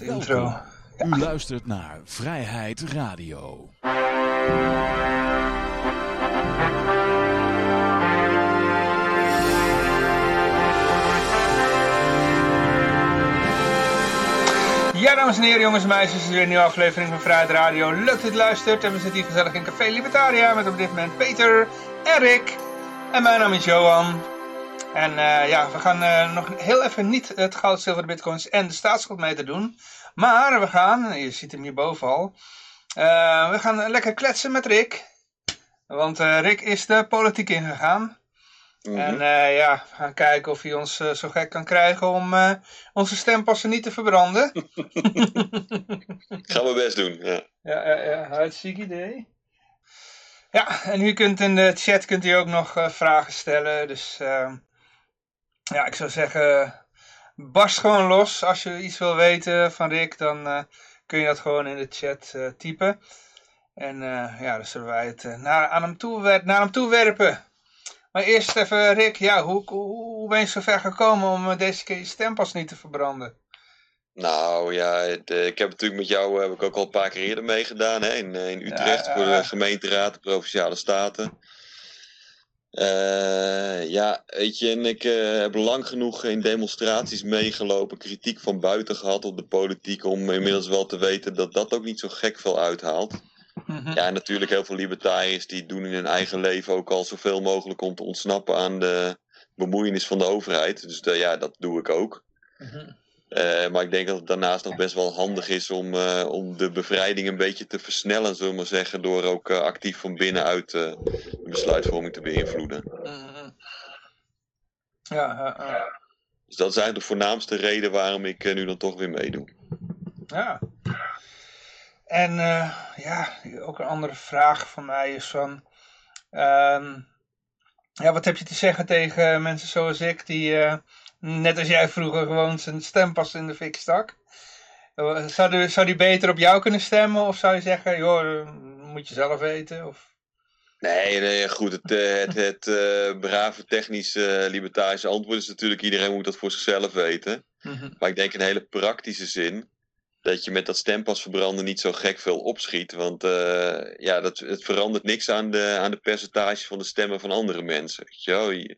Intro. U luistert naar Vrijheid Radio. Ja, dames en heren, jongens en meisjes, het is weer een nieuwe aflevering van Vrijheid Radio. Leuk dat je luistert en we zitten hier gezellig in Café Libertaria met op dit moment Peter, Erik en mijn naam is Johan. En uh, ja, we gaan uh, nog heel even niet het goud, zilver, de bitcoins en de staatsschuldmeter doen. Maar we gaan, je ziet hem hierboven al, uh, we gaan lekker kletsen met Rick. Want Rick is de politiek ingegaan. Mm -hmm. En ja, we gaan kijken of hij ons zo gek kan krijgen om onze stempassen niet te verbranden. Ik ga mijn best doen, ja. Ja, ja, ja hartstikke idee. Ja, en u kunt in de chat kunt u ook nog vragen stellen. Dus ja, ik zou zeggen, barst gewoon los. Als je iets wil weten van Rick, dan kun je dat gewoon in de chat typen. En ja, dan zullen wij het naar, aan hem toe, naar hem toe werpen. Maar eerst even, Rick, ja, hoe, hoe ben je zo ver gekomen om deze keer je stempas niet te verbranden? Nou ja, het, ik heb natuurlijk met jou heb ik ook al een paar keer eerder meegedaan hè, in, in Utrecht ja, ja, voor de gemeenteraad, de Provinciale Staten. Uh, ja, weet je, en ik uh, heb lang genoeg in demonstraties meegelopen, kritiek van buiten gehad op de politiek, om inmiddels wel te weten dat dat ook niet zo gek veel uithaalt. Mm -hmm. Ja, en natuurlijk heel veel libertariërs die doen in hun eigen leven ook al zoveel mogelijk om te ontsnappen aan de bemoeienis van de overheid. Dus de, ja, dat doe ik ook. Mm -hmm. Uh, maar ik denk dat het daarnaast nog best wel handig is om, uh, om de bevrijding een beetje te versnellen, zullen we maar zeggen, door ook uh, actief van binnenuit de besluitvorming te beïnvloeden. -hmm. Ja, Dus dat is eigenlijk de voornaamste reden waarom ik nu dan toch weer meedoe. Ja. En ja, ook een andere vraag van mij is van... Um, ja, wat heb je te zeggen tegen mensen zoals ik die, net als jij vroeger, gewoon zijn stempas in de fik stak? Zou die, zou die beter op jou kunnen stemmen? Of zou je zeggen, joh, moet je zelf weten? Of... Nee, nee, goed. Het, het, het uh, brave technische libertarische antwoord is natuurlijk... iedereen moet dat voor zichzelf weten. Mm -hmm. Maar ik denk in hele praktische zin dat je met dat stempas verbranden niet zo gek veel opschiet. Want uh, ja, dat, het verandert niks aan de, aan de percentage van de stemmen van andere mensen. Weet je?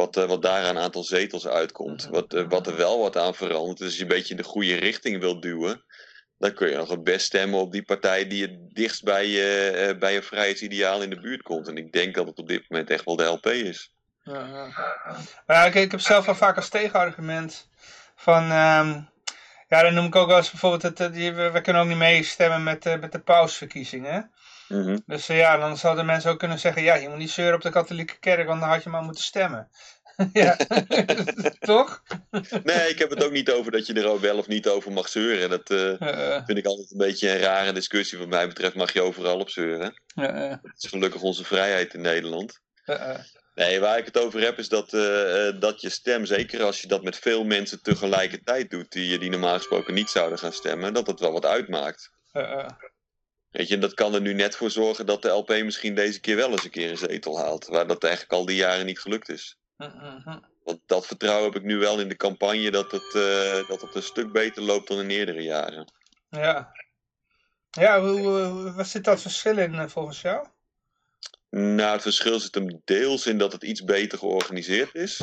Wat, uh, wat daar aan aantal zetels uitkomt. Wat, uh, wat er wel wat aan verandert. Dus als je een beetje in de goede richting wilt duwen. Dan kun je nog het best stemmen op die partij die het dichtst bij je, bij je vrijheidsideaal in de buurt komt. En ik denk dat het op dit moment echt wel de LP is. Ja, ja. Maar ja, ik, ik heb zelf wel vaak als tegenargument van... Um... Ja, dan noem ik ook wel eens bijvoorbeeld, het, die, we, we, kunnen ook niet meestemmen met, uh, met de pausverkiezingen. Mm -hmm. Dus uh, ja, dan zouden mensen ook kunnen zeggen, ja, je moet niet zeuren op de katholieke kerk, want dan had je maar moeten stemmen. ja, toch? Nee, ik heb het ook niet over dat je er wel of niet over mag zeuren. Dat uh, vind ik altijd een beetje een rare discussie. Wat mij betreft mag je overal op zeuren. Dat is gelukkig onze vrijheid in Nederland. Nee, waar ik het over heb is dat, uh, dat je stem, zeker als je dat met veel mensen tegelijkertijd doet, die, die normaal gesproken niet zouden gaan stemmen, dat het wel wat uitmaakt. Uh, uh. Weet je, dat kan er nu net voor zorgen dat de LP misschien deze keer wel eens een keer een zetel haalt, waar dat eigenlijk al die jaren niet gelukt is. Want dat vertrouwen heb ik nu wel in de campagne, dat het, dat het een stuk beter loopt dan in eerdere jaren. Ja, ja hoe, wat zit dat verschil in volgens jou? Nou, het verschil zit hem deels in dat het iets beter georganiseerd is.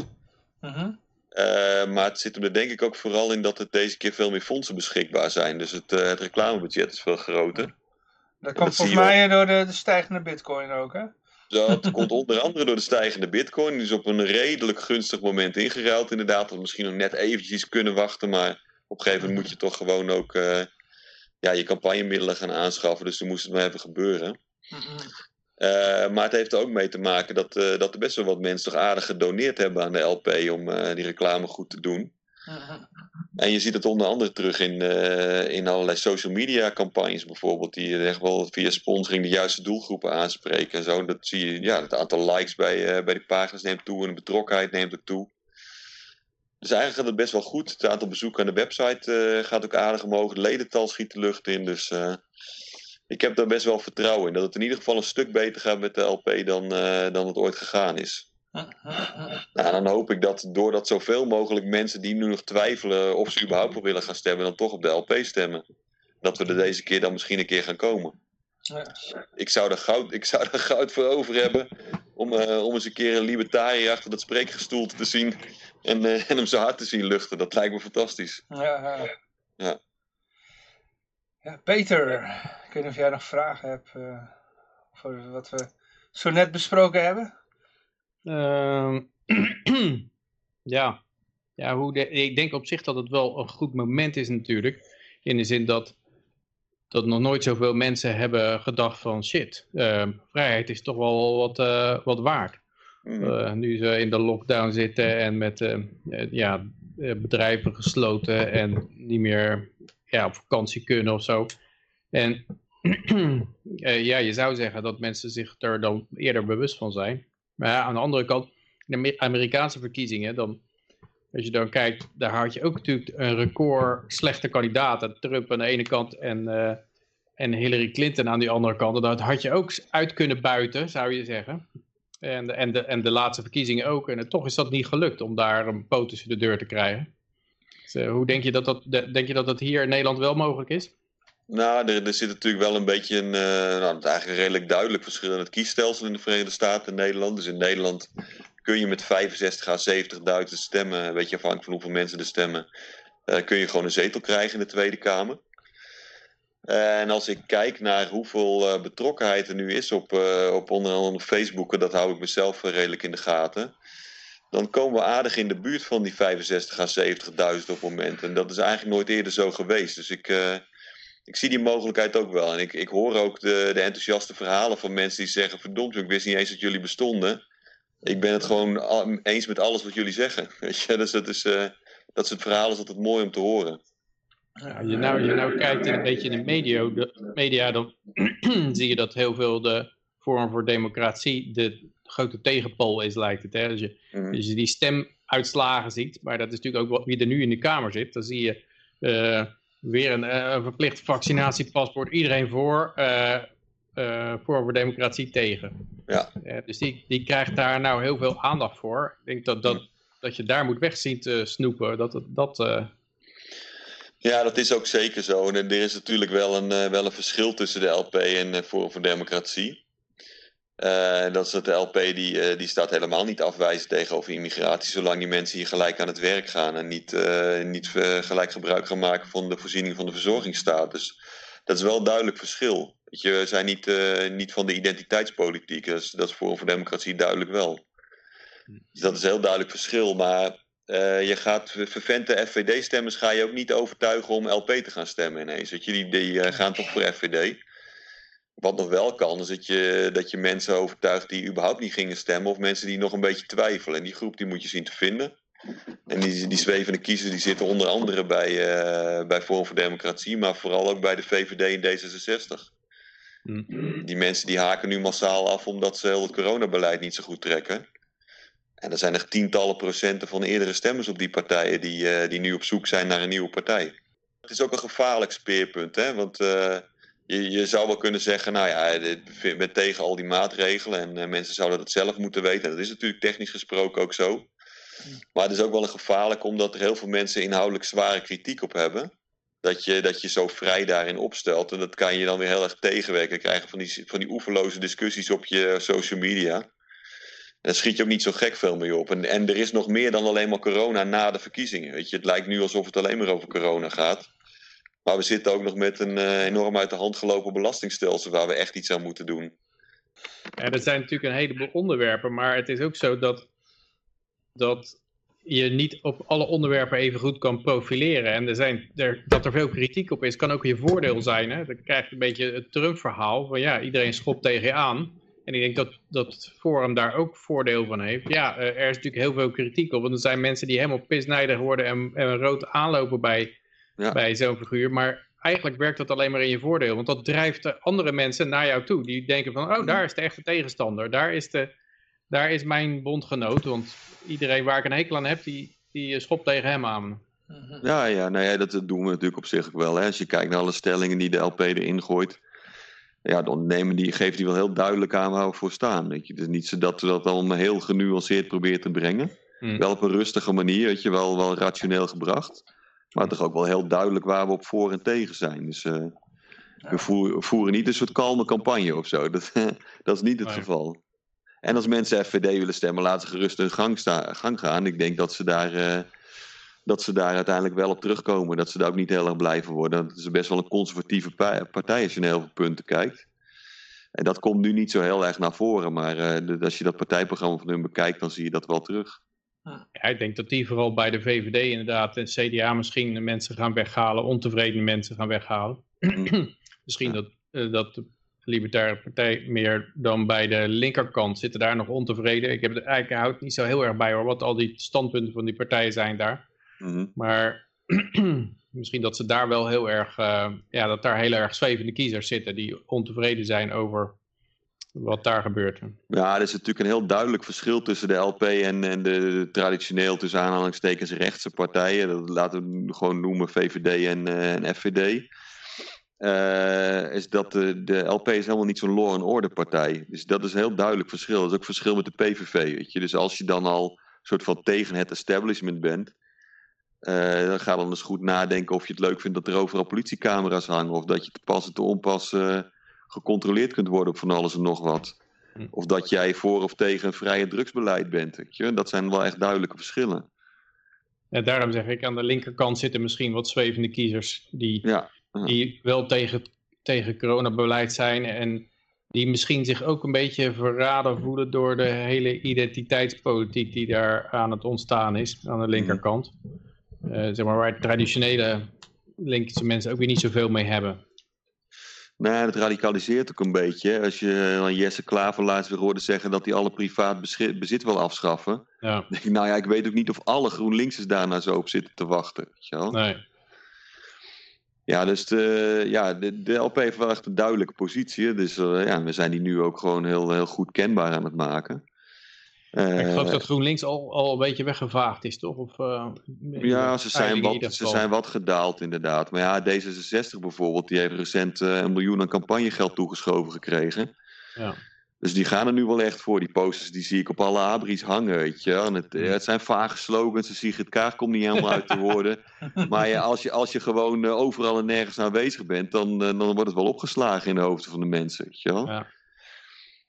Uh -huh. uh, maar het zit hem er denk ik ook vooral in dat er deze keer veel meer fondsen beschikbaar zijn. Dus het, uh, het reclamebudget is veel groter. Dat komt volgens mij door de, de, stijgende bitcoin ook, hè? Dat komt onder andere door de stijgende bitcoin. Die is op een redelijk gunstig moment ingeruild inderdaad. Dat misschien nog net eventjes kunnen wachten. Maar op een gegeven moment moet je toch gewoon ook uh, ja, je campagnemiddelen gaan aanschaffen. Dus toen moest het maar even gebeuren. Uh, maar het heeft er ook mee te maken dat, uh, dat er best wel wat mensen toch aardig gedoneerd hebben aan de LP om die reclame goed te doen. En je ziet het onder andere terug in, in allerlei social media campagnes bijvoorbeeld, die echt wel via sponsoring de juiste doelgroepen aanspreken en zo. Dat zie je, ja, het aantal likes bij, bij die pagina's neemt toe en de betrokkenheid neemt ook toe. Dus eigenlijk gaat het best wel goed. Het aantal bezoeken aan de website gaat ook aardig omhoog. Het ledental schiet de lucht in, dus ik heb daar best wel vertrouwen in. Dat het in ieder geval een stuk beter gaat met de LP dan, uh, dan het ooit gegaan is. Nou, dan hoop ik dat doordat zoveel mogelijk mensen die nu nog twijfelen of ze überhaupt op willen gaan stemmen, dan toch op de LP stemmen. Dat we er deze keer dan misschien een keer gaan komen. Ja. Ik zou er goud, ik zou er goud voor over hebben om, eh, om eens een keer een libertariër achter dat spreekgestoelte te zien en, eh, en hem zo hard te zien luchten. Dat lijkt me fantastisch. Ja, ja. Ja. Ja, Peter, ik weet niet of jij nog vragen hebt eh, over wat we zo net besproken hebben. Ehm, ja, ja hoe de, ik denk op zich dat het wel een goed moment is natuurlijk. In de zin dat, dat nog nooit zoveel mensen hebben gedacht van shit, ehm, vrijheid is toch wel wat, eh, wat waard. Mhm. Eh, nu ze in de lockdown zitten en met eh, eh, ja, bedrijven gesloten en niet meer ja, op vakantie kunnen of zo. En ja, je zou zeggen dat mensen zich er dan eerder bewust van zijn. Maar ja, aan de andere kant, de Amer- Amerikaanse verkiezingen, dan, als je dan kijkt, daar had je ook natuurlijk een record slechte kandidaten. Trump aan de ene kant en, eh, en Hillary Clinton aan die andere kant. Dat had je ook uit kunnen buiten, zou je zeggen. En, de- en, de, en de laatste verkiezingen ook. En toch is dat niet gelukt om daar een poot tussen de deur te krijgen. Dus, eh, hoe denk je dat dat, de- denk je dat dat hier in Nederland wel mogelijk is? Nou, er, er zit natuurlijk wel een beetje een, eh, nou, eigenlijk redelijk duidelijk verschil in het kiesstelsel in de Verenigde Staten en Nederland. Dus in Nederland kun je met 65 à 70.000 stemmen, een beetje afhankelijk van hoeveel mensen er stemmen, eh, kun je gewoon een zetel krijgen in de Tweede Kamer. En als ik kijk naar hoeveel eh, betrokkenheid er nu is op, op onder andere Facebook, dat hou ik mezelf redelijk in de gaten, dan komen we aardig in de buurt van die 65 à 70.000 op het moment. En dat is eigenlijk nooit eerder zo geweest. Dus ik, ik zie die mogelijkheid ook wel. En ik, ik hoor ook de, de enthousiaste verhalen van mensen die zeggen: verdomd, ik wist niet eens dat jullie bestonden. Ik ben het gewoon al- eens met alles wat jullie zeggen. Weet je? Dus dat, is, eh, dat soort verhalen is altijd mooi om te horen. Ja, je nou, je nou kijkt in een beetje in de media, de media dan zie je dat heel veel de Forum voor Democratie de grote tegenpol is, lijkt het. Hè? Als, je, je die stemuitslagen ziet, maar dat is natuurlijk ook wat, wie er nu in de Kamer zit, dan zie je eh, weer een, eh, een verplicht vaccinatiepaspoort, iedereen voor, eh, Forum voor Democratie tegen. Ja. Dus die, die krijgt daar nou heel veel aandacht voor. Ik denk dat, dat, dat je daar moet wegzien te snoepen, dat, dat, Ja, dat is ook zeker zo. En er is natuurlijk wel een, wel een verschil tussen de LP en Forum voor Democratie. Eh, dat is dat de LP die, eh, die staat helemaal niet afwijzend tegenover immigratie, zolang die mensen hier gelijk aan het werk gaan en niet, eh, niet gelijk gebruik gaan maken van de voorziening van de verzorgingsstaat. Dus dat is wel een duidelijk verschil. Je, zijn niet, niet van de identiteitspolitiek, dat is, dat is voor Democratie duidelijk wel. Dus dat is een heel duidelijk verschil, maar je gaat vervente FVD-stemmers ga je ook niet overtuigen om LP te gaan stemmen ineens. Weet je, die, eh, gaan toch voor FVD. Wat nog wel kan, is dat je, dat je mensen overtuigt die überhaupt niet gingen stemmen. Of mensen die nog een beetje twijfelen. En die groep die moet je zien te vinden. En die, die zwevende kiezers die zitten onder andere bij, eh, bij Forum voor Democratie. Maar vooral ook bij de VVD en D66. hm. Die mensen die haken nu massaal af omdat ze heel het coronabeleid niet zo goed trekken. En er zijn er tientallen procenten van eerdere stemmers op die partijen die, eh, die nu op zoek zijn naar een nieuwe partij. Het is ook een gevaarlijk speerpunt, hè? want eh, je, zou wel kunnen zeggen, nou ja, ik ben tegen al die maatregelen en eh, mensen zouden dat zelf moeten weten. En dat is natuurlijk technisch gesproken ook zo. Maar het is ook wel een gevaarlijk omdat er heel veel mensen inhoudelijk zware kritiek op hebben. Dat je, dat je zo vrij daarin opstelt. En dat kan je dan weer heel erg tegenwerken. Krijgen van die, van die oeverloze discussies op je social media. Daar schiet je ook niet zo gek veel mee op. En, en er is nog meer dan alleen maar corona na de verkiezingen. Weet je, het lijkt nu alsof het alleen maar over corona gaat. Maar we zitten ook nog met een eh, enorm uit de hand gelopen belastingstelsel waar we echt iets aan moeten doen. Dat zijn natuurlijk een heleboel onderwerpen, maar het is ook zo dat, dat je niet op alle onderwerpen even goed kan profileren. En er zijn, er, dat er veel kritiek op is, kan ook je voordeel zijn. Hè? Dan krijg je een beetje het Trump-verhaal van ja, iedereen schopt tegen je aan. En ik denk dat, dat Forum daar ook voordeel van heeft. Ja, eh, er is natuurlijk heel veel kritiek op, want er zijn mensen die helemaal pisnijdig worden en, en rood aanlopen bij, Ja. bij zo'n figuur. Maar eigenlijk werkt dat alleen maar in je voordeel, want dat drijft de andere mensen naar jou toe. Die denken van, oh, daar is de echte tegenstander. Daar is, de, daar is mijn bondgenoot, want iedereen waar ik een hekel aan heb, die, die schopt tegen hem aan. Ja, ja, nou ja dat, doen we natuurlijk op zich ook wel. Hè. Als je kijkt naar alle stellingen die de LP erin gooit. ja, de ondernemer die geeft die wel heel duidelijk aan waar we voor staan. Weet je. Het is niet zo dat we dat allemaal heel genuanceerd proberen te brengen. Hm. Wel op een rustige manier, weet je, wel, wel rationeel gebracht. Maar toch ook wel heel duidelijk waar we op voor en tegen zijn. Dus eh, we voeren, voeren niet een soort kalme campagne of zo. Dat, dat is niet het Nee. geval. En als mensen FVD willen stemmen, laten ze gerust hun gang, sta- gang gaan. Ik denk dat ze, daar, eh, dat ze daar uiteindelijk wel op terugkomen. Dat ze daar ook niet heel erg blij van worden. Het is best wel een conservatieve pa- partij als je naar heel veel punten kijkt. En dat komt nu niet zo heel erg naar voren. Maar eh, de- als je dat partijprogramma van hun bekijkt, dan zie je dat wel terug. Ja, ik denk dat die vooral bij de VVD inderdaad en CDA misschien de mensen gaan weghalen, ontevreden mensen gaan weghalen. misschien Ja. dat, eh, dat de Libertaire Partij meer dan bij de linkerkant zitten daar nog ontevreden. Ik heb het eigenlijk houdt niet zo heel erg bij hoor, wat al die standpunten van die partijen zijn daar. Mhm. Maar misschien dat ze daar wel heel erg, eh, ja, dat daar heel erg zwevende kiezers zitten die ontevreden zijn over wat daar gebeurt. Ja, er is natuurlijk een heel duidelijk verschil tussen de LP en, en de, traditioneel tussen aanhalingstekens rechtse partijen. Dat laten we gewoon noemen VVD en, eh, en FVD. Eh, is dat de, de LP is helemaal niet zo'n law and order partij. Dus dat is een heel duidelijk verschil. Dat is ook verschil met de PVV. Weet je? Dus als je dan al soort van tegen het establishment bent, eh, dan ga dan eens goed nadenken of je het leuk vindt dat er overal politiecamera's hangen. Of dat je te pas en te onpas gecontroleerd kunt worden op van alles en nog wat. Hm. Of dat jij voor of tegen een vrije drugsbeleid bent. Je? Dat zijn wel echt duidelijke verschillen. En daarom zeg ik, aan de linkerkant zitten misschien wat zwevende kiezers die, Ja, die wel tegen, tegen coronabeleid zijn en die misschien zich ook een beetje verraden voelen door de hele identiteitspolitiek die daar aan het ontstaan is aan de linkerkant. Eh, zeg maar waar traditionele linkse mensen ook weer niet zoveel mee hebben. Nou, het radicaliseert ook een beetje. Als je dan Jesse Klaver laatst weer hoorde zeggen dat hij alle privaat bezit wil afschaffen. Ja, Dan denk ik, nou ja, ik weet ook niet of alle GroenLinksers daarna zo op zitten te wachten. Nee. Ja, dus de, ja, de, de LP heeft wel echt een duidelijke positie. Dus eh, ja, we zijn die nu ook gewoon heel, heel goed kenbaar aan het maken. Ik geloof Eh, dat GroenLinks al, al een beetje weggevaagd is, toch? Of, eh, Ja, ze zijn, wat, ze zijn wat gedaald inderdaad. Maar ja, D66 bijvoorbeeld, die heeft recent eh, een miljoen aan campagnegeld toegeschoven gekregen. Ja. Dus die gaan er nu wel echt voor. Die posters die zie ik op alle abris hangen, weet je. En het, eh, het zijn vage slogans, de Sigrid Kaag komt niet helemaal uit te woorden. Maar ja, als, je, als je gewoon overal en nergens aanwezig bent, dan, dan wordt het wel opgeslagen in de hoofden van de mensen, weet je wel. Ja.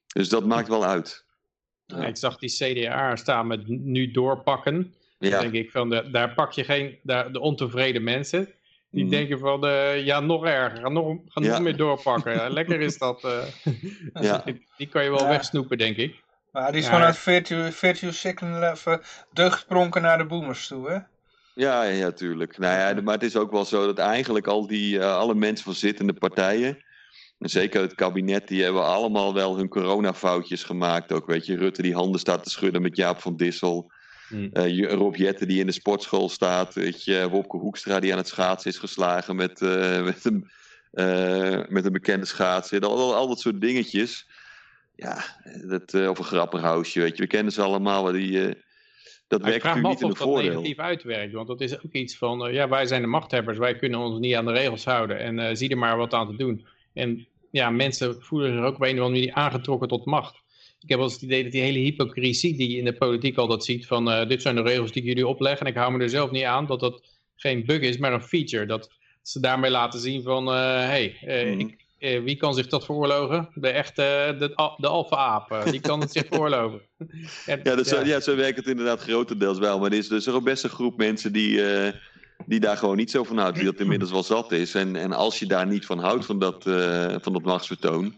Dus dat maakt wel uit. Ja, Ik zag die CDA staan met nu doorpakken. Ja, Dan denk ik van, de, daar pak je geen, daar, de ontevreden mensen. Die Mhm. denken van, eh, ja, nog erger, ga nog, ga Ja. nog meer doorpakken. Lekker is dat. eh. Ja. die, die kan je wel Ja. wegsnoepen, denk ik. Maar die is Ja. vanuit Virtue, Virtue Signal even deugdpronken naar de boomers toe, hè? Ja, ja, tuurlijk. Nou ja, maar het is ook wel zo dat eigenlijk al die, eh, alle mensen van zittende partijen, en zeker het kabinet, die hebben allemaal wel hun coronafoutjes gemaakt ook. Weet je, Rutte die handen staat te schudden met Jaap van Dissel. Je- Rob Jetten die in de sportschool staat. Weet je, Wopke Hoekstra die aan het schaatsen is geslagen met, eh, met, een, eh, met een bekende schaatser. Al, al, al dat soort dingetjes. Ja, dat, of een grapperhausje, weet je. We kennen ze allemaal, maar die, eh, dat Maar ik werkt vraag me af niet in of dat negatief uitwerkt. Want dat is ook iets van, ja, wij zijn de machthebbers. Wij kunnen ons niet aan de regels houden. En zie er maar wat aan te doen. En ja, mensen voelen zich ook op een of andere manier aangetrokken tot macht. Ik heb wel eens het idee dat die hele hypocrisie die je in de politiek altijd ziet. Van eh, dit zijn de regels die ik jullie opleg en ik hou me er zelf niet aan. Dat dat geen bug is, maar een feature. Dat ze daarmee laten zien van, hé, hey, eh, Mhm. ik, eh, wie kan zich dat veroorloven? De echte, de, al- de alfa-aap, eh, die kan het zich veroorloven. En, Ja, dat Zo, ja, zo werkt het inderdaad grotendeels wel. Maar er is dus ook best een groep mensen die, eh, die daar gewoon niet zo van houdt. Die dat inmiddels wel zat is. En, en als je daar niet van houdt, van dat, eh, van dat machtsvertoon...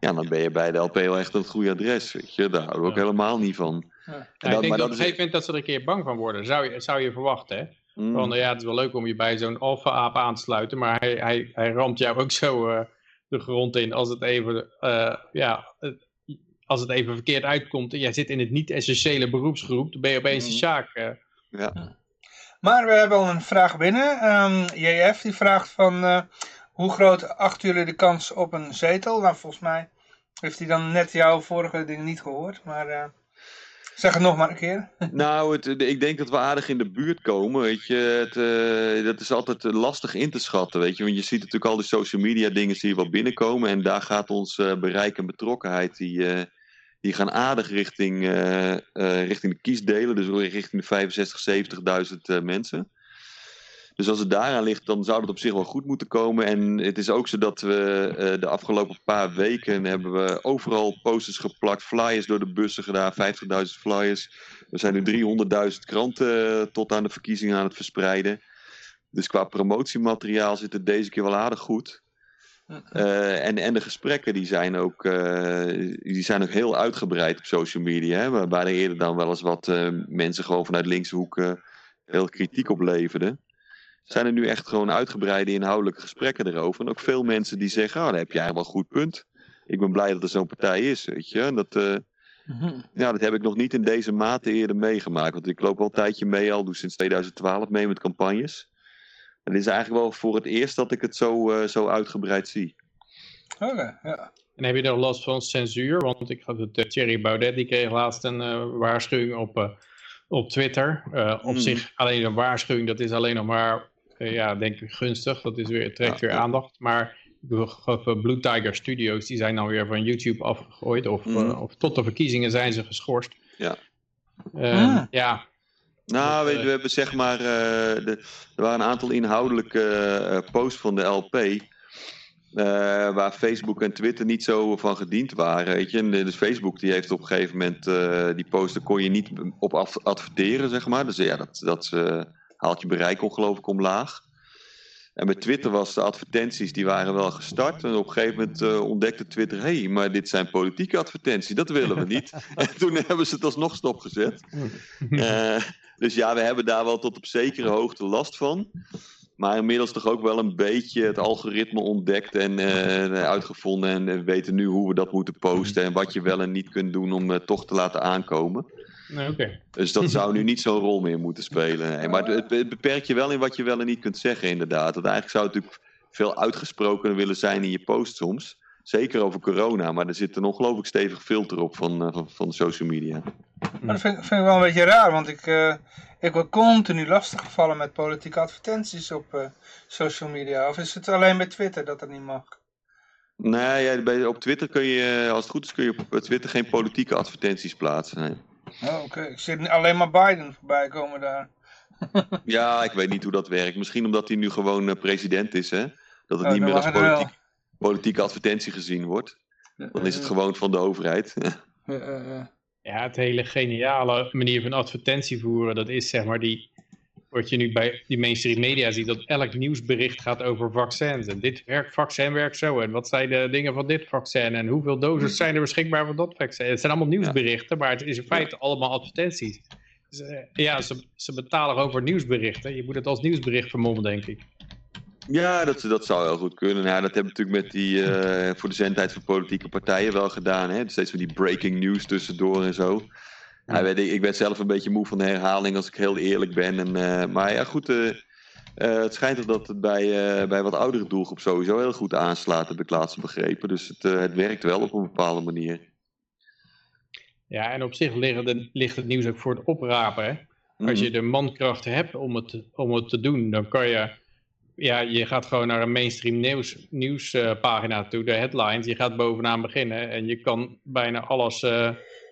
Ja, dan ben je bij de LP wel echt een het goede adres. Weet je? Daar houden we ook Ja. helemaal niet van. Ja. En Ja, dat- ik denk maar dat op een gegeven moment dat ze er een keer bang van worden. Zou je, zou je verwachten, hè? Mm. Van, eh, ja, het is wel leuk om je bij zo'n alfa-aap aan te sluiten, maar hij, hij, hij ramt jou ook zo eh, de grond in als het even, eh, ja, als het even verkeerd uitkomt en jij zit in het niet-essentiële beroepsgroep, dan ben je opeens een Mhm. sjaak. eh. Ja. Maar we hebben al een vraag binnen. Ehm, JF die vraagt van eh, hoe groot achten jullie de kans op een zetel? Nou, volgens mij heeft hij dan net jouw vorige ding niet gehoord. Maar eh, Zeg het nog maar een keer. Nou, ik denk dat we aardig in de buurt komen. Weet je. Het, uh, dat is altijd lastig in te schatten. Weet je. Want je ziet natuurlijk al die social media dingen die wel binnenkomen. En daar gaat ons bereik en betrokkenheid. Die, die gaan aardig richting, richting de kiesdelen. Dus richting de 65, 70.000 mensen. Dus als het daaraan ligt, dan zou het op zich wel goed moeten komen. En het is ook zo dat we uh, de afgelopen paar weken hebben we overal posters geplakt, flyers door de bussen gedaan, 50.000 flyers. Er zijn nu 300.000 kranten uh, tot aan de verkiezingen aan het verspreiden. Dus qua promotiemateriaal zit het deze keer wel aardig goed. Uh, en, en de gesprekken die zijn, ook, die zijn ook heel uitgebreid op social media. Hè, waar er eerder dan wel eens wat mensen gewoon vanuit linkse hoeken heel kritiek op leverden zijn er nu echt gewoon uitgebreide inhoudelijke gesprekken erover. En ook veel mensen die zeggen, oh, daar heb jij helemaal een goed punt. Ik ben blij dat er zo'n partij is, weet je. En dat, mm-hmm. ja, dat heb ik nog niet in deze mate eerder meegemaakt. Want ik loop al een tijdje mee, al doe sinds 2012 mee met campagnes. En dit is eigenlijk wel voor het eerst dat ik het zo, uh, zo uitgebreid zie. Oké, okay, ja. En heb je nog last van censuur? Want ik had het, uh, Thierry Baudet, die kreeg laatst een waarschuwing op, op Twitter. op mm. zich alleen een waarschuwing, dat is alleen nog maar uh, ja, denk ik gunstig. Dat is weer, trekt weer aandacht. Maar Blue Tiger Studios, die zijn dan weer van YouTube afgegooid. Of, mm. uh, of tot de verkiezingen zijn ze geschorst. Ja. Uh, ah. Ja. Nou, we, we, hebben zeg maar, de, er waren een aantal inhoudelijke posts van de LP. Uh, waar Facebook en Twitter niet zo van gediend waren. Weet je? En dus Facebook die heeft op een gegeven moment uh, die posten kon je niet op adverteren, zeg maar. Dus ja, dat, dat haalt je bereik ongelooflijk omlaag. En met Twitter was de advertenties, die waren wel gestart. En op een gegeven moment uh, ontdekte Twitter, hé, hey, maar dit zijn politieke advertenties, dat willen we niet. en toen hebben ze het alsnog stopgezet. Uh, dus ja, we hebben daar wel tot op zekere hoogte last van. Maar inmiddels toch ook wel een beetje het algoritme ontdekt en uh, uitgevonden. En weten nu hoe we dat moeten posten en wat je wel en niet kunt doen om toch te laten aankomen. Nee, okay. Dus dat zou nu niet zo'n rol meer moeten spelen. Nee. Maar het, het, beperkt je wel in wat je wel en niet kunt zeggen, inderdaad. Want eigenlijk zou het natuurlijk veel uitgesprokener willen zijn in je post soms. Zeker over corona, maar er zit een ongelooflijk stevig filter op van, uh, van, van social media. Maar dat vind, vind, ik wel een beetje raar, want ik, uh, ik word continu lastiggevallen met politieke advertenties op uh, social media. Of is het alleen bij Twitter dat dat niet mag? Nee, ja, bij, op Twitter kun je, als het goed is, kun je op Twitter geen politieke advertenties plaatsen. Nee. Oh, oké. Okay. Ik zie alleen maar Biden voorbij komen daar. ja, ik weet niet hoe dat werkt. Misschien omdat hij nu gewoon uh, president is, hè? Dat het oh, niet meer als politiek, politieke advertentie gezien wordt. Dan is het gewoon van de overheid. ja, het hele geniale manier van advertentie voeren, dat is zeg maar die wat je nu bij die mainstream media ziet, dat elk nieuwsbericht gaat over vaccins. En dit werk, vaccin werkt zo. En wat zijn de dingen van dit vaccin? En hoeveel doses zijn er beschikbaar van dat vaccin? Het zijn allemaal nieuwsberichten, maar het is in feite allemaal advertenties. Dus, uh, ja, ze, ze betalen over nieuwsberichten. Je moet het als nieuwsbericht vermommen, denk ik. Ja, dat, dat zou wel goed kunnen. Ja, dat hebben we natuurlijk met die, uh, voor de zendtijd van politieke partijen wel gedaan. Hè? Steeds van die breaking news tussendoor en zo. Ja, ik ben zelf een beetje moe van de herhaling als ik heel eerlijk ben. En, uh, maar ja, goed, uh, uh, het schijnt toch dat het bij, bij wat oudere doelgroep sowieso heel goed aanslaat, heb ik laatst begrepen. Dus het, het werkt wel op een bepaalde manier. Ja, en op zich ligt, de, ligt het nieuws ook voor het oprapen. Hè? Als je mhm. de mankracht hebt om het, om het te doen, dan kan je... Ja, je gaat gewoon naar een mainstream nieuws, nieuwspagina toe, de headlines. Je gaat bovenaan beginnen en je kan bijna alles...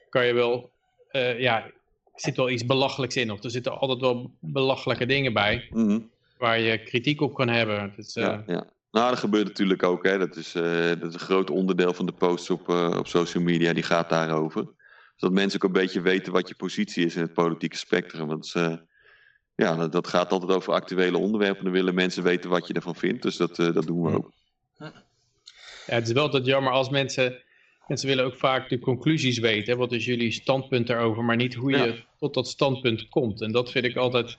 kan je wel uh, ja, er zit wel iets belachelijks in. Of er zitten altijd wel belachelijke dingen bij. Mhm. Waar je kritiek op kan hebben. Dus, ja, ja. Nou, dat gebeurt natuurlijk ook. Hè. Dat, is, uh, dat is een groot onderdeel van de posts op, op social media. Die gaat daarover. Zodat mensen ook een beetje weten wat je positie is in het politieke spectrum. Want ja, dat, dat, gaat altijd over actuele onderwerpen. Dan willen mensen weten wat je ervan vindt. Dus dat, dat doen we ook. Ja, het is wel dat jammer als mensen en ze willen ook vaak de conclusies weten. Wat is jullie standpunt daarover, maar niet hoe je tot dat standpunt komt. En dat vind ik altijd,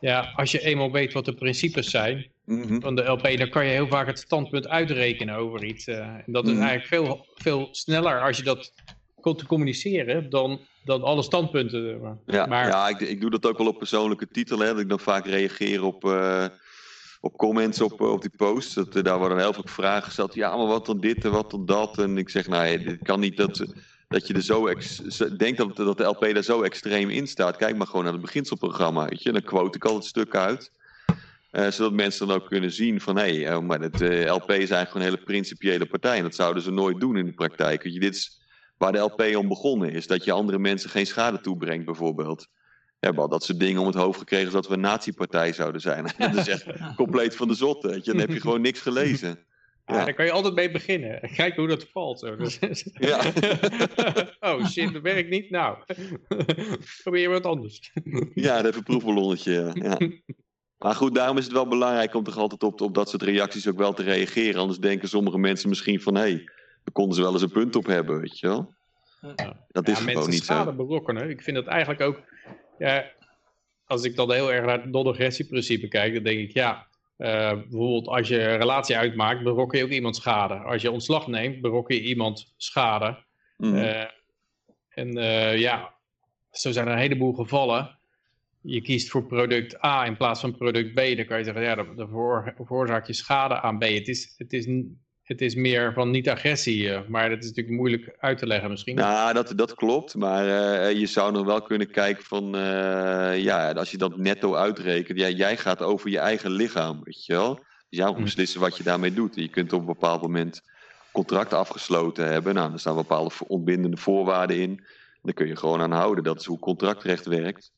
ja, als je eenmaal weet wat de principes zijn mhm. van de LP, dan kan je heel vaak het standpunt uitrekenen over iets. Uh, en dat is mhm. eigenlijk veel, veel sneller als je dat komt te communiceren dan, dan alle standpunten. Ja, maar, ja ik, ik doe dat ook wel op persoonlijke titel, hè, dat ik dan vaak reageer op... Uh op comments op, op die post. Dat, daar worden heel veel vragen gesteld. Ja, maar wat dan dit en wat dan dat. En ik zeg, nou, dit kan niet. Dat, dat je er zo ex- denkt dat, dat de LP daar zo extreem in staat. Kijk maar gewoon naar het beginselprogramma. Weet je? Dan quote ik al het stuk uit. Eh, zodat mensen dan ook kunnen zien van hé, hey, oh, maar het eh, LP is eigenlijk gewoon een hele principiële partij. En dat zouden ze nooit doen in de praktijk. Je, dit is waar de LP om begonnen is. Dat je andere mensen geen schade toebrengt, bijvoorbeeld. Hebben al dat soort dingen om het hoofd gekregen dat we een nazi-partij zouden zijn. dat is echt compleet van de zotte. Weet je. Dan heb je gewoon niks gelezen. Ja. Ja. daar kan je altijd mee beginnen. Kijk hoe dat valt. Zo. Ja. oh shit, dat werkt niet. Nou, probeer wat anders. Ja, even een proefballonnetje. ja. Maar goed, daarom is het wel belangrijk om toch altijd op, op dat soort reacties ook wel te reageren. Anders denken sommige mensen misschien van, hé, hey, daar konden ze wel eens een punt op hebben, weet je wel. Ja. Dat is ja, gewoon mensen niet schade zo. berokkenen. Ik vind dat eigenlijk ook... Ja, als ik dan heel erg naar het non-agressieprincipe kijk, dan denk ik, ja... eh, bijvoorbeeld als je een relatie uitmaakt, berokken je ook iemand schade. Als je ontslag neemt, berokken je iemand schade. Mm. Eh, en eh, ja, zo zijn er een heleboel gevallen. Je kiest voor product A in plaats van product B. Dan kan je zeggen, ja, dan dan veroor- veroorzaak je schade aan B. Het is, het is, het is meer van niet agressie, eh, maar dat is natuurlijk moeilijk uit te leggen misschien. Nou, dat, dat klopt. Maar eh, je zou nog wel kunnen kijken van... eh, ja, als je dat netto uitrekent... Ja, jij gaat over je eigen lichaam, weet je wel. Dus jij moet Mm. beslissen wat je daarmee doet. En je kunt op een bepaald moment contract afgesloten hebben. Nou, er staan bepaalde ontbindende voorwaarden in. Daar kun je gewoon aan houden. Dat is hoe contractrecht werkt.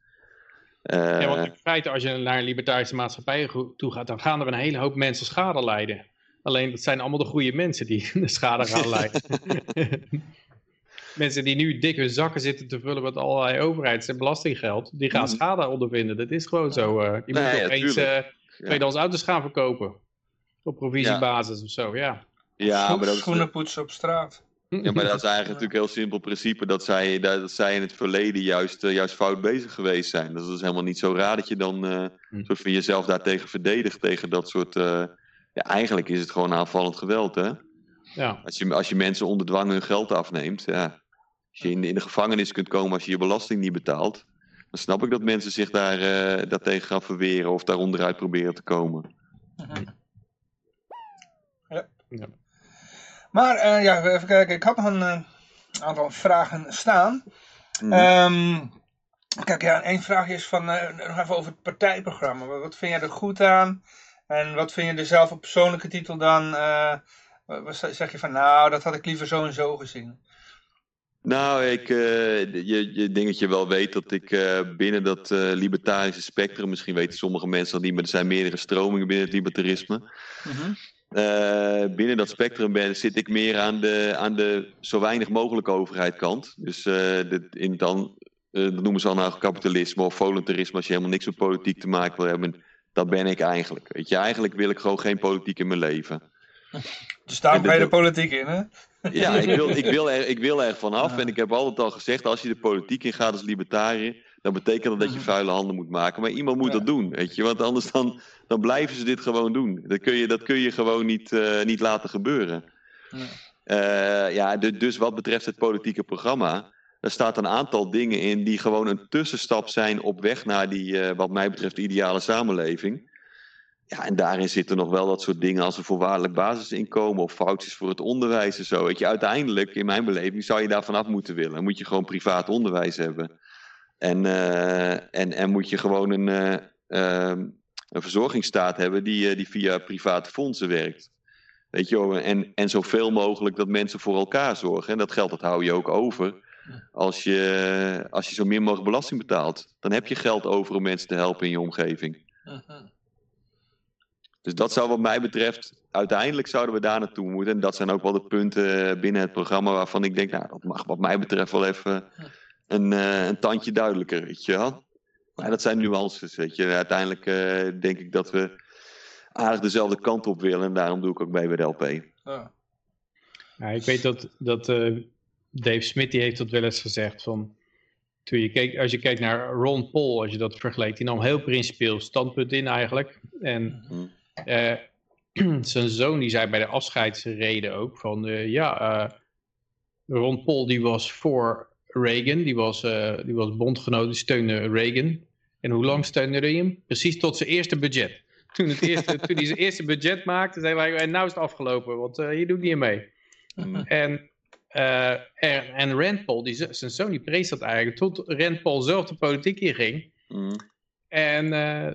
Eh, ja, want in feite, als je naar een libertarische maatschappij toe gaat, dan gaan er een hele hoop mensen schade lijden. Alleen dat zijn allemaal de goede mensen die de schade gaan lijden. mensen die nu dik hun zakken zitten te vullen met allerlei overheids- en belastinggeld, die gaan Mhm. schade ondervinden. Dat is gewoon zo. eh je Nee, moet ja, opeens eh ja. tweedehands auto's gaan verkopen. Op provisiebasis of zo, ja. ja, maar dat Schoenen poetsen op straat. Ja, maar dat is eigenlijk natuurlijk een heel simpel principe dat zij, dat zij in het verleden juist, eh, juist fout bezig geweest zijn. Dus dat is helemaal niet zo raar dat je dan eh Hm. soort van jezelf daartegen verdedigt, tegen dat soort... eh, ja, eigenlijk is het gewoon aanvallend geweld, hè? ja. Als je, als je mensen onder dwang hun geld afneemt, ja. Als je in, in de gevangenis kunt komen als je je belasting niet betaalt, dan snap ik dat mensen zich daar, eh daartegen gaan verweren of daar onderuit proberen te komen. Ja. Ja. Maar eh, ja, even kijken. Ik had nog een eh, aantal vragen staan. Ehm, kijk, ja, één vraag is van, eh, nog even over het partijprogramma. Wat vind jij er goed aan? En wat vind je er zelf op persoonlijke titel dan? eh, wat zeg je van, nou, dat had ik liever zo en zo gezien. Nou, ik, eh, je, je denk dat je wel weet dat ik eh, binnen dat eh, libertarische spectrum, misschien weten sommige mensen dat niet, maar er zijn meerdere stromingen binnen het libertarisme. Eh, binnen dat spectrum ben, zit ik meer aan de, aan de zo weinig mogelijk overheid kant. Dus de, in dan, dat noemen ze al nou kapitalisme of voluntarisme als je helemaal niks met politiek te maken wil hebben. Dat ben ik eigenlijk. Weet je, eigenlijk wil ik gewoon geen politiek in mijn leven. Dus daarom En ga je de politiek in, hè? Ja, ik wil, ik wil, er, ik wil er vanaf. En ik heb altijd al gezegd, als je de politiek in gaat als libertariër, dan betekent dat dat je vuile handen moet maken. Maar iemand moet Mhm. Ja. dat doen, weet je. Want anders dan, dan blijven ze dit gewoon doen. Dat kun je, dat kun je gewoon niet, eh, niet laten gebeuren. Ja. Eh, ja, du- dus wat betreft het politieke programma, er staat een aantal dingen in die gewoon een tussenstap zijn op weg naar die, eh, wat mij betreft, ideale samenleving. Ja, en daarin zitten nog wel dat soort dingen als een voorwaardelijk basisinkomen of foutjes voor het onderwijs en zo. Weet je, uiteindelijk, in mijn beleving, zou je daar vanaf moeten willen. Dan moet je gewoon privaat onderwijs hebben. En, eh, en, en moet je gewoon een, eh, ehm, een verzorgingsstaat hebben die, die via private fondsen werkt. Weet je en, en zoveel mogelijk dat mensen voor elkaar zorgen. En dat geld dat hou je ook over als je, als je zo min mogelijk belasting betaalt. Dan heb je geld over om mensen te helpen in je omgeving. Dus dat zou wat mij betreft, uiteindelijk zouden we daar naartoe moeten. En dat zijn ook wel de punten binnen het programma waarvan ik denk, nou, dat mag wat mij betreft wel even een, eh, een tandje duidelijker, weet je wel. Maar dat zijn nuances, weet je. Uiteindelijk eh, denk ik dat we aardig dezelfde kant op willen. En daarom doe ik ook mee bij de LP. Ja. Ik weet dat, dat eh, Dave Smith die heeft dat wel eens gezegd van toen je keek, als je kijkt naar Ron Paul, als je dat vergelijkt, die nam heel principieel standpunt in eigenlijk. En Hm. eh, zijn zoon die zei bij de afscheidsreden ook van eh, ja, eh, Ron Paul die was voor Reagan, die was, die was bondgenoot, die steunde Reagan. En hoe lang steunde hij hem? Precies tot zijn eerste budget. Toen, het eerste, toen hij zijn eerste budget maakte, zei hij, en nou is het afgelopen, want eh, je doet niet meer mee. Hm. En eh, en, en Rand Paul, die, zijn zoon, die prees dat eigenlijk. Tot Rand Paul zelf de politiek inging. Mm. En, eh,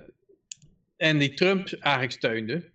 en die Trump eigenlijk steunde.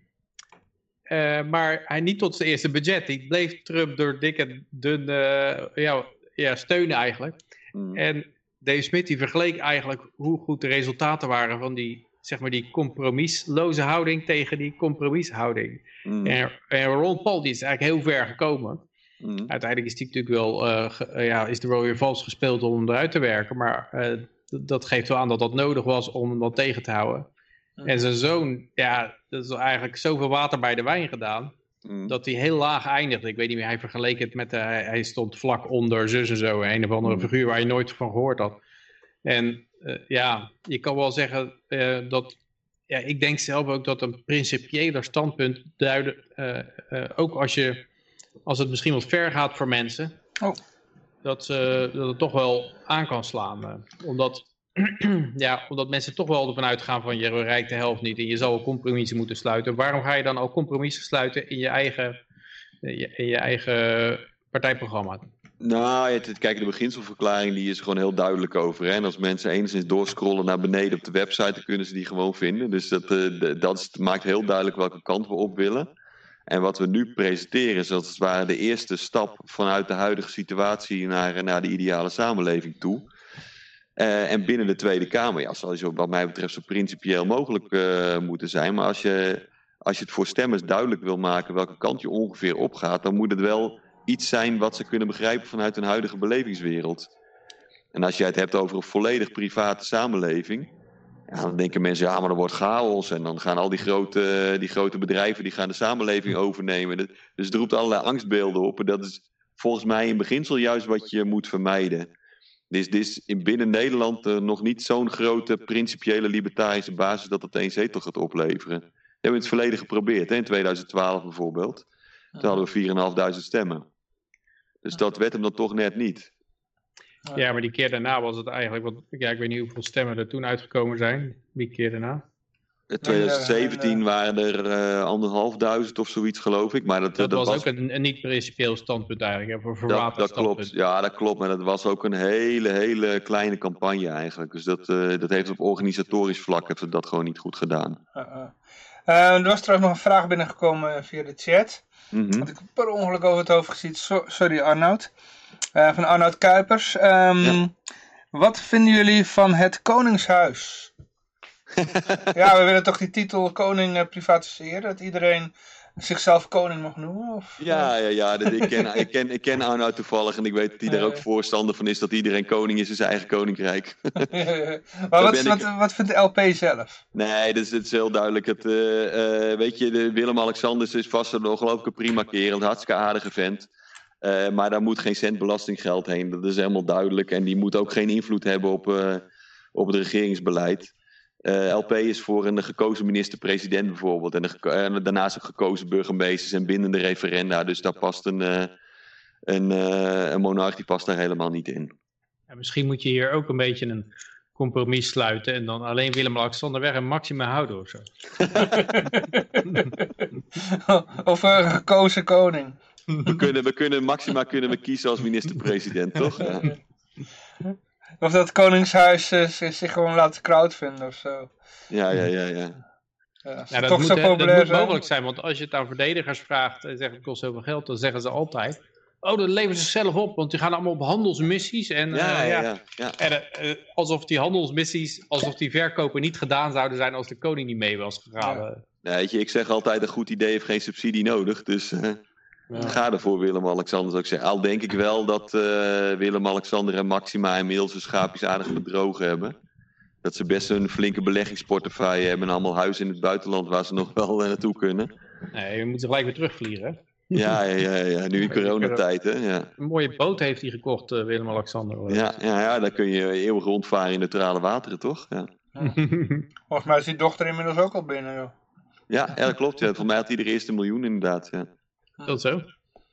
Eh, maar hij niet tot zijn eerste budget. Die bleef Trump door dikke, dunne ja, ja, steunen eigenlijk. Mm. En Dave Smith die vergeleek eigenlijk hoe goed de resultaten waren van die, zeg maar, die compromisloze houding tegen die compromishouding. Mm. En, en Ron Paul die is eigenlijk heel ver gekomen. Mm. Uiteindelijk is die natuurlijk wel, eh, eh, ja, is er wel weer vals gespeeld om hem eruit te werken. Maar eh, dat geeft wel aan dat dat nodig was om hem dan tegen te houden. En zijn zoon, ja, dat is eigenlijk zoveel water bij de wijn gedaan. Mm. Dat hij heel laag eindigde. Ik weet niet meer, hij vergeleek het met, eh, hij, stond vlak onder zus en zo. Een of andere Mm. figuur waar je nooit van gehoord had. En ja, je kan wel zeggen dat, ja, ik denk zelf ook dat een principiëler standpunt duiden, ook als je, als het misschien wat ver gaat voor mensen, Oh. dat, ze, dat het toch wel aan kan slaan. eh. omdat, ja, omdat mensen toch wel ervan uitgaan van je bereikt de helft niet en je zal compromissen moeten sluiten. Waarom ga je dan ook compromissen sluiten in je eigen, in je, in je eigen partijprogramma? Nou, het, het- kijk, de beginselverklaring die is er gewoon heel duidelijk over. Hè? En als mensen enigszins doorscrollen naar beneden op de website, dan kunnen ze die gewoon vinden. Dus dat, eh, dat maakt heel duidelijk welke kant we op willen. En wat we nu presenteren is als het ware de eerste stap vanuit de huidige situatie naar, naar de ideale samenleving toe. Eh, en binnen de Tweede Kamer, ja, zal zo wat mij betreft zo principieel mogelijk eh, moeten zijn. Maar als je, als je het voor stemmers duidelijk wil maken welke kant je ongeveer opgaat, dan moet het wel iets zijn wat ze kunnen begrijpen vanuit hun huidige belevingswereld. En als jij het hebt over een volledig private samenleving, ja, dan denken mensen, ja, maar er wordt chaos. En dan gaan al die grote, die grote bedrijven die gaan de samenleving overnemen. Dus het roept allerlei angstbeelden op. En dat is volgens mij in beginsel juist wat je moet vermijden. Dus dit is in binnen Nederland eh, nog niet zo'n grote principiële libertarische basis dat het één zetel gaat opleveren. Dat hebben we in het verleden geprobeerd, hè, in 2012 bijvoorbeeld. Toen hadden we 4.500 stemmen. Dus dat werd hem dan toch net niet. Ja, maar die keer daarna was het eigenlijk, wat, ja, ik weet niet hoeveel stemmen er toen uitgekomen zijn, die keer daarna. In 2017 waren er eh anderhalfduizend of zoiets, geloof ik. Maar dat, Dat, dat was, ook een, een niet-principieel standpunt eigenlijk, hè, voor dat, verwaterd dat standpunt. klopt. Ja, dat klopt. Maar dat was ook een hele, hele kleine campagne eigenlijk. Dus dat, eh, dat heeft op organisatorisch vlak heeft dat gewoon niet goed gedaan. Uh, uh. Uh, er was trouwens nog een vraag binnengekomen via de chat. Mhm. Had ik per ongeluk over het hoofd gezien. So sorry Arnoud. Uh, van Arnoud Kuipers. Um, Ja. Wat vinden jullie van het Koningshuis? ja, we willen toch die titel koning uh, privatiseren? Dat iedereen zichzelf koning mag noemen? Of, Ja, ja, ja. dat- ik, ken, ik, ken, ik ken Arnoud toevallig en ik weet dat hij daar ook voorstander van is dat iedereen koning is in zijn eigen koninkrijk. maar wat, wat, ik- wat vindt de LP zelf? Nee, dat is, het is heel duidelijk. Het, eh, eh, weet je, de Willem-Alexander is vast een ongelooflijke prima kerel, een hartstikke aardige vent. Eh, maar daar moet geen cent belastinggeld heen, dat is helemaal duidelijk. En die moet ook geen invloed hebben op, eh, op het regeringsbeleid. Eh, LP is voor een gekozen minister-president bijvoorbeeld. En, en daarnaast ook gekozen burgemeesters en bindende referenda. Dus daar past een, eh, een, eh, een monarch die past daar helemaal niet in. En misschien moet je hier ook een beetje een compromis sluiten en dan alleen Willem-Alexander weg en Maxima houden of zo. of een gekozen koning? We kunnen, we kunnen Maxima kunnen we kiezen als minister-president, toch? Ja. Of dat Koningshuis uh, zich gewoon laat crowdfunden of zo. Ja, ja, ja, ja. Ja, Ja, dat, toch moet, zo dat moet mogelijk zijn, want als je het aan verdedigers vraagt en zegt het kost zoveel geld, dan zeggen ze altijd, oh dat leveren ze zelf op, want die gaan allemaal op handelsmissies en Ja, eh, ja, ja. ja. ja. En, eh, eh, alsof die handelsmissies, alsof die verkopen niet gedaan zouden zijn als de koning niet mee was gegaan. Nee, weet je, ik zeg altijd, een goed idee heeft geen subsidie nodig. Dus eh, Ja. ga ervoor, Willem-Alexander. zou ik zeggen. Al denk ik wel dat eh, Willem-Alexander en Maxima inmiddels hun schaapjes aardig bedrogen hebben. Dat ze best een flinke beleggingsportefeuille hebben en allemaal huizen in het buitenland waar ze nog wel eh, naartoe kunnen. Nee, we moeten gelijk weer terugvliegen. hè. Ja, ja, ja, ja. nu in coronatijd, hè. Ja. Een mooie boot heeft hij gekocht, eh, Willem-Alexander. Ja, ja, ja, dan kun je eeuwig rondvaren in neutrale wateren, toch? Ja, Volgens mij is die dochter inmiddels ook al binnen, joh. ja, ja dat klopt. Ja. Voor mij had hij de eerste miljoen inderdaad, ja. Dat zo?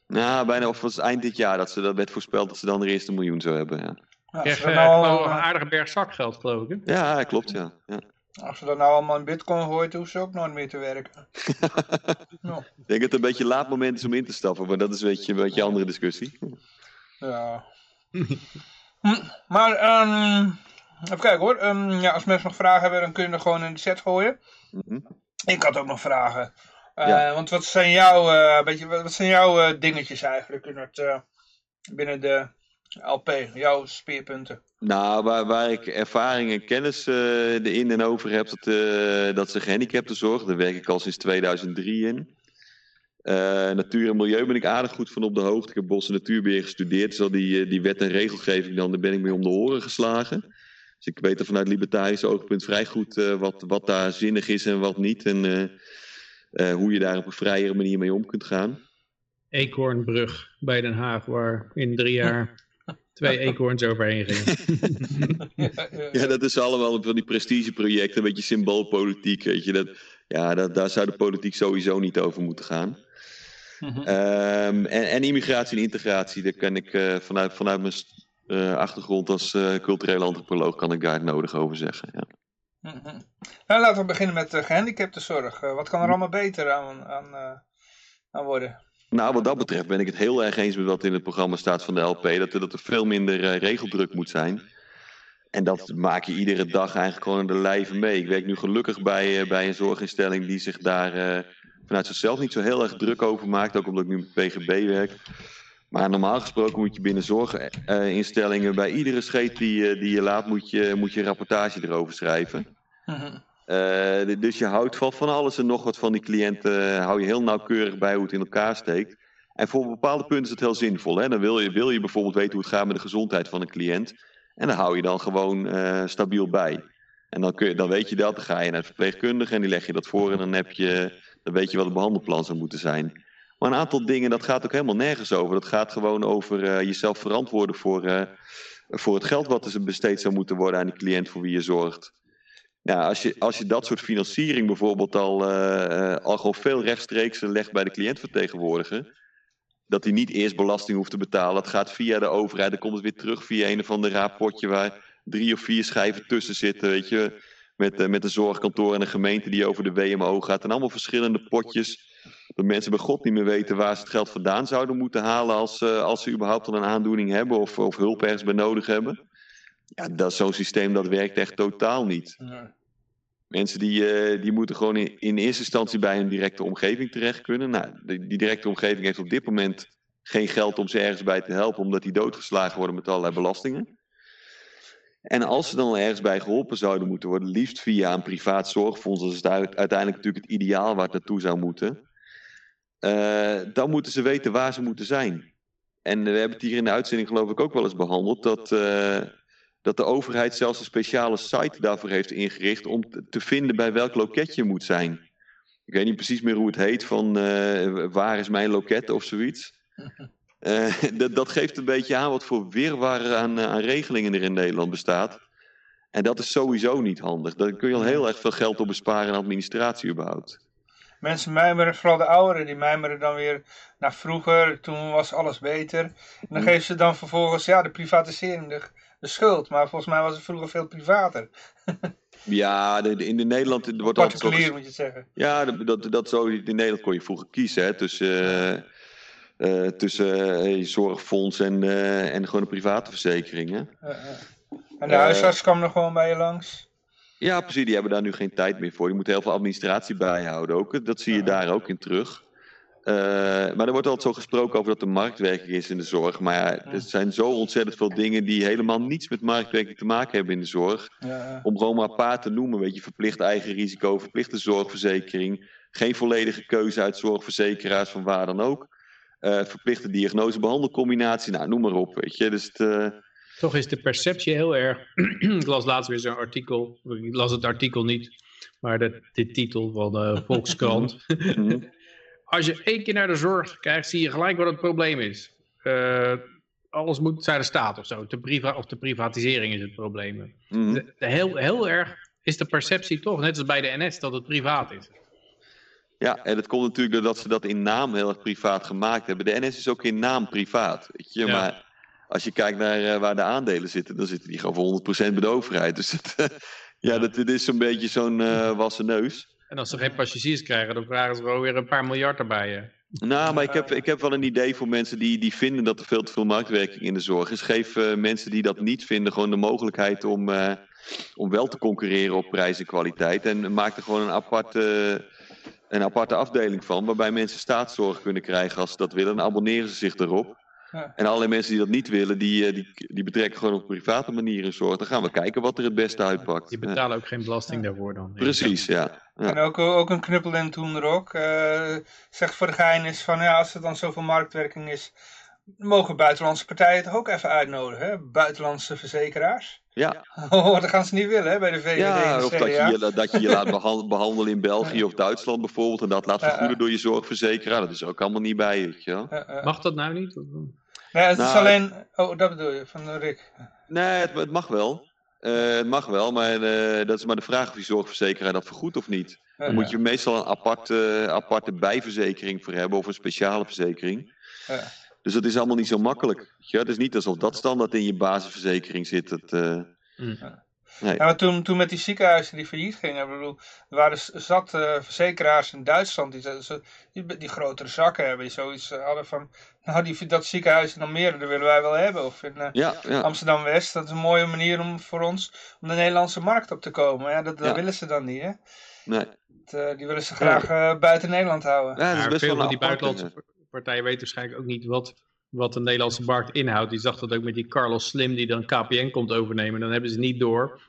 Nou, bijna, of was het eind dit jaar dat ze dat werd voorspeld dat ze dan de eerste miljoen zou hebben. Ja, Ja, Krijg dat nou, een al- aardige berg zakgeld, geloof ik. Hè? ja klopt, ja. ja. als ze dat nou allemaal in bitcoin gooit, hoeft ze ook nooit meer te werken. Nou, Ik denk dat het een beetje een laat moment is om in te stappen, maar dat is een beetje een beetje een andere discussie. Ja. Hm, maar, ehm, even kijken hoor. Ehm, ja, als mensen nog vragen hebben, dan kun je er gewoon in de chat gooien. Mhm. Ik had ook nog vragen. Eh, Ja. Want wat zijn jouw, eh, beetje, wat zijn jouw eh, dingetjes eigenlijk in het, binnen de LP? Jouw speerpunten? Nou, waar, waar ik ervaring en kennis eh in en over heb, dat, dat ze gehandicaptenzorg. Daar werk ik al sinds 2003 in. Natuur en milieu ben ik aardig goed van op de hoogte. Ik heb bos en natuurbeheer gestudeerd. Dus al die, die wet en regelgeving, dan, daar ben ik mee om de oren geslagen. Dus ik weet er vanuit libertarisch oogpunt vrij goed wat, wat daar zinnig is en wat niet. En eh, hoe je daar op een vrijere manier mee om kunt gaan. Eekhoornbrug bij Den Haag, waar in drie jaar twee eekhoorns overheen gingen. Ja, dat is allemaal van die prestigeprojecten, een beetje symboolpolitiek, weet je. Dat, ja, dat, daar zou de politiek sowieso niet over moeten gaan. Mhm. Ehm, en, en immigratie en integratie, daar kan ik eh, vanuit, vanuit mijn eh, achtergrond als eh culturele antropoloog kan ik daar het nodig over zeggen. Ja. Mhm. Nou, laten we beginnen met de gehandicaptenzorg. Eh, wat kan er allemaal beter aan, aan, eh, aan worden? Nou, wat dat betreft ben ik het heel erg eens met wat in het programma staat van de LP. Dat, er- dat er veel minder eh, regeldruk moet zijn. En dat maak je iedere dag eigenlijk gewoon de lijve mee. Ik werk nu gelukkig bij, eh, bij een zorginstelling die zich daar eh, vanuit zichzelf niet zo heel erg druk over maakt. Ook omdat ik nu met PGB werk. Maar normaal gesproken moet je binnen zorginstellingen bij iedere scheet die, eh, die je laat, moet je, moet je een rapportage erover schrijven. Mhm. Eh, dus je houdt van, van alles en nog wat van die cliënten, eh, hou je heel nauwkeurig bij hoe het in elkaar steekt. En voor bepaalde punten is het heel zinvol. Hè? Dan wil je, wil je bijvoorbeeld weten hoe het gaat met de gezondheid van een cliënt. En dan hou je dan gewoon stabiel bij. En dan, kun je, dan weet je dat, dan ga je naar de verpleegkundige en die leg je dat voor. En dan, heb je, dan weet je wat het behandelplan zou moeten zijn. Maar een aantal dingen, dat gaat ook helemaal nergens over. Dat gaat gewoon over eh, jezelf verantwoorden voor, eh, voor het geld wat er besteed zou moeten worden aan die cliënt voor wie je zorgt. Ja, als je, als je dat soort financiering bijvoorbeeld al, eh, al gewoon veel rechtstreeks legt bij de cliëntvertegenwoordiger. Dat hij niet eerst belasting hoeft te betalen. Dat gaat via de overheid. Dan komt het weer terug via een of ander raar potje waar drie of vier schijven tussen zitten. Weet je, met, met een zorgkantoor en een gemeente die over de WMO gaat. En allemaal verschillende potjes. Dat mensen bij God niet meer weten waar ze het geld vandaan zouden moeten halen. Als, eh, als ze überhaupt al een aandoening hebben of, of hulp ergens bij nodig hebben. Ja, dat zo'n systeem dat werkt echt totaal niet. Ja. Mensen die, eh, die moeten gewoon in, in eerste instantie bij hun directe omgeving terecht kunnen. Nou, die, die directe omgeving heeft op dit moment geen geld om ze ergens bij te helpen, omdat die doodgeslagen worden met allerlei belastingen. En als ze dan ergens bij geholpen zouden moeten worden, liefst via een privaat zorgfonds, dat is het uiteindelijk natuurlijk het ideaal waar het naartoe zou moeten, eh, dan moeten ze weten waar ze moeten zijn. En we hebben het hier in de uitzending geloof ik ook wel eens behandeld, dat, eh, dat de overheid zelfs een speciale site daarvoor heeft ingericht om te- vinden bij welk loket je moet zijn. Ik weet niet precies meer hoe het heet, van eh, waar is mijn loket of zoiets. Dat, dat geeft een beetje aan wat voor wirwar aan, aan regelingen er in Nederland bestaat. En dat is sowieso niet handig. Daar kun je al heel erg veel geld op besparen aan administratie überhaupt. Mensen mijmeren, vooral de ouderen, die mijmeren dan weer naar vroeger. Toen was alles beter. En dan geven ze dan vervolgens ja, de privatisering de, de schuld. Maar volgens mij was het vroeger veel privater. Ja, de, de- in de Nederland wordt altijd Particulier moet je het zeggen. Ja, dat, dat, dat zo, in Nederland kon je vroeger kiezen hè, tussen, eh, eh, tussen eh, je zorgfonds en, en gewoon een private verzekering. Hè? En de huisarts kwam nog gewoon bij je langs. Ja, precies. Die hebben daar nu geen tijd meer voor. Die moeten heel veel administratie bijhouden ook. Dat zie je daar ook in terug. Eh, maar er wordt altijd zo gesproken over dat er marktwerking is in de zorg. Maar ja, er zijn zo ontzettend veel dingen die helemaal niets met marktwerking te maken hebben in de zorg. Ja. Om gewoon maar een paar te noemen, weet je, verplicht eigen risico, verplichte zorgverzekering, geen volledige keuze uit zorgverzekeraars van waar dan ook, Eh, verplichte diagnose-behandelcombinatie, nou noem maar op, weet je. Dus het, eh, Toch is de perceptie heel erg. ik las laatst weer zo'n artikel. Ik las het artikel niet, maar de, de titel van de Volkskrant. mhm. Als je één keer naar de zorg krijgt, zie je gelijk wat het probleem is. Eh, alles moet zijn de staat of zo. De priva of de privatisering is het probleem. Mhm. De- de heel, heel erg is de perceptie toch, net als bij de NS, dat het privaat is. Ja, en dat komt natuurlijk doordat ze dat in naam heel erg privaat gemaakt hebben. De NS is ook in naam privaat, weet je. Ja. Maar als je kijkt naar eh, waar de aandelen zitten, dan zitten die gewoon voor 100% bij de overheid. Dus het, ja, dat, dit is zo'n beetje zo'n eh wassen neus. En als ze geen passagiers krijgen, dan vragen ze gewoon weer een paar miljard erbij. hè. Nou, maar ik heb, ik heb wel een idee voor mensen die, die vinden dat er veel te veel marktwerking in de zorg is. Geef uh, mensen die dat niet vinden gewoon de mogelijkheid om, uh, om wel te concurreren op prijs en kwaliteit. En maak er gewoon een aparte, een aparte afdeling van, waarbij mensen staatszorg kunnen krijgen als ze dat willen. Dan abonneren ze zich erop. Ja. En alle mensen die dat niet willen, die, eh, die, die betrekken gewoon op private manier een zorg. Dan gaan we kijken wat er het beste uitpakt. Die betalen ook geen belasting daarvoor dan. Precies, ja. ja. En ook, ook een knuppel en toenrok. Uh, zegt voor de gein is van, ja, als er dan zoveel marktwerking is, mogen buitenlandse partijen toch ook even uitnodigen, hè? Buitenlandse verzekeraars. Ja. Oh, dat gaan ze niet willen, hè, bij de VVD ja, of dat je, dat je je laat behandelen in België of Duitsland bijvoorbeeld, en dat laat vergoeden door je zorgverzekeraar. Dat is ook allemaal niet bij je, Mag dat nou niet? Nee, het nou, is alleen... Oh, dat bedoel je, van Rick. Nee, het, het mag wel. Uh, het mag wel, maar uh, dat is maar de vraag of je zorgverzekeraar dat vergoedt of niet. Dan moet je meestal een aparte, aparte bijverzekering voor hebben of een speciale verzekering. Ja. Dus dat is allemaal niet zo makkelijk. Ja, het is niet alsof dat standaard in je basisverzekering zit. Het, uh, mm. Nee. ja, toen, toen met die ziekenhuizen die failliet gingen, bedoel, er waren zat uh, verzekeraars in Duitsland die, die, die, grotere zakken hebben, die zoiets uh, hadden van, nou die, dat ziekenhuis in Almere, dat willen wij wel hebben. Of in ja, ja. Amsterdam-West, dat is een mooie manier om voor ons om de Nederlandse markt op te komen. Ja, dat, dat willen ze dan niet, hè? Nee. Dat, die willen ze graag buiten Nederland houden. Ja, dat is best wel die buitenlandse partij weet waarschijnlijk ook niet wat, wat de Nederlandse markt inhoudt. Die zag dat ook met die Carlos Slim die dan KPN komt overnemen. Dan hebben ze niet door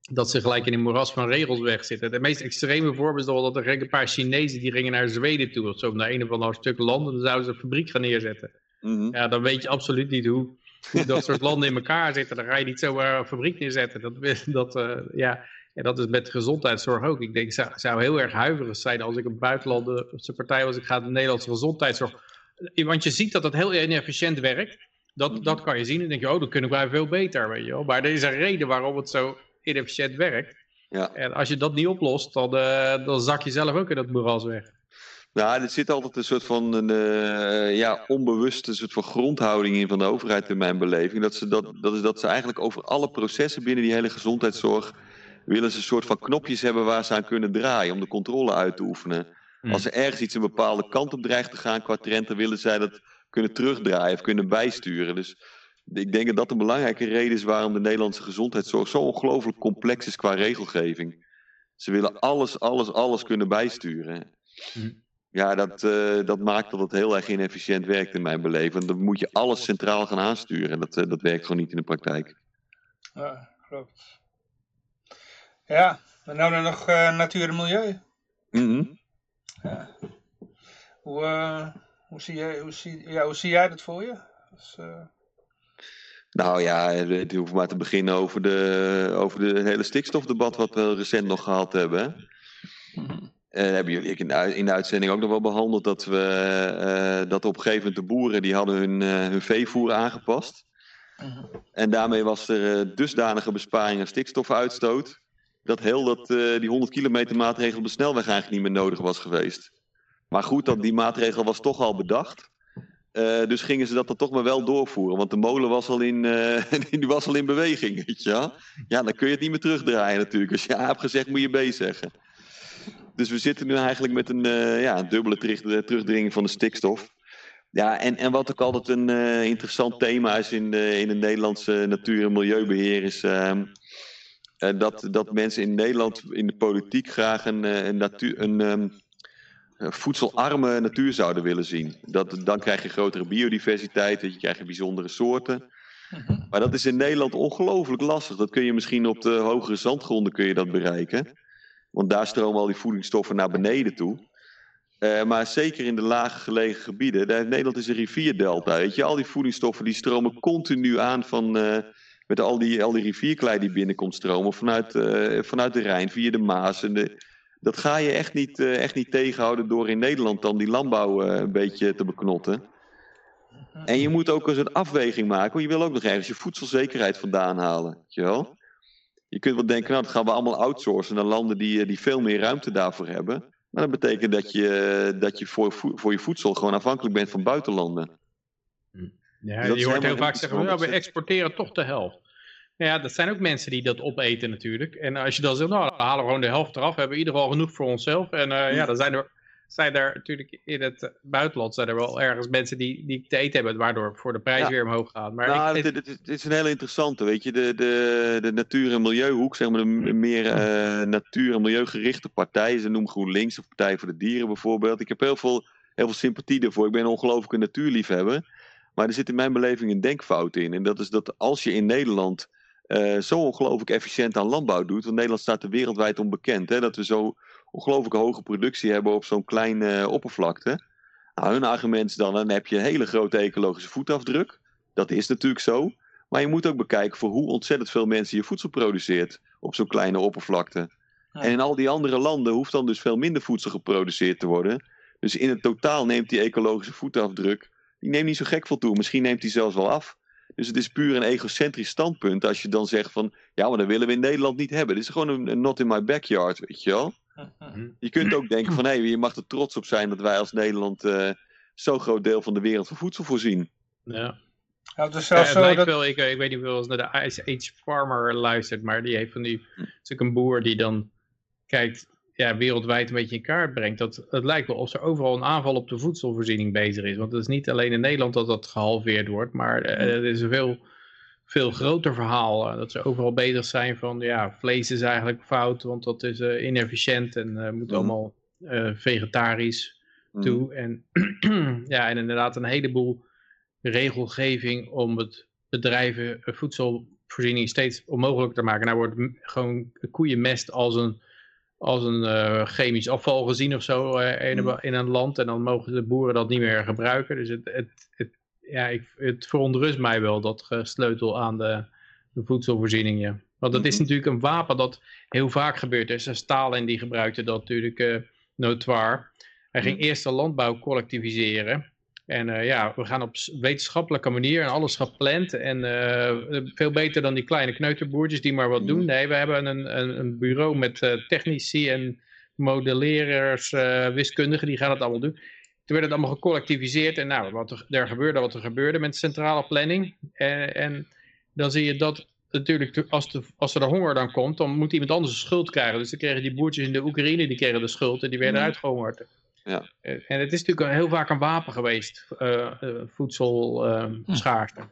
dat ze gelijk in een moeras van regels wegzitten. Het meest extreme voorbeeld is dat er een paar Chinezen die gingen naar Zweden toe. Of zo, naar een of ander stuk land. En dan zouden ze een fabriek gaan neerzetten. Mhm. Ja, dan weet je absoluut niet hoe, hoe dat soort landen in elkaar zitten. Dan ga je niet zomaar een fabriek neerzetten. Dat, dat, uh, ja, en dat is met gezondheidszorg ook. Ik denk, ik zou, zou heel erg huiverig zijn als ik een buitenlandse partij was. Ik ga de Nederlandse gezondheidszorg. Want je ziet dat het heel inefficiënt werkt. Dat, mhm. dat kan je zien. En dan denk je, oh, dan kunnen wij veel beter. Weet je wel. Maar er is een reden waarom het zo inefficiënt werkt. Ja. En als je dat niet oplost, dan, uh, dan zak je zelf ook in dat moeras weg. Nou, er zit altijd een soort van een, uh, ja, onbewuste soort van grondhouding in van de overheid in mijn beleving. Dat, ze dat, dat is dat ze eigenlijk over alle processen binnen die hele gezondheidszorg willen ze een soort van knopjes hebben waar ze aan kunnen draaien om de controle uit te oefenen. Hmm. Als er ergens iets een bepaalde kant op dreigt te gaan qua trend, dan willen zij dat kunnen terugdraaien of kunnen bijsturen. Dus ik denk dat dat een belangrijke reden is waarom de Nederlandse gezondheidszorg zo ongelooflijk complex is qua regelgeving. Ze willen alles, alles, alles kunnen bijsturen. Hmm. Ja, dat, uh, dat maakt dat het heel erg inefficiënt werkt in mijn beleving. Dan moet je alles centraal gaan aansturen. En dat, uh, dat werkt gewoon niet in de praktijk. Ja, klopt. Ja, en nou dan nog uh, natuur en milieu. Mm ja. Hoe, hoe, zie jij, hoe, zie, ja, hoe zie jij dat voor je? Dus. Nou ja, het hoeft maar te beginnen over de, over de hele stikstofdebat wat we recent nog gehad hebben. En hebben jullie in de, in de uitzending ook nog wel behandeld dat we uh, dat op gegeven moment de boeren die hadden hun, hun veevoer aangepast. En daarmee was er dusdanige besparing aan stikstofuitstoot dat heel dat, die 100 kilometer maatregel op de snelweg eigenlijk niet meer nodig was geweest. Maar goed, dat, die maatregel was toch al bedacht. Uh, dus gingen ze dat dan toch maar wel doorvoeren. Want de molen was al in, uh, die was al in beweging. Weet je? Ja, dan kun je het niet meer terugdraaien natuurlijk. Als je A hebt gezegd, moet je B zeggen. Dus we zitten nu eigenlijk met een, uh, ja, dubbele terug, terugdringing van de stikstof. Ja, en, en wat ook altijd een interessant thema is in, in het Nederlandse natuur- en milieubeheer... is ehm, dat, dat mensen in Nederland in de politiek graag een, eh, een, natuur, een um, voedselarme natuur zouden willen zien. Dat, dan krijg je grotere biodiversiteit, je krijgt bijzondere soorten. Mhm. Maar dat is in Nederland ongelooflijk lastig. Dat kun je misschien op de hogere zandgronden kun je dat bereiken. Want daar stromen al die voedingsstoffen naar beneden toe. Uh, maar zeker in de laag gelegen gebieden, daar, Nederland is een rivierdelta. Weet je, al die voedingsstoffen die stromen continu aan van, uh, met al die, al die rivierklei die binnenkomt stromen vanuit, uh, vanuit de Rijn, via de Maas. En de, dat ga je echt niet, uh, echt niet tegenhouden door in Nederland dan die landbouw uh, een beetje te beknotten. En je moet ook eens een afweging maken, want je wil ook nog ergens je voedselzekerheid vandaan halen. Weet je, wel? je kunt wel denken, nou dat gaan we allemaal outsourcen naar landen die, die veel meer ruimte daarvoor hebben. Maar dat betekent dat je, dat je voor, voor je voedsel gewoon afhankelijk bent van buitenlanden. Ja, dus je hoort heel vaak zeggen, nou, we exporteren toch de helft. Ja, dat zijn ook mensen die dat opeten natuurlijk. En als je dan zegt, nou, dan halen we gewoon de helft eraf. We hebben in ieder geval genoeg voor onszelf. En uh, ja, dan zijn er, zijn er natuurlijk in het buitenland zijn er wel ergens mensen die, die te eten hebben, waardoor voor de prijs weer omhoog gaat. Maar nou, ik, het, het, is een hele interessante, weet je. De, de, de natuur- en milieuhoek, zeg maar, de meer uh, natuur- en milieugerichte partijen. Ze noemen GroenLinks, de Partij voor de Dieren bijvoorbeeld. Ik heb heel veel, heel veel sympathie ervoor. Ik ben een ongelooflijke natuurliefhebber. Maar er zit in mijn beleving een denkfout in. En dat is dat als je in Nederland uh, zo ongelooflijk efficiënt aan landbouw doet. Want Nederland staat er wereldwijd onbekend. Hè, dat we zo ongelooflijk hoge productie hebben op zo'n kleine uh, oppervlakte. Nou, hun argument is dan, dan heb je een hele grote ecologische voetafdruk. Dat is natuurlijk zo. Maar je moet ook bekijken voor hoe ontzettend veel mensen je voedsel produceert op zo'n kleine oppervlakte. Ja. En in al die andere landen hoeft dan dus veel minder voedsel geproduceerd te worden. Dus in het totaal neemt die ecologische voetafdruk, die neemt niet zo gek veel toe. Misschien neemt die zelfs wel af. Dus het is puur een egocentrisch standpunt als je dan zegt van, ja, maar dat willen we in Nederland niet hebben. Dit is gewoon een, een not in my backyard, weet je wel. Je kunt ook denken van, hé, hey, je mag er trots op zijn dat wij als Nederland uh, zo'n groot deel van de wereld van voedsel voorzien. Ja. Ja, het is zelfs Ja, zo lijkt dat... wel, ik, ik weet niet of je naar de Ice Age Farmer luistert, maar die heeft van die, ook een boer die dan kijkt, ja, wereldwijd een beetje in kaart brengt. Dat, het lijkt wel of er overal een aanval op de voedselvoorziening bezig is. Want het is niet alleen in Nederland dat dat gehalveerd wordt, maar het is een veel, veel groter verhaal. Uh, dat ze overal bezig zijn van, ja, vlees is eigenlijk fout, want dat is uh, inefficiënt en moet allemaal vegetarisch toe. En, ja, en inderdaad een heleboel regelgeving om het bedrijven voedselvoorziening steeds onmogelijk te maken. Nou wordt gewoon koeienmest als een, als een uh, chemisch afval gezien of zo uh, in, een, in, een land. En dan mogen de boeren dat niet meer gebruiken. Dus het, het, het ja, ik, het verontrust mij wel, dat sleutel aan de, de voedselvoorziening. Ja. Want dat is natuurlijk een wapen dat heel vaak gebeurt. Er is Stalin die gebruikte dat natuurlijk uh, notoire. Hij ging eerst de landbouw collectiviseren. En uh, ja, we gaan op wetenschappelijke manier en alles gepland. En uh, veel beter dan die kleine kneuterboertjes die maar wat doen. Nee, we hebben een, een, een bureau met uh, technici en modellerers, wiskundigen, die gaan het allemaal doen. Toen werd het allemaal gecollectiviseerd. En nou, wat er, er gebeurde wat er gebeurde met centrale planning. En, en dan zie je dat natuurlijk, als, de, als er de honger dan komt, dan moet iemand anders de schuld krijgen. Dus dan kregen die boertjes in de Oekraïne, die kregen de schuld en die werden uitgehongerd. Ja. En het is natuurlijk heel vaak een wapen geweest, uh, uh, voedselschaarste. Uh,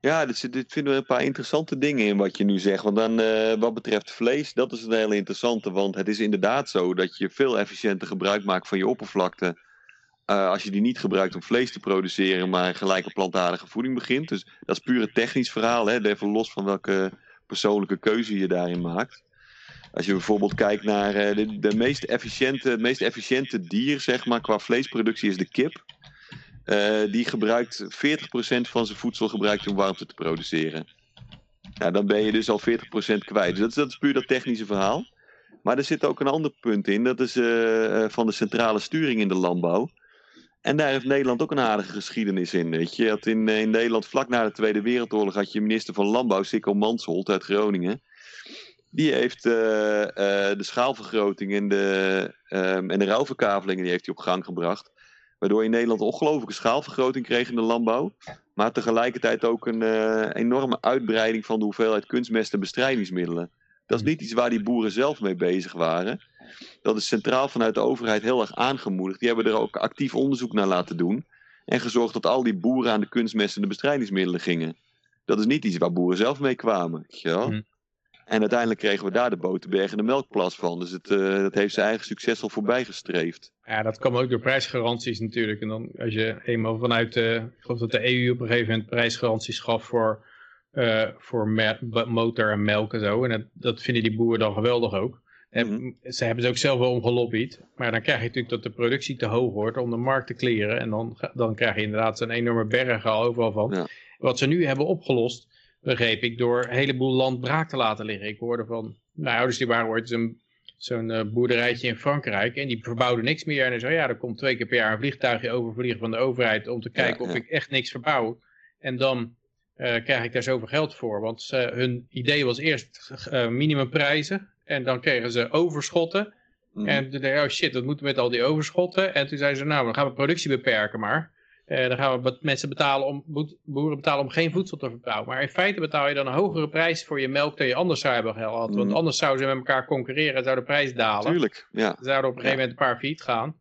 ja, dit, dit, vinden we een paar interessante dingen in wat je nu zegt. Want dan, wat betreft vlees, dat is een hele interessante. Want het is inderdaad zo dat je veel efficiënter gebruik maakt van je oppervlakte. als je die niet gebruikt om vlees te produceren, maar gelijk op plantaardige voeding begint. Dus dat is puur een technisch verhaal. Hè? Even los van welke persoonlijke keuze je daarin maakt. Als je bijvoorbeeld kijkt naar uh, de, de meest efficiënte, meest efficiënte dier, zeg maar, qua vleesproductie is de kip. Uh, die gebruikt 40% van zijn voedsel gebruikt om warmte te produceren. Nou, dan ben je dus al 40% kwijt. Dus dat is, dat is puur dat technische verhaal. Maar er zit ook een ander punt in. Dat is uh, van de centrale sturing in de landbouw. En daar heeft Nederland ook een aardige geschiedenis in. Weet je. had in, in Nederland vlak na de Tweede Wereldoorlog had je minister van Landbouw, Sikko Mansholt uit Groningen. Die heeft uh, uh, de schaalvergroting en de, um, en de ruilverkavelingen die heeft hij op gang gebracht. Waardoor in Nederland ongelooflijke schaalvergroting kreeg in de landbouw. Maar tegelijkertijd ook een uh, enorme uitbreiding van de hoeveelheid kunstmest en bestrijdingsmiddelen. Dat is niet iets waar die boeren zelf mee bezig waren. Dat is centraal vanuit de overheid heel erg aangemoedigd. Die hebben er ook actief onderzoek naar laten doen. En gezorgd dat al die boeren aan de kunstmest en de bestrijdingsmiddelen gingen. Dat is niet iets waar boeren zelf mee kwamen. Ja? En uiteindelijk kregen we daar de Boterberg en de Melkplas van. Dus het, uh, dat heeft zijn eigen succesvol voorbij gestreefd. Ja, dat kwam ook door prijsgaranties natuurlijk. En dan als je eenmaal vanuit de... Ik geloof dat de EU op een gegeven moment prijsgaranties gaf voor, uh, voor motor en melk en zo. En dat, dat vinden die boeren dan geweldig ook. En mm -hmm. ze hebben ze ook zelf wel om gelobbyd. Maar dan krijg je natuurlijk dat de productie te hoog wordt om de markt te clearen. En dan, dan krijg je inderdaad zo'n enorme berg al overal van. Ja. Wat ze nu hebben opgelost begreep ik, door een heleboel land braak te laten liggen. Ik hoorde van, mijn ouders die waren ooit zo'n uh, boerderijtje in Frankrijk en die verbouwden niks meer. En dan zei ja, er komt twee keer per jaar een vliegtuigje overvliegen van de overheid om te kijken ja, ja. of ik echt niks verbouw. En dan uh, krijg ik daar zoveel geld voor. Want uh, hun idee was eerst minimumprijzen en dan kregen ze overschotten. Mm. En toen dacht ik, oh shit, wat moeten we met al die overschotten? En toen zeiden ze, nou, dan gaan we productie beperken maar. Uh, dan gaan we mensen betalen om, boeren betalen om geen voedsel te verbouwen. Maar in feite betaal je dan een hogere prijs voor je melk dan je anders zou hebben gehad. Want anders zouden ze met elkaar concurreren en zou de prijs dalen. Tuurlijk, ja. Ze zouden op een gegeven moment een paar failliet gaan.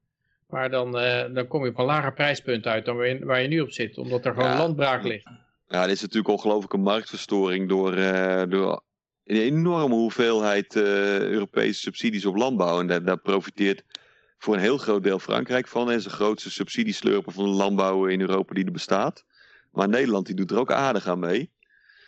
Maar dan, eh, dan kom je op een lager prijspunt uit dan waar je, waar je nu op zit. Omdat er gewoon Ja. landbraak ligt. Ja, dit is natuurlijk ongelooflijke marktverstoring door, eh, door een enorme hoeveelheid Europese subsidies op landbouw. En daar, daar profiteert voor een heel groot deel Frankrijk van. En is de grootste subsidieslurper van de landbouw in Europa die er bestaat. Maar Nederland die doet er ook aardig aan mee.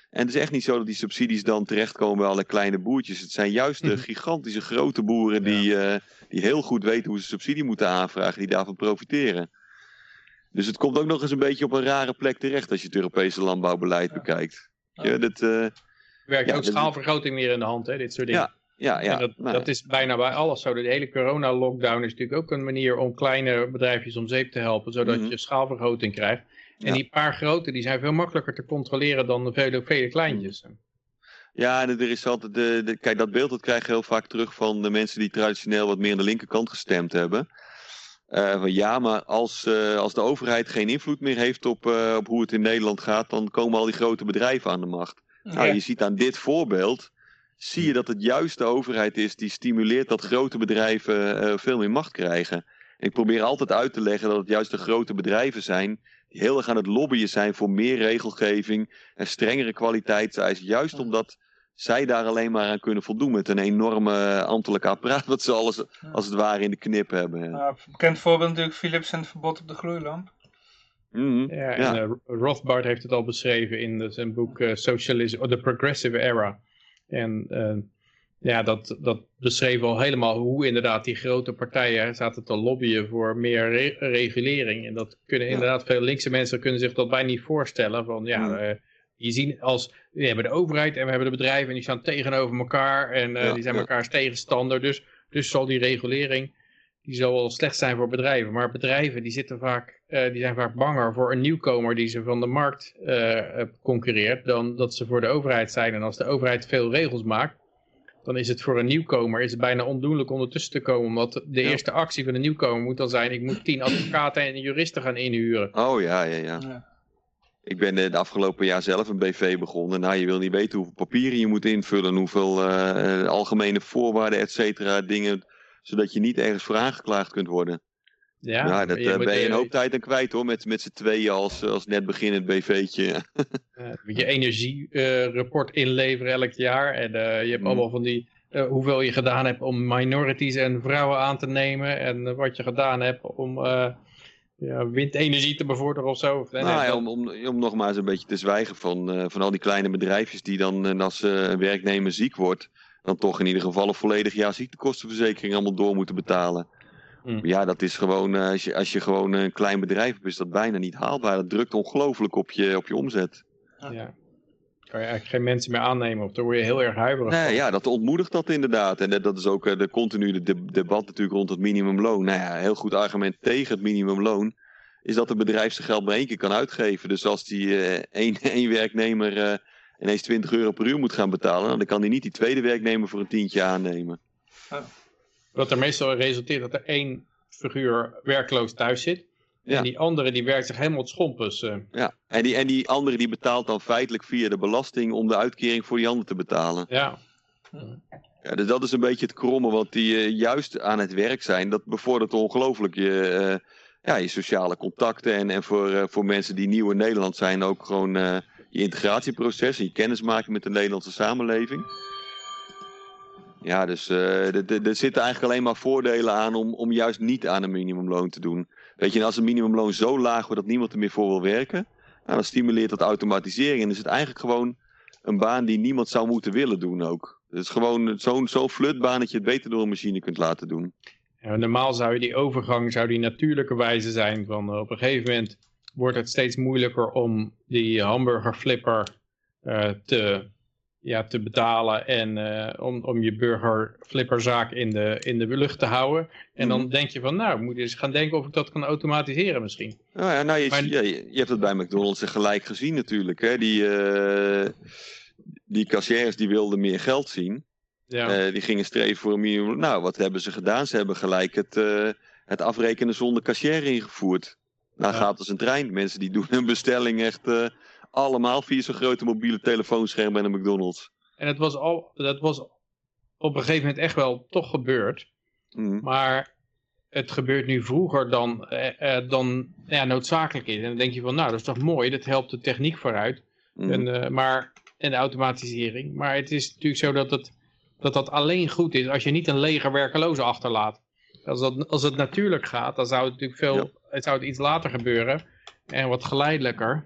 En het is echt niet zo dat die subsidies dan terechtkomen bij alle kleine boertjes. Het zijn juist de Mhm. gigantische grote boeren die, eh, die heel goed weten hoe ze subsidie moeten aanvragen, die daarvan profiteren. Dus het komt ook nog eens een beetje op een rare plek terecht als je het Europese landbouwbeleid bekijkt. Ja, dat, eh, Werkt Ja, ook schaalvergroting meer in de hand, hè, dit soort dingen. Ja, ja, ja. en dat, nou, dat is bijna bij alles zo. De hele corona-lockdown is natuurlijk ook een manier om kleine bedrijfjes om zeep te helpen, zodat Mhm. je schaalvergroting krijgt. En Ja. die paar grote, die zijn veel makkelijker te controleren dan de vele, vele kleintjes. Ja, en er is altijd de, de- kijk, dat beeld dat krijg je heel vaak terug van de mensen die traditioneel wat meer aan de linkerkant gestemd hebben. Eh, van ja, maar als, eh, als de overheid geen invloed meer heeft op, eh, op hoe het in Nederland gaat, dan komen al die grote bedrijven aan de macht. Nou, je ziet aan dit voorbeeld, zie je dat het juist de overheid is die stimuleert dat grote bedrijven eh, veel meer macht krijgen. En ik probeer altijd uit te leggen dat het juist de grote bedrijven zijn die heel erg aan het lobbyen zijn voor meer regelgeving en strengere kwaliteitseisen. Juist omdat zij daar alleen maar aan kunnen voldoen met een enorme ambtelijke apparaat wat ze alles als het ware in de knip hebben. Nou, bekend voorbeeld natuurlijk Philips en het verbod op de gloeilamp. Mhm. Ja, en Ja. eh, Rothbard heeft het al beschreven in de- zijn boek eh, Socialism, or The Progressive Era. En eh, ja, dat, dat beschreef al helemaal hoe inderdaad die grote partijen zaten te lobbyen voor meer re- regulering. En dat kunnen Ja. inderdaad veel linkse mensen kunnen zich dat bijna niet voorstellen. Van ja, Hmm. eh, je ziet als, we hebben de overheid en we hebben de bedrijven en die staan tegenover elkaar en eh, Ja, die zijn ja. elkaars tegenstander. Dus, dus zal die regulering die zal wel slecht zijn voor bedrijven. Maar bedrijven die, zitten vaak, eh, die zijn vaak banger voor een nieuwkomer die ze van de markt eh, concurreert dan dat ze voor de overheid zijn. En als de overheid veel regels maakt, dan is het voor een nieuwkomer is het bijna ondoenlijk om ertussen te komen. Want de Ja. eerste actie van de nieuwkomer moet dan zijn, ik moet tien advocaten en juristen gaan inhuren. Oh ja, ja, ja. Ja. Ik ben eh, de afgelopen jaar zelf een BV begonnen. Nou, je wil niet weten hoeveel papieren je moet invullen, hoeveel algemene voorwaarden, et cetera, dingen, zodat je niet ergens voor aangeklaagd kunt worden. Ja, Ja, dat je eh, ben je een eh, hoop tijd aan kwijt hoor, met, met z'n tweeën als, als net beginnend BV'tje. Eh, je energierapport inleveren elk jaar. En eh, je hebt Mm. allemaal van die, eh, hoeveel je gedaan hebt om minorities en vrouwen aan te nemen. En eh, wat je gedaan hebt om eh, ja, windenergie te bevorderen of zo. Nou ja, om, om, om nog maar eens een beetje te zwijgen van, eh, van al die kleine bedrijfjes die dan, eh, als eh, een werknemer ziek wordt, dan toch in ieder geval een volledig jaar ziektekostenverzekering allemaal door moeten betalen. Hm. Ja, dat is gewoon, eh, als, je, als je gewoon een klein bedrijf hebt, is dat bijna niet haalbaar. Dat drukt ongelooflijk op je, op je omzet. ja. Kan je eigenlijk geen mensen meer aannemen of daar word je heel erg huiverig Nee, van. ja, dat ontmoedigt dat inderdaad. En dat, dat is ook eh, de continue de, debat natuurlijk rond het minimumloon. Nou ja, een heel goed argument tegen het minimumloon is dat het bedrijf zijn geld maar één keer kan uitgeven. Dus als die eh, één, één werknemer eh, ineens 20 euro per uur moet gaan betalen, dan kan hij niet die tweede werknemer voor een tientje aannemen. Wat er meestal resulteert dat er één figuur werkloos thuis zit. Ja. En die andere die werkt zich helemaal het schompus. eh. Ja, en die, en die andere die betaalt dan feitelijk via de belasting om de uitkering voor die ander te betalen. ja. Ja, dus dat is een beetje het kromme, want die eh, juist aan het werk zijn, dat bevordert ongelooflijk je, eh, ja, je sociale contacten. En, en voor, voor mensen die nieuw in Nederland zijn, ook gewoon eh, integratieproces en je kennismaking met de Nederlandse samenleving. Ja, dus eh, er- zitten eigenlijk alleen maar voordelen aan om, om juist niet aan een minimumloon te doen. Weet je, en als het minimumloon zo laag wordt dat niemand er meer voor wil werken, nou, dan stimuleert dat automatisering. En is het eigenlijk gewoon een baan die niemand zou moeten willen doen ook. Het is gewoon zo'n zo flutbaan dat je het beter door een machine kunt laten doen. Ja, normaal zou je die overgang, zou die natuurlijke wijze zijn van eh, op een gegeven moment wordt het steeds moeilijker om die hamburgerflipper eh, te, ja, te betalen en eh, om, om je burgerflipperzaak in de, in de lucht te houden. En dan Mhm. denk je van nou, moet je eens gaan denken of ik dat kan automatiseren misschien. Nou ja, nou, je, Maar- ja, je, je hebt het bij McDonald's gelijk gezien natuurlijk. Hè? Die, eh die kassiers die wilden meer geld zien. Ja, die gingen streven voor een minimum. Nou, wat hebben ze gedaan? Ze hebben gelijk het, het afrekenen zonder cashier ingevoerd. Nou Ja. gaat als een trein. Mensen die doen hun bestelling echt eh, allemaal via zo'n grote mobiele telefoonscherm bij een McDonald's. en het was al, dat was op een gegeven moment echt wel toch gebeurd. Mhm. Maar het gebeurt nu vroeger dan, eh, eh, dan ja, noodzakelijk is. En dan denk je van, nou, dat is toch mooi, dat helpt de techniek vooruit. Mhm. En, maar, en de automatisering. Maar het is natuurlijk zo dat, het, dat dat alleen goed is als je niet een leger werkelozen achterlaat. Als, dat, als het natuurlijk gaat, dan zou het natuurlijk veel, het zou het iets later gebeuren. En wat geleidelijker.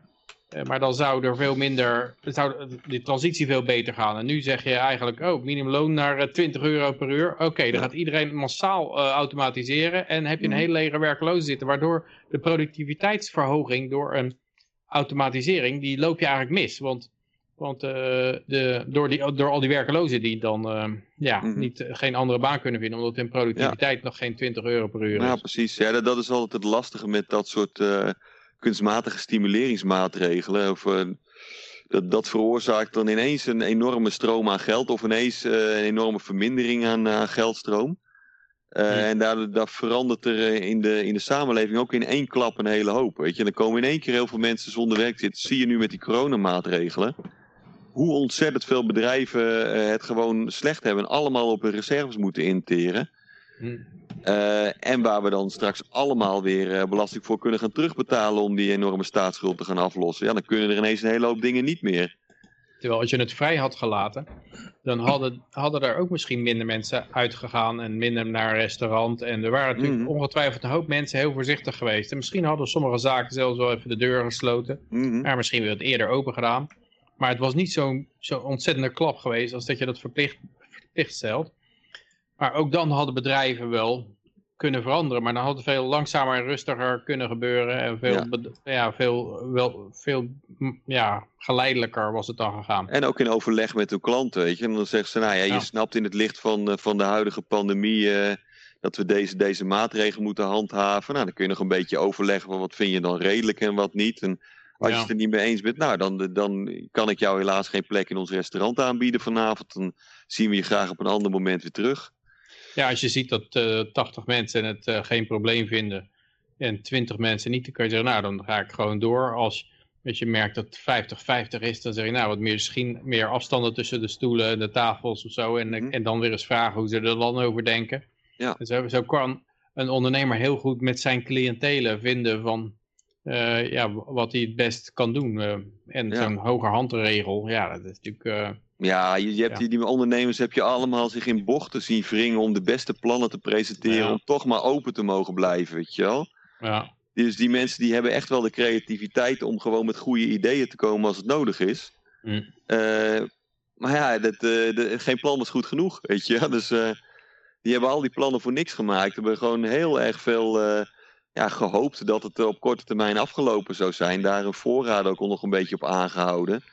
Eh, Maar dan zou er veel minder, zou de transitie veel beter gaan. En nu zeg je eigenlijk, oh, minimumloon naar eh, 20 euro per uur. Oké, dan gaat iedereen massaal eh, automatiseren. En heb je een Mhm. hele leger werklozen zitten. Waardoor de productiviteitsverhoging door een automatisering, die loop je eigenlijk mis. Want, want eh, de, door, die, door al die werklozen die dan eh, ja, Mhm. niet, eh, geen andere baan kunnen vinden. Omdat hun productiviteit nog geen 20 euro per uur Ja, is. precies. Ja, dat, dat is altijd het lastige met dat soort kunstmatige stimuleringsmaatregelen. Of, dat, dat veroorzaakt dan ineens een enorme stroom aan geld of ineens een enorme vermindering aan, aan geldstroom. Ja. En daardoor daar verandert er in de, in de samenleving ook in één klap een hele hoop. Weet je? En dan komen in één keer heel veel mensen zonder werk zitten. Zie je nu met die coronamaatregelen. Hoe ontzettend veel bedrijven eh, het gewoon slecht hebben. En allemaal op hun reserves moeten interen. Hm. Eh, en waar we dan straks allemaal weer eh, belasting voor kunnen gaan terugbetalen om die enorme staatsschuld te gaan aflossen. Ja, dan kunnen er ineens een hele hoop dingen niet meer. Terwijl als je het vrij had gelaten, dan hadden, hadden er ook misschien minder mensen uitgegaan en minder naar een restaurant. En er waren natuurlijk Mhm. ongetwijfeld een hoop mensen heel voorzichtig geweest. En misschien hadden sommige zaken zelfs wel even de deur gesloten. Mhm. Maar misschien weer het eerder open gedaan. Maar het was niet zo'n zo ontzettende klap geweest als dat je dat verplicht, verplicht stelt. Maar ook dan hadden bedrijven wel kunnen veranderen. Maar dan had het veel langzamer en rustiger kunnen gebeuren. En veel, Ja. veel, wel, veel ja, geleidelijker was het dan gegaan. En ook in overleg met hun klanten, weet je. En dan zeggen ze, nou ja, je snapt in het licht van, eh, van de huidige pandemie eh, dat we deze, deze maatregelen moeten handhaven. Nou, dan kun je nog een beetje overleggen van wat vind je dan redelijk en wat niet. En als je het er niet mee eens bent, nou, dan, dan kan ik jou helaas geen plek in ons restaurant aanbieden vanavond. Dan zien we je graag op een ander moment weer terug. Ja, als je ziet dat eh 80 mensen het eh, geen probleem vinden en 20 mensen niet, dan kan je zeggen, nou dan ga ik gewoon door. Als, als je merkt dat 50-50 is, dan zeg je nou wat meer, misschien meer afstanden tussen de stoelen en de tafels of zo. En, Mhm. en dan weer eens vragen hoe ze er dan over denken. Ja. En zo, zo kan een ondernemer heel goed met zijn cliëntelen vinden van eh, ja, wat hij het best kan doen. eh. en Ja. zo'n hogerhandregel, ja, dat is natuurlijk... eh, Ja, je, je hebt Ja. die, ondernemers heb je allemaal zich in bochten zien wringen om de beste plannen te presenteren. Ja. Om toch maar open te mogen blijven, weet je wel. ja. Dus die mensen die hebben echt wel de creativiteit om gewoon met goede ideeën te komen als het nodig is. Mm. Eh, maar ja, dat, de, geen plan was goed genoeg, weet je. Dus die hebben al die plannen voor niks gemaakt. Hebben gewoon heel erg veel ja, gehoopt dat het op korte termijn afgelopen zou zijn. Daar een voorraad ook nog een beetje op aangehouden.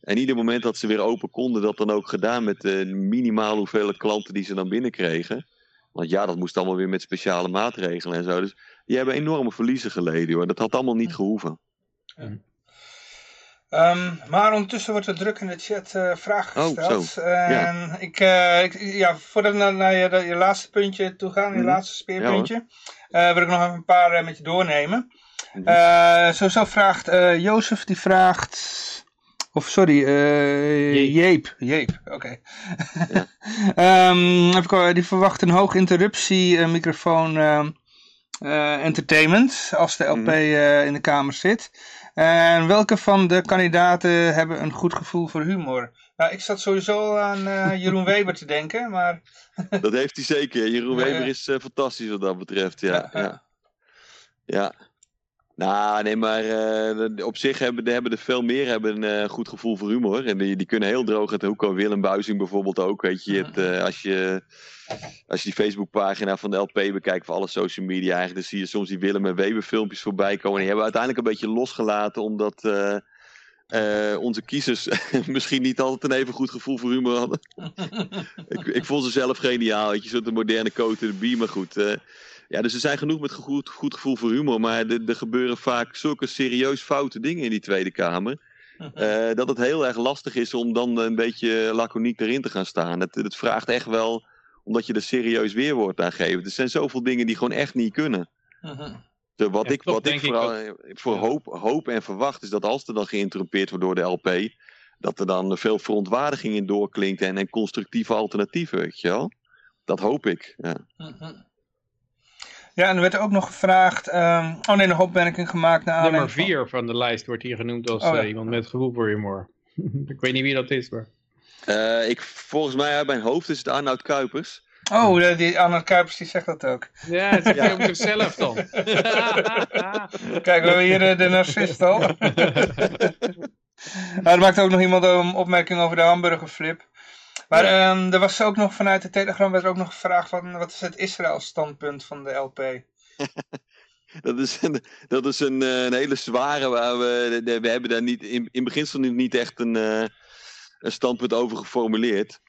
En ieder moment dat ze weer open konden, dat dan ook gedaan met de minimale hoeveelheid klanten die ze dan binnenkregen. Want ja, dat moest allemaal weer met speciale maatregelen en zo. Dus die hebben enorme verliezen geleden hoor. Dat had allemaal niet gehoeven. Ehm, maar ondertussen wordt er druk in de chat eh vragen Oh, gesteld. zo. En ik, eh, ik, ja, voordat we naar, naar je, je laatste puntje toe gaan, je Mhm. laatste speerpuntje, eh, wil ik nog even een paar eh, met je doornemen. Mhm. Eh sowieso vraagt Jozef, die vraagt... Of sorry, Jeep. Jeep. Oké. Ehm, even kijken, die verwacht een hoog interruptie microfoon ehm, eh, entertainment als de LP eh, in de kamer zit. En welke van de kandidaten hebben een goed gevoel voor humor? Nou, ik zat sowieso aan eh, Jeroen Weber te denken, maar Dat heeft hij zeker. Jeroen Weber is eh, fantastisch wat dat betreft. Ja, Ja, ja. Nou, nee, maar eh, op zich hebben, hebben er veel meer hebben een goed gevoel voor humor. En die, die kunnen heel droog uit de hoek komen. Willem Buizing bijvoorbeeld ook. Weet je, eh, als, je, als je die Facebookpagina van de LP bekijkt voor alle social media, eigenlijk, dan zie je soms die Willem en Weber filmpjes voorbij komen. En die hebben uiteindelijk een beetje losgelaten, omdat eh, onze kiezers misschien niet altijd een even goed gevoel voor humor hadden. ik, ik vond ze zelf geniaal. Weet je, zo'n moderne coat in de maar goed. eh, ja, dus er zijn genoeg met goed, goed gevoel voor humor. Maar er, gebeuren vaak zulke serieus foute dingen in die Tweede Kamer. eh, dat het heel erg lastig is om dan een beetje laconiek erin te gaan staan. Het, het vraagt echt wel omdat je er serieus weerwoord aan geeft. Er zijn zoveel dingen die gewoon echt niet kunnen. De, wat Ja, ik, klopt, wat ik ik vooral eh, voor Ja. hoop, hoop en verwacht is dat als er dan geïnterrumpeerd wordt door de LP, dat er dan veel verontwaardiging in doorklinkt en, en constructieve alternatieven, weet je wel. Dat hoop ik. Ja. Ja, en er werd ook nog gevraagd... ehm, oh nee, nog opmerking gemaakt naar Nummer aanleiding van- 4 van de lijst wordt hier genoemd als Oh, ja. eh, iemand met gevoel voor humor. ik weet niet wie dat is, maar... Eh, ik, volgens mij uit mijn hoofd is het Arnoud Kuipers. Oh, de- die Anne Kuipers die zegt dat ook. Ja, het zegt hij op zichzelf dan. Kijk, we hebben hier de, de narcist al. nou, er maakte ook nog iemand een opmerking over de hamburgerflip. Maar ehm, er was ook nog vanuit de Telegram werd er ook nog gevraagd van wat is het Israël standpunt van de LP? Dat is een, dat is een, eh, een hele zware. Waar we, we hebben daar niet, in, in beginsel niet echt een, eh, een standpunt over geformuleerd.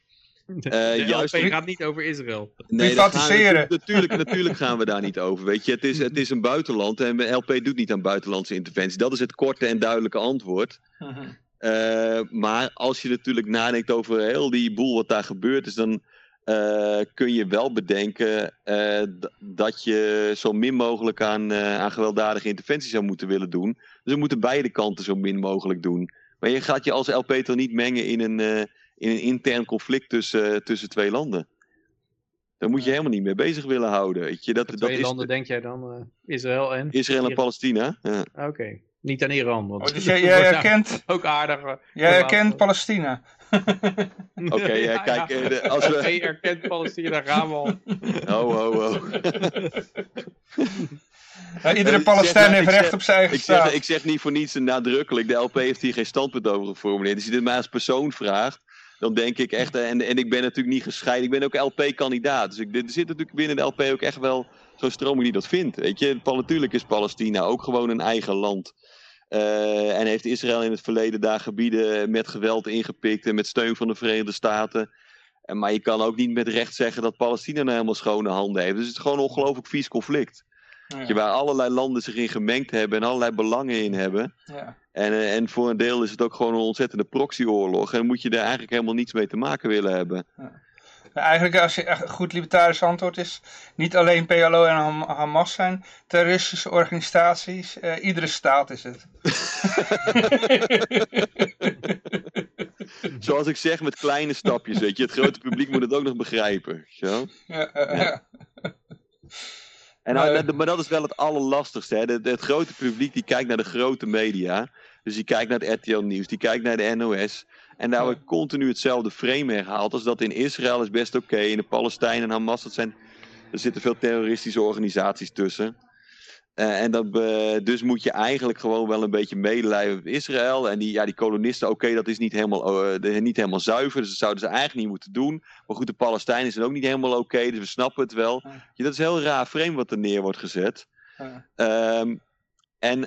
De Eh, juist- LP gaat niet over Israël. Nee, gaan natuurlijk, natuurlijk gaan we daar niet over. Weet je, het is, het is een buitenland en de LP doet niet aan buitenlandse interventie. Dat is het korte en duidelijke antwoord. Eh, maar als je natuurlijk nadenkt over heel die boel wat daar gebeurd is, dan eh, kun je wel bedenken eh, dat je zo min mogelijk aan, eh, aan gewelddadige interventie zou moeten willen doen. Dus we moeten beide kanten zo min mogelijk doen. Maar je gaat je als LP toch niet mengen in een, eh, in een intern conflict tussen, tussen twee landen. Daar moet je helemaal niet mee bezig willen houden. Weet je. Dat, De dat twee is landen denk jij dan eh, Israël en? Israël en Iran. Palestina. Ja. Oké, niet aan Iran. Want Oh, dus jij, jij, herkent, ook aardig. eh, jij herkent. Palestina. Oké, ja, kijk, eh, de- als we- LP erkent Palestina, gaan we al. Oh, oh, oh. Ja, iedere ik Palestijn zeg- heeft recht op zijn eigen Ik zeg, staat. ik zeg niet voor niets nadrukkelijk, de LP heeft hier geen standpunt over geformuleerd. Als je dit mij als persoon vraagt, dan denk ik echt, en, en ik ben natuurlijk niet gescheiden, ik ben ook LP-kandidaat. Dus er zit natuurlijk binnen de LP ook echt wel zo'n stroming die dat vindt. Weet je, natuurlijk is Palestina ook gewoon een eigen land. Eh, en heeft Israël in het verleden daar gebieden met geweld ingepikt en met steun van de Verenigde Staten. En, maar je kan ook niet met recht zeggen dat Palestina nou helemaal schone handen heeft. Dus het is gewoon een ongelooflijk vies conflict. Ja, Je, waar allerlei landen zich in gemengd hebben en allerlei belangen in hebben. ja. En, eh, en voor een deel is het ook gewoon een ontzettende proxyoorlog. En moet je daar eigenlijk helemaal niets mee te maken willen hebben. Nou, Eigenlijk, als je echt goed libertarisch antwoord is, niet alleen PLO en Ham- Hamas zijn terroristische organisaties, eh, iedere staat is het. Zoals ik zeg, met kleine stapjes, weet je. Het grote publiek moet het ook nog begrijpen. wel? Ja, eh, ja. En nou, Maar- dat- is wel het allerlastigste. Hè? Het, het grote publiek die kijkt naar de grote media. Dus die kijkt naar het RTL Nieuws, die kijkt naar de NOS. En daar wordt continu hetzelfde frame herhaald. Als dat in Israël is best oké. In de Palestijnen en Hamas, dat zijn, er zitten veel terroristische organisaties tussen. Eh, en dat, eh, dus moet je eigenlijk gewoon wel een beetje medelijden met Israël. En die, ja, die kolonisten, oké, dat is niet helemaal, eh, de- niet helemaal zuiver. Dus dat zouden ze eigenlijk niet moeten doen. Maar goed, de Palestijnen zijn ook niet helemaal oké. dus we snappen het wel. Ja. Dat is een heel raar frame wat er neer wordt gezet. Ja. Ehm, en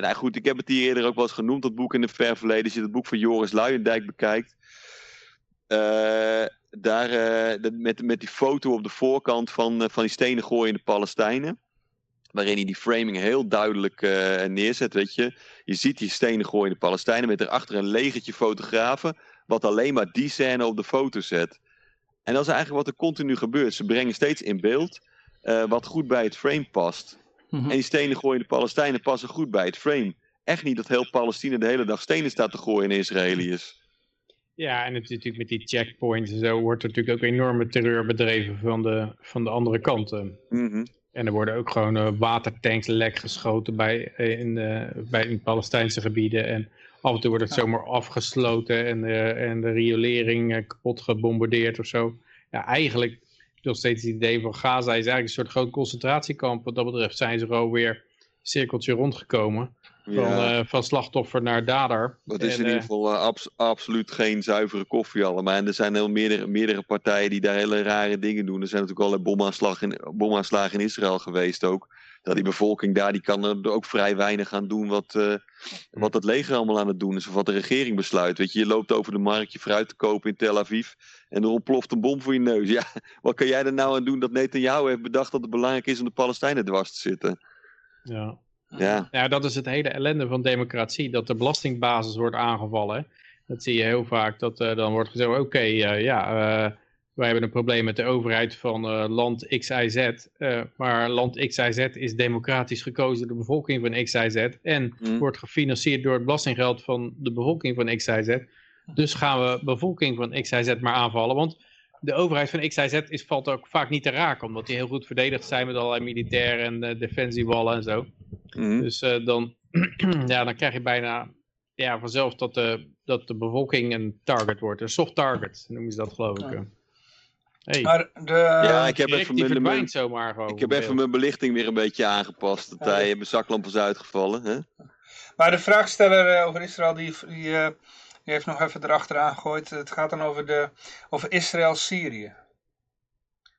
nou goed, ik heb het hier eerder ook wel eens genoemd, dat boek in het ver verleden. Als je het boek van Joris Luijendijk bekijkt. daar, met, met die foto op de voorkant van, van die stenen gooiende Palestijnen. Waarin hij die framing heel duidelijk eh, neerzet, weet je. Je ziet die stenen gooiende Palestijnen met erachter een legertje fotografen. Wat alleen maar die scène op de foto zet. En dat is eigenlijk wat er continu gebeurt. Ze brengen steeds in beeld eh, wat goed bij het frame past. Mhm. En die stenen gooiende Palestijnen passen goed bij het frame. Echt niet dat heel Palestina de hele dag stenen staat te gooien in Israëliërs. Ja, en het is natuurlijk met die checkpoints en zo wordt er natuurlijk ook enorme terreur bedreven van de, van de andere kant. eh. Mhm. En er worden ook gewoon eh, watertanks lek geschoten bij, eh, in, de, bij in Palestijnse gebieden. En af en toe wordt het zomaar afgesloten en, eh, en de riolering eh, kapot gebombardeerd of zo. Ja, eigenlijk nog steeds het idee van Gaza is eigenlijk een soort groot concentratiekamp. Wat dat betreft zijn ze gewoon weer een cirkeltje rondgekomen. Van, Ja, eh, van slachtoffer naar dader. dat is En, in ieder eh, geval eh, abs- absoluut geen zuivere koffie allemaal. En er zijn heel meerdere, meerdere partijen die daar hele rare dingen doen. Er zijn natuurlijk allerlei bomaanslagen in, bomaanslagen in Israël geweest ook. Dat die bevolking daar, die kan er ook vrij weinig aan doen wat, eh, wat het leger allemaal aan het doen is. Of wat de regering besluit. Weet je, je loopt over de markt je fruit te kopen in Tel Aviv. En er ontploft een bom voor je neus. Ja, wat kan jij er nou aan doen dat Netanyahu heeft bedacht dat het belangrijk is om de Palestijnen dwars te zitten? ja. Ja, Ja, dat is het hele ellende van democratie, dat de belastingbasis wordt aangevallen. hè. Dat zie je heel vaak, dat eh, dan wordt gezegd, oké, eh, ja, eh, wij hebben een probleem met de overheid van land XIZ, maar land XIZ is democratisch gekozen door de bevolking van XIZ en Hm. wordt gefinancierd door het belastinggeld van de bevolking van XIZ. Dus gaan we bevolking van XIZ maar aanvallen, want de overheid van XIZ is, valt ook vaak niet te raken, omdat die heel goed verdedigd zijn met allerlei militairen en uh, defensiewallen en zo. Mhm. Dus uh, dan, ja, dan krijg je bijna ja, vanzelf dat de, dat de bevolking een target wordt. Een soft target noemen ze dat geloof ik. Ja. Hey. Maar de... Ja, ik heb even mijn, zomaar gewoon. ik heb even mijn belichting weer een beetje aangepast. De Ja. tij, mijn zaklamp was uitgevallen. Hè? Maar de vraagsteller eh, over Israël, die, die, eh, die heeft nog even erachteraan gegooid. Het gaat dan over, de, over Israël-Syrië.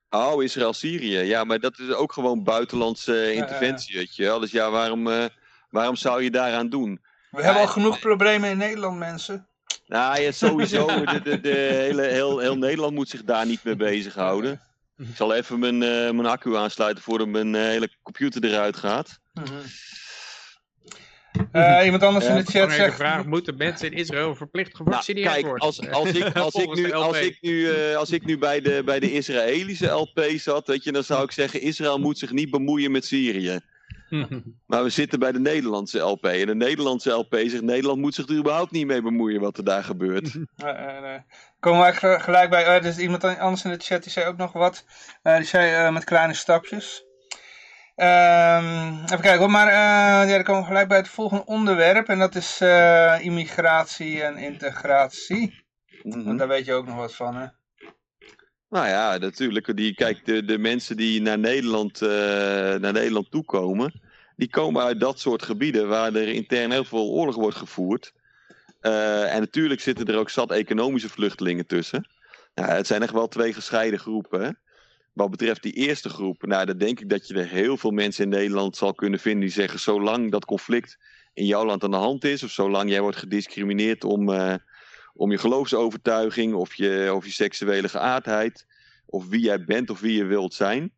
Oh, Israël-Syrië. Ja, maar dat is ook gewoon buitenlandse eh, interventie, weet je wel. Dus ja, waarom, eh, waarom zou je daaraan doen? We hebben al genoeg problemen in Nederland, mensen. Nou ja, sowieso. de, de, de hele, heel, heel Nederland moet zich daar niet mee bezighouden. Ik zal even mijn, eh, mijn accu aansluiten voordat mijn eh, hele computer eruit gaat. Mhm. Eh, iemand anders in de chat zegt... vraag, moeten mensen in Israël verplicht Nou, gevaccineerd kijk, worden? als, als, ik, als, ik nu, als, ik nu, eh, als ik nu bij de, bij de Israëlische LP zat, weet je, dan zou ik zeggen: Israël moet zich niet bemoeien met Syrië. Maar we zitten bij de Nederlandse LP. En de Nederlandse LP zegt: Nederland moet zich er überhaupt niet mee bemoeien wat er daar gebeurt. Eh, eh, eh, komen we eigenlijk gelijk bij... eh, dus iemand anders in de chat die zei ook nog wat. Eh, die zei eh, met kleine stapjes. Ehm, even kijken hoor, maar eh, ja, dan komen we gelijk bij het volgende onderwerp. En dat is eh, immigratie en integratie. Want daar weet je ook nog wat van, hè? Nou ja, natuurlijk. Die, kijk, de, de mensen die naar Nederland, eh, naar Nederland toekomen, die komen uit dat soort gebieden waar er intern heel veel oorlog wordt gevoerd. En natuurlijk zitten er ook zat economische vluchtelingen tussen. Nou, het zijn echt wel twee gescheiden groepen. Hè? Wat betreft die eerste groep, nou, dan denk ik dat je er heel veel mensen in Nederland zal kunnen vinden die zeggen: zolang dat conflict in jouw land aan de hand is, of zolang jij wordt gediscrimineerd om, eh, om je geloofsovertuiging of je, of je seksuele geaardheid, of wie jij bent of wie je wilt zijn,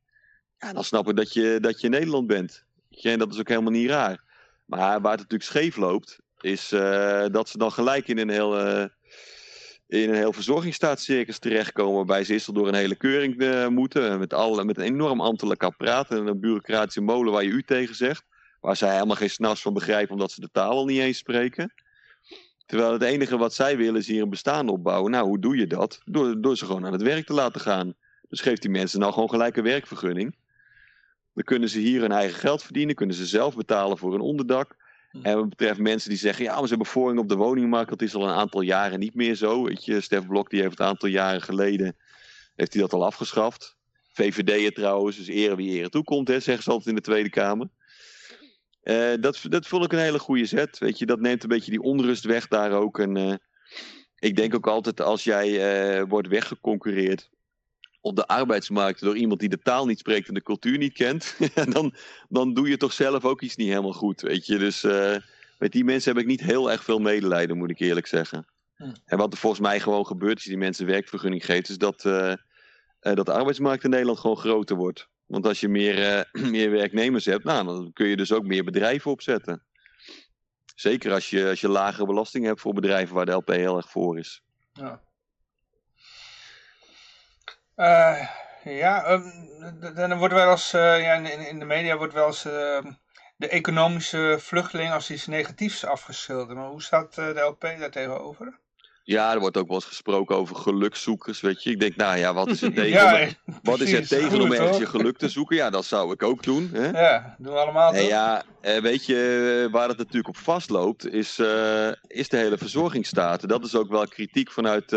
ja, dan snap ik dat je, dat je in Nederland bent. En dat is ook helemaal niet raar. Maar waar het natuurlijk scheef loopt, is eh, dat ze dan gelijk in een heel, eh, in een heel verzorgingsstaatscircus terechtkomen, waarbij ze eerst door een hele keuring eh, moeten, met, alle, met een enorm ambtelijk apparaat en een bureaucratische molen waar je u tegen zegt, waar zij helemaal geen s'nachts van begrijpen omdat ze de taal al niet eens spreken. Terwijl het enige wat zij willen is hier een bestaan opbouwen. Nou, hoe doe je dat? Door, door ze gewoon aan het werk te laten gaan. Dus geef die mensen nou gewoon gelijk een werkvergunning. Dan kunnen ze hier hun eigen geld verdienen, kunnen ze zelf betalen voor een onderdak. En wat betreft mensen die zeggen, ja, maar ze hebben voorrang op de woningmarkt, dat is al een aantal jaren niet meer zo. Weet je, Stef Blok die heeft een aantal jaren geleden, heeft hij dat al afgeschaft. VVD'er trouwens, dus ere wie ere toekomt, hè, zeggen ze altijd in de Tweede Kamer. Eh, dat, dat vond ik een hele goede zet. Weet je, dat neemt een beetje die onrust weg daar ook. En eh, ik denk ook altijd als jij eh, wordt weggeconcurreerd op de arbeidsmarkt door iemand die de taal niet spreekt en de cultuur niet kent, dan, dan doe je toch zelf ook iets niet helemaal goed. Weet je, dus eh, met die mensen heb ik niet heel erg veel medelijden, moet ik eerlijk zeggen. Hm. En wat er volgens mij gewoon gebeurt als je die mensen werkvergunning geeft, is dat, eh, eh, dat de arbeidsmarkt in Nederland gewoon groter wordt. Want als je meer, meer werknemers hebt, nou, dan kun je dus ook meer bedrijven opzetten. Zeker als je, als je lagere belasting hebt voor bedrijven waar de LP heel erg voor is. Ja. Eh, ja, ehm, dan wordt wel eens, eh, ja, in, in de media wordt wel eens ehm, de economische vluchteling als iets negatiefs afgeschilderd. Maar hoe staat eh, de LP daar tegenover? Ja, er wordt ook wel eens gesproken over gelukzoekers, weet je. Ik denk, nou ja, wat is er tegen, ja, om, wat is precies. tegen om ergens je geluk te zoeken? Ja, dat zou ik ook doen. Hè? Ja, doen we allemaal toch? ja, weet je, waar het natuurlijk op vastloopt, is, is de hele verzorgingsstaat. Dat is ook wel kritiek vanuit.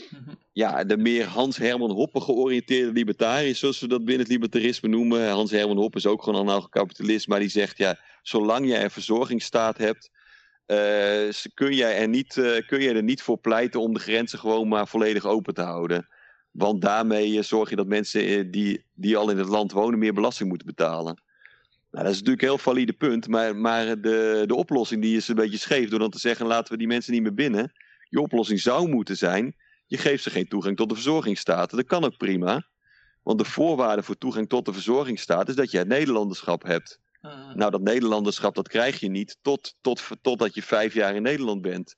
ja, de meer Hans Herman Hoppe georiënteerde libertariërs, zoals we dat binnen het libertarisme noemen. Hans Herman Hoppe is ook gewoon anarcho-kapitalist, maar die zegt, ja, zolang jij een verzorgingsstaat hebt, eh, kun, jij er niet, eh, kun je er niet voor pleiten om de grenzen gewoon maar volledig open te houden. Want daarmee eh, zorg je dat mensen die, die al in het land wonen meer belasting moeten betalen. Nou, dat is natuurlijk een heel valide punt, maar, maar de, de oplossing die is een beetje scheef door dan te zeggen laten we die mensen niet meer binnen. Je oplossing zou moeten zijn, je geeft ze geen toegang tot de verzorgingsstaat. Dat kan ook prima, want de voorwaarde voor toegang tot de verzorgingsstaat is dat je het Nederlanderschap hebt. Mhm. Nou, dat Nederlanderschap dat krijg je niet tot, tot, totdat je vijf jaar in Nederland bent.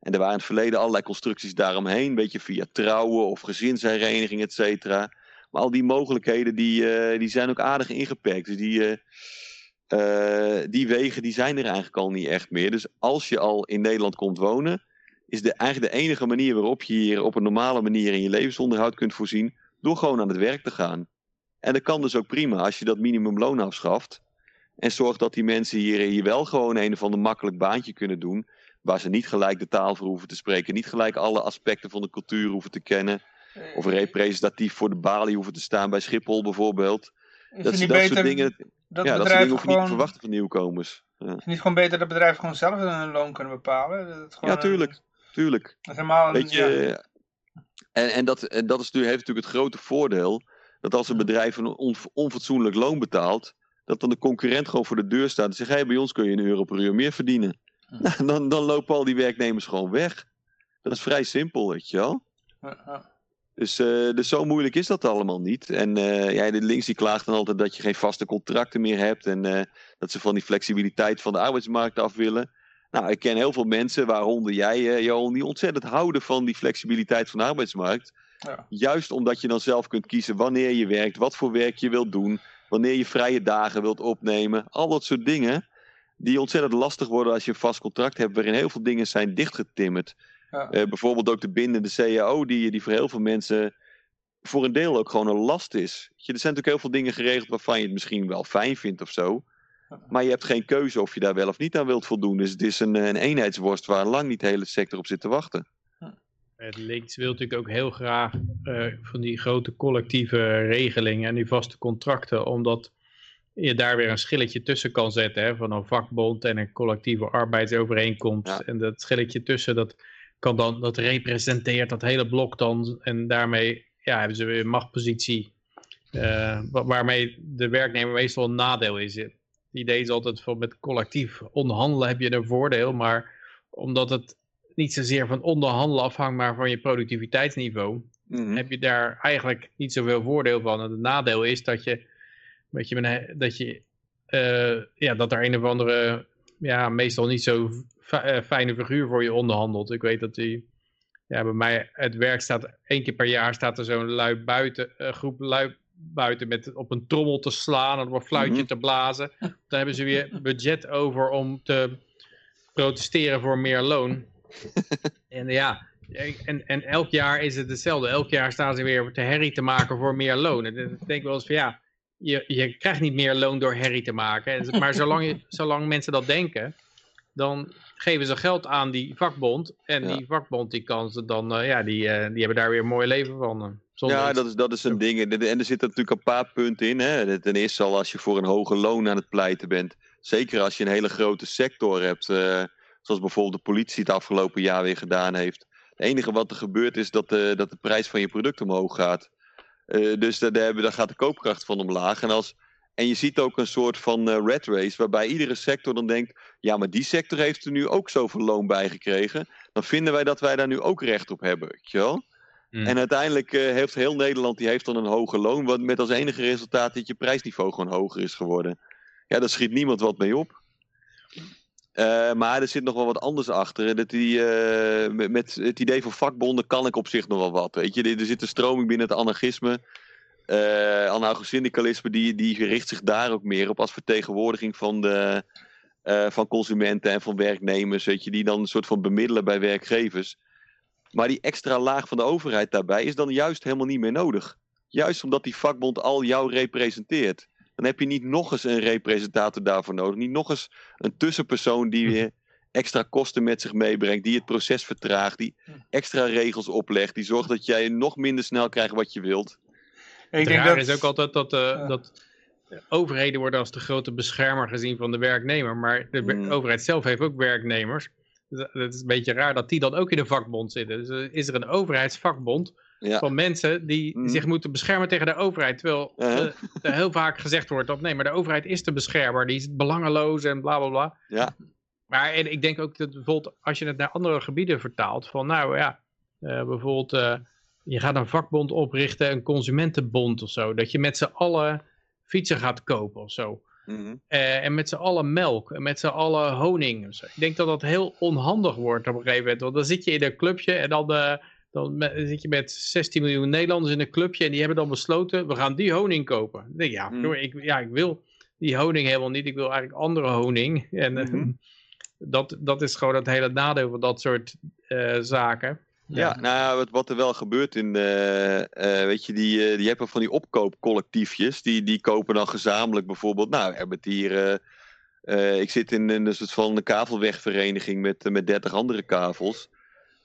En er waren in het verleden allerlei constructies daaromheen, een beetje via trouwen of gezinshereniging, et cetera. Maar al die mogelijkheden die, eh, die zijn ook aardig ingeperkt. Dus die, eh, eh, die wegen die zijn er eigenlijk al niet echt meer. Dus als je al in Nederland komt wonen, is de, eigenlijk de enige manier waarop je hier op een normale manier in je levensonderhoud kunt voorzien, door gewoon aan het werk te gaan. En dat kan dus ook prima als je dat minimumloon afschaft. En zorgt dat die mensen hier, hier wel gewoon een of ander makkelijk baantje kunnen doen. Waar ze niet gelijk de taal voor hoeven te spreken. Niet gelijk alle aspecten van de cultuur hoeven te kennen. Of representatief voor de balie hoeven te staan bij Schiphol bijvoorbeeld. Is Dat, soort dingen, dat ja, dat soort dingen hoef je niet te gewoon... verwachten van nieuwkomers. Ja, Is het niet gewoon beter dat bedrijven gewoon zelf hun loon kunnen bepalen? Dat gewoon ja tuurlijk. tuurlijk. Een, helemaal ja. je, en, en dat, en dat is, heeft natuurlijk het grote voordeel dat als een bedrijf een on- onfatsoenlijk loon betaalt, dat dan de concurrent gewoon voor de deur staat en zegt: hey, bij ons kun je een euro per uur meer verdienen. Nou, dan, dan lopen al die werknemers gewoon weg. Dat is vrij simpel, weet je wel. Ja. Dus, eh, dus zo moeilijk is dat allemaal niet. En eh ja, de links die klaagt dan altijd dat je geen vaste contracten meer hebt. En eh, dat ze van die flexibiliteit van de arbeidsmarkt af willen. Nou, ik ken heel veel mensen, waaronder jij, eh, Johan, die ontzettend houden van die flexibiliteit van de arbeidsmarkt. Ja. Juist omdat je dan zelf kunt kiezen wanneer je werkt, wat voor werk je wilt doen, wanneer je vrije dagen wilt opnemen. Al dat soort dingen die ontzettend lastig worden als je een vast contract hebt waarin heel veel dingen zijn dichtgetimmerd. Ja. Eh, bijvoorbeeld ook de bindende CAO, die, die voor heel veel mensen voor een deel ook gewoon een last is. Je, er zijn natuurlijk heel veel dingen geregeld waarvan je het misschien wel fijn vindt of zo. Maar je hebt geen keuze of je daar wel of niet aan wilt voldoen. Dus het is een, een eenheidsworst waar lang niet de hele sector op zit te wachten. Het links wil natuurlijk ook heel graag eh, van die grote collectieve regelingen en die vaste contracten, omdat je daar weer een schilletje tussen kan zetten hè, van een vakbond en een collectieve arbeidsovereenkomst. Ja. En dat schilletje tussen, dat, kan dan, dat representeert dat hele blok dan en daarmee ja, hebben ze weer een machtpositie eh, wa- waarmee de werknemer meestal een nadeel is. Het idee is altijd van met collectief onderhandelen heb je een voordeel, maar omdat het niet zozeer van onderhandelen afhangt, maar van je productiviteitsniveau, Mhm. heb je daar eigenlijk niet zoveel voordeel van. En het nadeel is dat je, dat je, dat, je eh, ja, dat er een of andere, ja, meestal niet zo eh, fijne figuur voor je onderhandelt. Ik weet dat die, ja, bij mij het werk staat, één keer per jaar staat er zo'n lui buiten, eh, groep lui buiten met op een trommel te slaan en op een fluitje Mhm. te blazen. Dan hebben ze weer budget over om te protesteren voor meer loon. en ja, en, en elk jaar is het hetzelfde. Elk jaar staan ze weer te herrie te maken voor meer loon. En dan denk ik wel eens van ja, je, je krijgt niet meer loon door herrie te maken. En- Maar zolang, je, zolang mensen dat denken, dan geven ze geld aan die vakbond. En Ja. die vakbond die kan ze dan, eh, ja, die, eh, die hebben daar weer een mooi leven van. Zonder Ja, dat is, dat is een ding. En er zitten natuurlijk een paar punten in. Hè. Ten eerste al als je voor een hoger loon aan het pleiten bent. Zeker als je een hele grote sector hebt. eh, zoals bijvoorbeeld de politie het afgelopen jaar weer gedaan heeft. Het enige wat er gebeurt is dat de, dat de prijs van je product omhoog gaat. Eh, dus daar, daar gaat de koopkracht van omlaag. En, als, en je ziet ook een soort van eh, red race. Waarbij iedere sector dan denkt. Ja, maar die sector heeft er nu ook zoveel loon bij gekregen. Dan vinden wij dat wij daar nu ook recht op hebben. Weet je wel? Mm. En uiteindelijk eh, heeft heel Nederland die heeft dan een hoger loon, met als enige resultaat dat je prijsniveau gewoon hoger is geworden. Ja, daar schiet niemand wat mee op. Eh, maar er zit nog wel wat anders achter. Dat die, eh, met, met het idee van vakbonden kan ik op zich nog wel wat. Weet je? Er zit een stroming binnen het anarchisme. eh anarcho-syndicalisme, die, die richt zich daar ook meer op als vertegenwoordiging van, de, van consumenten en van werknemers. Weet je, die dan een soort van bemiddelen bij werkgevers. Maar die extra laag van de overheid daarbij is dan juist helemaal niet meer nodig. Juist omdat die vakbond al jou representeert. Dan heb je niet nog eens een representator daarvoor nodig. Niet nog eens een tussenpersoon die weer extra kosten met zich meebrengt. Die het proces vertraagt. Die extra regels oplegt. Die zorgt dat jij nog minder snel krijgt wat je wilt. Ik Het denk dat... is ook altijd dat, eh, Ja. dat overheden worden als de grote beschermer gezien van de werknemer. Maar de Mm. overheid zelf heeft ook werknemers. Dus Het is een beetje raar dat die dan ook in de vakbond zitten. Dus eh, is er een overheidsvakbond Ja. van mensen die Mm. zich moeten beschermen tegen de overheid. Terwijl Uh-huh. eh, er heel vaak gezegd wordt dat nee, maar de overheid is de beschermer. Die is belangeloos en bla bla bla. Ja. Maar en ik denk ook dat bijvoorbeeld als je het naar andere gebieden vertaalt. Van nou ja, eh, bijvoorbeeld eh, je gaat een vakbond oprichten, een consumentenbond of zo. Dat je met z'n allen fietsen gaat kopen of zo. Mhm. Eh, en met z'n allen melk en met z'n allen honing. Ik denk dat dat heel onhandig wordt op een gegeven moment. Want dan zit je in een clubje en dan, eh, dan zit je met 16 miljoen Nederlanders in een clubje. En die hebben dan besloten, we gaan die honing kopen. Dan denk ik, ja, Mm. joh, ik, ja, ik wil die honing helemaal niet. Ik wil eigenlijk andere honing. En, Mhm. dat, dat is gewoon het hele nadeel van dat soort eh, zaken. Ja, nou ja, wat, wat er wel gebeurt in, eh, eh, weet je, die, uh, die hebben van die opkoopcollectiefjes, die, die kopen dan gezamenlijk bijvoorbeeld, nou, we hebben het hier, ik zit in, een soort van kavelwegvereniging met, met 30 andere kavels.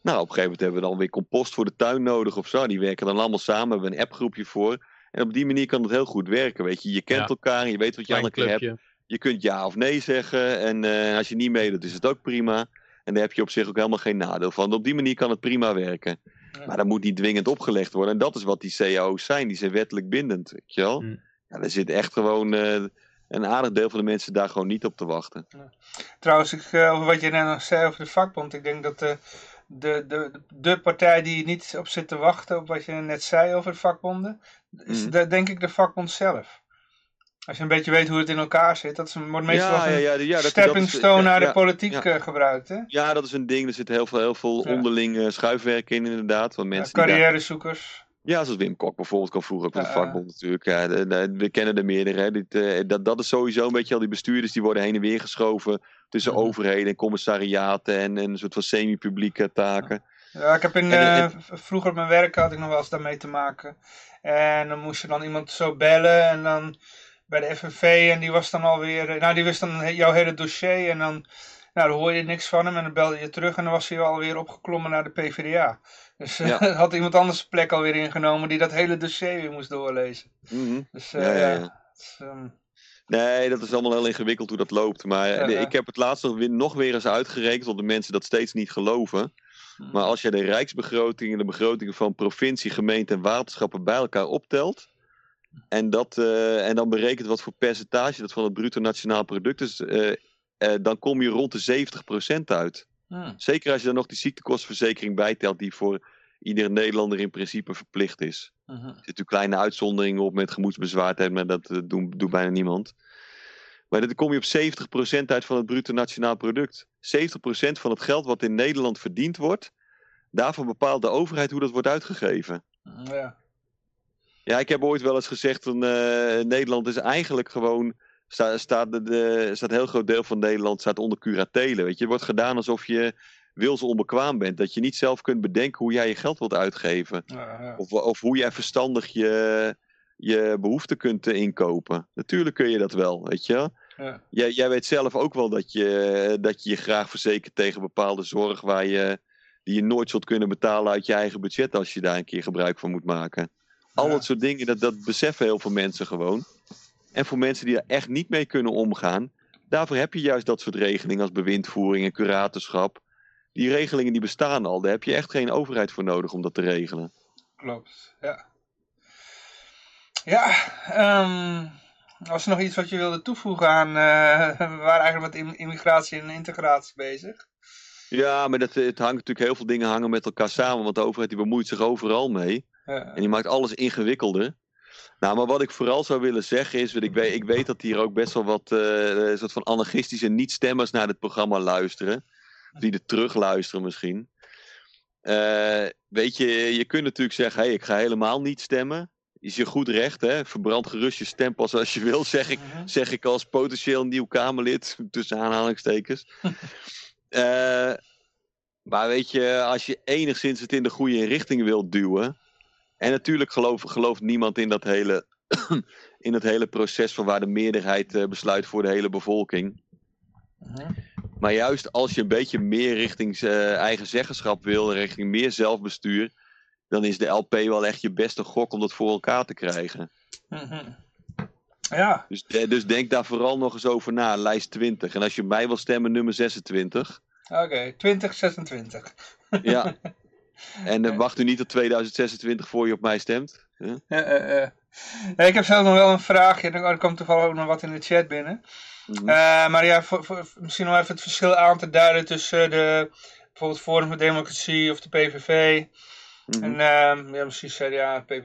Nou, op een gegeven moment hebben we dan weer compost voor de tuin nodig of zo. Die werken dan allemaal samen, hebben we een appgroepje voor. En op die manier kan het heel goed werken, weet je. Je kent Ja. elkaar, en je weet wat je aan elkaar hebt. Je kunt ja of nee zeggen. En eh, als je niet meedoet, is het ook prima. En daar heb je op zich ook helemaal geen nadeel van. Op die manier kan het prima werken. Ja. Maar dat moet niet dwingend opgelegd worden. En dat is wat die cao's zijn. Die zijn wettelijk bindend. Weet je wel? Mm. Ja, er zit echt gewoon eh, een aardig deel van de mensen daar gewoon niet op te wachten. Trouwens, ik, eh, over wat je net nog zei over de vakbond. Ik denk dat de, de, de, de partij die niet op zit te wachten op wat je net zei over de vakbonden, is de- denk ik de vakbond zelf. Als je een beetje weet hoe het in elkaar zit, dat is, wordt meestal een ja, ja, dat- stepping stone ja, naar de ja, politiek ja. eh, gebruikt. Hè? Ja, dat is een ding. Er zit heel veel, heel veel Ja. onderling schuifwerk in, inderdaad. Want mensen Carrièrezoekers. Ja, zoals Wim Kok bijvoorbeeld kwam vroeger ook met de Ja, ja. vakbond natuurlijk. Ja, we kennen er meerdere. Hè. Eh, dat, dat is sowieso een beetje al die bestuurders die worden heen en weer geschoven tussen Mhm. overheden en commissariaten en, en een soort van semi-publieke taken. Ja, ik heb in, En- eh, vroeger op mijn werk had ik nog wel eens daarmee te maken. En dan moest je dan iemand zo bellen en dan bij de FNV en die was dan alweer, eh, nou die wist dan jouw hele dossier en dan, nou dan hoorde je niks van hem en dan belde je terug en dan was hij alweer opgeklommen naar de PvdA. Dus eh, Ja. had iemand anders de plek alweer ingenomen die dat hele dossier weer moest doorlezen. Mhm. Dus eh, Ja, ja, ehm, Nee, dat is allemaal heel ingewikkeld hoe dat loopt. Maar Ja, de- ja. ik heb het laatst nog weer, eens uitgerekend, omdat de mensen dat steeds niet geloven. Maar als je de rijksbegroting en de begrotingen van provincie, gemeente en waterschappen bij elkaar optelt. En, dat, eh, en dan berekent wat voor percentage dat van het bruto nationaal product is. eh, eh, dan kom je rond de 70% uit. hmm, Zeker als je dan nog die ziektekostenverzekering bijtelt, die voor iedere Nederlander in principe verplicht is. mhm. Er zitten natuurlijk kleine uitzonderingen op met gemoedsbezwaardheid, maar dat doen- doet bijna niemand. Maar dan kom je op 70% uit van het bruto nationaal product. 70% van het geld wat in Nederland verdiend wordt, daarvan bepaalt de overheid hoe dat wordt uitgegeven. ja. Ja, ik heb ooit wel eens gezegd van eh, Nederland is eigenlijk gewoon. Sta, staat, de, de, staat een heel groot deel van Nederland staat onder curatelen. Weet je, het wordt gedaan alsof je wils onbekwaam bent. Dat je niet zelf kunt bedenken hoe jij je geld wilt uitgeven. Ja. Of, of hoe jij verstandig je, je behoeften kunt eh, inkopen. Natuurlijk kun je dat wel, weet je. Ja. Jij, jij weet zelf ook wel dat je, dat je je graag verzekert tegen bepaalde zorg waar je, die je nooit zult kunnen betalen uit je eigen budget als je daar een keer gebruik van moet maken. Al dat soort dingen, dat, dat beseffen heel veel mensen gewoon. En voor mensen die er echt niet mee kunnen omgaan, daarvoor heb je juist dat soort regelingen als bewindvoering en curatorschap. Die regelingen die bestaan al, daar heb je echt geen overheid voor nodig om dat te regelen. Klopt, ja. Ja, ehm, was er nog iets wat je wilde toevoegen aan, eh, we waren eigenlijk met im- immigratie en integratie bezig. Ja, maar dat, het hangt natuurlijk heel veel dingen hangen met elkaar samen, want de overheid die bemoeit zich overal mee. En die maakt alles ingewikkelder. Nou, maar wat ik vooral zou willen zeggen is, ik weet, ik weet dat hier ook best wel wat eh, soort van anarchistische niet-stemmers naar dit programma luisteren. Die er terug luisteren misschien. Eh, weet je, je kunt natuurlijk zeggen, hey, ik ga helemaal niet stemmen. Is je goed recht, hè? Verbrand gerust je stempas als je wil, zeg ik, zeg ik als potentieel nieuw Kamerlid, tussen aanhalingstekens. Eh, maar weet je, als je enigszins het in de goede richting wilt duwen. En natuurlijk gelooft, niemand in dat, hele, in dat hele proces van waar de meerderheid eh, besluit voor de hele bevolking. Mhm. Maar juist als je een beetje meer richting eh, eigen zeggenschap wil, richting meer zelfbestuur, dan is de LP wel echt je beste gok om dat voor elkaar te krijgen. Mhm. Ja, Dus, eh, dus denk daar vooral nog eens over na, lijst 20. En als je mij wil stemmen, nummer 26. oké, 2026. Ja. En eh, wacht u niet tot 2026 voor je op mij stemt. Huh? Ja, eh, eh. Ik heb zelf nog wel een vraagje, er komt toevallig ook nog wat in de chat binnen. Mhm. Maar ja, voor, voor- misschien nog even het verschil aan te duiden tussen de, bijvoorbeeld Forum voor Democratie of de PVV. Mhm. En ehm, ja, misschien CDA, eh,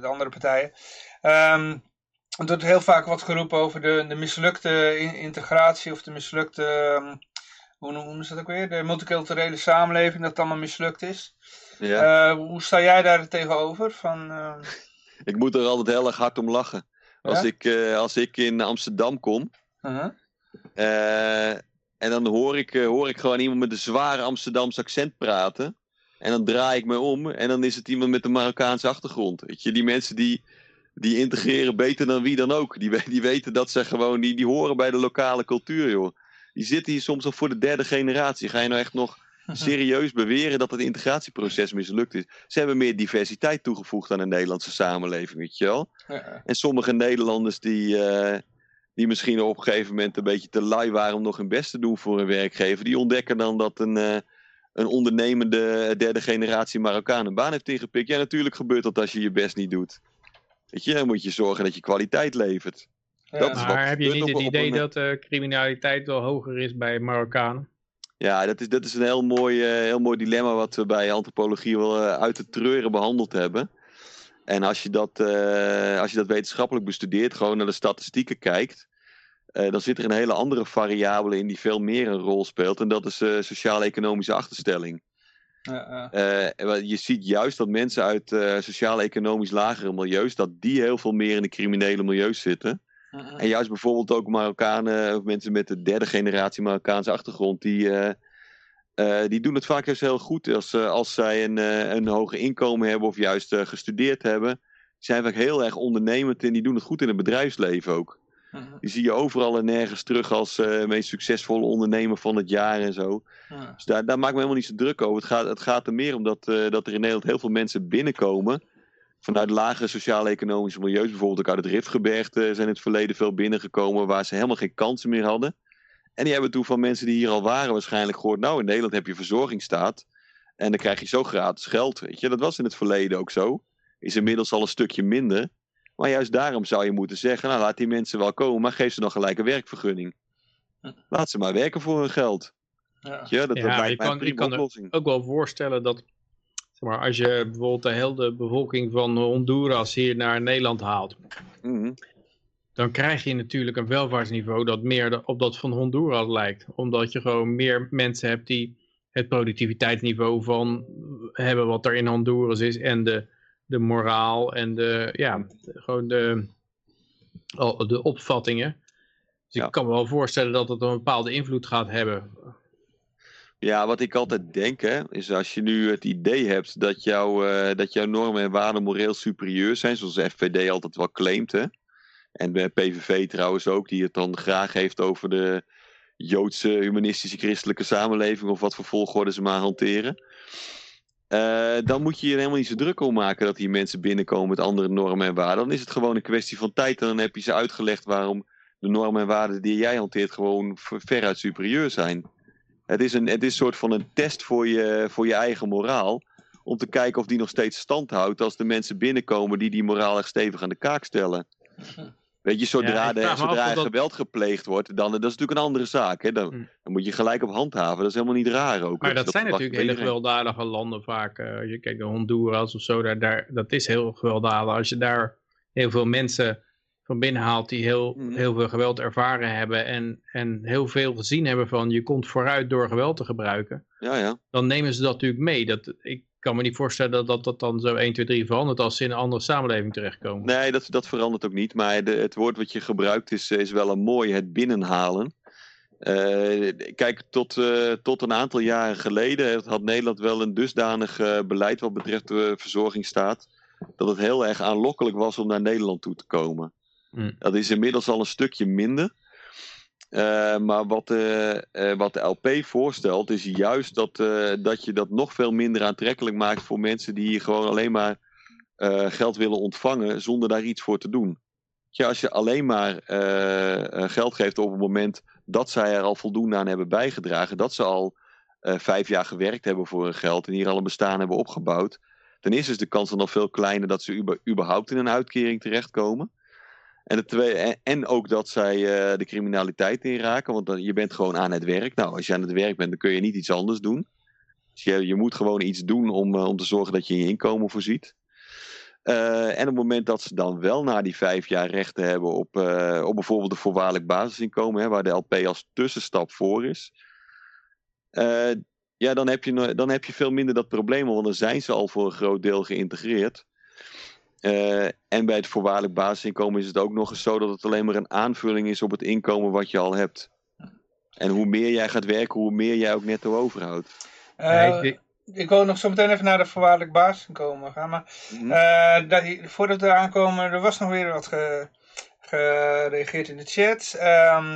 de andere partijen. Ehm, er wordt heel vaak wat geroepen over de, de mislukte in- integratie of de mislukte, ehm, hoe noemen ze dat ook weer? De multiculturele samenleving, dat het allemaal mislukt is. ja. Eh, hoe sta jij daar tegenover? Van, ehm, Ik moet er altijd heel erg hard om lachen. Als, ik, eh, als ik in Amsterdam kom uh-huh. eh, En dan hoor ik, hoor ik gewoon iemand met een zware Amsterdamse accent praten. En dan draai ik me om en dan is het iemand met een Marokkaanse achtergrond. Weet je, die mensen die, die integreren beter dan wie dan ook. Die, die weten dat ze gewoon, die, die horen bij de lokale cultuur, joh. Die zitten hier soms al voor de derde generatie. Ga je nou echt nog serieus beweren dat het integratieproces mislukt is? Ze hebben meer diversiteit toegevoegd aan de Nederlandse samenleving, weet je wel. Ja. En sommige Nederlanders die, eh, die misschien op een gegeven moment een beetje te lui waren om nog hun best te doen voor een werkgever, die ontdekken dan dat een, eh, een ondernemende derde generatie Marokkaan een baan heeft ingepikt. Ja, natuurlijk gebeurt dat als je je best niet doet. Weet je, dan moet je zorgen dat je kwaliteit levert. Ja. Maar heb je niet het idee een- dat de criminaliteit wel hoger is bij Marokkanen? Ja, dat is, dat is een heel mooi, eh, heel mooi dilemma wat we bij antropologie wel eh, uit de treuren behandeld hebben. En als je, dat, eh, als je dat wetenschappelijk bestudeert, gewoon naar de statistieken kijkt, eh, dan zit er een hele andere variabele in die veel meer een rol speelt. En dat is eh, sociaal-economische achterstelling. Eh, je ziet juist dat mensen uit eh, sociaal-economisch lagere milieus, dat die heel veel meer in de criminele milieus zitten. Mhm. En juist bijvoorbeeld ook Marokkanen, of mensen met de derde generatie Marokkaanse achtergrond, die, eh, eh, die doen het vaak juist heel goed als, eh, als zij een, een hoger inkomen hebben of juist gestudeerd hebben. Zijn vaak heel erg ondernemend en die doen het goed in het bedrijfsleven ook. Mhm. Die zie je overal en nergens terug als meest succesvolle ondernemer van het jaar en zo. Ja. Dus daar, daar maak ik me helemaal niet zo druk over. Het gaat, het gaat er meer om dat, dat er in Nederland heel veel mensen binnenkomen. Vanuit lagere sociaal-economische milieus. Bijvoorbeeld ook uit het Riftgebergte zijn in het verleden veel binnengekomen. Waar ze helemaal geen kansen meer hadden. En die hebben toen van mensen die hier al waren waarschijnlijk gehoord. Nou, in Nederland heb je verzorgingsstaat. En dan krijg je zo gratis geld. Weet je, dat was in het verleden ook zo. Is inmiddels al een stukje minder. Maar juist daarom zou je moeten zeggen: nou, laat die mensen wel komen, maar geef ze dan gelijk een werkvergunning. Laat ze maar werken voor hun geld. Ja. Je, dat, Ja, lijkt je mij kan- een je prima kan oplossing. ook wel voorstellen dat, zeg maar, als je bijvoorbeeld de hele bevolking van Honduras hier naar Nederland haalt, Mhm. dan krijg je natuurlijk een welvaartsniveau dat meer op dat van Honduras lijkt. Omdat je gewoon meer mensen hebt die het productiviteitsniveau van hebben wat er in Honduras is en de, de moraal en de, ja, gewoon de, de opvattingen. Dus Ja. ik kan me wel voorstellen dat het een bepaalde invloed gaat hebben. Ja, wat ik altijd denk, hè, is als je nu het idee hebt dat, jouw eh, dat jouw normen en waarden moreel superieur zijn, zoals de FVD altijd wel claimt, hè. En bij PVV trouwens ook, die het dan graag heeft over de Joodse, humanistische, christelijke samenleving, of wat voor volgorde ze maar hanteren. Eh, dan moet je je helemaal niet zo druk om maken dat hier mensen binnenkomen met andere normen en waarden. Dan is het gewoon een kwestie van tijd en dan heb je ze uitgelegd waarom de normen en waarden die jij hanteert gewoon ver- veruit superieur zijn. Het is een, het is een soort van een test voor je, voor je eigen moraal. Om te kijken of die nog steeds stand houdt als de mensen binnenkomen die die moraal echt stevig aan de kaak stellen. Weet je, zodra, Ja, de, zodra er dat- geweld gepleegd wordt, dan dat is natuurlijk een andere zaak. Hè? Dan, Hm. dan moet je gelijk op handhaven. Dat is helemaal niet raar ook. Maar dat zijn natuurlijk hele gewelddadige landen vaak. eh, je kijkt naar Honduras of zo, daar, daar, dat is heel gewelddadig. Als je daar heel veel mensen van binnen haalt die heel, Mhm. heel veel geweld ervaren hebben en, en heel veel gezien hebben van je komt vooruit door geweld te gebruiken, Ja, ja. dan nemen ze dat natuurlijk mee. Dat, ik kan me niet voorstellen dat dat, dat dan zo 1, 2, 3 verandert als ze in een andere samenleving terechtkomen. Nee, dat, dat verandert ook niet. Maar de, het woord wat je gebruikt is, is wel een mooi, het binnenhalen. Eh, kijk, tot, eh, tot een aantal jaren geleden had Nederland wel een dusdanig eh, beleid wat betreft de verzorgingsstaat. Dat het heel erg aanlokkelijk was om naar Nederland toe te komen. Hmm. Dat is inmiddels al een stukje minder. Eh, maar wat, eh, eh, wat de LP voorstelt is juist dat, dat je dat nog veel minder aantrekkelijk maakt voor mensen die gewoon alleen maar geld willen ontvangen zonder daar iets voor te doen. Als je alleen maar geld geeft op het moment dat zij er al voldoende aan hebben bijgedragen, dat ze al vijf jaar gewerkt hebben voor hun geld en hier al een bestaan hebben opgebouwd, dan is dus de kans dan nog veel kleiner dat ze überhaupt in een uitkering terechtkomen. En, en, ook dat zij eh, de criminaliteit inraken, want dan, je bent gewoon aan het werk. Nou, als je aan het werk bent, dan kun je niet iets anders doen. Dus je, je moet gewoon iets doen om, eh, om te zorgen dat je je inkomen voorziet. Eh, en op het moment dat ze dan wel na die vijf jaar rechten hebben op, op bijvoorbeeld een voorwaardelijk basisinkomen, hè, waar de LP als tussenstap voor is, ja, dan heb, je, dan heb je veel minder dat probleem, want dan zijn ze al voor een groot deel geïntegreerd. Eh, en bij het voorwaardelijk basisinkomen is het ook nog eens zo dat het alleen maar een aanvulling is op het inkomen wat je al hebt. En hoe meer jij gaat werken, hoe meer jij ook netto overhoudt. Eh, ik wil nog zo meteen even naar de voorwaardelijk basis komen gaan. Maar Mhm. eh, dat, voordat we eraan komen, er was nog weer wat ge- gereageerd in de chat. Ehm,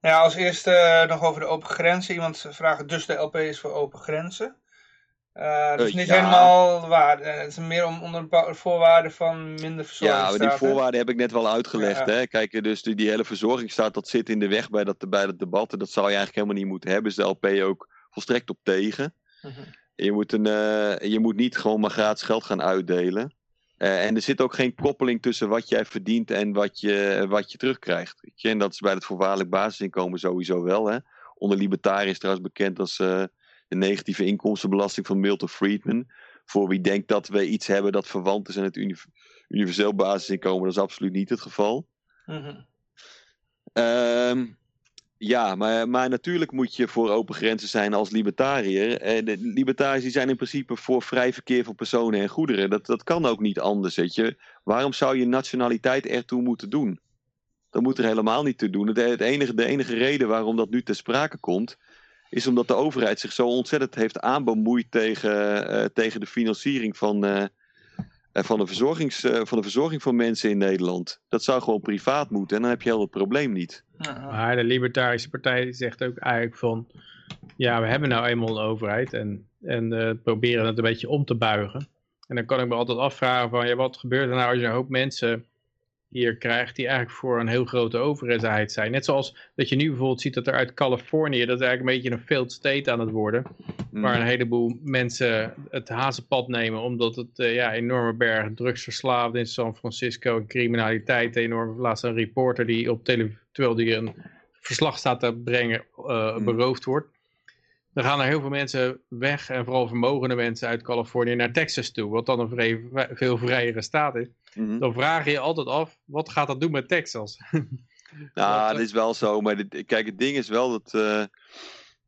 nou ja, als eerste nog over de open grenzen. Iemand vraagt dus de LP is voor open grenzen. Eh, dat is Eh, niet ja. helemaal waar. Eh, het is meer om, onder bepaalde voorwaarden van minder verzorging. Ja, maar die voorwaarden heb ik net wel uitgelegd. Ja. Hè? Kijk, dus die, die hele verzorgingsstaat, dat zit in de weg bij dat, bij dat debat. En dat zou je eigenlijk helemaal niet moeten hebben. Is de LP ook volstrekt op tegen. Mhm. Je moet, een, je moet niet gewoon maar gratis geld gaan uitdelen. En er zit ook geen koppeling tussen wat jij verdient en wat je, wat je terugkrijgt. Weet je? En dat is bij het voorwaardelijk basisinkomen sowieso wel. Hè? Onder libertariërs trouwens bekend als de negatieve inkomstenbelasting van Milton Friedman. Voor wie denkt dat we iets hebben dat verwant is aan het uni- universeel basisinkomen, dat is absoluut niet het geval. Mhm. Ehm, ja, maar, maar natuurlijk moet je voor open grenzen zijn als libertariër. Eh, de libertariërs die zijn in principe voor vrij verkeer van personen en goederen. Dat, dat kan ook niet anders, weet je. Waarom zou je nationaliteit ertoe moeten doen? Dat moet er helemaal niet toe doen. Het, het enige, de enige reden waarom dat nu ter sprake komt... is omdat de overheid zich zo ontzettend heeft aanbemoeid tegen, eh, tegen de financiering van... eh, eh, van, de verzorgings, eh, van de verzorging van mensen in Nederland. Dat zou gewoon privaat moeten en dan heb je heel het probleem niet. Maar de Libertarische Partij zegt ook eigenlijk van... Ja, we hebben nou eenmaal een overheid en, en eh, proberen het een beetje om te buigen. En dan kan ik me altijd afvragen van... Ja, wat gebeurt er nou als je een hoop mensen hier krijgt... die eigenlijk voor een heel grote overheid zijn? Net zoals dat je nu bijvoorbeeld ziet dat er uit Californië... dat is eigenlijk een beetje een failed state aan het worden... Mm. waar een heleboel mensen het hazenpad nemen... omdat het eh, ja, enorme berg drugsverslaafd in San Francisco... en criminaliteit enorm... Laatst een reporter die op tele terwijl die een verslag staat te brengen... eh, Hmm. beroofd wordt. Dan gaan er heel veel mensen weg... en vooral vermogende mensen uit Californië naar Texas toe... wat dan een vrij, veel vrijere staat is. Mhm. Dan vraag je je altijd af... wat gaat dat doen met Texas? Nou, dat is wel zo. Maar dit- kijk, het ding is wel dat eh,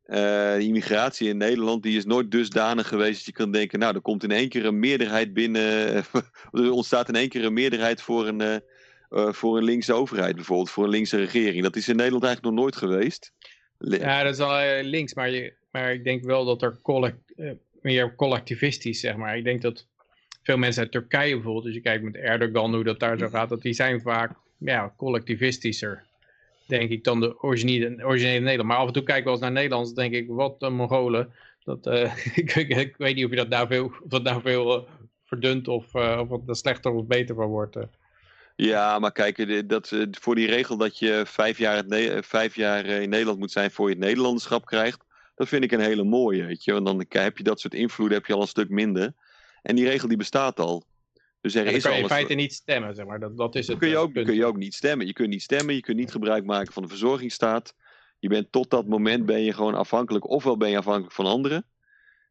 eh, de immigratie in Nederland, die is nooit dusdanig geweest dat je kan denken, nou, er komt in één keer een meerderheid binnen, er ontstaat in één keer een meerderheid voor een, eh, voor een linkse overheid bijvoorbeeld, voor een linkse regering. Dat is in Nederland eigenlijk nog nooit geweest. Le- Ja, dat is al eh, links, maar, je, maar ik denk wel dat er collect, meer collectivistisch, zeg maar. Ik denk dat veel mensen uit Turkije bijvoorbeeld, als je kijkt met Erdogan, hoe dat daar zo gaat, dat die zijn vaak ja, collectivistischer, denk ik, dan de originele, originele Nederland. Maar af en toe kijk ik wel eens naar Nederlands, denk ik, wat een Mongolen. Dat, eh, ik, ik, ik weet niet of, je dat nou veel, of dat nou veel eh, verdunt of, eh, of het er slechter of beter van wordt. Ja, maar kijk, dat, voor die regel dat je vijf jaar, vijf jaar in Nederland moet zijn voor je het Nederlanderschap krijgt, dat vind ik een hele mooie, weet je. Want dan heb je dat soort invloeden heb je al een stuk minder. En die regel die bestaat al. Dus er dan is kan je in een feite niet stemmen, zeg maar. Dat, dat is Dan het kun je, ook, punt. kun je ook niet stemmen. Je kunt niet stemmen, je kunt niet gebruik maken van de verzorgingsstaat. Je bent tot dat moment ben je gewoon afhankelijk, ofwel ben je afhankelijk van anderen.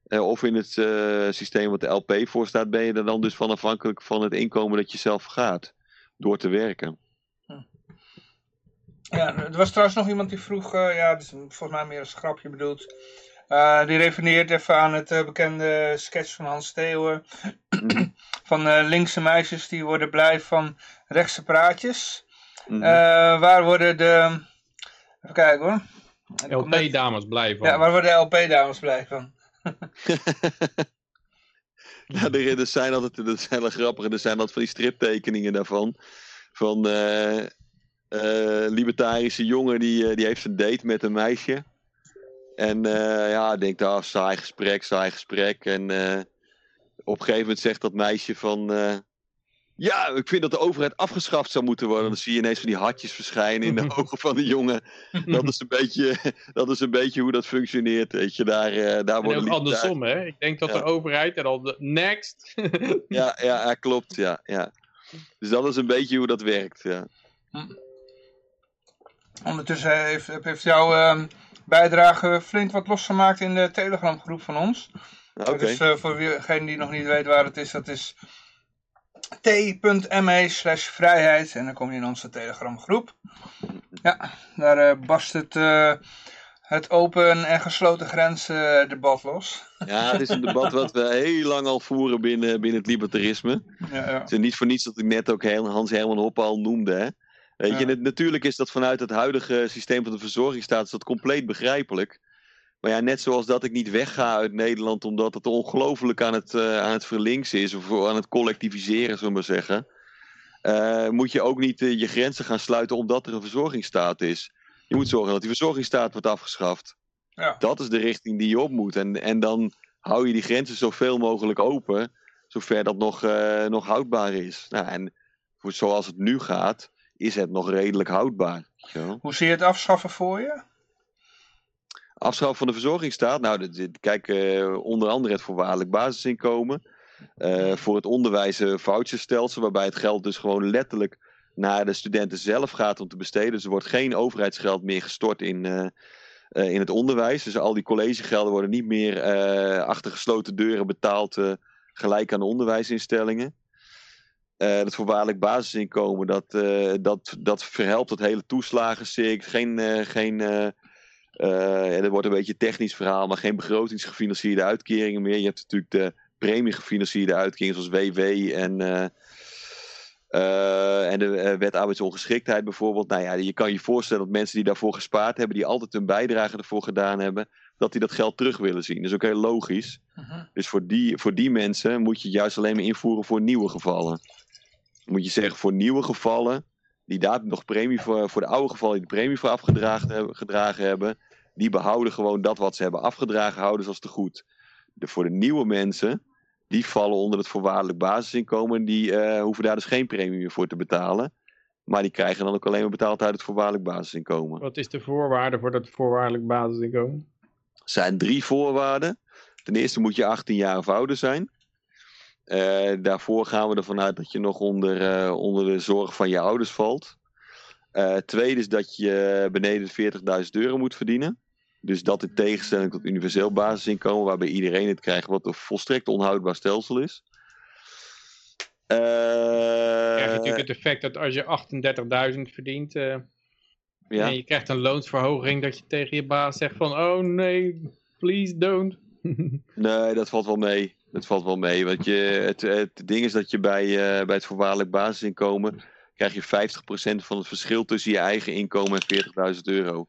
eh, of in het eh, systeem wat de LP voorstaat, ben je er dan dus van afhankelijk van het inkomen dat je zelf gaat. Door te werken. Ja, er was trouwens nog iemand die vroeg, eh, ja, is volgens mij meer als grapje bedoeld. Eh, die refereert even aan het eh, bekende sketch van Hans Steeuwen. Mhm. van eh, linkse meisjes die worden blij van rechtse praatjes. Mhm. Eh, waar worden de... Even kijken hoor. LP-dames blijven. Ja, waar worden de LP-dames blij van? Ja, er, er zijn altijd, dat zijn wel grappig, er zijn altijd van die striptekeningen daarvan. Van eh eh, libertarische jongen die, die heeft een date met een meisje. En eh, ja, denkt, ah, saai gesprek, saai gesprek. En eh, op een gegeven moment zegt dat meisje van... eh, ja, ik vind dat de overheid afgeschaft zou moeten worden. Dan zie je ineens van die hartjes verschijnen in de ogen van de jongen. Dat is een beetje, dat is een beetje hoe dat functioneert. Weet je, daar, eh, daar En worden ook andersom, hè? Ik denk dat Ja. de overheid en dan de next. Ja, ja, ja, klopt. Ja, ja. Dus dat is een beetje hoe dat werkt. Ja. Ondertussen heeft, heeft jouw ehm, bijdrage flink wat losgemaakt in de Telegram groep van ons. Oké. Dus eh, voor wiegene die nog niet weet waar het is, dat is t.me slash vrijheid. En dan kom je in onze Telegram groep. Ja, daar eh, barst het, eh, het open en gesloten grenzen debat los. Ja, het is een debat wat we heel lang al voeren binnen, binnen het libertarisme. Ja, ja. Het is niet voor niets dat ik net ook Hans Herman Hoppe al noemde. Hè? Weet je, natuurlijk is dat vanuit het huidige systeem van de verzorgingsstaat is dat compleet begrijpelijk. Maar ja, net zoals dat ik niet wegga uit Nederland omdat het ongelooflijk aan het, eh, aan het verlinksen is of aan het collectiviseren, zullen we maar zeggen. eh, moet je ook niet eh, je grenzen gaan sluiten omdat er een verzorgingsstaat is. Je moet zorgen dat die verzorgingsstaat wordt afgeschaft. Ja. Dat is de richting die je op moet. En, en dan hou je die grenzen zoveel mogelijk open, zover dat nog, nog houdbaar is. Nou, en voor, zoals het nu gaat, is het nog redelijk houdbaar. Hoe zie je het afschaffen voor je? Afschaffen van de verzorgingsstaat. Nou, dit, kijk, eh, onder andere het voorwaardelijk basisinkomen. Eh, voor het onderwijs een voucherstelsel, waarbij het geld dus gewoon letterlijk naar de studenten zelf gaat om te besteden. Dus er wordt geen overheidsgeld meer gestort in, eh, eh, in het onderwijs. Dus al die collegegelden worden niet meer eh, achter gesloten deuren betaald, eh, gelijk aan de onderwijsinstellingen. Eh het voorwaardelijk basisinkomen, dat, eh, dat, dat verhelpt het hele toeslagencircus. Geen, eh, geen eh, en dat wordt een beetje een technisch verhaal, maar geen begrotingsgefinancierde uitkeringen meer. Je hebt natuurlijk de premiegefinancierde uitkeringen zoals WW en, en de wet arbeidsongeschiktheid bijvoorbeeld. Nou ja, je kan je voorstellen dat mensen die daarvoor gespaard hebben, die altijd hun bijdrage ervoor gedaan hebben, dat die dat geld terug willen zien. Dat is ook heel logisch. Mhm. Dus voor die, voor die mensen moet je het juist alleen maar invoeren voor nieuwe gevallen. Moet je zeggen voor nieuwe gevallen, die daar nog premie voor, voor de oude gevallen die de premie voor afgedragen hebben, gedragen hebben, die behouden gewoon dat wat ze hebben afgedragen, houden ze als te goed. De, voor de nieuwe mensen, die vallen onder het voorwaardelijk basisinkomen, en die eh, hoeven daar dus geen premie meer voor te betalen. Maar die krijgen dan ook alleen maar betaald uit het voorwaardelijk basisinkomen. Wat is de voorwaarde voor dat voorwaardelijk basisinkomen? Er zijn drie voorwaarden. Ten eerste moet je 18 jaar of ouder zijn. Eh, daarvoor gaan we ervan uit dat je nog onder, eh, onder de zorg van je ouders valt. Eh tweede is dat je beneden de 40.000 euro moet verdienen. Dus dat in tegenstelling tot universeel basisinkomen, waarbij iedereen het krijgt, wat een volstrekt onhoudbaar stelsel is. Krijg je natuurlijk het effect dat als je 38.000 verdient ja. en je krijgt een loonsverhoging, dat je tegen je baas zegt van, oh nee, please don't. Nee, dat valt wel mee. Dat valt wel mee. Want je, het, het ding is dat je bij, eh, bij het voorwaardelijk basisinkomen krijg je 50% van het verschil tussen je eigen inkomen en 40.000 euro.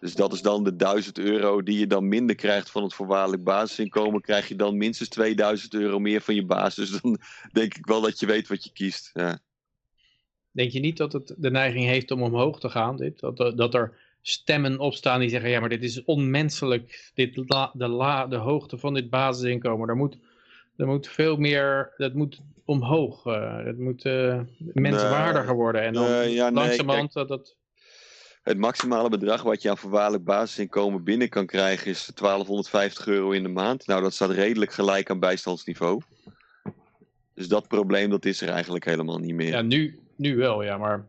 Dus dat is dan de 1000 euro die je dan minder krijgt van het voorwaardelijk basisinkomen. Krijg je dan minstens 2000 euro meer van je baas. Dus dan denk ik wel dat je weet wat je kiest. Ja. Denk je niet dat het de neiging heeft om omhoog te gaan? Dit? Dat, dat er stemmen opstaan die zeggen, ja maar dit is onmenselijk. Dit la, de, la, de hoogte van dit basisinkomen. Er moet, er moet veel meer, dat moet omhoog. eh het moet eh menswaardiger worden. En dan Nee, ja, nee, dat het... Het maximale bedrag wat je aan voorwaardelijk basisinkomen binnen kan krijgen is 1250 euro in de maand. Nou, dat staat redelijk gelijk aan bijstandsniveau. Dus dat probleem dat is er eigenlijk helemaal niet meer. Ja, nu, nu wel, ja, maar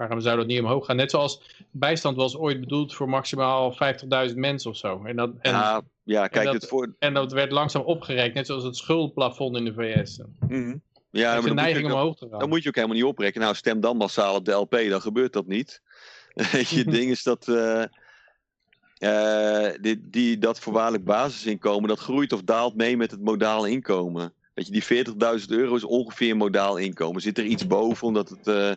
waarom zou dat niet omhoog gaan? Net zoals bijstand was ooit bedoeld voor maximaal 50.000 mensen of zo. En dat, en, ja, ja, kijk, dat- het voor. en dat werd langzaam opgerekt, net zoals het schuldenplafond in de VS. Er Mhm. Ja, maar dan moet, je neiging omhoog te gaan. dan moet je ook helemaal niet oprekken. Nou, stem dan massaal op de LP, dan gebeurt dat niet. Je, het ding is dat. eh, eh, die, die, dat voorwaardelijk basisinkomen, dat groeit of daalt mee met het modaal inkomen. Weet je, die 40.000 euro is ongeveer modaal inkomen. Zit er iets boven, omdat het.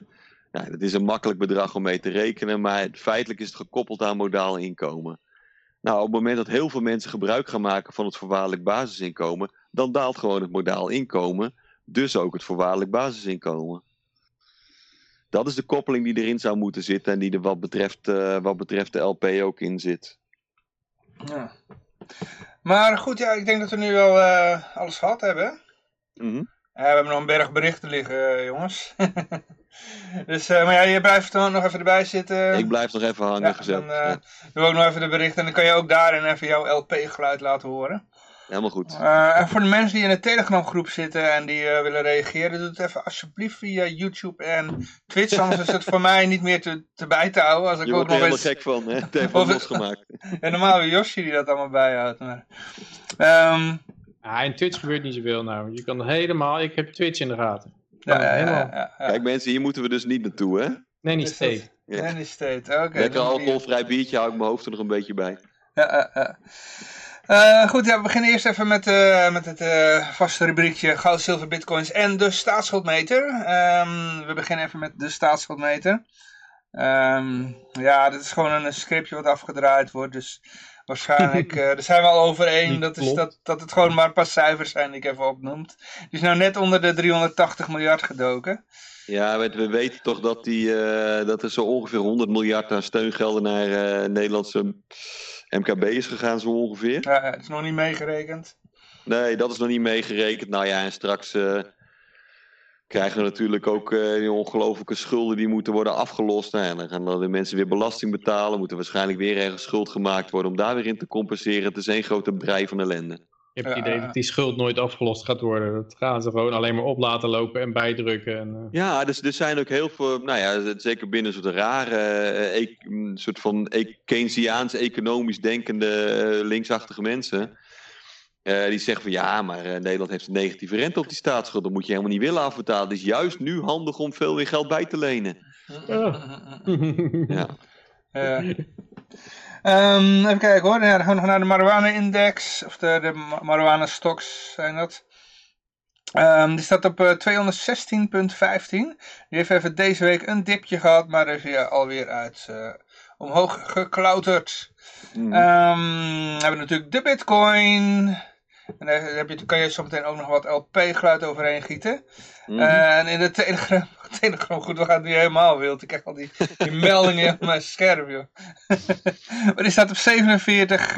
Ja, dat is een makkelijk bedrag om mee te rekenen, maar feitelijk is het gekoppeld aan modaal inkomen. Nou, op het moment dat heel veel mensen gebruik gaan maken van het voorwaardelijk basisinkomen, dan daalt gewoon het modaal inkomen, dus ook het voorwaardelijk basisinkomen. Dat is de koppeling die erin zou moeten zitten en die er wat betreft, eh, wat betreft de LP ook in zit. Ja. Maar goed, ja, ik denk dat we nu wel eh, alles gehad hebben. Mhm. Ja, we hebben nog een berg berichten liggen, eh, jongens. dus, eh, maar ja, je blijft er nog even erbij zitten. Ik blijf nog even hangen, ja, gezet. dan eh, doen we ook nog even de berichten. En dan kan je ook daarin even jouw LP-geluid laten horen. Helemaal goed. Eh, en voor de mensen die in de Telegram groep zitten en die eh, willen reageren, doe het even alsjeblieft via YouTube en Twitch. Anders is het voor mij niet meer te, te bij te houden. Als ik Je ook er nog helemaal eens... gek van, hè? Het heeft losgemaakt. En normaal weer Yoshi die dat allemaal bijhoudt. Maar... Ehm, Ja, in Twitch gebeurt niet zoveel nou. Je kan helemaal, ik heb Twitch in de gaten. ja, ja, ja, helemaal. ja, ja. Kijk mensen, hier moeten we dus niet naartoe, hè? Nee, niet steeds. Ja. Danny State, oké. Lekker moet je- alcoholvrij biertje, hou ik mijn hoofd er nog een beetje bij. Ja, ja, ja. Eh, goed, ja, we beginnen eerst even met, eh, met het eh, vaste rubriekje goud, zilver, bitcoins en de staatsschuldmeter. Ehm, we beginnen even met de staatsschuldmeter. Ehm, ja, dit is gewoon een scriptje wat afgedraaid wordt, dus waarschijnlijk, uh, daar zijn we al over één, dat, is dat, dat het gewoon maar een paar cijfers zijn die ik even opnoemd. Die is nou net onder de 380 miljard gedoken. Ja, we, we weten toch dat, die, dat er zo ongeveer 100 miljard aan steungelden naar Nederlandse MKB is gegaan zo ongeveer. Ja, het is nog niet meegerekend. Nee, dat is nog niet meegerekend. Nou ja, en straks uh, krijgen we natuurlijk ook uh, die ongelofelijke schulden die moeten worden afgelost. Nou, en dan gaan de mensen weer belasting betalen. Moeten waarschijnlijk weer ergens schuld gemaakt worden om daar weer in te compenseren. Het is één grote brei van ellende. Je hebt het idee dat die schuld nooit afgelost gaat worden. Dat gaan ze gewoon alleen maar op laten lopen en bijdrukken. En, uh... Ja, dus er zijn ook heel veel, nou ja, zeker binnen een soort rare, uh, een soort van e Keynesiaans economisch denkende uh, linksachtige mensen. Die zeggen van ja, maar Nederland heeft een negatieve rente op die staatsschuld. Dat moet je helemaal niet willen afbetalen. Het is juist nu handig om veel weer geld bij te lenen. ja. Um, even kijken hoor, ja, dan gaan we nog naar de marijuana-index, of de, de marijuana-stocks zijn dat. Um, die staat op uh, 216,15. Die heeft even deze week een dipje gehad, maar is weer alweer uit uh, omhoog geklauterd. Mm. Um, we hebben natuurlijk de bitcoin. En daar heb je, kan je zo meteen ook nog wat LP-geluid overheen gieten. Mm -hmm. uh, en in de Telegram, telegram, goed, we gaan het nu helemaal wild. Ik krijg al die, die meldingen op mijn scherm, joh. maar die staat op 47. Uh,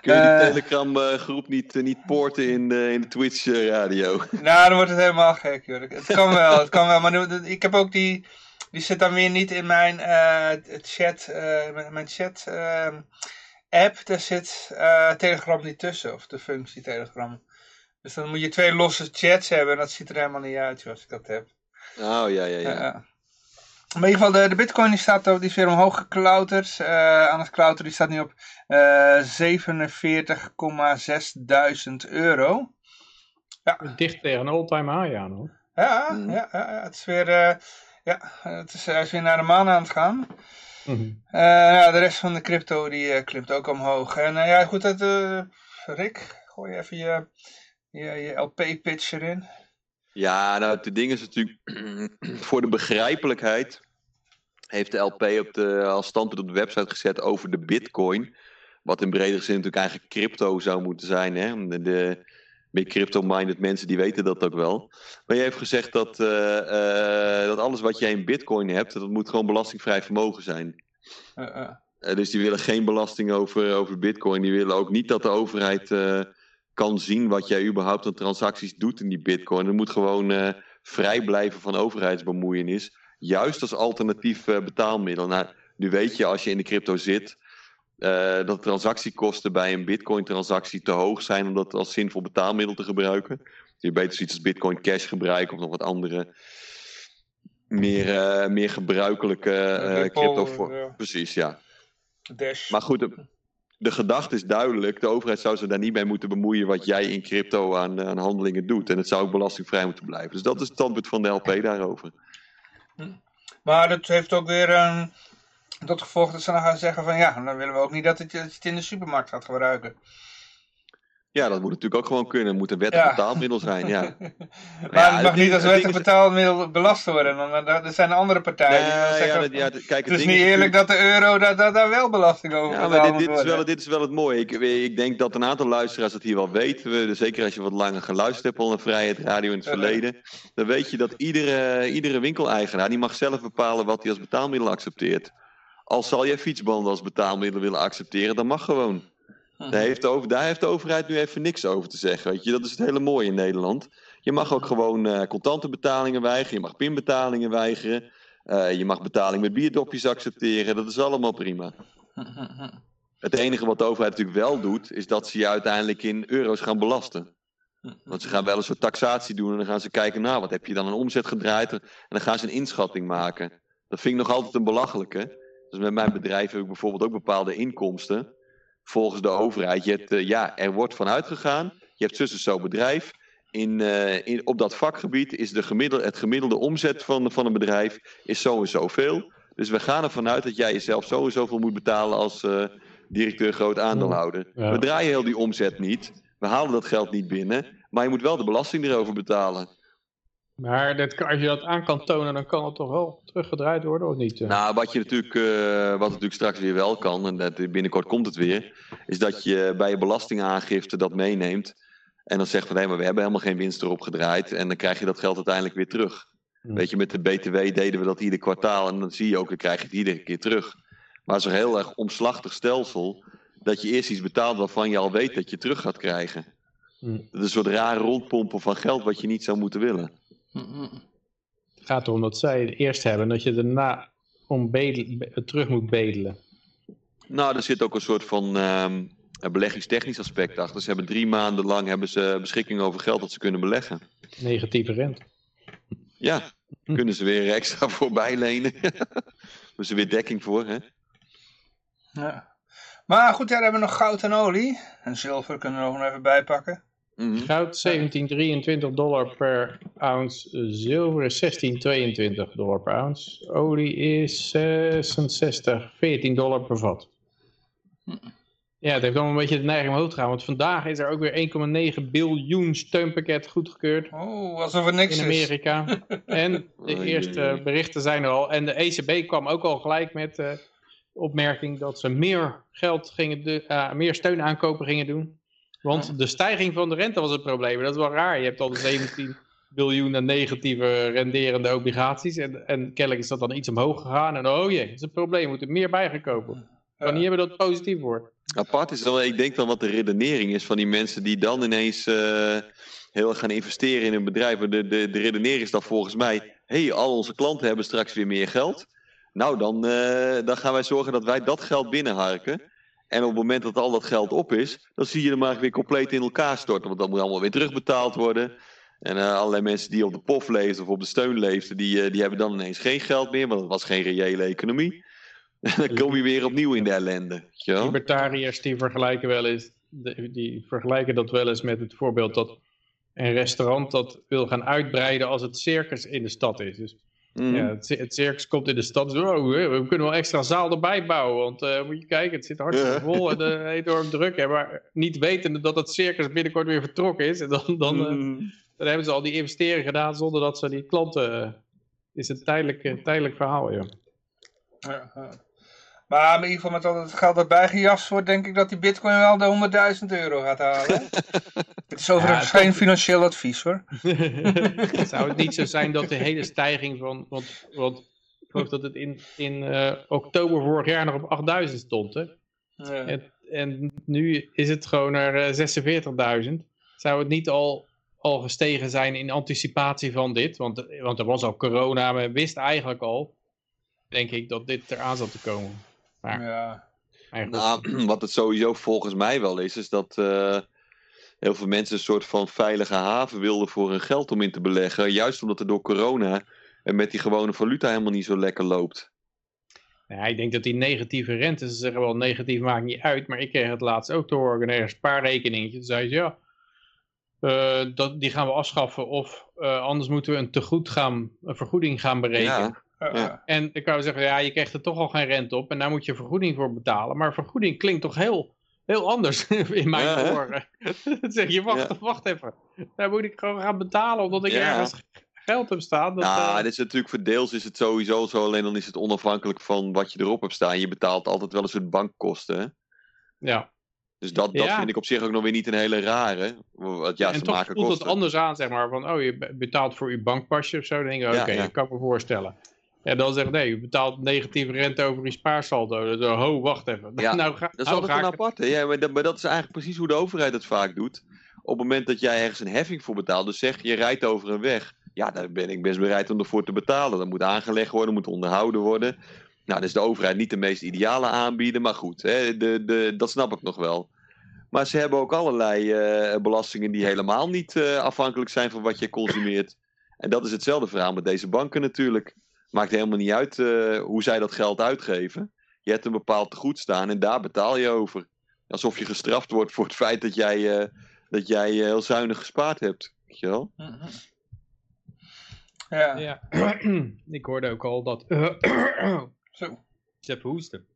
Kun je die Telegram-groep niet, niet poorten in de, in de Twitch-radio? nou, dan wordt het helemaal gek, joh. Het kan wel, het kan wel. Maar nu, ik heb ook die... Die zit dan weer niet in mijn uh, chat, mijn chat app, daar zit uh, Telegram niet tussen, of de functie Telegram. Dus dan moet je twee losse chats hebben en dat ziet er helemaal niet uit als ik dat heb. Oh, ja, ja, ja. Uh, maar in ieder geval, de, de bitcoin die staat die is weer omhoog geklauterd. Uh, aan het klauteren, die staat nu op 47,6 euro. Ja. Dicht tegen een all-time high aan hoor. Ja, mm. ja, ja, het is weer, ja, het is, hij is weer naar de maan aan het gaan. Mm -hmm. uh, ja, de rest van de crypto die uh, klimt ook omhoog. En uh, ja, goed, dat, Rick, gooi even je, je, je LP-pitch erin. Ja, nou, het ding is natuurlijk, voor de begrijpelijkheid heeft de LP op de, als standpunt op de website gezet over de bitcoin. Wat in bredere zin natuurlijk eigenlijk crypto zou moeten zijn. Hè? De, de meer crypto-minded mensen die weten dat ook wel. Maar je heeft gezegd dat, uh, uh, dat alles wat jij in bitcoin hebt, dat moet gewoon belastingvrij vermogen zijn. Uh, dus die willen geen belasting over, over bitcoin. Die willen ook niet dat de overheid kan zien wat jij überhaupt aan transacties doet in die bitcoin. Het moet gewoon vrij blijven van overheidsbemoeienis. Juist als alternatief betaalmiddel. Nou, nu weet je als je in de crypto zit uh, dat transactiekosten bij een Bitcoin-transactie te hoog zijn om dat als zinvol betaalmiddel te gebruiken. Je beter zoiets als Bitcoin Cash gebruiken of nog wat andere meer, uh, meer gebruikelijke uh, crypto voor. Ja. Precies, ja. Dash. Maar goed, de, de, gedachte is duidelijk. De overheid zou zich daar niet mee moeten bemoeien wat jij in crypto aan, aan handelingen doet. En het zou ook belastingvrij moeten blijven. Dus dat is het standpunt van de LP daarover. Hm. Maar dat heeft ook weer een tot gevolg dat ze dan gaan zeggen van ja, dan willen we ook niet dat, het, dat je het in de supermarkt gaat gebruiken. Ja, dat moet natuurlijk ook gewoon kunnen. Het moet een wettig ja. betaalmiddel zijn, ja. maar het mag niet als wettig betaalmiddel belast worden. Want er zijn andere partijen nee, die zeggen, ja, ja, kijk, het is niet eerlijk dat de euro, daar, daar, daar wel belasting over ja, maar dit, dit, is wel, dit is wel het mooie. Ik, ik denk dat een aantal luisteraars het hier wel weten. Zeker als je wat langer geluisterd hebt al naar Vrijheid Radio in het verleden. Dan weet je dat iedere, iedere winkeleigenaar, die mag zelf bepalen wat hij als betaalmiddel accepteert. Als zal jij fietsbanden als betaalmiddel willen accepteren, dan mag gewoon. Daar heeft, de over, daar heeft de overheid nu even niks over te zeggen. Weet je? Dat is het hele mooie in Nederland. Je mag ook gewoon uh, contante betalingen weigeren. Je mag pinbetalingen weigeren. Uh, je mag betaling met bierdopjes accepteren. Dat is allemaal prima. Het enige wat de overheid natuurlijk wel doet, is dat ze je uiteindelijk in euro's gaan belasten. Want ze gaan wel een soort taxatie doen en dan gaan ze kijken, nou, wat heb je dan een omzet gedraaid? En dan gaan ze een inschatting maken. Dat vind ik nog altijd een belachelijke. Dus met mijn bedrijf heb ik bijvoorbeeld ook bepaalde inkomsten. Volgens de overheid. Je hebt, uh, ja, er wordt vanuit gegaan. Je hebt zus zo bedrijf. In, uh, in, op dat vakgebied is de gemiddelde, het gemiddelde omzet van, van een bedrijf is zo en zo veel. Dus we gaan ervan uit dat jij jezelf zo en zoveel moet betalen als, uh, directeur groot aandeelhouder. Ja. We draaien heel die omzet niet. We halen dat geld niet binnen. Maar je moet wel de belasting erover betalen. Maar dat, als je dat aan kan tonen, dan kan het toch wel teruggedraaid worden, of niet? Nou, wat je natuurlijk, eh, wat natuurlijk straks weer wel kan, en dat, binnenkort komt het weer, is dat je bij je belastingaangifte dat meeneemt. En dan zegt van hé, maar we hebben helemaal geen winst erop gedraaid. En dan krijg je dat geld uiteindelijk weer terug. Hmm. Weet je, met de BTW deden we dat ieder kwartaal. En dan zie je ook, dan krijg je het iedere keer terug. Maar het is een heel erg omslachtig stelsel. Dat je eerst iets betaalt waarvan je al weet dat je terug gaat krijgen. Hmm. Dat is een soort rare rondpompen van geld wat je niet zou moeten willen. Het gaat erom dat zij het eerst hebben en dat je daarna om bedel- be- terug moet bedelen. Nou, er zit ook een soort van ehm, beleggingstechnisch aspect achter. Ze hebben drie maanden lang hebben ze beschikking over geld dat ze kunnen beleggen. Negatieve rente. Ja, kunnen ze weer extra voor bijlenen. hebben ze weer dekking voor, hè? Ja. Maar goed, ja, dan hebben we nog goud en olie. En zilver kunnen we er nog even bijpakken. Mhm. Goud 1723 dollar per ounce. eh, Zilver is 1622 dollar per ounce. Olie is 66, 14 dollar per vat. Ja, het heeft allemaal een beetje de neiging omhoog te gaan. Want vandaag is er ook weer 1,9 biljoen steunpakket goedgekeurd Oh, alsof er niks in is. Amerika. En de eerste berichten zijn er al. En de ECB kwam ook al gelijk met de opmerking dat ze meer geld gingen, do- eh, meer steunaankopen gingen doen. Want de stijging van de rente was het probleem. Dat is wel raar. Je hebt al de 17 biljoen aan negatieve renderende obligaties. En, en kennelijk is dat dan iets omhoog gegaan. En oh jee, dat is een probleem. Moeten meer bijgekopen. Kan niet hebben dat het positief wordt. Apart is wel, ik denk dan wat de redenering is van die mensen die dan ineens eh, heel erg gaan investeren in een bedrijf. De, de, de redenering is dan volgens mij, hé, hey, al onze klanten hebben straks weer meer geld. Nou, dan, eh, dan gaan wij zorgen dat wij dat geld binnenharken. En op het moment dat al dat geld op is, dan zie je de markt weer compleet in elkaar storten. Want dat moet allemaal weer terugbetaald worden. En eh, allerlei mensen die op de pof leefden of op de steun leefden, die, eh, die hebben dan ineens geen geld meer, want het was geen reële economie. En dan kom je weer opnieuw in de ellende. Libertariërs die vergelijken wel eens, die vergelijken dat wel eens met het voorbeeld dat een restaurant dat wil gaan uitbreiden als het circus in de stad is. Dus Mhm. ja, het, ci- het circus komt in de stad, oh, we kunnen wel extra zaal erbij bouwen, want eh, moet je kijken, het zit hartstikke vol en uh, enorm druk. Hè, maar niet wetende dat het circus binnenkort weer vertrokken is, en dan, dan, eh, Mhm. dan hebben ze al die investeringen gedaan zonder dat ze die klanten... eh, is een tijdelijk, eh, tijdelijk verhaal, ja. Maar in ieder geval met al het geld dat bijgejast wordt, denk ik dat die bitcoin wel de 100.000 euro gaat halen. Het is overigens Ja, geen financieel advies hoor. Zou het niet zo zijn dat de hele stijging van... Want, want ik geloof dat het in, in eh, oktober vorig jaar nog op 8000 stond. Hè? Ja. En, en nu is het gewoon naar eh, 46.000. Zou het niet al, al gestegen zijn in anticipatie van dit? Want, want er was al corona, we wisten eigenlijk al, denk ik, dat dit eraan zat te komen. Maar, Ja. eigenlijk, Nou, wat het sowieso volgens mij wel is, is dat eh, heel veel mensen een soort van veilige haven wilden voor hun geld om in te beleggen. Juist omdat er door corona en met die gewone valuta helemaal niet zo lekker loopt. Ja, ik denk dat die negatieve rente, ze zeggen wel negatief maakt niet uit, maar ik kreeg het laatst ook te horen ergens een spaarrekeningetje. Toen zei ze ja, eh, dat, die gaan we afschaffen of eh, anders moeten we een tegoed gaan, een vergoeding gaan berekenen. Ja, Ja. Ja. En ik kan zeggen, ja, je krijgt er toch al geen rente op en daar moet je vergoeding voor betalen. Maar vergoeding klinkt toch heel, heel anders in mijn Ja, oren. Dan zeg je, wacht, Ja. wacht even. Daar moet ik gewoon gaan betalen omdat ik Ja. ergens geld heb staan. Dat, Nou, eh, dit is natuurlijk voor deels is het sowieso zo, alleen dan is het onafhankelijk van wat je erop hebt staan. Je betaalt altijd wel een soort bankkosten. Hè? ja. Dus dat, dat Ja. vind ik op zich ook nog weer niet een hele rare. Wat ja, en ze toch maken voelt het anders aan, zeg maar, van, oh, je be- betaalt voor je bankpasje of zo. Dan denk je, oké, Ja, ja. dat kan ik me voorstellen. En dan zeg ik, nee, je betaalt negatieve rente over je spaarsaldo. Dan zo, ho, wacht even. Ja, nou, ga, Dat is nou altijd een aparte. Ja, maar, dat, maar dat is eigenlijk precies hoe de overheid het vaak doet. Op het moment dat jij ergens een heffing voor betaalt, dus zeg je rijdt over een weg. Ja, daar ben ik best bereid om ervoor te betalen. Dat moet aangelegd worden, moet onderhouden worden. Nou, is de overheid niet de meest ideale aanbieden, maar goed, hè, de, de, dat snap ik nog wel. Maar ze hebben ook allerlei eh, belastingen die helemaal niet eh, afhankelijk zijn van wat je consumeert. En dat is hetzelfde verhaal met deze banken natuurlijk. Maakt helemaal niet uit eh, hoe zij dat geld uitgeven. Je hebt een bepaald tegoed staan en daar betaal je over. Alsof je gestraft wordt voor het feit dat jij, eh, dat jij eh, heel zuinig gespaard hebt. Weet je wel? Mhm. Ja. Ja, ik hoorde ook al dat... Zo. Ze even hoesten.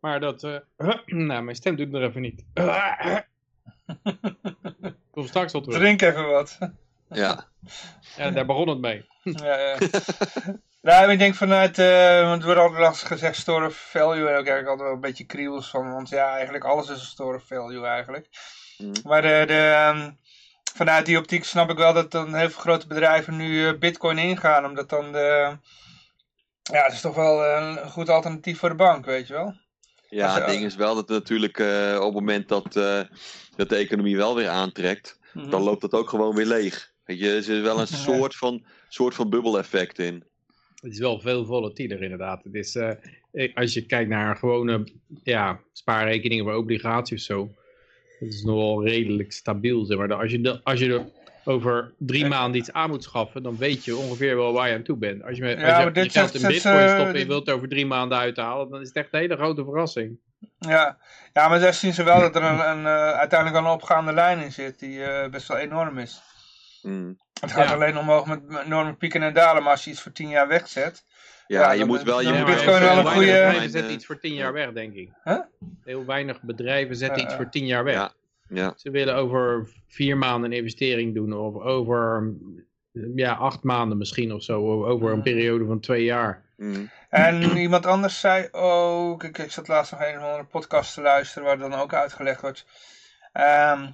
Maar dat, eh, nou, mijn stem doet het nog even niet. Kom straks al terug. Drink even wat. Ja. Ja, daar begon het mee. Ja, ja. nou, ik denk vanuit, eh, want het wordt altijd gezegd store of value. En ook eigenlijk altijd wel een beetje kriebels van, want ja, eigenlijk alles is een store of value eigenlijk. Mhm. Maar de, de, ehm, vanuit die optiek snap ik wel dat dan heel veel grote bedrijven nu eh, bitcoin ingaan. Omdat dan de, ja, het is toch wel eh, een goed alternatief voor de bank, weet je wel. Ja, Als- het ding is wel dat natuurlijk op het moment dat, dat de economie wel weer aantrekt, Mhm. dan loopt dat ook gewoon weer leeg. Weet je, er zit wel een soort van, soort van bubbeleffect in. Het is wel veel volatieler inderdaad. Het is, eh, eh, als je kijkt naar gewone ja, spaarrekening of obligatie of zo. Het is nog wel redelijk stabiel. Zeg maar. Als, je de, als je er over drie maanden iets aan moet schaffen, dan weet je ongeveer wel waar je aan toe bent. Als je, met, Ja, je maar dit je geld in bitcoin eh, stopt en je wilt het over drie maanden uithalen, dan is het echt een hele grote verrassing. Ja. ja, maar daar zien ze wel dat er een, een, eh, uiteindelijk wel een opgaande lijn in zit die eh, best wel enorm is. Mm. Het gaat Ja. alleen omhoog met enorme pieken en dalen, maar als je iets voor tien jaar wegzet. Ja, Ja, je moet wel... Je moet moet wel een weinig goede- bedrijven zetten iets voor tien jaar weg, denk ik. Huh? Heel weinig bedrijven zetten Uh, iets voor tien jaar weg. Ja. Ja, Ze willen over vier maanden een investering doen, of over ja, acht maanden misschien of zo, of over een periode van twee jaar. mm. En iemand anders zei ook, ik, ik zat laatst nog een of andere podcast te luisteren waar dan ook uitgelegd wordt, ehm,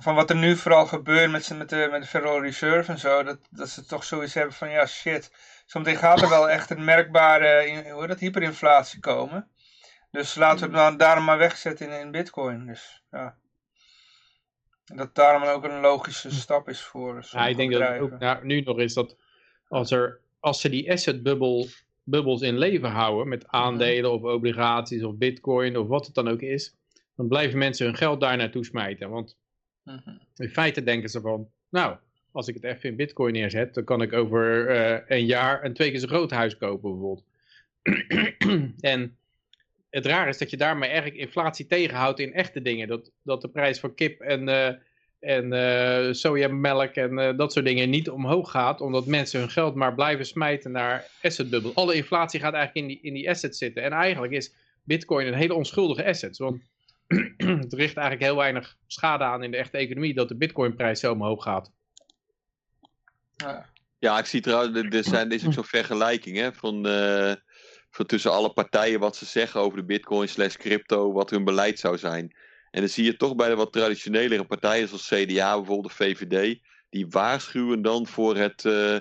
van wat er nu vooral gebeurt met, met, de, met de Federal Reserve en zo, dat, dat ze toch zoiets hebben van ja shit, zometeen gaat er wel echt een merkbare hoe dat, hyperinflatie komen. Dus laten we het dan daarom maar wegzetten in, in bitcoin. Dus ja. Dat daarom ook een logische stap is voor Ja, ik denk dat het ook nou, nu nog is dat als, er, als ze die asset bubbel, bubbels in leven houden met aandelen of obligaties of bitcoin of wat het dan ook is, dan blijven mensen hun geld daar naartoe smijten. Want Mhm. in feite denken ze van, nou, als ik het even in bitcoin neerzet, dan kan ik over eh, een jaar een twee keer zo groot huis kopen bijvoorbeeld. en het raar is dat je daarmee eigenlijk inflatie tegenhoudt in echte dingen. Dat, dat de prijs van kip en, eh en eh, sojamelk en dat soort dingen niet omhoog gaat, omdat mensen hun geld maar blijven smijten naar assetbubbel. Alle inflatie gaat eigenlijk in die, in die assets zitten. En eigenlijk is bitcoin een hele onschuldige asset. Want het richt eigenlijk heel weinig schade aan in de echte economie dat de bitcoinprijs zo omhoog gaat. Ja. Ik zie trouwens, er- zijn, er is ook zo'n vergelijking hè, van, eh, van tussen alle partijen wat ze zeggen over de bitcoin slash crypto, wat hun beleid zou zijn. En dan zie je toch bij de wat traditionelere partijen zoals CDA, bijvoorbeeld de VVD, die waarschuwen dan voor het, eh,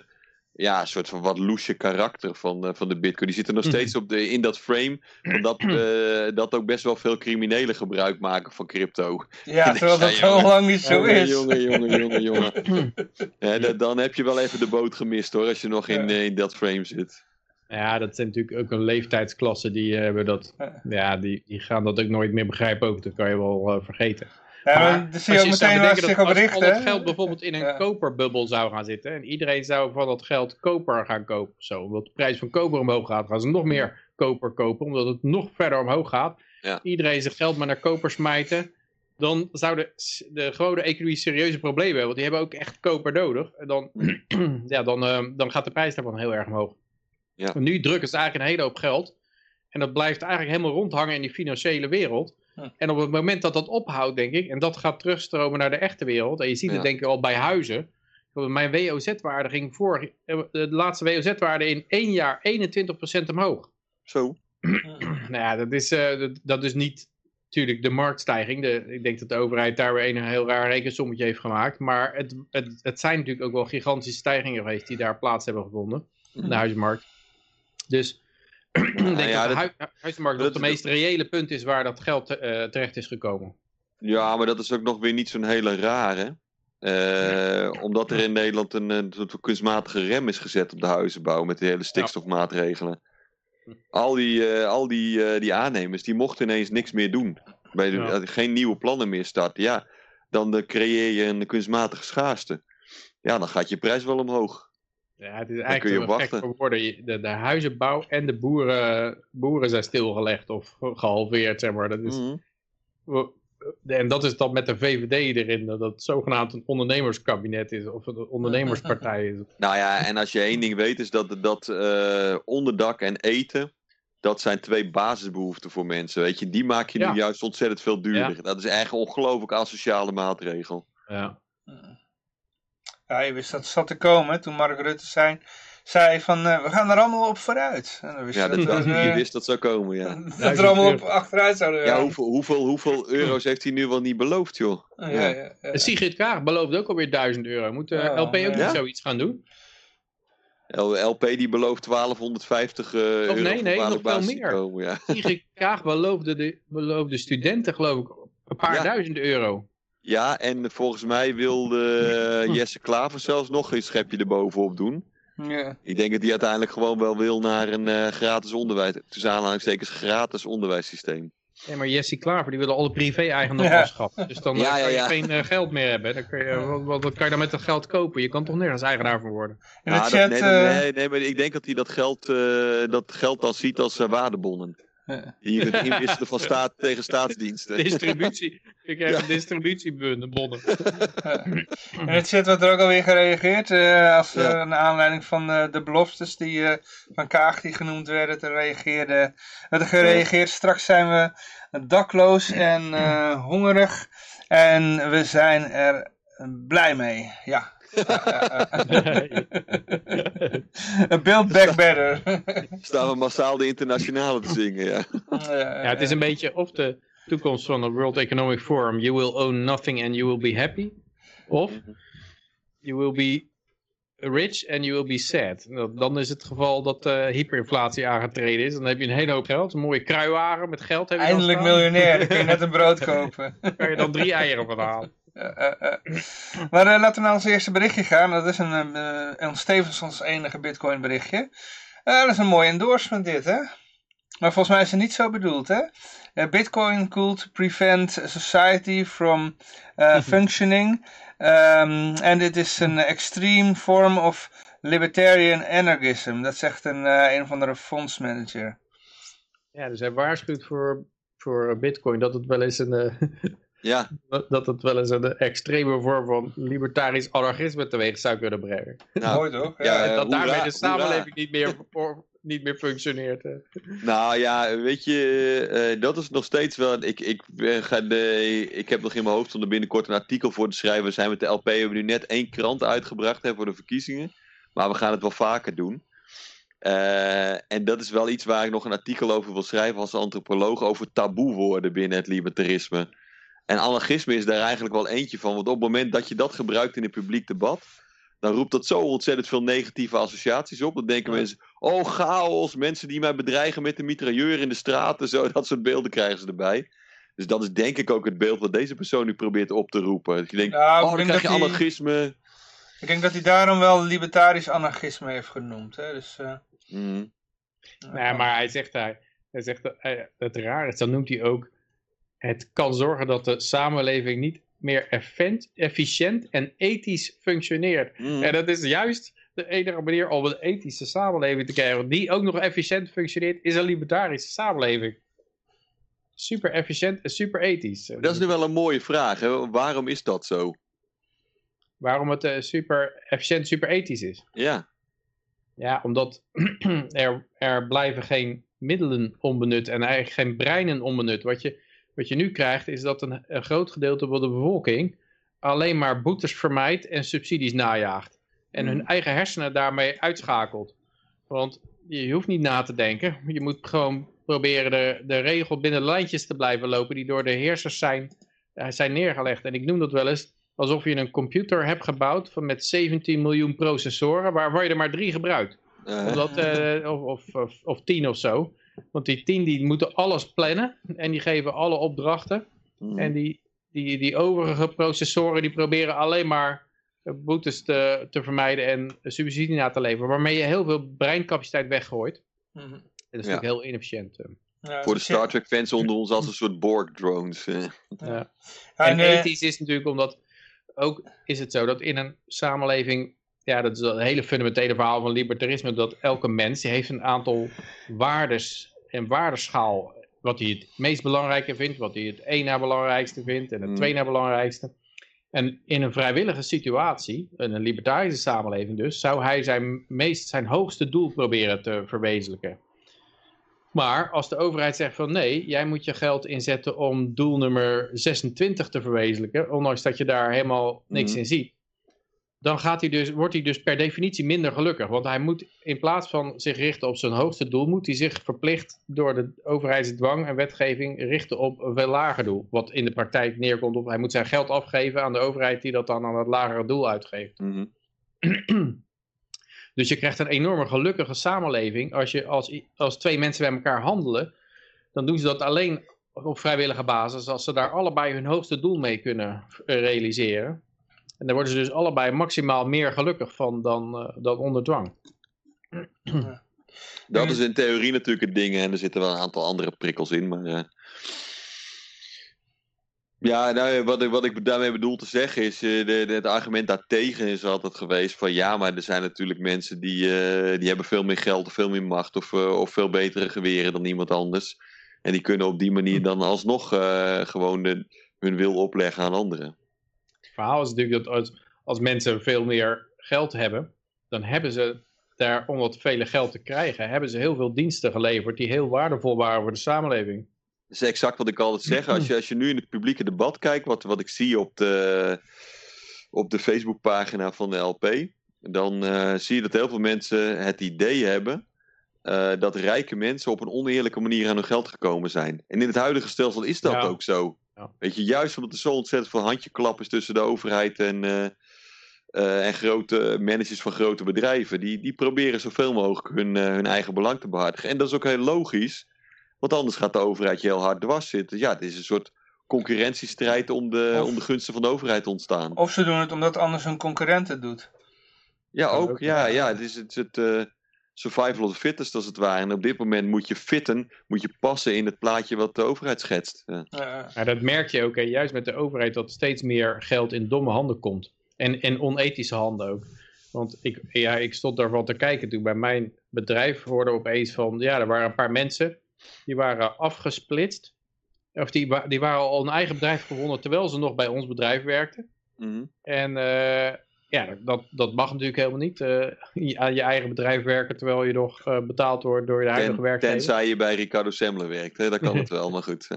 ja, soort van wat loesje karakter van, eh, van de bitcoin. Die zitten nog Mhm. steeds op de, in dat frame, van dat, eh, dat ook best wel veel criminelen gebruik maken van crypto. Ja, terwijl dat zo lang niet zo jongen, is. Jongen, jongen, jongen, jongen. Ja, dan heb je wel even de boot gemist hoor, als je nog in, Ja. eh, in dat frame zit. Ja, dat zijn natuurlijk ook een leeftijdsklasse die eh, hebben dat. Ja. Die, die gaan dat ook nooit meer begrijpen ook. Dat kan je wel vergeten. Ja, maar dan zie je ook meteen waar ze zich als al dat geld bijvoorbeeld in een Ja. koperbubbel zou gaan zitten. En iedereen zou van dat geld koper gaan kopen. Zo, omdat de prijs van koper omhoog gaat, gaan ze nog meer koper kopen. Omdat het nog verder omhoog gaat. Ja. Iedereen zijn geld maar naar koper smijten. Dan zou de, de gewone economie serieuze problemen hebben. Want die hebben ook echt koper nodig. En dan, ja, dan, eh, dan gaat de prijs daarvan heel erg omhoog. Ja. En nu drukken ze eigenlijk een hele hoop geld. En dat blijft eigenlijk helemaal rondhangen in die financiële wereld. Hm. En op het moment dat dat ophoudt, denk ik, en dat gaat terugstromen naar de echte wereld, en je ziet het denk ik al bij huizen. Mijn WOZ-waarde ging vorig, eh, de laatste WOZ-waarde in één jaar 21% omhoog. Zo. Nou ja, dat is, eh, dat, dat is niet natuurlijk de marktstijging. De, ik denk dat de overheid daar weer een heel raar rekensommetje heeft gemaakt. Maar het, het, het zijn natuurlijk ook wel gigantische stijgingen geweest die daar plaats hebben gevonden. De huizenmarkt. Dus denk ja, dat de dat- huizenmarkt dat- de meest reële punt is waar dat geld eh, terecht is gekomen. Ja, maar dat is ook nog weer niet zo'n hele rare. Eh, omdat er in Nederland een, een kunstmatige rem is gezet op de huizenbouw met de hele stikstofmaatregelen. Al die, eh, al die, die aannemers die mochten ineens niks meer doen. Bij de, Ja. Geen nieuwe plannen meer starten. Ja, dan creëer je een kunstmatige schaarste. Ja, dan gaat je prijs wel omhoog. Ja, het is kun eigenlijk je wel gek wachten. voor woorden. Je- De, de huizenbouw en de boeren, boeren zijn stilgelegd of gehalveerd, zeg maar. Dat is, Mhm. En dat is dan met de VVD erin, dat het zogenaamd een ondernemerskabinet is of een ondernemerspartij is. Nou ja, en als je één ding weet, is dat, dat eh, onderdak en eten dat zijn twee basisbehoeften voor mensen. Weet je, die maak je Ja. nu juist ontzettend veel duurder. Dat is echt een ongelooflijk asociale maatregel. Ja. Ja, je wist dat het zat te komen toen Mark Rutte zei, zei van eh, we gaan er allemaal op vooruit. En dan wist Ja, je dat, dat, dat- je eh, wist dat zou komen, ja. dat er allemaal op achteruit zouden Ja, gaan. hoeveel, hoeveel, hoeveel euro's heeft hij nu wel niet beloofd, joh? Ja, ja, ja. En Sigrid Kaag belooft ook alweer 1000 euro. Moet Ja, LP ook ja. niet zoiets gaan doen? LP die belooft 1250 eh euro nee, nee, nog veel basisinkomen, Ja. Sigrid Kaag beloofde de, beloofde studenten geloof ik een paar Ja. duizend euro. Ja, en volgens mij wilde Jesse Klaver zelfs nog een schepje erbovenop doen. Ja. Ik denk dat hij uiteindelijk gewoon wel wil naar een eh, gratis onderwijs, tussen aanhalingstekens gratis onderwijssysteem. Ja, maar Jessie Klaver, die willen alle privé-eigendom Ja. afschaffen. Dus dan eh, Ja, ja, kan je ja. geen eh, geld meer hebben. Dan kun je, wat, wat, wat kan je dan met dat geld kopen? Je kan toch nergens eigenaar van worden? In de chat... dat, nee, eh, dat- nee, nee, maar ik denk dat hij dat geld, eh, dat geld dan ziet als eh, Die je kunt inwisselen van staat tegen staatsdiensten. Distributie. Je krijgt een distributiebonnen. In het chat wordt er ook alweer gereageerd. eh, als Ja. uh, naar aanleiding van eh, de beloftes die eh, van Kaag die genoemd werden. Te reageerde, werd er gereageerd. Straks zijn we dakloos en eh, hongerig. En we zijn er blij mee. Ja. Build back better. Staan we massaal de internationale te zingen, ja. Ja, het is een beetje of de toekomst van het World Economic Forum. You will own nothing and you will be happy. Of you will be rich and you will be sad. Nou, Dan is het geval dat uh, hyperinflatie aangetreden is. Dan heb je een hele hoop geld. Een mooie kruiwagen met geld. Heb je Eindelijk miljonair. Dan kun je net een brood kopen. Dan kan je dan drie eieren van halen. Uh, uh, uh. Maar laten we naar ons eerste berichtje gaan. Dat is een, uh, een ons enige bitcoin berichtje. Dat is een mooi endorsement dit hè. Maar volgens mij is het niet zo bedoeld hè. Uh, bitcoin could prevent society from uh, functioning. Um, en dit is een extreme form of libertarian anarchism. Dat zegt een, uh, een of andere fondsmanager. Ja, dus hij waarschuwt voor, voor bitcoin dat het wel eens een... Ja. Dat het wel eens een extreme vorm van libertarisch anarchisme teweeg zou kunnen brengen. Nou, Mooi toch? Ja, ja, dat daarmee de samenleving niet meer, voor, niet meer functioneert. Hè. Nou ja, weet je, uh, dat is nog steeds wel... Ik, ik, ga de, ik heb nog in mijn hoofd om er binnenkort een artikel voor te schrijven. We zijn met de LP, we hebben nu net één krant uitgebracht hè, voor de verkiezingen. Maar we gaan het wel vaker doen. Uh, en dat is wel iets waar ik nog een artikel over wil schrijven als antropoloog over taboewoorden binnen het libertarisme. En anarchisme is daar eigenlijk wel eentje van. Want op het moment dat je dat gebruikt in het publiek debat, dan roept dat zo ontzettend veel negatieve associaties op. Dan denken ja. mensen, oh chaos, mensen die mij bedreigen met een mitrailleur in de straten, zo, dat soort beelden krijgen ze erbij. Dus dat is denk ik ook het beeld wat deze persoon nu probeert op te roepen. Dat je denkt, ja, oh dan krijg je anarchisme. Ik denk dat hij daarom wel libertarisch anarchisme heeft genoemd. Hè? Dus, uh... mm. Nee, maar hij zegt, hij, hij zegt hij, het raar is, dan noemt hij ook het kan zorgen dat de samenleving niet meer efficiënt en ethisch functioneert. Mm. En dat is juist de enige manier om een ethische samenleving te krijgen, die ook nog efficiënt functioneert, is een libertarische samenleving. Super efficiënt en super ethisch. Dat is nu wel een mooie vraag. Hè? Waarom is dat zo? Waarom het uh, super efficiënt, super ethisch is? Ja. Ja, omdat er, er blijven geen middelen onbenut en eigenlijk geen breinen onbenut. Wat je, wat je nu krijgt is dat een, een, groot gedeelte van de bevolking alleen maar boetes vermijdt en subsidies najaagt. En hun eigen hersenen daarmee uitschakelt. Want je hoeft niet na te denken. Je moet gewoon proberen de, de regel binnen de lijntjes te blijven lopen die door de heersers zijn, zijn neergelegd. En ik noem dat wel eens alsof je een computer hebt gebouwd van met 17 miljoen processoren, waarvan je er maar drie gebruikt. Uh. Omdat, uh, of, of, of, of tien of zo. Want die tien die moeten alles plannen en die geven alle opdrachten. Mm. En die, die, die overige processoren die proberen alleen maar boetes te, te vermijden en subsidie na te leveren. Waarmee je heel veel breincapaciteit weggooit. Mm -hmm. Dat is ja. natuurlijk heel inefficiënt. Ja, Voor de Star Trek fans onder ons als een soort Borg drones. Ja. ja. En ethisch is natuurlijk omdat ook is het zo dat in een samenleving ja, dat is een hele fundamentele verhaal van libertarisme, dat elke mens die heeft een aantal waardes en waardeschaal, wat hij het meest belangrijke vindt, wat hij het één na belangrijkste vindt en het mm. twee na belangrijkste. En in een vrijwillige situatie, in een libertarische samenleving dus, zou hij zijn, meest, zijn hoogste doel proberen te verwezenlijken. Maar als de overheid zegt van nee, jij moet je geld inzetten om doel nummer 26 te verwezenlijken, ondanks dat je daar helemaal niks Mhm. in ziet, dan gaat hij dus, wordt hij dus per definitie minder gelukkig. Want hij moet in plaats van zich richten op zijn hoogste doel, moet hij zich verplicht door de overheidsdwang en wetgeving richten op een veel lager doel. Wat in de praktijk neerkomt op hij moet zijn geld afgeven aan de overheid die dat dan aan het lagere doel uitgeeft. Mhm. Dus je krijgt een enorme gelukkige samenleving als, je, als, als twee mensen bij elkaar handelen. Dan doen ze dat alleen op vrijwillige basis als ze daar allebei hun hoogste doel mee kunnen eh, realiseren. En daar worden ze dus allebei maximaal meer gelukkig van dan, eh, dan onder dwang. Dat is in theorie natuurlijk het ding en er zitten wel een aantal andere prikkels in, maar... eh, Ja, nou, wat, ik, wat ik daarmee bedoel te zeggen is, eh, de, de- het argument daartegen is altijd geweest van ja, maar er zijn natuurlijk mensen die, eh, die hebben veel meer geld of veel meer macht of, eh, of veel betere geweren dan iemand anders. En die kunnen op die manier dan alsnog eh, gewoon de, hun wil opleggen aan anderen. Het verhaal is natuurlijk dat als, als mensen veel meer geld hebben, dan hebben ze daar, om dat vele geld te krijgen, hebben ze heel veel diensten geleverd die heel waardevol waren voor de samenleving. Dat is exact wat ik altijd zeg. Als je, als je nu in het publieke debat kijkt, wat, wat ik zie op de, op de Facebookpagina van de LP, dan eh, zie je dat heel veel mensen het idee hebben eh, dat rijke mensen op een oneerlijke manier aan hun geld gekomen zijn. En in het huidige stelsel is dat Ja. ook zo. Ja. Weet je, juist omdat er zo ontzettend veel handjeklap is tussen de overheid en, eh, eh, en grote managers van grote bedrijven. Die, die proberen zoveel mogelijk hun, eh, hun eigen belang te behartigen. En dat is ook heel logisch. Want anders gaat de overheid je heel hard dwars zitten. Ja, het is een soort concurrentiestrijd om de, Of- om de gunsten van de overheid te ontstaan. Of ze doen het omdat anders hun concurrent het doet. Ja, ook. ook, Ja, ja. het is het, het eh, survival of the fittest als het ware. En op dit moment moet je fitten, moet je passen in het plaatje wat de overheid schetst. Ja. Dat merk je ook, hè, juist met de overheid, dat steeds meer geld in domme handen komt. En in onethische handen ook. Want ik, ja, ik stond daarvan te kijken toen bij mijn bedrijf hoorde opeens van, ja, er waren een paar mensen die waren afgesplitst. Of die, die waren al een eigen bedrijf gewonnen terwijl ze nog bij ons bedrijf werkten. Mhm. En eh, ja, dat, dat mag natuurlijk helemaal niet. je- aan je eigen bedrijf werken terwijl je nog eh, betaald wordt door je huidige Ten- werkgever. tenzij je bij Ricardo Semler werkt, hè? dan kan het wel, maar goed.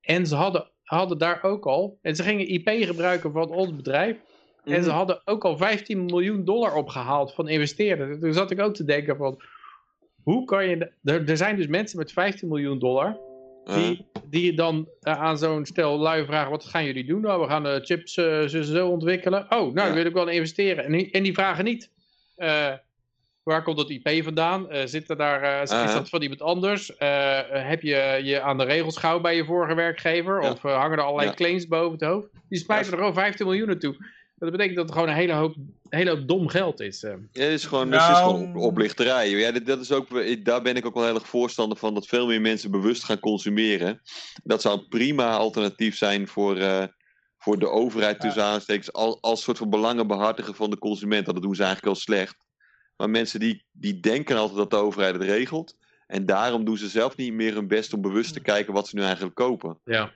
En ze hadden, hadden daar ook al, en ze gingen IP gebruiken van ons bedrijf. En ze Mhm. hadden ook al 15 miljoen dollar opgehaald van investeerders. Toen zat ik ook te denken van, hoe kan je... Er, er zijn dus mensen met 15 miljoen dollar, Uh, die, die dan eh, aan zo'n stel lui vragen, wat gaan jullie doen? Nou, we gaan de chips eh, zo, ontwikkelen. Oh, nou, Ja. wil ik wel investeren. En die, en die vragen niet, eh, waar komt dat IP vandaan? Eh, zit er daar, eh, is, dat van iemand anders? Eh, heb je je aan de regels gehouden bij je vorige werkgever? Ja. Of eh, hangen er allerlei Ja. claims boven het hoofd? Die smijten Ja. er gewoon 15 miljoen naartoe. Dat betekent dat het gewoon een hele hoop, een hele hoop dom geld is. eh. Ja, het is gewoon, het is Nou- gewoon op- oplichterij. Ja, dit- dat is ook, daar ben ik ook wel heel erg voorstander van dat veel meer mensen bewust gaan consumeren. Dat zou een prima alternatief zijn voor, eh, voor de overheid tussen aanstekens als, als soort van belangenbehartiger van de consument. Dat doen ze eigenlijk al slecht. Maar mensen die, die denken altijd dat de overheid het regelt. En daarom doen ze zelf niet meer hun best om bewust te kijken wat ze nu eigenlijk kopen. Ja.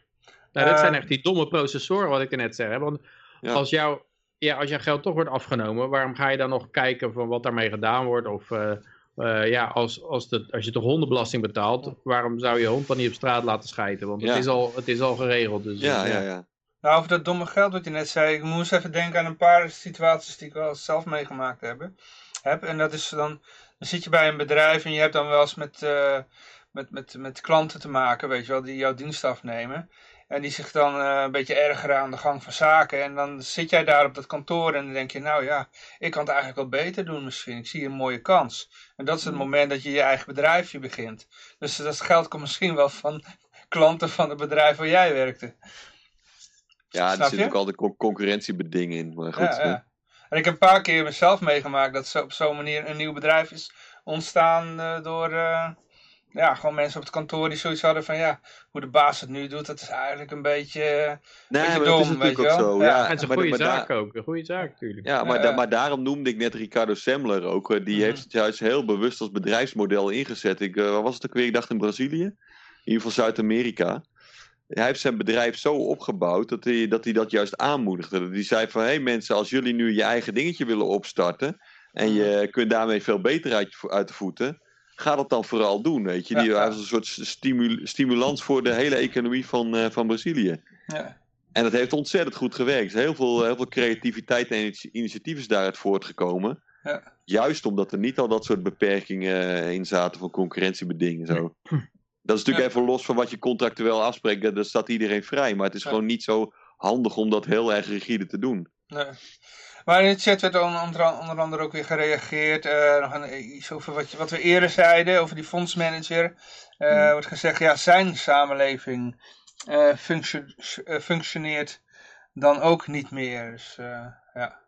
Nou, dat zijn echt die domme processoren wat ik er net zei. hè. Want Ja. als, jou, ja, als jouw geld toch wordt afgenomen, waarom ga je dan nog kijken van wat daarmee gedaan wordt? Of eh, eh, ja, als, als, de, als je toch hondenbelasting betaalt, waarom zou je hond dan niet op straat laten schijten? Want het, Ja. is, al, het is al geregeld. Dus, Ja, eh, ja, ja. Nou, over dat domme geld wat je net zei. Ik moest even denken aan een paar situaties die ik wel zelf meegemaakt heb. heb. En dat is dan, dan zit je bij een bedrijf en je hebt dan wel eens met, eh, met, met, met klanten te maken, weet je wel, die jouw dienst afnemen. En die zich dan eh, een beetje ergeren aan de gang van zaken. En dan zit jij daar op dat kantoor en dan denk je, nou ja, ik kan het eigenlijk wel beter doen misschien. Ik zie een mooie kans. En dat is het moment dat je je eigen bedrijfje begint. Dus dat geld komt misschien wel van klanten van het bedrijf waar jij werkte. Ja, er Snap zit je? ook altijd con- concurrentiebeding in. Maar goed, ja. En ik heb een paar keer mezelf meegemaakt dat zo, op zo'n manier een nieuw bedrijf is ontstaan eh, door eh, ja, gewoon mensen op het kantoor die zoiets hadden van ja, hoe de baas het nu doet, dat is eigenlijk een beetje... eh, Nee, Beetje is dom, natuurlijk ook weet je wel. zo. Ja. Ja, En het is een goede zaak ook. Een goede zaak natuurlijk. Ja, maar, Ja, da- ja. maar daarom noemde ik net Ricardo Semler ook. eh, Die Mhm. heeft het juist heel bewust als bedrijfsmodel ingezet. Ik, eh, waar was het ook weer? Ik dacht in Brazilië. In ieder geval Zuid-Amerika. Hij heeft zijn bedrijf zo opgebouwd dat hij dat, hij dat juist aanmoedigde. Dat hij zei van, hé hey mensen, als jullie nu je eigen dingetje willen opstarten... en je kunt daarmee veel beter uit de voeten... ga dat dan vooral doen, weet je. Die was een soort stimu- stimulans voor de hele economie van, eh, van Brazilië. Ja. En dat heeft ontzettend goed gewerkt. Er is Heel veel, heel veel creativiteit en initiatief is daaruit voortgekomen. Ja. Juist omdat er niet al dat soort beperkingen eh, in zaten van concurrentiebedingen. Zo. Dat is natuurlijk Ja. even los van wat je contractueel afspreekt. Daar- Daar staat iedereen vrij. Maar het is Ja. gewoon niet zo handig om dat heel erg rigide te doen. Nee. Maar in de chat werd on- onder, onder andere ook weer gereageerd. eh, nog een, iets over wat, wat we eerder zeiden, over die fondsmanager. Eh Mhm. wordt gezegd, ja, zijn samenleving eh, functio- eh, functioneert dan ook niet meer. Dus, eh, ja.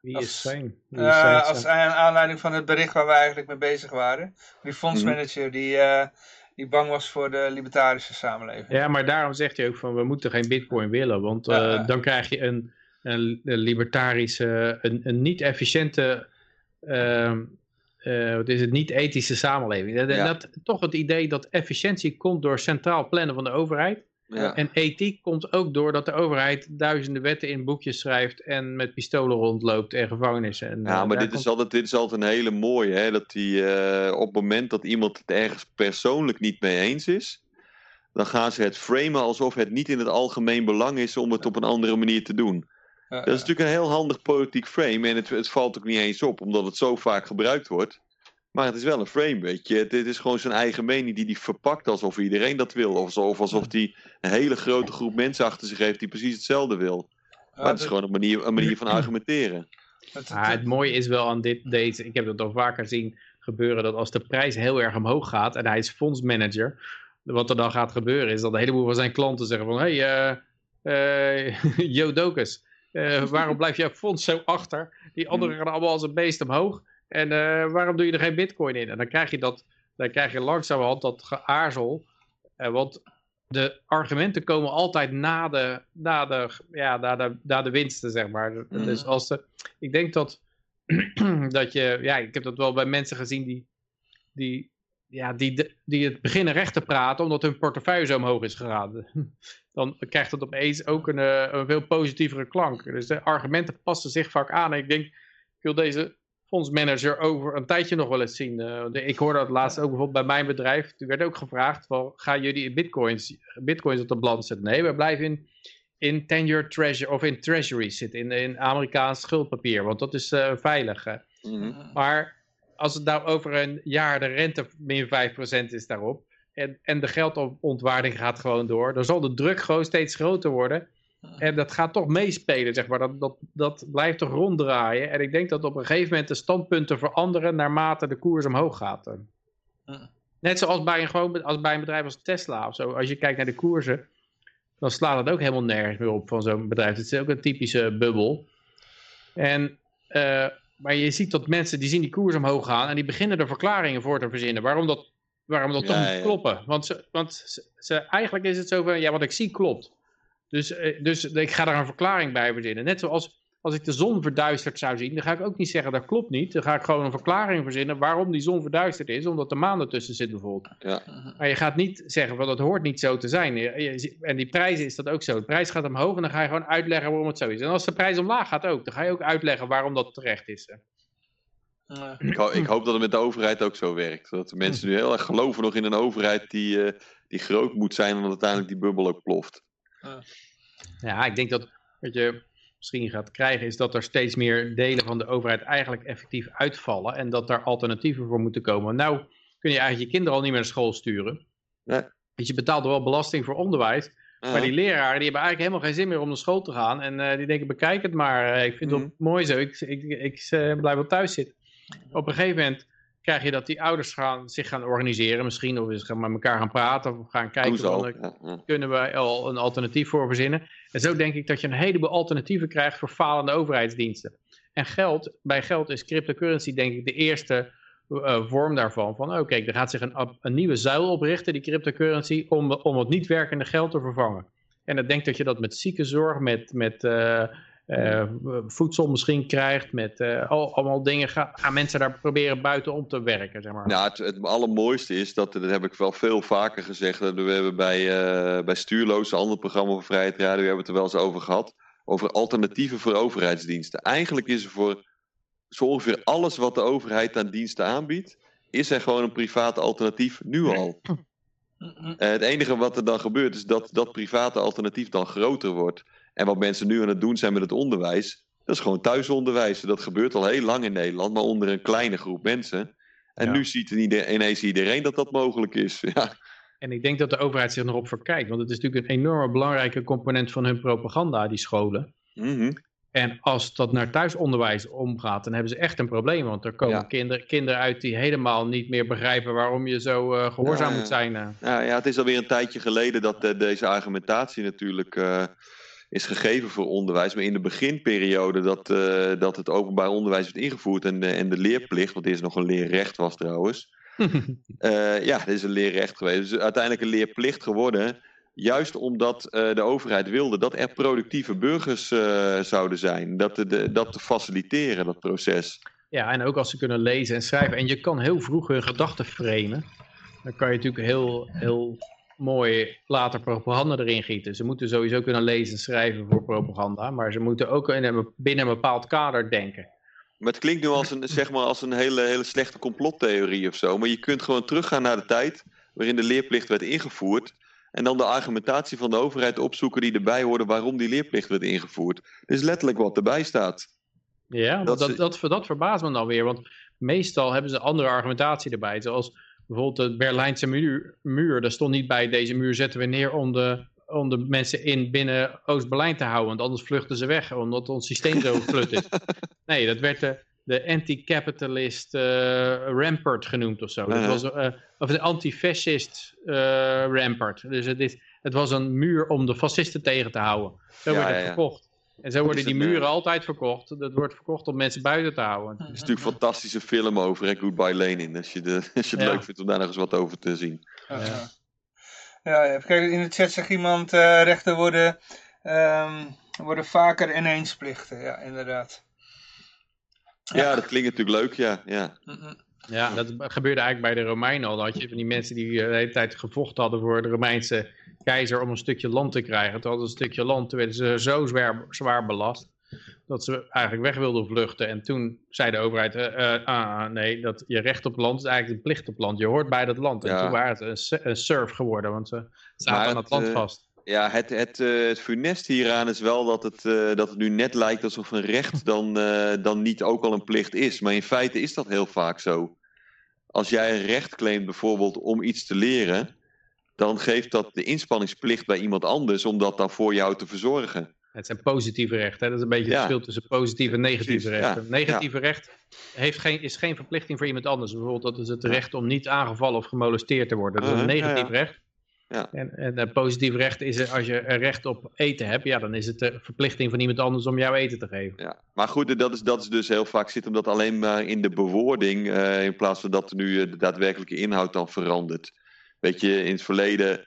Wie Als- is zijn? Wie is Eh, zijn- als aan- aanleiding van het bericht waar we eigenlijk mee bezig waren. Die fondsmanager die, eh, die bang was voor de libertarische samenleving. Ja, maar daarom zegt hij ook van we moeten geen bitcoin willen. Want eh, dan krijg je een, een, een libertarische, een, een niet-efficiënte, ehm, eh, wat is het, niet-ethische samenleving. Dat, Ja. dat, toch het idee dat efficiëntie komt door centraal plannen van de overheid. Ja. En ethiek komt ook doordat de overheid duizenden wetten in boekjes schrijft en met pistolen rondloopt en gevangenissen. En, Ja, eh, maar dit is, altijd, dit is altijd een hele mooie. Hè? Dat die, eh, op het moment dat iemand het ergens persoonlijk niet mee eens is, dan gaan ze het framen alsof het niet in het algemeen belang is om het op een andere manier te doen. Ja, Dat is natuurlijk een heel handig politiek frame en het, het valt ook niet eens op, omdat het zo vaak gebruikt wordt. Maar het is wel een frame, weet je. Dit is gewoon zijn eigen mening die hij verpakt alsof iedereen dat wil. Of, of alsof hij een hele grote groep mensen achter zich heeft die precies hetzelfde wil. Maar het is gewoon een manier, een manier van argumenteren. het- Ah, het mooie is wel aan dit, deze, ik heb dat al vaker zien gebeuren, dat als de prijs heel erg omhoog gaat en hij is fondsmanager, wat er dan gaat gebeuren is dat een heleboel van zijn klanten zeggen van, hé, hey, eh, eh, Jodokus, eh, waarom blijf jouw fonds zo achter? Die anderen gaan allemaal als een beest omhoog en eh, waarom doe je er geen bitcoin in? En dan krijg je, dat, dan krijg je langzamerhand dat geaarzel, eh, want de argumenten komen altijd na de, na de, ja, na de, na de winsten, zeg maar. Mhm. Dus als de, ik denk dat, dat je, ja, ik heb dat wel bij mensen gezien die, die, ja, die, die het beginnen recht te praten omdat hun portefeuille zo omhoog is gegaan. Dan krijgt het opeens ook een, eh, een veel positievere klank. Dus de argumenten passen zich vaak aan. En ik denk, ik wil deze fondsmanager over een tijdje nog wel eens zien. Eh, ik hoorde dat laatst ook bijvoorbeeld bij mijn bedrijf. Toen werd ook gevraagd, van, gaan jullie bitcoins, bitcoins op de balans zetten? Nee, we blijven in, in tenure treasury of in treasuries zitten, in, in Amerikaans schuldpapier. Want dat is eh, veilig. Mhm. Maar als het nou over een jaar de rente min 5% is daarop. En, en de geldontwaarding gaat gewoon door. Dan zal de druk gewoon steeds groter worden. En dat gaat toch meespelen, zeg maar. Dat, dat, dat blijft toch ronddraaien. En ik denk dat op een gegeven moment de standpunten veranderen naarmate de koers omhoog gaat. Ja. Net zoals bij een, gewoon, als bij een bedrijf als Tesla of zo. Als je kijkt naar de koersen, dan slaat het ook helemaal nergens meer op van zo'n bedrijf. Het is ook een typische bubbel. En, eh, maar je ziet dat mensen die zien die koers omhoog gaan en die beginnen er verklaringen voor te verzinnen. Waarom dat, waarom dat toch moet ja. kloppen. Want, ze, want ze, ze- eigenlijk is het zo van, ja wat ik zie klopt. Dus, eh, dus ik ga daar een verklaring bij verzinnen. Net zoals als ik de zon verduisterd zou zien, dan ga ik ook niet zeggen dat klopt niet. Dan ga ik gewoon een verklaring verzinnen waarom die zon verduisterd is, omdat de maan ertussen zit bijvoorbeeld. Ja. Maar je gaat niet zeggen van dat hoort niet zo te zijn. En die prijzen is dat ook zo. De prijs gaat omhoog en dan ga je gewoon uitleggen waarom het zo is. En als de prijs omlaag gaat ook, dan ga je ook uitleggen waarom dat terecht is. Ik, ho- ik hoop dat het met de overheid ook zo werkt. Dat de mensen nu heel erg geloven nog in een overheid die, eh, die groot moet zijn en dat uiteindelijk die bubbel ook ploft. Ja, ik denk dat wat je misschien gaat krijgen is dat er steeds meer delen van de overheid eigenlijk effectief uitvallen. En dat daar alternatieven voor moeten komen. Nou kun je eigenlijk je kinderen al niet meer naar school sturen. Nee. Dus je betaalt wel belasting voor onderwijs. Maar die leraren die hebben eigenlijk helemaal geen zin meer om naar school te gaan. En eh, die denken, bekijk het maar. Eh, ik vind Mhm. het mooi zo. Ik, ik, ik, eh, blijf wel thuis zitten. Op een gegeven moment krijg je dat die ouders gaan, zich gaan organiseren. Misschien of ze gaan met elkaar gaan praten. Of gaan kijken. Van, eh, Ja, kunnen we al een alternatief voor verzinnen. En zo denk ik dat je een heleboel alternatieven krijgt voor falende overheidsdiensten. En geld, bij geld is cryptocurrency denk ik de eerste eh, vorm daarvan. Van oké, er gaat zich een, een nieuwe zuil oprichten, die cryptocurrency, om, om het niet werkende geld te vervangen. En ik denk dat je dat met ziekenzorg, met, met eh, eh, voedsel misschien krijgt, met eh, al, allemaal dingen. Ga, gaan mensen daar proberen buitenom te werken, zeg maar. Nou, het, het allermooiste is, dat, dat heb ik wel veel vaker gezegd. dat We hebben bij, eh bij Stuurloos, een ander programma van Vrijheid Radio, hebben we het er wel eens over gehad. Over alternatieven voor overheidsdiensten. Eigenlijk is er voor zo ongeveer alles wat de overheid aan diensten aanbiedt, is er gewoon een privaat alternatief nu al. Het enige wat er dan gebeurt is dat dat private alternatief dan groter wordt. En wat mensen nu aan het doen zijn met het onderwijs, dat is gewoon thuisonderwijs. Dat gebeurt al heel lang in Nederland, maar onder een kleine groep mensen. En Ja. nu ziet ineens iedereen dat dat mogelijk is. Ja, En ik denk dat de overheid zich nog op verkijkt. Want het is natuurlijk een enorme belangrijke component van hun propaganda, die scholen. Mhm. En als dat naar thuisonderwijs omgaat, dan hebben ze echt een probleem. Want er komen Ja. kinderen, kinderen uit die helemaal niet meer begrijpen waarom je zo eh, gehoorzaam Ja, moet zijn. Nou ja, het is alweer een tijdje geleden dat eh, deze argumentatie natuurlijk is gegeven voor onderwijs. Maar in de beginperiode dat, eh, dat het openbaar onderwijs werd ingevoerd en de, en de leerplicht, dit is nog een leerrecht was trouwens. Eh, ja, dit is een leerrecht geweest. Dus uiteindelijk een leerplicht geworden. Juist omdat eh, de overheid wilde dat er productieve burgers zouden zijn. Dat, de- dat te faciliteren, dat proces. Ja, en ook als ze kunnen lezen en schrijven. En je kan heel vroeg hun gedachten framen. Dan kan je natuurlijk heel, heel mooi later propaganda erin gieten. Ze moeten sowieso kunnen lezen en schrijven voor propaganda. Maar ze moeten ook in een, binnen een bepaald kader denken. Maar het klinkt nu als een, zeg maar, als een hele, hele slechte complottheorie of zo. Maar je kunt gewoon teruggaan naar de tijd waarin de leerplicht werd ingevoerd. En dan de argumentatie van de overheid opzoeken die erbij hoorde waarom die leerplicht werd ingevoerd. Is letterlijk wat erbij staat. Ja, Dat dat, dat, ze- dat, dat verbaast me dan weer. Want meestal hebben ze andere argumentatie erbij. Zoals bijvoorbeeld de Berlijnse muur. muur daar stond niet bij deze muur zetten we neer om de, om de mensen in binnen Oost-Berlijn te houden. Want anders vluchten ze weg, omdat ons systeem zo flut is. Nee, dat werd de, de anti-capitalist eh, rampart genoemd of zo. Dat was, eh, of de anti-fascist eh, rampart. Dus het, is, het was een muur om de fascisten tegen te houden. Zo Ja, werd het ja. verkocht. En zo worden die muren altijd verkocht. Dat wordt verkocht om mensen buiten te houden. Er is natuurlijk een fantastische film over, hè, Goodbye Lenin. Als je, de, als je het Ja. leuk vindt om daar nog eens wat over te zien. Ja. Ja. Ja, even kijken, in de chat zegt iemand, eh, rechten worden, ehm, worden vaker ineensplichten. Ja, inderdaad. Ja, dat klinkt natuurlijk leuk, ja. ja. Ja, dat gebeurde eigenlijk bij de Romeinen al. Dan had je van die mensen die eh, de hele tijd gevochten hadden voor de Romeinse keizer om een stukje land te krijgen. Toen hadden ze een stukje land, toen werden ze zo zwaar, zwaar belast dat ze eigenlijk weg wilden vluchten. En toen zei de overheid, ah, nee, dat je recht op land is eigenlijk een plicht op land. Je hoort bij dat land. En Ja. toen waren ze een, serf geworden, want ze zaten Maar aan het, het land vast. Ja, het, het, eh, het funest hieraan is wel dat het, eh, dat het nu net lijkt alsof een recht dan, eh, dan niet ook al een plicht is. Maar in feite is dat heel vaak zo. Als jij een recht claimt bijvoorbeeld om iets te leren, dan geeft dat de inspanningsplicht bij iemand anders om dat dan voor jou te verzorgen. Het zijn positieve rechten. Hè? Dat is een beetje Ja. het verschil tussen positieve en negatieve Precies, ja, rechten. Negatieve recht heeft geen, is geen verplichting voor iemand anders. Bijvoorbeeld dat is het recht om niet aangevallen of gemolesteerd te worden. Dat is een Uh-huh, negatief recht. Ja. En, en een positief recht is er, als je een recht op eten hebt, ja, dan is het de verplichting van iemand anders om jou eten te geven. Ja. Maar goed, dat is, dat is dus heel vaak zit omdat alleen maar in de bewoording, eh, in plaats van dat nu eh, de daadwerkelijke inhoud dan verandert. Weet je, in het verleden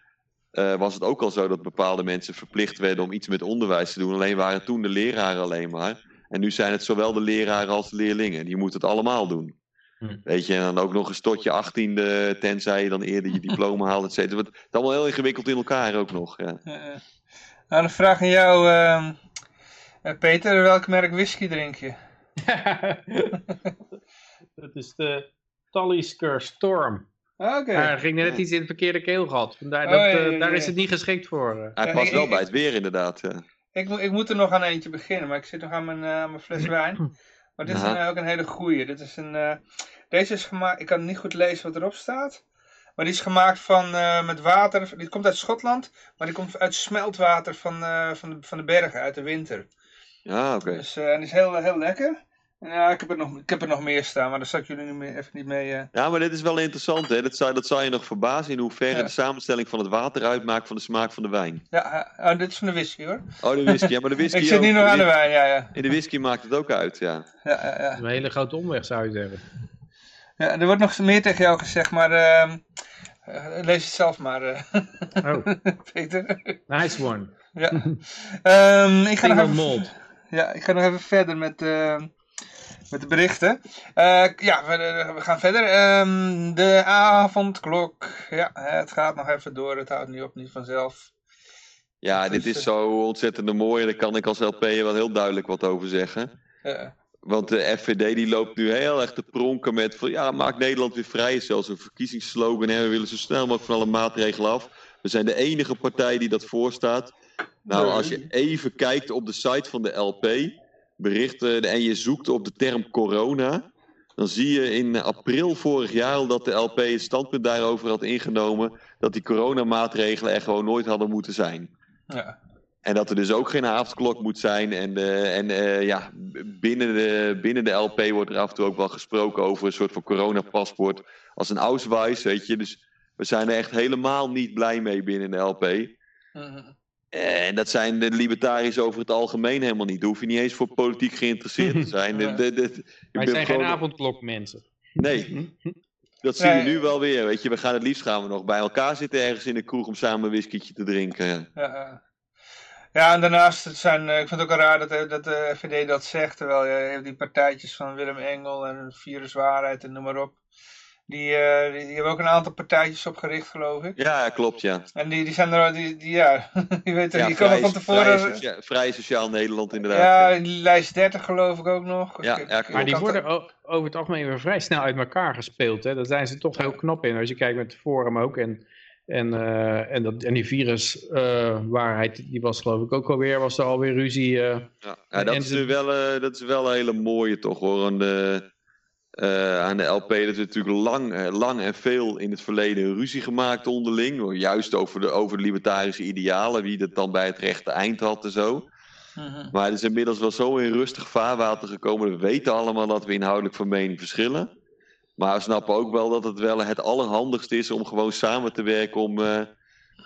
eh, was het ook al zo dat bepaalde mensen verplicht werden om iets met onderwijs te doen. Alleen waren toen de leraren alleen maar. En nu zijn het zowel de leraren als de leerlingen. Die moeten het allemaal doen. Hm. Weet je, en dan ook nog eens tot je achttiende, tenzij je dan eerder je diploma haalt, et cetera. Het is allemaal heel ingewikkeld in elkaar ook nog. Ja. Eh, eh. nou, een vraag aan jou, ehm, eh, Peter. Welk merk whisky drink je? dat is de Talisker Storm. Oké. Hij ging net iets in het verkeerde keel gehad. Vandaar, Oh, dat, ja, eh, ja, daar is het niet geschikt voor. eh. Hij past wel ik- bij het weer inderdaad. Ja. Ik, moet- ik moet er nog aan eentje beginnen, maar ik zit nog aan mijn, aan mijn fles wijn. Maar dit is eh, ook een hele goeie. Dit is een, eh, deze is gemaakt, ik kan niet goed lezen wat erop staat. Maar die is gemaakt van, eh, met water. Die komt uit Schotland, maar die komt uit smeltwater van, van, de, van de bergen, uit de winter. Ja, oké. Dus, en die is heel, heel lekker. En, ja, ik heb, er nog, ik heb er nog meer staan, maar daar zal ik jullie niet meer, even niet mee... eh, Ja, maar dit is wel interessant, hè? Dat zou, dat zou je nog verbazen in hoeverre Ja. de samenstelling van het water uitmaakt van de smaak van de wijn. Ja, eh, oh, dit is van de whisky hoor. Oh, de whisky. Ja, maar de whisky ik zit nu nog aan de wijn, ja, ja. In de whisky maakt het ook uit, ja. ja, ja, ja. een hele grote omweg, zou je zeggen. ja er wordt nog meer tegen jou gezegd, maar ehm, eh, lees het zelf maar, eh, Oh, Peter. nice one. ja. Ehm, ik, ga nog even, ja, ik ga nog even verder met, ehm, met de berichten. Eh, ja, we, we gaan verder. Ehm, de avondklok. Ja, het gaat nog even door. Het houdt niet op, niet vanzelf. Ja, Dat dit is, is eh, zo ontzettend mooi. Daar kan ik als LP wel heel duidelijk wat over zeggen. Eh, Want de FVD die loopt nu heel erg te pronken met van ja, maak Nederland weer vrij. Zelfs een verkiezingsslogan. Hè. We willen zo snel mogelijk van alle maatregelen af. We zijn de enige partij die dat voorstaat. Nou, als je even kijkt op de site van de LP, berichten en je zoekt op de term corona, dan zie je in april vorig jaar al dat de LP het standpunt daarover had ingenomen dat die coronamaatregelen er gewoon nooit hadden moeten zijn. Ja. En dat er dus ook geen avondklok moet zijn. En, eh, en eh, ja, binnen de, binnen de LP wordt er af en toe ook wel gesproken over een soort van coronapaspoort. Als een Ausweis, weet je. Dus we zijn er echt helemaal niet blij mee binnen de LP. Mhm. En dat zijn de libertariërs over het algemeen helemaal niet. Daar hoef je niet eens voor politiek geïnteresseerd te zijn. Ja. De- de- de- je Wij bent zijn geen gewoon- avondklokmensen. Nee, dat zie je Nee. nu wel weer. Weet je, we gaan het liefst gaan we nog bij elkaar zitten ergens in de kroeg om samen een whiskietje te drinken. Ja. Ja, en daarnaast, het zijn, eh, ik vind het ook wel raar dat, de- dat de FVD dat zegt, terwijl je hebt die partijtjes van Willem Engel en Viruswaarheid en noem maar op. Die, eh, die, die hebben ook een aantal partijtjes opgericht, geloof ik. ja, klopt ja. En die, die zijn er, die, die ja, je weet er, ja die komen van tevoren. vrij, socia- vrij sociaal Nederland inderdaad. ja, lijst 30 geloof ik ook nog. Ja, Ik-. Maar die worden over het algemeen weer vrij snel uit elkaar gespeeld. Hè? Daar zijn ze toch heel knap in. Als je kijkt met het Forum ook. En, en, eh, en, dat, en die viruswaarheid, die was geloof ik ook alweer, was er alweer ruzie. eh. Ja, ja, dat, En is ze- wel, eh, dat is wel een hele mooie toch hoor. Aan eh, aan de LP dat we natuurlijk lang, eh, lang en veel in het verleden ruzie gemaakt onderling. Juist over de, over de libertarische idealen, wie dat dan bij het rechte eind had en zo. Mhm. Maar het is inmiddels wel zo in rustig vaarwater gekomen. We weten allemaal dat we inhoudelijk van mening verschillen. Maar we snappen ook wel dat het wel het allerhandigste is om gewoon samen te werken om, eh,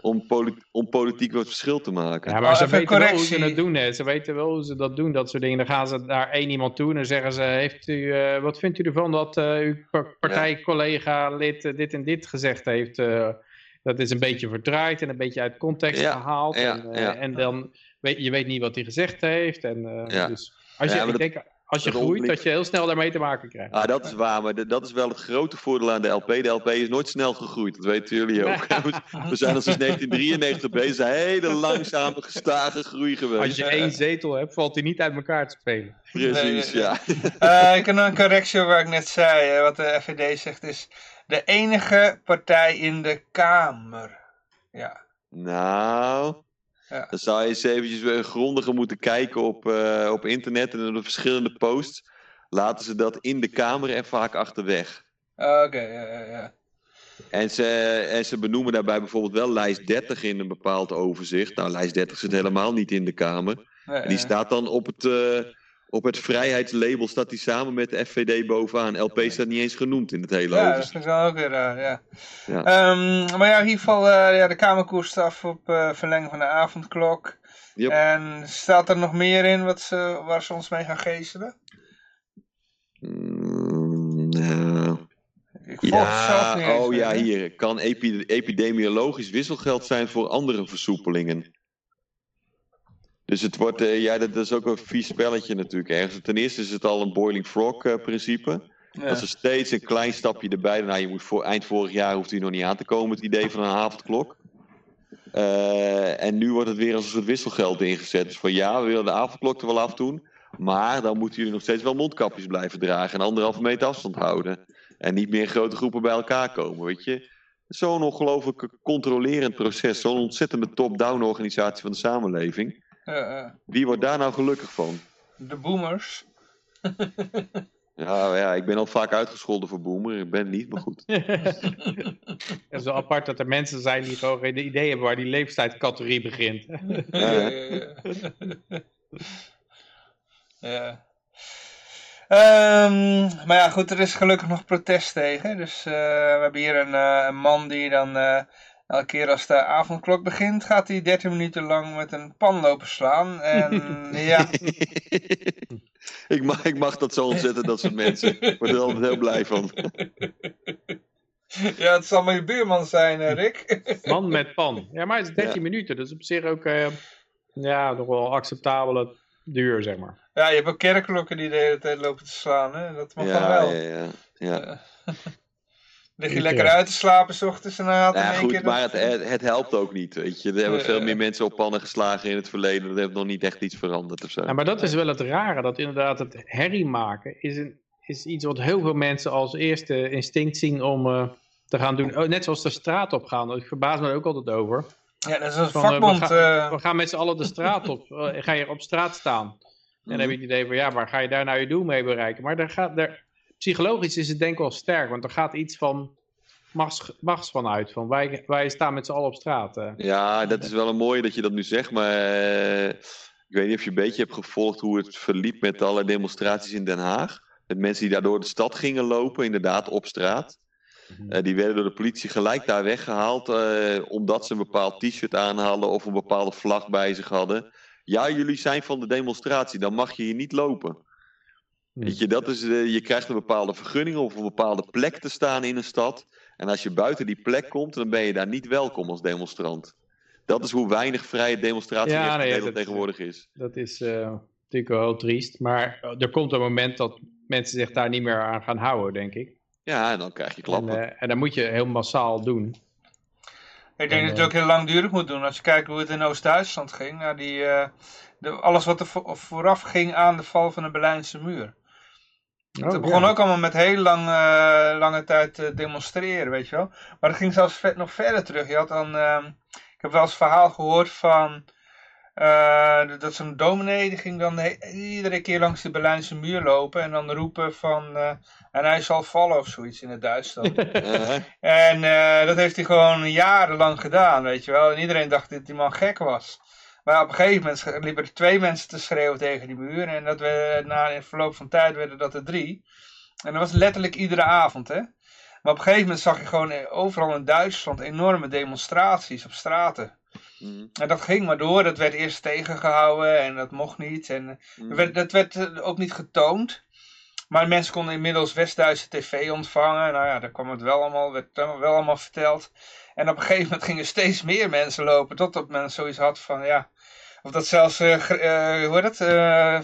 om, poli- om politiek wat verschil te maken. Ja, maar Oh, ze weten wel hoe ze het doen. Hè. Ze weten wel hoe ze dat doen, dat soort dingen. Dan gaan ze naar één iemand toe en dan zeggen ze... Heeft u, eh, wat vindt u ervan dat eh, uw par- partijcollega lid eh, dit en dit gezegd heeft? Eh, dat is een beetje verdraaid en een beetje uit context Ja, gehaald. ja, en, eh, ja. en dan weet je weet niet wat hij gezegd heeft. En, eh, Ja. dus als je, ik dat- denk, als je groeit, dat je heel snel daarmee te maken krijgt. Ah, dat is waar, maar de- dat is wel het grote voordeel aan de LP. De LP is nooit snel gegroeid, dat weten jullie ook. We zijn al sinds 1993 bezig, een hele langzame, gestage groei geweest. Als je één zetel hebt, valt hij niet uit elkaar te spelen. Precies, Nee, ja. Eh, ik heb nog een correctie wat ik net zei. Wat de FVD zegt is de enige partij in de Kamer. Ja. Nou, Ja. dan zou je eens eventjes weer grondiger moeten kijken op, eh, op internet en op de verschillende posts. Laten ze dat in de Kamer er vaak achterweg. Oké, ja, ja, ja. En ze, en ze benoemen daarbij bijvoorbeeld wel lijst 30 in een bepaald overzicht. Nou, lijst 30 zit helemaal niet in de Kamer. Ja, En die ja. staat dan op het, eh, op het vrijheidslabel, staat die samen met de FVD bovenaan. LP staat niet eens genoemd in het hele Ja, dat overzicht. vind ik dan ook weer raar, ja. Ja. Ehm, maar ja, in ieder geval, eh, ja, de Kamerkoers staat af op eh verlenging van de avondklok. Yep. En staat er nog meer in wat ze, waar ze ons mee gaan geestelen? Mm, nou, Ik volg het zelf niet Ja, eens oh ja, hier. Kan epi- epidemiologisch wisselgeld zijn voor andere versoepelingen? Dus het wordt, eh, ja, dat is ook een vies spelletje natuurlijk ergens. Ten eerste is het al een boiling frog eh, principe. Ja. Als er steeds een klein stapje erbij, nou je moet voor eind vorig jaar hoeft hij nog niet aan te komen, het idee van een avondklok. Eh, en nu wordt het weer als een soort wisselgeld ingezet. Dus van ja, we willen de avondklok er wel afdoen. Maar dan moeten jullie nog steeds wel mondkapjes blijven dragen en anderhalve meter afstand houden. En niet meer in grote groepen bij elkaar komen, weet je. Zo'n ongelooflijk controlerend proces, zo'n ontzettende top-down organisatie van de samenleving. Ja, ja. Wie wordt daar nou gelukkig van? de boomers. Ja, ja, ik ben al vaak uitgescholden voor boomer. Ik ben niet, maar goed. Het is wel apart dat er mensen zijn die gewoon geen idee hebben waar die leeftijdscategorie begint. Ja, ja, ja. Ja. Ehm, maar ja, goed, er is gelukkig nog protest tegen. Dus eh, we hebben hier een, eh, een man die dan eh, elke keer als de avondklok begint, gaat hij 13 minuten lang met een pan lopen slaan. En ja, ik, mag, ik mag dat zo ontzettend, dat soort mensen. Ik word er altijd heel blij van. ja, het zal maar je buurman zijn, eh, Rick. Man met pan. Ja, maar het is 13 minuten, dus op zich ook eh, ja, nog wel acceptabele duur, zeg maar. ja, je hebt ook kerkklokken die de hele tijd lopen te slaan. Hè? Dat mag dan Ja, wel. ja, ja. ja. Ja. Lig je lekker uit te slapen s ochtends en dan had ja, goed, keer... maar dat- het, het, het helpt ook niet, weet je. Er hebben veel meer mensen op pannen geslagen in het verleden. Er heeft nog niet echt iets veranderd of zo. Ja, maar dat is wel het rare, dat inderdaad het herrie maken is, een, is iets wat heel veel mensen als eerste instinct zien om eh, te gaan doen. Oh, net zoals de straat op gaan, ik verbaas me er ook altijd over. Ja, dat is een Van, eh, vakbond. we, gaan, eh, we gaan met z'n allen de straat op, ga je op straat staan. En dan heb je het idee van, ja, waar ga je daar nou je doel mee bereiken? Maar daar gaat, daar, psychologisch is het denk ik wel sterk, want er gaat iets van machts, machts van uit. Van wij, wij staan met z'n allen op straat. eh. Ja, dat is wel een mooie dat je dat nu zegt, maar eh, ik weet niet of je een beetje hebt gevolgd hoe het verliep met alle demonstraties in Den Haag. Met mensen die daar door de stad gingen lopen, inderdaad op straat. Eh, die werden door de politie gelijk daar weggehaald, eh, omdat ze een bepaald t-shirt aan hadden of een bepaalde vlag bij zich hadden. Ja, jullie zijn van de demonstratie, dan mag je hier niet lopen. Weet je, dat is, eh, je krijgt een bepaalde vergunning om op een bepaalde plek te staan in een stad. En als je buiten die plek komt, dan ben je daar niet welkom als demonstrant. Dat is hoe weinig vrije demonstratie Ja, in nee, Nederland dat- tegenwoordig is. Dat is eh, natuurlijk wel heel triest. Maar eh, er komt een moment dat mensen zich daar niet meer aan gaan houden, denk ik. Ja, en dan krijg je En, klappen. eh, en dat moet je heel massaal doen. Ik denk En, dat je het eh, ook heel langdurig moet doen. Als je kijkt hoe het in Oost-Duitsland ging. Nou, die, eh, de, alles wat er vo- vooraf ging aan de val van de Berlijnse muur. Oh, het begon ja. ook allemaal met heel lang, eh, lange tijd eh, demonstreren, weet je wel. Maar het ging zelfs vet, nog verder terug. Je had dan, ehm, ik heb wel eens verhaal gehoord van... eh, dat zo'n dominee, die ging dan iedere keer langs de Berlijnse muur lopen. En dan roepen van... eh, en hij zal vallen of zoiets in het Duits dan. Eh, En eh, dat heeft hij gewoon jarenlang gedaan, weet je wel. En iedereen dacht dat die man gek was. Maar op een gegeven moment liepen er twee mensen te schreeuwen tegen die muur. En dat we, na verloop van tijd werden dat er drie. En dat was letterlijk iedere avond, hè. Maar op een gegeven moment zag je gewoon eh, overal in Duitsland enorme demonstraties op straten. mm, En dat ging maar door. Dat werd eerst tegengehouden en dat mocht niet. En eh, mm. dat werd, dat werd eh, ook niet getoond. Maar mensen konden inmiddels West-Duitse tv ontvangen. Nou ja, daar kwam het wel allemaal, werd wel allemaal verteld. En op een gegeven moment gingen steeds meer mensen lopen. Totdat men zoiets had van, ja... Of dat zelfs, eh, eh, hoe heet het? eh,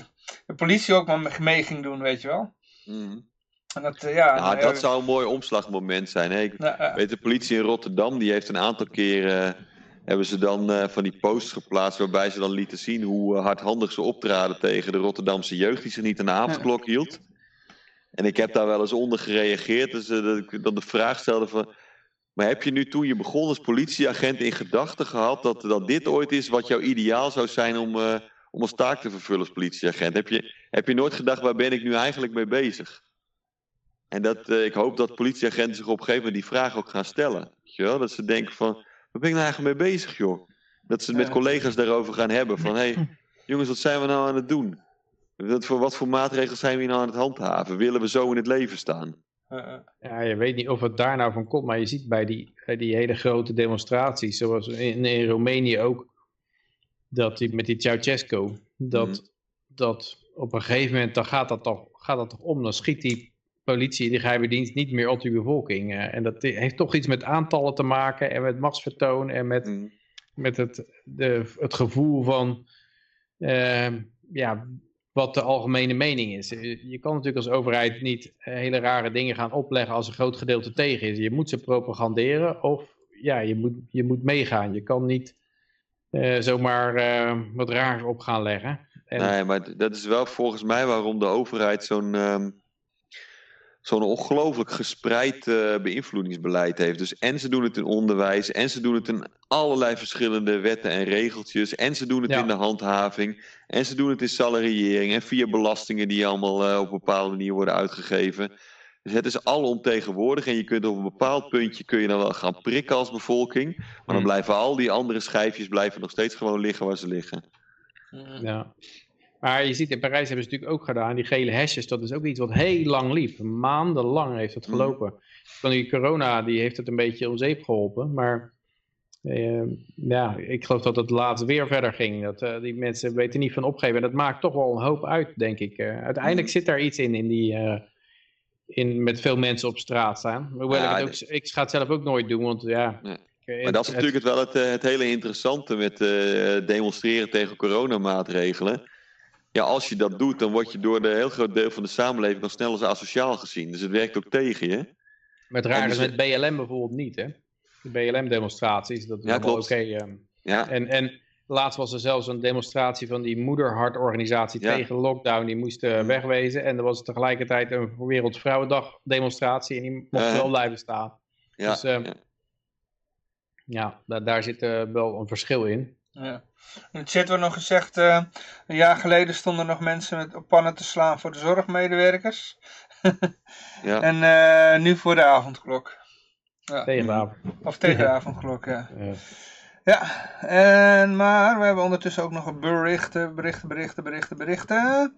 de politie ook maar mee ging doen, weet je wel. Mm. En dat, ja... Nou, dat zou een mooi omslagmoment zijn. Hè? Ik nou, weet de politie in Rotterdam, die heeft een aantal keren... hebben ze dan eh, van die posts geplaatst waarbij ze dan lieten zien hoe hardhandig ze optraden tegen de Rotterdamse jeugd die zich niet aan de avondklok hield. En ik heb daar wel eens onder gereageerd, dus dat ik dan de vraag stelde van... Maar heb je nu toen je begon als politieagent in gedachten gehad dat, dat dit ooit is wat jouw ideaal zou zijn om, eh, om als taak te vervullen als politieagent? Heb je, heb je nooit gedacht, waar ben ik nu eigenlijk mee bezig? En dat, eh, ik hoop dat politieagenten zich op een gegeven moment die vraag ook gaan stellen. Weet je wel? Dat ze denken van, waar ben ik nou eigenlijk mee bezig joh? Dat ze het met collega's daarover gaan hebben van, hé hey, jongens wat zijn we nou aan het doen? Wat voor, wat voor maatregelen zijn we hier nou aan het handhaven? Willen we zo in het leven staan? Ja, je weet niet of het daar nou van komt, maar je ziet bij die, bij die hele grote demonstraties, zoals in, in Roemenië ook, dat die, met die Ceausescu, dat, Mhm. dat op een gegeven moment, dan gaat dat, toch, gaat dat toch om, dan schiet die politie, die geheime dienst, niet meer op die bevolking. eh, en dat heeft toch iets met aantallen te maken en met machtsvertoon en met, Mm. met het, de, het gevoel van eh, ja, wat de algemene mening is. Eh, Je kan natuurlijk als overheid niet eh, hele rare dingen gaan opleggen als een groot gedeelte tegen is. Je moet ze propaganderen of ja, je moet, je moet meegaan. Je kan niet eh, zomaar wat raars op gaan leggen. En, Nee, maar dat is wel volgens mij waarom de overheid zo'n ehm, zo'n ongelooflijk gespreid eh, beïnvloedingsbeleid heeft. Dus en ze doen het in onderwijs, en ze doen het in allerlei verschillende wetten en regeltjes, en ze doen het Ja. in de handhaving, en ze doen het in salariering en via belastingen die allemaal eh, op een bepaalde manier worden uitgegeven. Dus het is alomtegenwoordig en je kunt op een bepaald puntje kun je dan wel gaan prikken als bevolking, maar dan Hmm. blijven al die andere schijfjes blijven nog steeds gewoon liggen waar ze liggen. Ja. Maar je ziet in Parijs hebben ze natuurlijk ook gedaan, die gele hesjes, dat is ook iets wat heel lang liep. Maandenlang heeft het Mhm. gelopen. Van die corona, die heeft het een beetje om zeep geholpen. Maar eh, ja, ik geloof dat het laatst weer verder ging. Dat, eh, die mensen weten niet van opgeven. En dat maakt toch wel een hoop uit, denk ik. Eh, uiteindelijk Mhm. zit daar iets in, in die... eh, in, met veel mensen op straat staan. Hoewel Ja, ik, het ook, ik ga het zelf ook nooit doen, want ja... Maar dat is natuurlijk het wel het, het hele interessante met demonstreren tegen coronamaatregelen. Ja, als je dat doet, dan word je door een heel groot deel van de samenleving al snel als asociaal gezien. Dus het werkt ook tegen je. Maar het raar is dus- met BLM bijvoorbeeld niet, hè? De BLM-demonstraties, dat is Ja, oké. ehm. Ja, En, en laatst was er zelfs een demonstratie van die moederhartorganisatie Ja. tegen lockdown. Die moest eh, wegwezen. En er was tegelijkertijd een Wereldvrouwendag demonstratie. En die mocht Uh-huh. wel blijven staan. ja, dus, ehm, ja. Ja, daar, daar zit eh, wel een verschil in. Ja. In de chat wordt nog gezegd, eh, een jaar geleden stonden nog mensen met op pannen te slaan voor de zorgmedewerkers. ja. En eh, nu voor de avondklok. Ja. Tegen de avond. Of tegen de avondklok, ja. Eh, Ja, en, maar we hebben ondertussen ook nog berichten, berichten, berichten, berichten, berichten.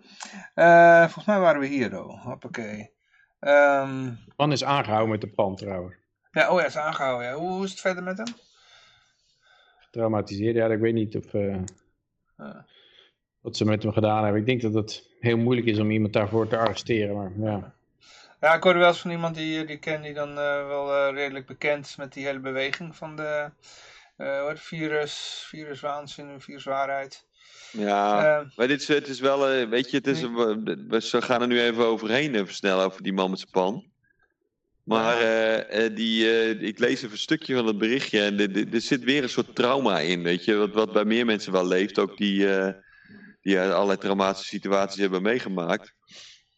Eh, volgens mij waren we hier, oh. Hoppakee. Ehm, de man is aangehouden met de pan trouwens. ja, oh ja, is aangehouden. Ja. Hoe is het verder met hem? Getraumatiseerd. Ja, ik weet niet of, eh, Ja. wat ze met hem gedaan hebben. Ik denk dat het heel moeilijk is om iemand daarvoor te arresteren. Maar ja. Ja, ik hoorde wel eens van iemand die, die ik ken, die dan eh, wel eh, redelijk bekend is met die hele beweging van de eh, wat, virus, viruswaanzin, viruswaarheid. ja. Eh, Maar dit is, het is wel, eh, weet je, het is, we, we gaan er nu even overheen even snel over die man met zijn pan. Maar eh, eh, die, eh, ik lees even een stukje van het berichtje en er- zit weer een soort trauma in, weet je. Wat, wat bij meer mensen wel leeft, ook die, eh, die allerlei traumatische situaties hebben meegemaakt.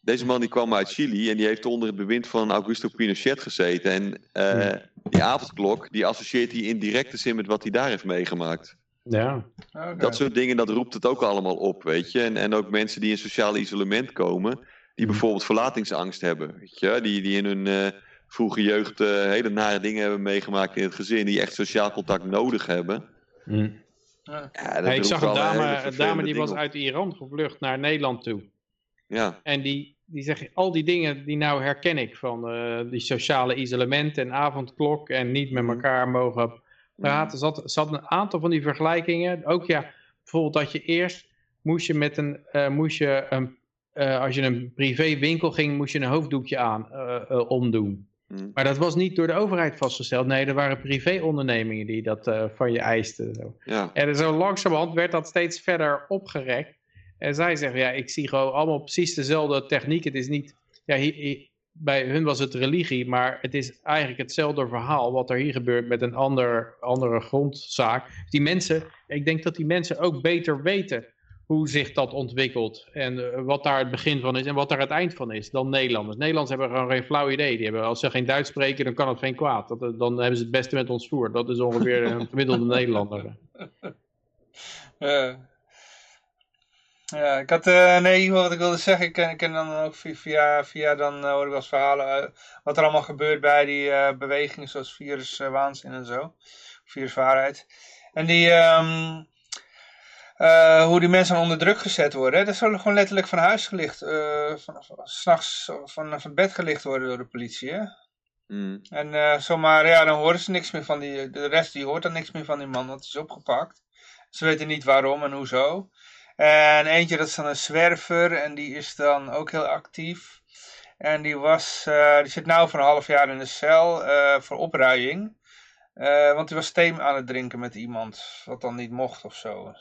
Deze man die kwam uit Chili en die heeft onder het bewind van Augusto Pinochet gezeten. En eh, die avondklok, die associeert hij in directe zin met wat hij daar heeft meegemaakt. ja. Dat soort dingen, dat roept het ook allemaal op, weet je. En, en ook mensen die in sociaal isolement komen, die bijvoorbeeld verlatingsangst hebben, weet je. Die, die in hun eh, vroege jeugd eh, hele nare dingen hebben meegemaakt in het gezin, die echt sociaal contact nodig hebben. Hm. Ja. Ik zag een dame, een dame die was op. uit Iran gevlucht naar Nederland toe. Ja, En die, die zegt, al die dingen, die nou herken ik. Van eh, die sociale isolement en avondklok en niet met elkaar mogen praten. Ze had, ze had een aantal van die vergelijkingen. Ook ja, bijvoorbeeld dat je eerst moest je met een, eh, moest je een, eh, als je een privé winkel ging, moest je een hoofddoekje aan eh, eh, omdoen. Hm. Maar dat was niet door de overheid vastgesteld. Nee, er waren privéondernemingen die dat eh, van je eisten. Zo. ja. En zo langzamerhand werd dat steeds verder opgerekt. En zij zeggen, ja, ik zie gewoon allemaal precies dezelfde techniek. Het is niet, ja, hier, hier- bij hun was het religie, maar het is eigenlijk hetzelfde verhaal wat er hier gebeurt met een ander, andere grondzaak. Die mensen, ik denk dat die mensen ook beter weten hoe zich dat ontwikkelt en eh, wat daar het begin van is en wat daar het eind van is dan Nederlanders. Nederlanders hebben gewoon geen flauw idee. Die hebben, als ze geen Duits spreken, dan kan het geen kwaad. Dat, eh, dan hebben ze het beste met ons voer. Dat is ongeveer een gemiddelde Nederlander. Ja. Ja, ik had, eh, nee, wat ik wilde zeggen, ik ken, ik ken dan ook via, via, dan eh, hoor ik wel eens verhalen, eh, wat er allemaal gebeurt bij die eh, bewegingen zoals viruswaanzin en zo, viruswaarheid. En die, ehm, eh, hoe die mensen onder druk gezet worden, hè, dat zullen gewoon letterlijk van huis gelicht, eh van, van, s'nachts van, bed gelicht worden door de politie, hè. Hm. En eh, zomaar, ja, dan horen ze niks meer van die, de rest die hoort dan niks meer van die man, want die is opgepakt. Ze weten niet waarom en hoezo. En eentje, dat is dan een zwerver en die is dan ook heel actief. En die, was, die zit nu voor een half jaar in de cel voor opruiing. Want die was thee aan het drinken met iemand, wat dan niet mocht of zo.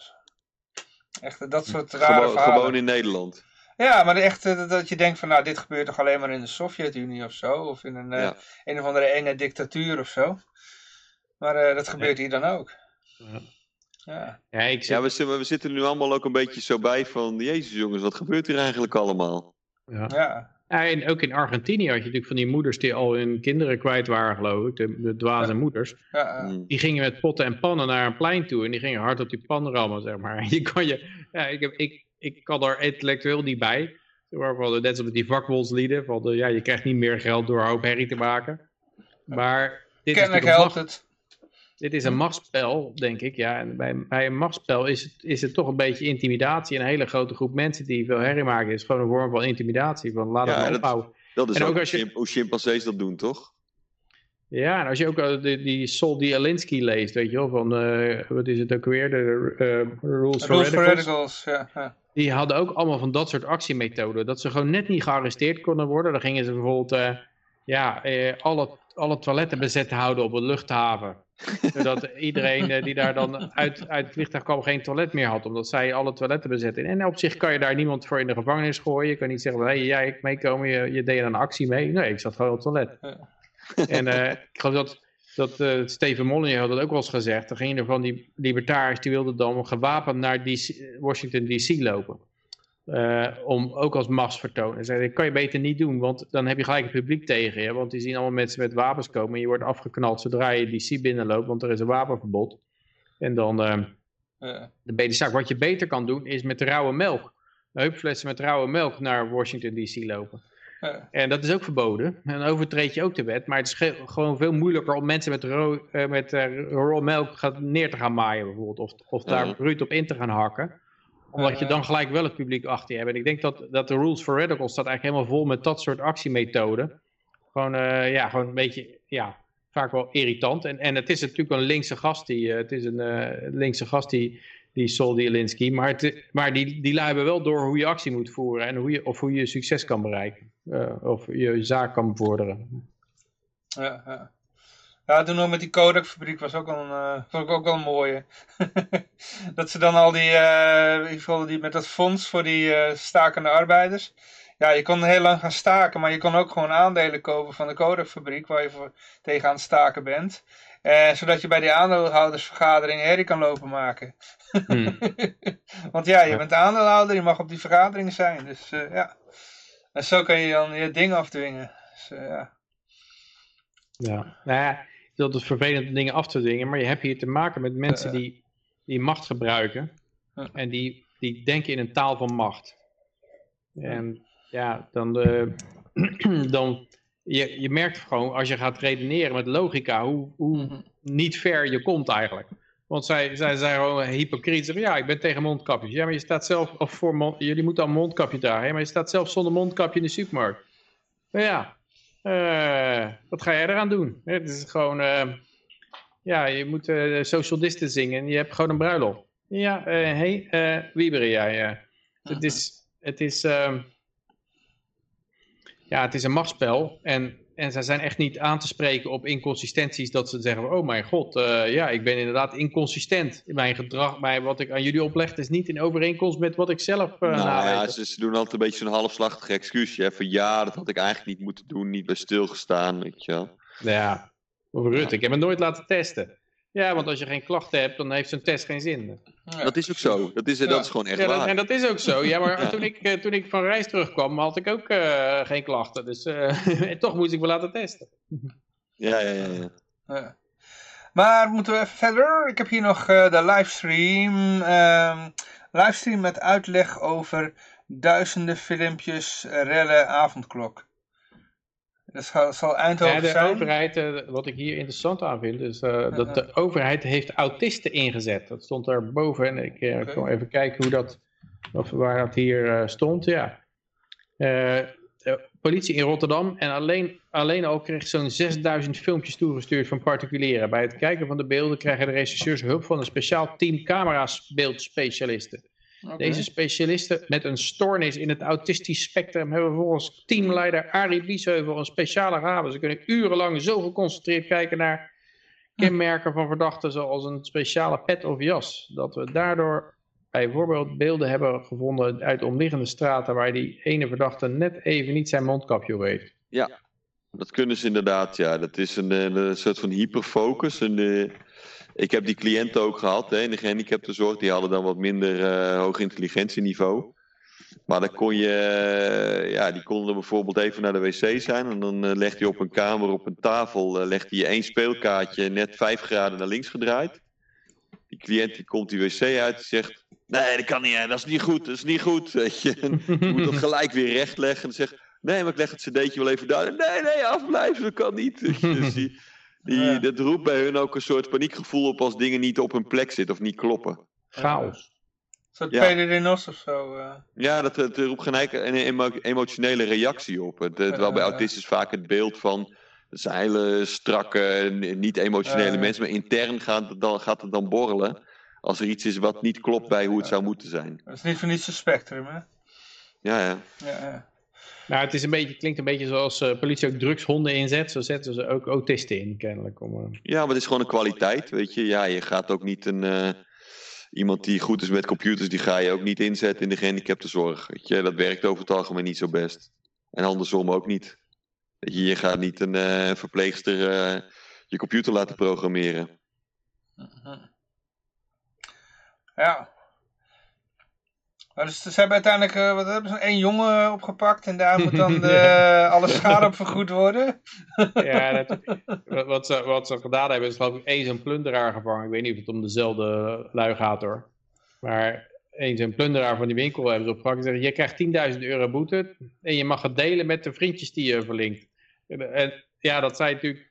Echt dat soort rare Gewoon, verhalen. gewoon in Nederland. Ja, maar echt dat- je denkt van, nou, dit gebeurt toch alleen maar in de Sovjet-Unie of zo, of in een, eh, Ja. een of andere enge dictatuur of zo. Maar eh, dat gebeurt hier dan ook. Ja. Ja. Ja, ik zit, Ja, we, zitten- we zitten nu allemaal ook een beetje zo bij van, jezus jongens, wat gebeurt hier eigenlijk allemaal? ja. Ja. Ja, en ook in Argentinië had je natuurlijk van die moeders die al hun kinderen kwijt waren, geloof ik. De, de dwaze Ja. moeders. Ja, Hm. Die gingen met potten en pannen naar een plein toe. En die gingen hard op die pan rammen, zeg maar. Je kan je, ja, ik, heb, ik, ik kan er intellectueel niet bij. Waarvan, net zoals die vakbondslieden. Van de, ja, je krijgt niet meer geld door een hoop herrie te maken. Maar dit kennelijk helpt het. Dit is een machtsspel, denk ik. Ja. En bij, bij een machtsspel is het, is het toch een beetje intimidatie. Een hele grote groep mensen die veel herrie maken. is gewoon een vorm van intimidatie. Van laat Ja, het maar dat- is En ook ook, als je- hoe chimpansees dat doen, toch? Ja, en als je ook eh, die, die Sol Alinsky leest, weet je wel, van, eh, wat is het ook weer, de eh, Rules for Rules for Radicals. radicals, ja. ja. Die hadden ook allemaal van dat soort actiemethoden, dat ze gewoon net niet gearresteerd konden worden. Dan gingen ze bijvoorbeeld, eh, ja, eh, alle, alle toiletten bezet houden op een luchthaven. Zodat iedereen eh, die daar dan uit, uit het vliegtuig kwam geen toilet meer had, omdat zij alle toiletten bezetten. En op zich kan je daar niemand voor in de gevangenis gooien. Je kan niet zeggen, hé, hey, jij meekomen, je, je deed een actie mee. Nee, ik zat gewoon op het toilet. En eh, ik geloof dat, dat eh, Steven Molyneux had dat ook wel eens gezegd. Dan ging er van die libertariërs, die wilden dan gewapend naar DC, Washington DC lopen. Eh, om ook als machtsvertoon. En zei, dat kan je beter niet doen, want dan heb je gelijk het publiek tegen je. Want die zien allemaal mensen met wapens komen en je wordt afgeknald zodra je DC binnenloopt, want er is een wapenverbod. En dan, eh, de beter zaak. Wat je beter kan doen, is met rauwe melk. Heupflessen met rauwe melk naar Washington DC lopen. En dat is ook verboden. En dan overtreed je ook de wet. Maar het is ge- gewoon veel moeilijker om mensen met, ro eh, met raw melk neer te gaan maaien bijvoorbeeld. Of, of daar bruut op in te gaan hakken. Omdat je dan gelijk wel het publiek achter je hebt. En ik denk dat, dat de Rules for Radicals staat eigenlijk helemaal vol met dat soort actiemethoden. Gewoon, eh, ja, gewoon een beetje, ja, vaak wel irritant. En, en het is natuurlijk een linkse gast, die, eh, het is een eh, linkse gast die, die Sol Dielinski. Maar, het, maar die, die hebben wel door hoe je actie moet voeren. En hoe je, of hoe je succes kan bereiken. Eh, of je zaak kan bevorderen. Ja, ja. Ja, toen nog met die Kodak-fabriek was ook een, eh, vond ik ook wel een mooie. dat ze dan al die, geval die, met dat fonds voor die eh, stakende arbeiders. Ja, je kon heel lang gaan staken, maar je kon ook gewoon aandelen kopen van de Kodak-fabriek waar je voor, tegen aan het staken bent. Eh, zodat je bij die aandeelhoudersvergadering herrie kan lopen maken. Hmm. Want ja, je bent aandeelhouder, je mag op die vergadering zijn. Dus ja. En zo kan je dan je ding afdwingen. Dus, ja. Ja, nou ja, dat is vervelend om dingen af te dwingen, maar je hebt hier te maken met mensen die, die macht gebruiken en die, die denken in een taal van macht. En ja, dan, eh, dan je, je merkt gewoon als je gaat redeneren met logica hoe, hoe Mhm. niet ver je komt eigenlijk. Want zij, zij zijn gewoon hypocriet. Zeggen, ja, ik ben tegen mondkapjes. Ja, maar je staat zelf, of voor mond, jullie moeten al mondkapje dragen. Maar je staat zelf zonder mondkapje in de supermarkt. Maar ja, wat ga jij eraan doen? Het is gewoon, eh, ja, je moet eh, social distance zingen en je hebt gewoon een bruiloft. Ja, eh hey, eh, wie ben jij? eh? Het is, het is, ehm, ja, het is een machtsspel en, en zij zijn echt niet aan te spreken op inconsistenties dat ze zeggen, oh mijn god, eh, ja, ik ben inderdaad inconsistent. Mijn gedrag, mijn, wat ik aan jullie opleg, is niet in overeenkomst met wat ik zelf uh, nou ja, ze, ze, doen altijd een beetje zo'n halfslachtig excuusje. Hè, van ja, dat had ik eigenlijk niet moeten doen, niet bij stilgestaan, weet je wel. Ja, of Rutte, ik heb het nooit laten testen. Ja, want als je geen klachten hebt, dan heeft zo'n test geen zin. Ja. Dat is ook zo. Dat is, Ja. dat is gewoon echt Ja, dat, waar. en dat is ook zo. Ja, maar Ja. Toen, ik, eh, toen ik van reis terugkwam, had ik ook eh, geen klachten. Dus eh, en toch moest ik me laten testen. Ja, ja, ja. ja. Ja. Maar moeten we even verder? Ik heb hier nog eh, de livestream. ehm livestream met uitleg over duizenden filmpjes rellen avondklok. Zal, Eindhoven Ja, de zijn. overheid, eh, wat ik hier interessant aan vind, is eh, dat de overheid heeft autisten ingezet. Dat stond daar boven en ik Oké. kon even kijken hoe dat, of waar dat hier stond. Ja. Politie in Rotterdam en alleen, alleen al kreeg zo'n 6000 filmpjes toegestuurd van particulieren. Bij het kijken van de beelden krijgen de regisseurs hulp van een speciaal team camerabeeldspecialisten. Deze specialisten met een stoornis in het autistisch spectrum hebben volgens teamleider Arie Biesheuvel een speciale gave. Ze kunnen urenlang zo geconcentreerd kijken naar kenmerken van verdachten zoals een speciale pet of jas. Dat we daardoor bijvoorbeeld beelden hebben gevonden uit omliggende straten waar die ene verdachte net even niet zijn mondkapje op heeft. Dat kunnen ze inderdaad, ja. Dat is een, eh, een soort van hyperfocus. En, eh, ik heb die cliënten ook gehad hè, in de gehandicaptenzorg. Die hadden dan wat minder eh, hoog intelligentieniveau. Maar dan kon je, eh, ja, die konden bijvoorbeeld even naar de wc zijn. En dan eh, legde je op een kamer, op een tafel, eh, legde je één speelkaartje net vijf graden naar links gedraaid. Die cliënt die komt die wc uit en zegt... Nee, dat kan niet, hè. dat is niet goed, dat is niet goed. Weet je. Je moet dat gelijk weer rechtleggen en zegt... Nee, maar ik leg het cd'tje wel even daar. Nee, nee, afblijven, dat kan niet. Dus die, die, dat roept bij hun ook een soort paniekgevoel op als dingen niet op hun plek zitten of niet kloppen. Chaos. Een soort Ja. PDD NOS of zo. eh. Ja, dat, dat roept gelijk een emo- emotionele reactie op. Het, terwijl bij autisten is vaak het beeld van... Dat zijn hele strakke, n- niet emotionele Ja. mensen, maar intern gaat het, dan, gaat het dan borrelen. Als er iets is wat niet klopt bij hoe het zou moeten zijn. Dat is niet voor niets een spectrum, hè? Ja, ja. Ja, ja. Nou, het is een beetje, klinkt een beetje zoals eh, politie ook drugshonden inzet. Zo zetten ze ook autisten in, kennelijk. Om, eh, Ja, maar het is gewoon een kwaliteit, weet je. Ja, je gaat ook niet een... eh, iemand die goed is met computers, die ga je ook niet inzetten in de gehandicaptenzorg. Weet je, dat werkt over het algemeen niet zo best. En andersom ook niet. Weet je, je gaat niet een eh, verpleegster eh, je computer laten programmeren. Ja. Maar dus ze hebben uiteindelijk eh, wat hebben ze, één jongen opgepakt en daar moet dan de, alle schade op vergoed worden. Ja, dat, wat- wat, ze, wat ze gedaan hebben is geloof ik één zo'n plunderaar gevangen. Ik weet niet of het om dezelfde lui gaat hoor. Maar één zo'n plunderaar van die winkel hebben ze opgepakt. En zeggen, je krijgt 10.000 euro boete en je mag het delen met de vriendjes die je verlinkt. En, en ja, dat zijn natuurlijk...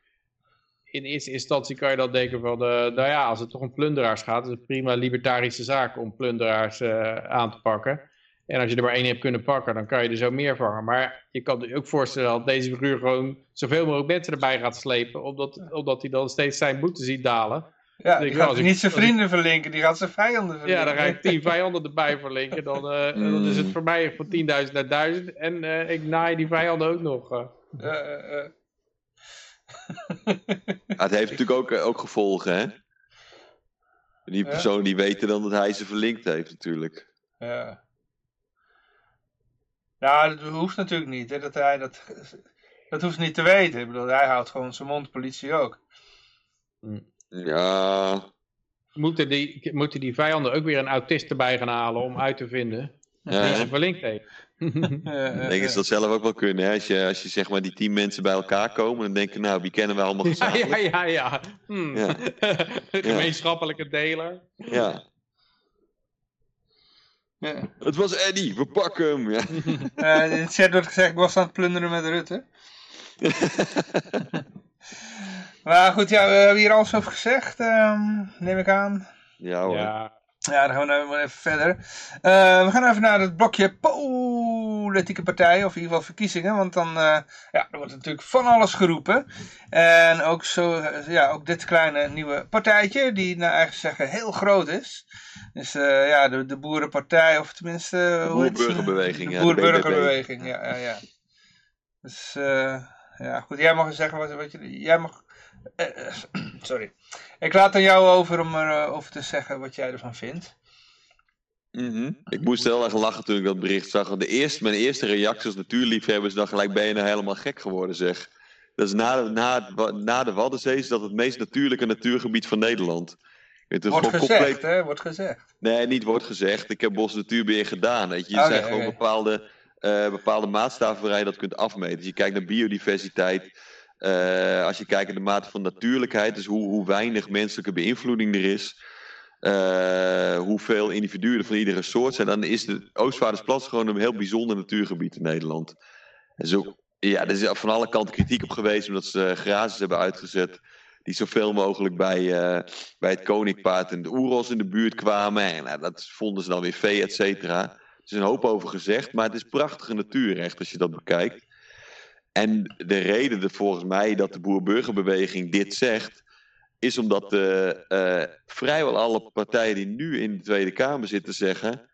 In eerste instantie kan je dan denken van, eh, nou ja, als het toch om plunderaars gaat, is het prima libertarische zaak om plunderaars eh, aan te pakken. En als je er maar één hebt kunnen pakken, dan kan je er zo meer vangen. Maar je kan je ook voorstellen dat deze figuur gewoon zoveel mogelijk mensen erbij gaat slepen, omdat, omdat hij dan steeds zijn boete ziet dalen. Ja, Ik die gaat ik- niet zijn ik- vrienden verlinken, die gaat zijn vijanden verlinken. Ja, dan ga ik tien vijanden erbij verlinken. Dan, eh, dan is het voor mij van 10.000 naar 1000. En eh, ik naai die vijanden ook nog. eh. Ja, het heeft natuurlijk ook, eh, ook gevolgen, hè? Die Ja. persoon die weten dan dat hij ze verlinkt heeft, natuurlijk. Ja. Nou, dat hoeft natuurlijk niet. Hè, dat, hij dat, dat hoeft niet te weten. Ik bedoel, hij houdt gewoon zijn mond, politie ook. Ja, Moeten, die, moeten die vijanden ook weer een autist erbij gaan halen om uit te vinden ja wie ze verlinkt heeft? Ik denk dat ze dat zelf ook wel kunnen. Hè? Als, je, als je zeg maar die tien mensen bij elkaar komen, dan denken nou, wie kennen we allemaal gezamenlijk? ja, ja. ja. Hmm. Ja. Gemeenschappelijke deler. Ja. ja. Het was Eddie, we pakken hem. Ja. Eh, in het chat wordt gezegd, ik was aan het plunderen met Rutte. maar goed, ja, we hebben hier alles over gezegd, ehm, neem ik aan. ja hoor. Ja, Ja, dan gaan we nou even verder. Eh, we gaan even naar het blokje politieke partijen, of in ieder geval verkiezingen. Want dan eh, ja, er wordt natuurlijk van alles geroepen. En ook, zo, eh, ja, ook dit kleine nieuwe partijtje, die nou eigenlijk zeggen heel groot is. Dus ja, de, de Boerenpartij, of tenminste... ze? Boerburgerbeweging, De de Boerburgerbeweging, ja, ja, ja. Dus ja, goed, jij mag eens zeggen wat, wat je... Jij mag... eh, eh, sorry. Ik laat aan jou over om erover over te zeggen wat jij ervan vindt. Mhm. Ik moest heel erg lachen toen ik dat bericht zag. Want De eerste, mijn eerste reactie als natuurliefhebbers dan gelijk ben je nou helemaal gek geworden zeg. Dat is na, de- na, na de Waddenzee is dat het meest natuurlijke natuurgebied van Nederland. Het is Wordt gewoon gezegd, compleet... hè? Wordt gezegd. Nee, niet wordt gezegd. Ik heb Bos Natuurbeheer gedaan. Weet je. Er Oké, zijn gewoon bepaalde, eh, bepaalde maatstaven waar je dat kunt afmeten. Dus je kijkt naar biodiversiteit. Eh, als je kijkt naar de mate van natuurlijkheid, dus hoe, hoe weinig menselijke beïnvloeding er is. eh, hoeveel individuen van iedere soort zijn. Dan is de Oostvaardersplas gewoon een heel bijzonder natuurgebied in Nederland. En zo, ja, er is van alle kanten kritiek op geweest omdat ze grazers hebben uitgezet. Die zoveel mogelijk bij, eh, bij het koninkpaard en de oeros in de buurt kwamen. En nou, dat vonden ze dan weer vee, et cetera. Er is een hoop over gezegd, maar het is prachtige natuur echt als je dat bekijkt. En de reden volgens mij dat de boer-burgerbeweging dit zegt, is omdat de, eh, vrijwel alle partijen die nu in de Tweede Kamer zitten zeggen,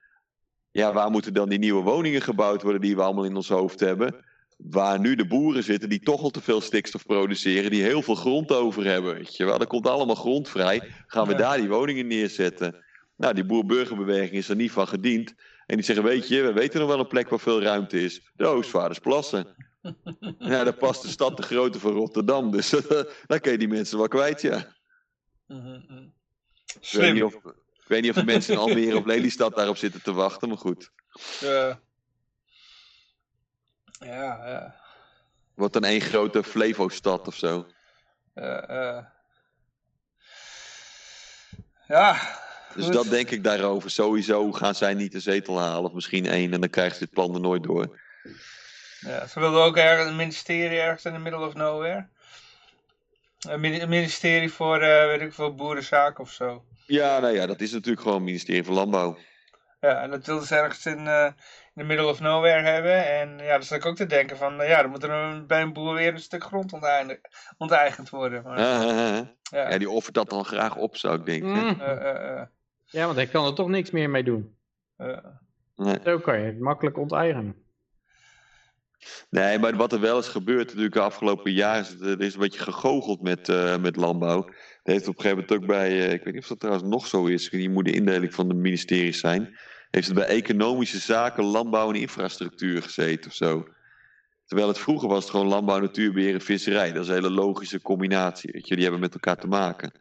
ja, waar moeten dan die nieuwe woningen gebouwd worden die we allemaal in ons hoofd hebben? Waar nu de boeren zitten die toch al te veel stikstof produceren, die heel veel grond over hebben. Weet je wel, er komt allemaal grond vrij. Gaan we daar die woningen neerzetten? Nou, die boer-burgerbeweging is er niet van gediend. En die zeggen, weet je, we weten nog wel een plek waar veel ruimte is. De Oostvaardersplassen. Ja, daar past de stad de grootte van Rotterdam. Dus daar kun je die mensen wel kwijt, ja. Ik weet, niet of, ik weet niet of de mensen in Almere of Lelystad daarop zitten te wachten, maar goed. Ja. Ja, ja. Wordt dan één grote Flevo-stad of zo. Ja. Dus goed. dat denk ik daarover. Sowieso gaan zij niet de zetel halen, of misschien één, en dan krijgen ze dit plan er nooit door. Ja, ze wilden ook ergens een ministerie ergens in the middle of nowhere. Een mini- een ministerie voor, eh, weet ik veel, boerenzaken of zo. Ja, nou ja, dat is natuurlijk gewoon het ministerie van Landbouw. Ja, en dat wilden ze ergens in, eh in the middle of nowhere hebben. En ja, dan zat ik ook te denken van, nou ja, dan moet er een- bij een boer weer een stuk grond onteigend, worden. Maar, Ah, ah, ah. ja. Ja, die offert dat dan graag op, zou ik denken. Mm. Eh, ja, want hij kan er toch niks meer mee doen. eh. Nee. Zo kan je het makkelijk onteigenen. Nee, maar wat er wel is gebeurd natuurlijk de afgelopen jaar, is er is een beetje gegoocheld met, eh, met landbouw. Dat heeft op een gegeven moment ook bij, eh, ik weet niet of dat trouwens nog zo is, die moet de indeling van de ministeries zijn. Heeft het bij economische zaken, landbouw en infrastructuur gezeten of zo. Terwijl het vroeger was het gewoon landbouw, natuurbeheer en visserij. Dat is een hele logische combinatie. Weet je? Die hebben met elkaar te maken.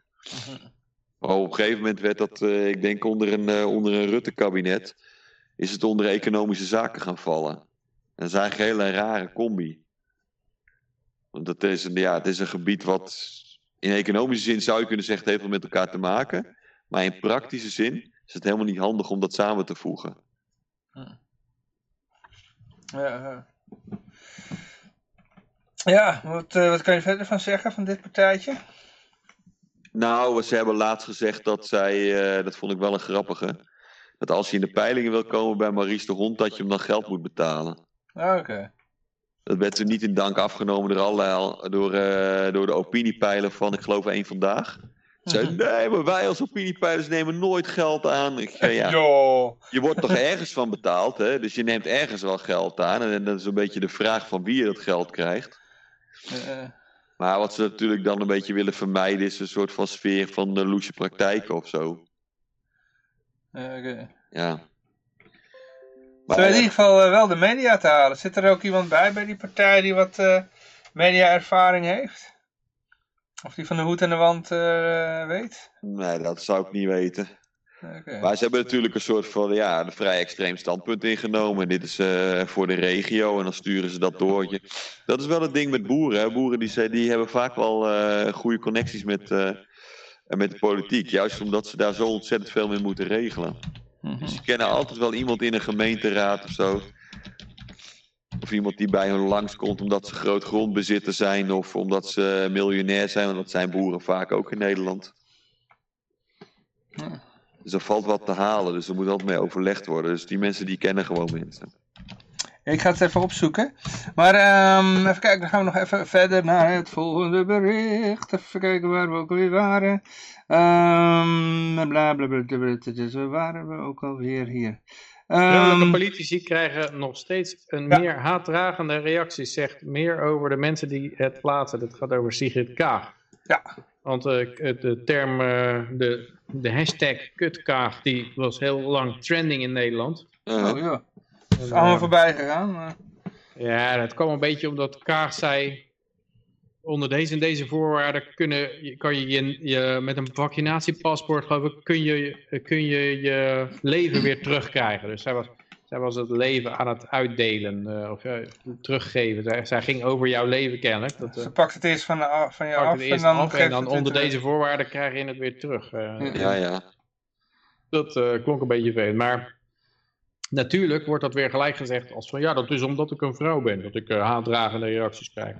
Maar op een gegeven moment werd dat, eh, ik denk onder een, onder een Rutte-kabinet, is het onder economische zaken gaan vallen. En dat is eigenlijk een hele rare combi. Want het is, een, ja, het is een gebied wat in economische zin zou je kunnen zeggen, heeft wel met elkaar te maken. Maar in praktische zin is het helemaal niet handig om dat samen te voegen. Ja, ja. ja wat, eh, wat kan je verder van zeggen van dit partijtje? Nou, ze hebben laatst gezegd dat zij, eh, dat vond ik wel een grappige, dat als je in de peilingen wil komen bij Maurice de Hond, dat je hem dan geld moet betalen. Ah, Oké. Dat werd er niet in dank afgenomen door, allerlei, door, eh, door de opiniepeiler van, ik geloof, één vandaag. Ze zei, nee, maar wij als opiniepeilers nemen nooit geld aan. Ik ja, Joh. je wordt toch ergens van betaald, hè? Dus je neemt ergens wel geld aan. En dat is een beetje de vraag van wie je dat geld krijgt. Eh, eh. Maar wat ze natuurlijk dan een beetje willen vermijden, is een soort van sfeer van de loesje praktijken of zo. Oké. Ja. Zo in ieder geval eh, wel de media te halen. Zit er ook iemand bij bij die partij die wat eh media-ervaring heeft? Of die van de hoed en de wand eh, weet? Nee, dat zou ik niet weten. Maar ze hebben natuurlijk een soort van, ja, een vrij extreem standpunt ingenomen. En dit is voor de regio en dan sturen ze dat door. Je- Dat is wel het ding met boeren. Hè. Boeren die, die hebben vaak wel eh, goede connecties met, met de politiek. Juist omdat ze daar zo ontzettend veel mee moeten regelen. Mhm. Dus ze kennen altijd wel iemand in een gemeenteraad of zo. Of iemand die bij hen langskomt omdat ze groot grondbezitter zijn. Of omdat ze miljonair zijn. Want dat zijn boeren vaak ook in Nederland. Ja. Dus er valt wat te halen. Dus er moet altijd mee overlegd worden. Dus die mensen die kennen gewoon mensen. Ik ga het even opzoeken. Maar ehm, even kijken, dan gaan we nog even verder naar het volgende bericht. Even kijken waar we ook alweer waren. Ehm bla bla bla, bla, bla, Dus waar waren we ook alweer hier? Vrouwelijke Ehm, politici krijgen nog steeds een Ja. meer haatdragende reacties. Zegt meer over de mensen die het plaatsen. Dat gaat over Sigrid Kaag. Ja. Want eh, k- de term, eh, de, de hashtag kutkaag, die was heel lang trending in Nederland. Oh ja, En, is allemaal eh, voorbij gegaan. Maar... Ja, dat kwam een beetje omdat Kaag zei... Onder deze en deze voorwaarden kunnen, kan je, je, je met een vaccinatiepaspoort geloof ik, kun je, kun je je leven weer terugkrijgen. Dus zij was, zij was het leven aan het uitdelen eh, of eh, teruggeven. Zij, zij ging over jouw leven kennelijk. Dat, eh, Ze pakt het eerst van, de, van je pakt af en eerst dan af en dan onder terug. deze voorwaarden krijg je het weer terug. Eh, Ja. ja. Dat eh, klonk een beetje vreemd. Maar natuurlijk wordt dat weer gelijk gezegd als van ja, dat is omdat ik een vrouw ben. Dat ik eh, haatdragende reacties krijg.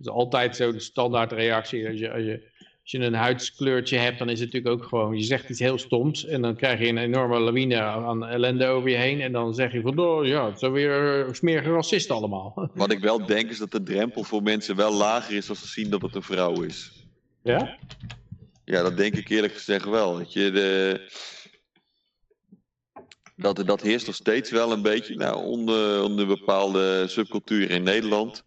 Dat is altijd zo de standaard reactie. Als je, als, je, als je een huidskleurtje hebt, dan is het natuurlijk ook gewoon, je zegt iets heel stoms. En dan krijg je een enorme lawine aan ellende over je heen. En dan zeg je van, oh ja, het zijn weer smerige racisten allemaal. Wat ik wel denk is dat de drempel voor mensen wel lager is als ze zien dat het een vrouw is. ja? Ja, dat denk ik eerlijk gezegd wel. Weet je, de... dat, dat heerst nog steeds wel een beetje nou, onder, onder bepaalde subculturen in Nederland.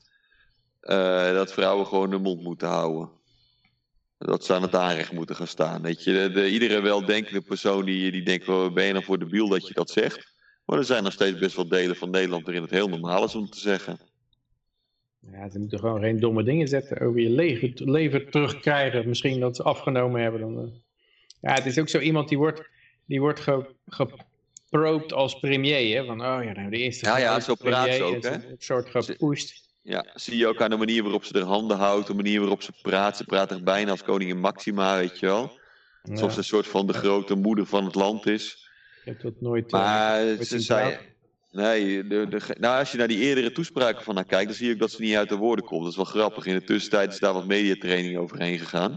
Eh, dat vrouwen gewoon hun mond moeten houden. Dat ze aan het aanrecht moeten gaan staan. Weet je, de, de- iedere weldenkende persoon die, die denkt, "Oh, ben je nou voor de biel dat je dat zegt? Maar er zijn nog steeds best wel delen van Nederland waarin het heel normaal is om te zeggen. Ja, ze moeten gewoon geen domme dingen zetten over je leven, leven terugkrijgen. Misschien dat ze afgenomen hebben. Dan, eh. Ja, het is ook zo iemand die wordt, die wordt ge, geproopt als premier. Hè? Van, oh ja, nou, de eerste Ja, ja, zo praat ze ook, hè? Een soort gepusht. Ja, zie je ook aan de manier waarop ze de handen houdt, de manier waarop ze praat. Ze praat echt bijna als koningin Maxima, weet je wel. Alsof Ja, ze een soort van de grote moeder van het land is. ik heb dat nooit... eh, Maar ze zei... Nee, de, de, nou, als je naar die eerdere toespraken van haar kijkt, dan zie je ook dat ze niet uit de woorden komt. Dat is wel grappig. In de tussentijd is daar wat mediatraining overheen gegaan.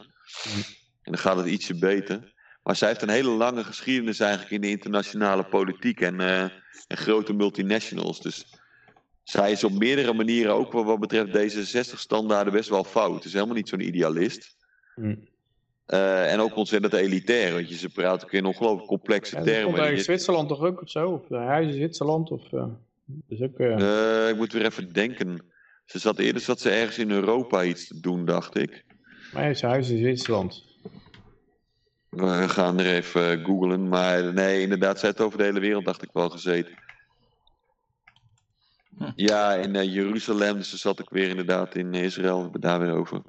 En dan gaat het ietsje beter. Maar zij heeft een hele lange geschiedenis eigenlijk in de internationale politiek en, eh, en grote multinationals. Dus zij is op meerdere manieren, ook wat, betreft D66-standaarden, best wel fout. Het is helemaal niet zo'n idealist. Hm. Eh, en ook ontzettend elitair, want je, ze praat ook in ongelooflijk complexe Ja, komt termen. eigenlijk Je- Zwitserland toch ook of zo? Of uh, Huizen Zwitserland? Of, eh, dus ook, eh, Eh, ik moet weer even denken. Ze zat eerder zat ze ergens in Europa iets te doen, dacht ik. maar hij is Huizen Zwitserland. We gaan er even googlen. Maar nee, inderdaad, zij heeft over de hele wereld, dacht ik wel, gezeten. Ja, in eh, Jeruzalem, dus toen zat ik weer inderdaad in Israël, daar weer over.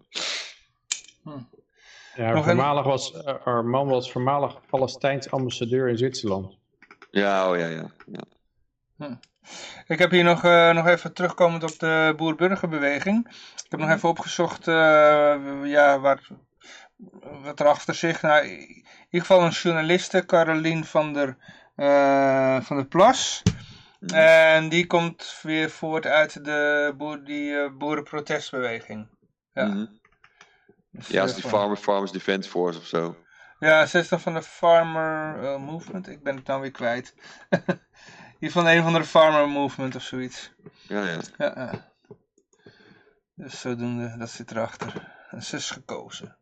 Ja, een- voormalig was, eh, haar man was voormalig Palestijns ambassadeur in Zwitserland. Ja, oh ja, ja. ja. Ik heb hier nog, eh, nog even terugkomend op de boer-burgerbeweging. Ik heb nog even opgezocht eh, ja, waar, wat er achter zich. Nou, in ieder geval een journaliste, Caroline van der, eh, van der Plas. En die komt weer voort uit de boer, die, eh, boerenprotestbeweging. Ja. Mhm. Dus, Ja, is die Farmer, Farmers Defense Force of zo. Ja, ze is dan van de Farmer eh, Movement. Ik ben het dan weer kwijt. Die van een van de Farmer Movement of zoiets. Ja, ja. Ja, ja. Dus zodoende, dat zit erachter. En ze is gekozen.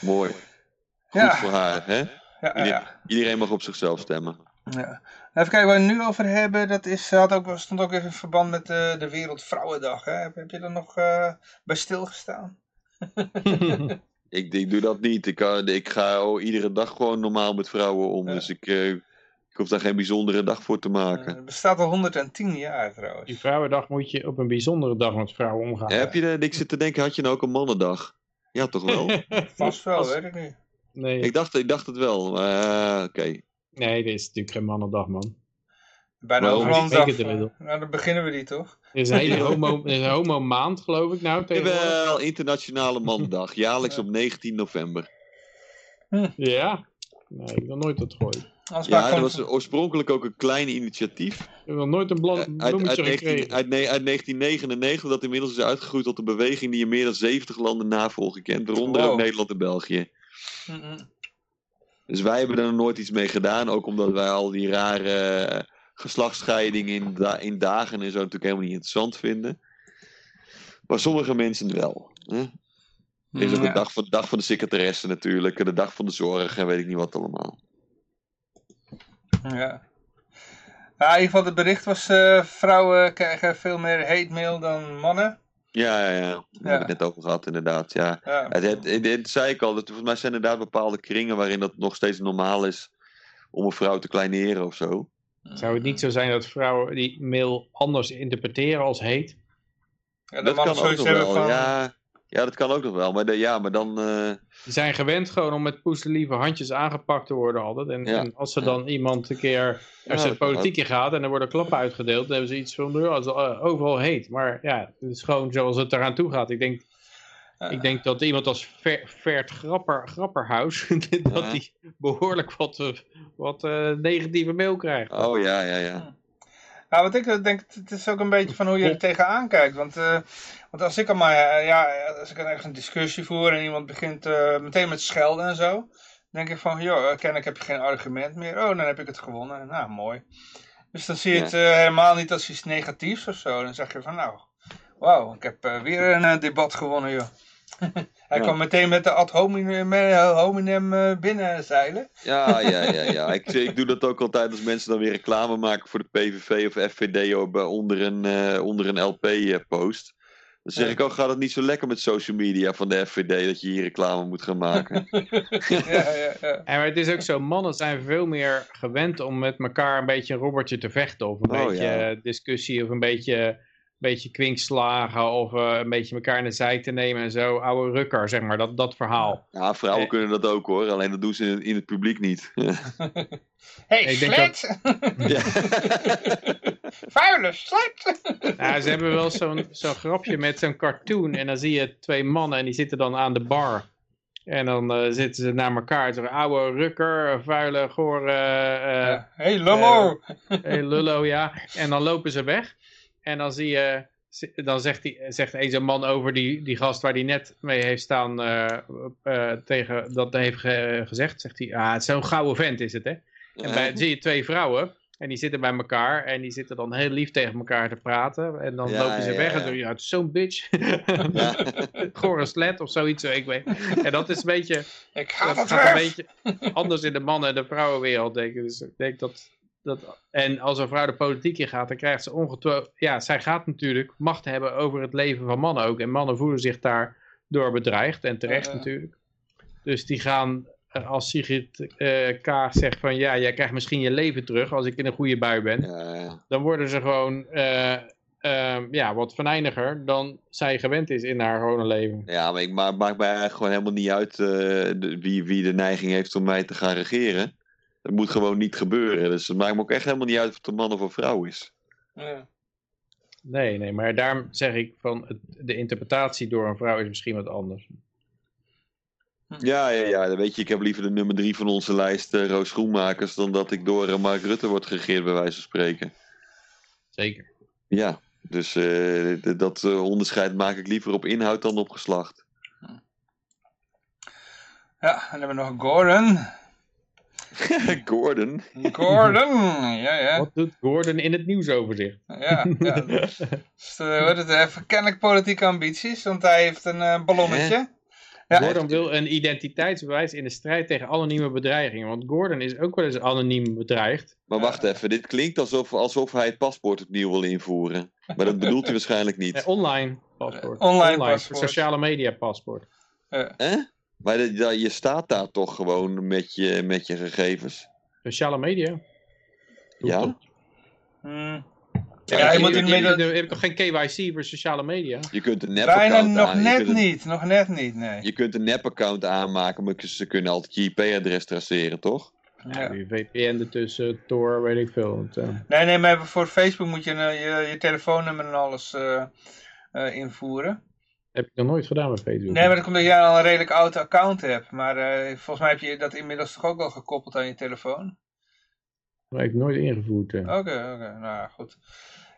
Mooi. Goed Ja, voor haar, hè? ja, ja, Ieder- ja. Iedereen mag op zichzelf stemmen. ja. Even kijken waar we het nu over hebben. Dat is, had ook, stond ook even in verband met de, de Wereldvrouwendag. Hè? Heb, heb je er nog eh, bij stilgestaan? Ik, ik doe dat niet. Ik, kan- ik ga oh, iedere dag gewoon normaal met vrouwen om. Ja. Dus ik, eh, ik hoef daar geen bijzondere dag voor te maken. Eh, Het bestaat al 110 jaar trouwens. Die vrouwendag moet je op een bijzondere dag met vrouwen omgaan. Heb je de, ik zit te denken, had je nou ook een mannendag? Ja, toch wel? Vast wel, Als- weet ik niet. Nee, ik, dacht, ik dacht het wel. maar, eh, Oké. Nee, dit is natuurlijk geen mannendag, man. Bijna Waarom? overal inmiddels. Nou, dan beginnen we die toch? Er is een hele homo, is een homo maand, geloof ik nou. Jawel, Internationale Mannendag. Jaarlijks op 19 november. Ja? Nee, ik heb nog nooit dat gehoord. Maar Ja, dat was oorspronkelijk ook een klein initiatief. Ik heb nog nooit een blan- Uit, uit, bloemetje 19 gekregen. uit, ne- uit 1999, dat inmiddels is uitgegroeid tot een beweging die in meer dan 70 landen navolging kent, waaronder Wow. ook Nederland en België. Mm-mm. Dus wij hebben er nooit iets mee gedaan, ook omdat wij al die rare eh, geslachtsscheidingen in, da- in dagen en zo natuurlijk helemaal niet interessant vinden. Maar sommige mensen wel. Hè? Er is ook Ja. een dag van, dag van de secretaresse natuurlijk, de dag van de zorg en weet ik niet wat allemaal. Ja. In ieder geval, het bericht was: eh, vrouwen krijgen veel meer hate mail dan mannen. Ja, ja, ja. Daar hebben we het net over gehad inderdaad, ja. Ja. Het, het, het, het zei ik al, dat, volgens mij zijn er inderdaad bepaalde kringen waarin dat nog steeds normaal is om een vrouw te kleineren of zo. Zou het niet zo zijn dat vrouwen die mail anders interpreteren als heet? Ja, dat mannen kan ook zoiets nog hebben wel, van. ja. Ja, dat kan ook nog wel, maar, de, ja, maar dan... eh, Die zijn gewend gewoon om met poeselieve handjes aangepakt te worden altijd. En, Ja. en als ze Ja. dan iemand een keer, Ja, als de kan politiek in gaat en er worden klappen uitgedeeld, dan hebben ze iets van, ja, het is, eh, overal heet. Maar ja, het is gewoon zoals het eraan toe gaat. Ik denk, Ja. ik denk dat iemand als Ver, Vert Grapper, Grapperhaus, dat Ja. die behoorlijk wat, eh, wat eh, negatieve mail krijgt. oh ja, ja, ja. Ja, wat ik denk, het is ook een beetje van hoe je er tegenaan kijkt. Want, eh, want als ik al maar, eh, ja, als ik ergens een discussie voer en iemand begint eh, meteen met schelden en zo. Dan denk ik van, joh, kennelijk heb je geen argument meer. Oh, dan heb ik het gewonnen. Nou, mooi. Dus dan zie je het helemaal niet als iets negatiefs of zo. Dan zeg je van, nou, wauw, ik heb weer een debat gewonnen, joh. Hij Ja. kwam meteen met de ad hominem, eh, hominem eh, binnenzeilen. Ja, ja, ja, ja. Ik, ik doe dat ook altijd als mensen dan weer reclame maken voor de PVV of FVD op, eh, onder een, onder een LP-post. Dan zeg ik ook, gaat het niet zo lekker met social media van de FVD dat je hier reclame moet gaan maken? ja, ja, ja. En maar het is ook zo, mannen zijn veel meer gewend om met elkaar een beetje een robbertje te vechten. Of een Oh, beetje ja. discussie of een beetje, beetje kwinkslagen of eh, een beetje elkaar in de zij te nemen en zo. Oude rukker, zeg maar, dat, dat verhaal. Ja, vrouwen Eh. kunnen dat ook hoor, alleen dat doen ze in, in het publiek niet. Hey, Ik slet! ja. Vuile slet! Ja, ze hebben wel zo'n zo'n grapje met zo'n cartoon en dan zie je twee mannen en die zitten dan aan de bar. En dan eh, zitten ze naar elkaar, zo'n oude rukker, vuile, gore, eh, Ja. Hey, lullo! Hey, lullo, ja. En dan lopen ze weg. En dan zie je, dan zegt, die, zegt een zo'n man over die, die gast waar die net mee heeft staan, eh, eh, tegen, dat heeft ge- gezegd, zegt hij, ah, het is zo'n gouden vent is het, hè. En bij, zie je twee vrouwen, en die zitten bij elkaar, en die zitten dan heel lief tegen elkaar te praten. En dan Ja, lopen ze ja, weg ja. en dan ja, het is zo'n bitch. Ja. Gore slet of zoiets, ik weet. En dat is een beetje, Ik ga dat gaat een beetje anders in de mannen- en de vrouwenwereld, denk ik. Dus ik denk dat, dat... En als een vrouw de politiek in gaat, dan krijgt ze ongetwijfeld... Ja, zij gaat natuurlijk macht hebben over het leven van mannen ook. En mannen voelen zich daar door bedreigd, en terecht natuurlijk. Dus die gaan eh, als Sigrid eh Kaag zegt van ja, jij krijgt misschien je leven terug als ik in een goede bui ben. Dan worden ze gewoon eh, ehm, ja, wat venijniger dan zij gewend is in haar gewone leven. ja, maar ik maak, maakt mij eigenlijk gewoon helemaal niet uit de- wie, wie de neiging heeft om mij te gaan regeren. Dat moet gewoon niet gebeuren. Dus het maakt me ook echt helemaal niet uit of het een man of een vrouw is. Ja. Nee, nee, maar daarom zeg ik van het, de interpretatie door een vrouw is misschien wat anders. Ja, ja, ja. Dan weet je, ik heb liever de nummer drie van onze lijst, eh, Roos Schoenmakers, dan dat ik door eh, Mark Rutte word geregeerd, bij wijze van spreken. Zeker. Ja, dus eh, dat onderscheid maak ik liever op inhoud dan op geslacht. ja, en dan hebben we nog Gordon. Gordon. Gordon, ja, ja. Wat doet Gordon in het nieuwsoverzicht? Ja, ja. Dus, eh, wat het, heeft kennelijk politieke ambities, want hij heeft een eh, ballonnetje. Ja, Gordon wil een identiteitsbewijs in de strijd tegen anonieme bedreigingen. Want Gordon is ook wel eens anoniem bedreigd. Maar wacht even, dit klinkt alsof, alsof hij het paspoort opnieuw wil invoeren. Maar dat bedoelt hij waarschijnlijk Eh, niet. online paspoort. Eh, online paspoort. Sociale media paspoort. Hè? Maar de- dat- je staat daar toch gewoon met je, met je gegevens. Sociale media? Ja? Hmm. Ja, Ja, je moet in midden... hebt toch geen KYC voor sociale media? Je kunt een Bijna nep-account nog aan- net een- niet, nog net niet, nee. Je kunt een nep-account aanmaken, maar ze kunnen altijd je IP-adres traceren, toch? Ja. Ja. je VPN ertussen, Tor, weet ik veel. Want, eh, Nee, nee, maar voor Facebook moet je eh, je, je telefoonnummer en alles eh, eh, invoeren. Heb ik nog nooit gedaan met Facebook. Nee, maar dat komt omdat jij al een redelijk oud account hebt. Maar eh, volgens mij heb je dat inmiddels toch ook al gekoppeld aan je telefoon? Dat heb ik nooit ingevoerd. eh. Oké, oké, nou ja, goed.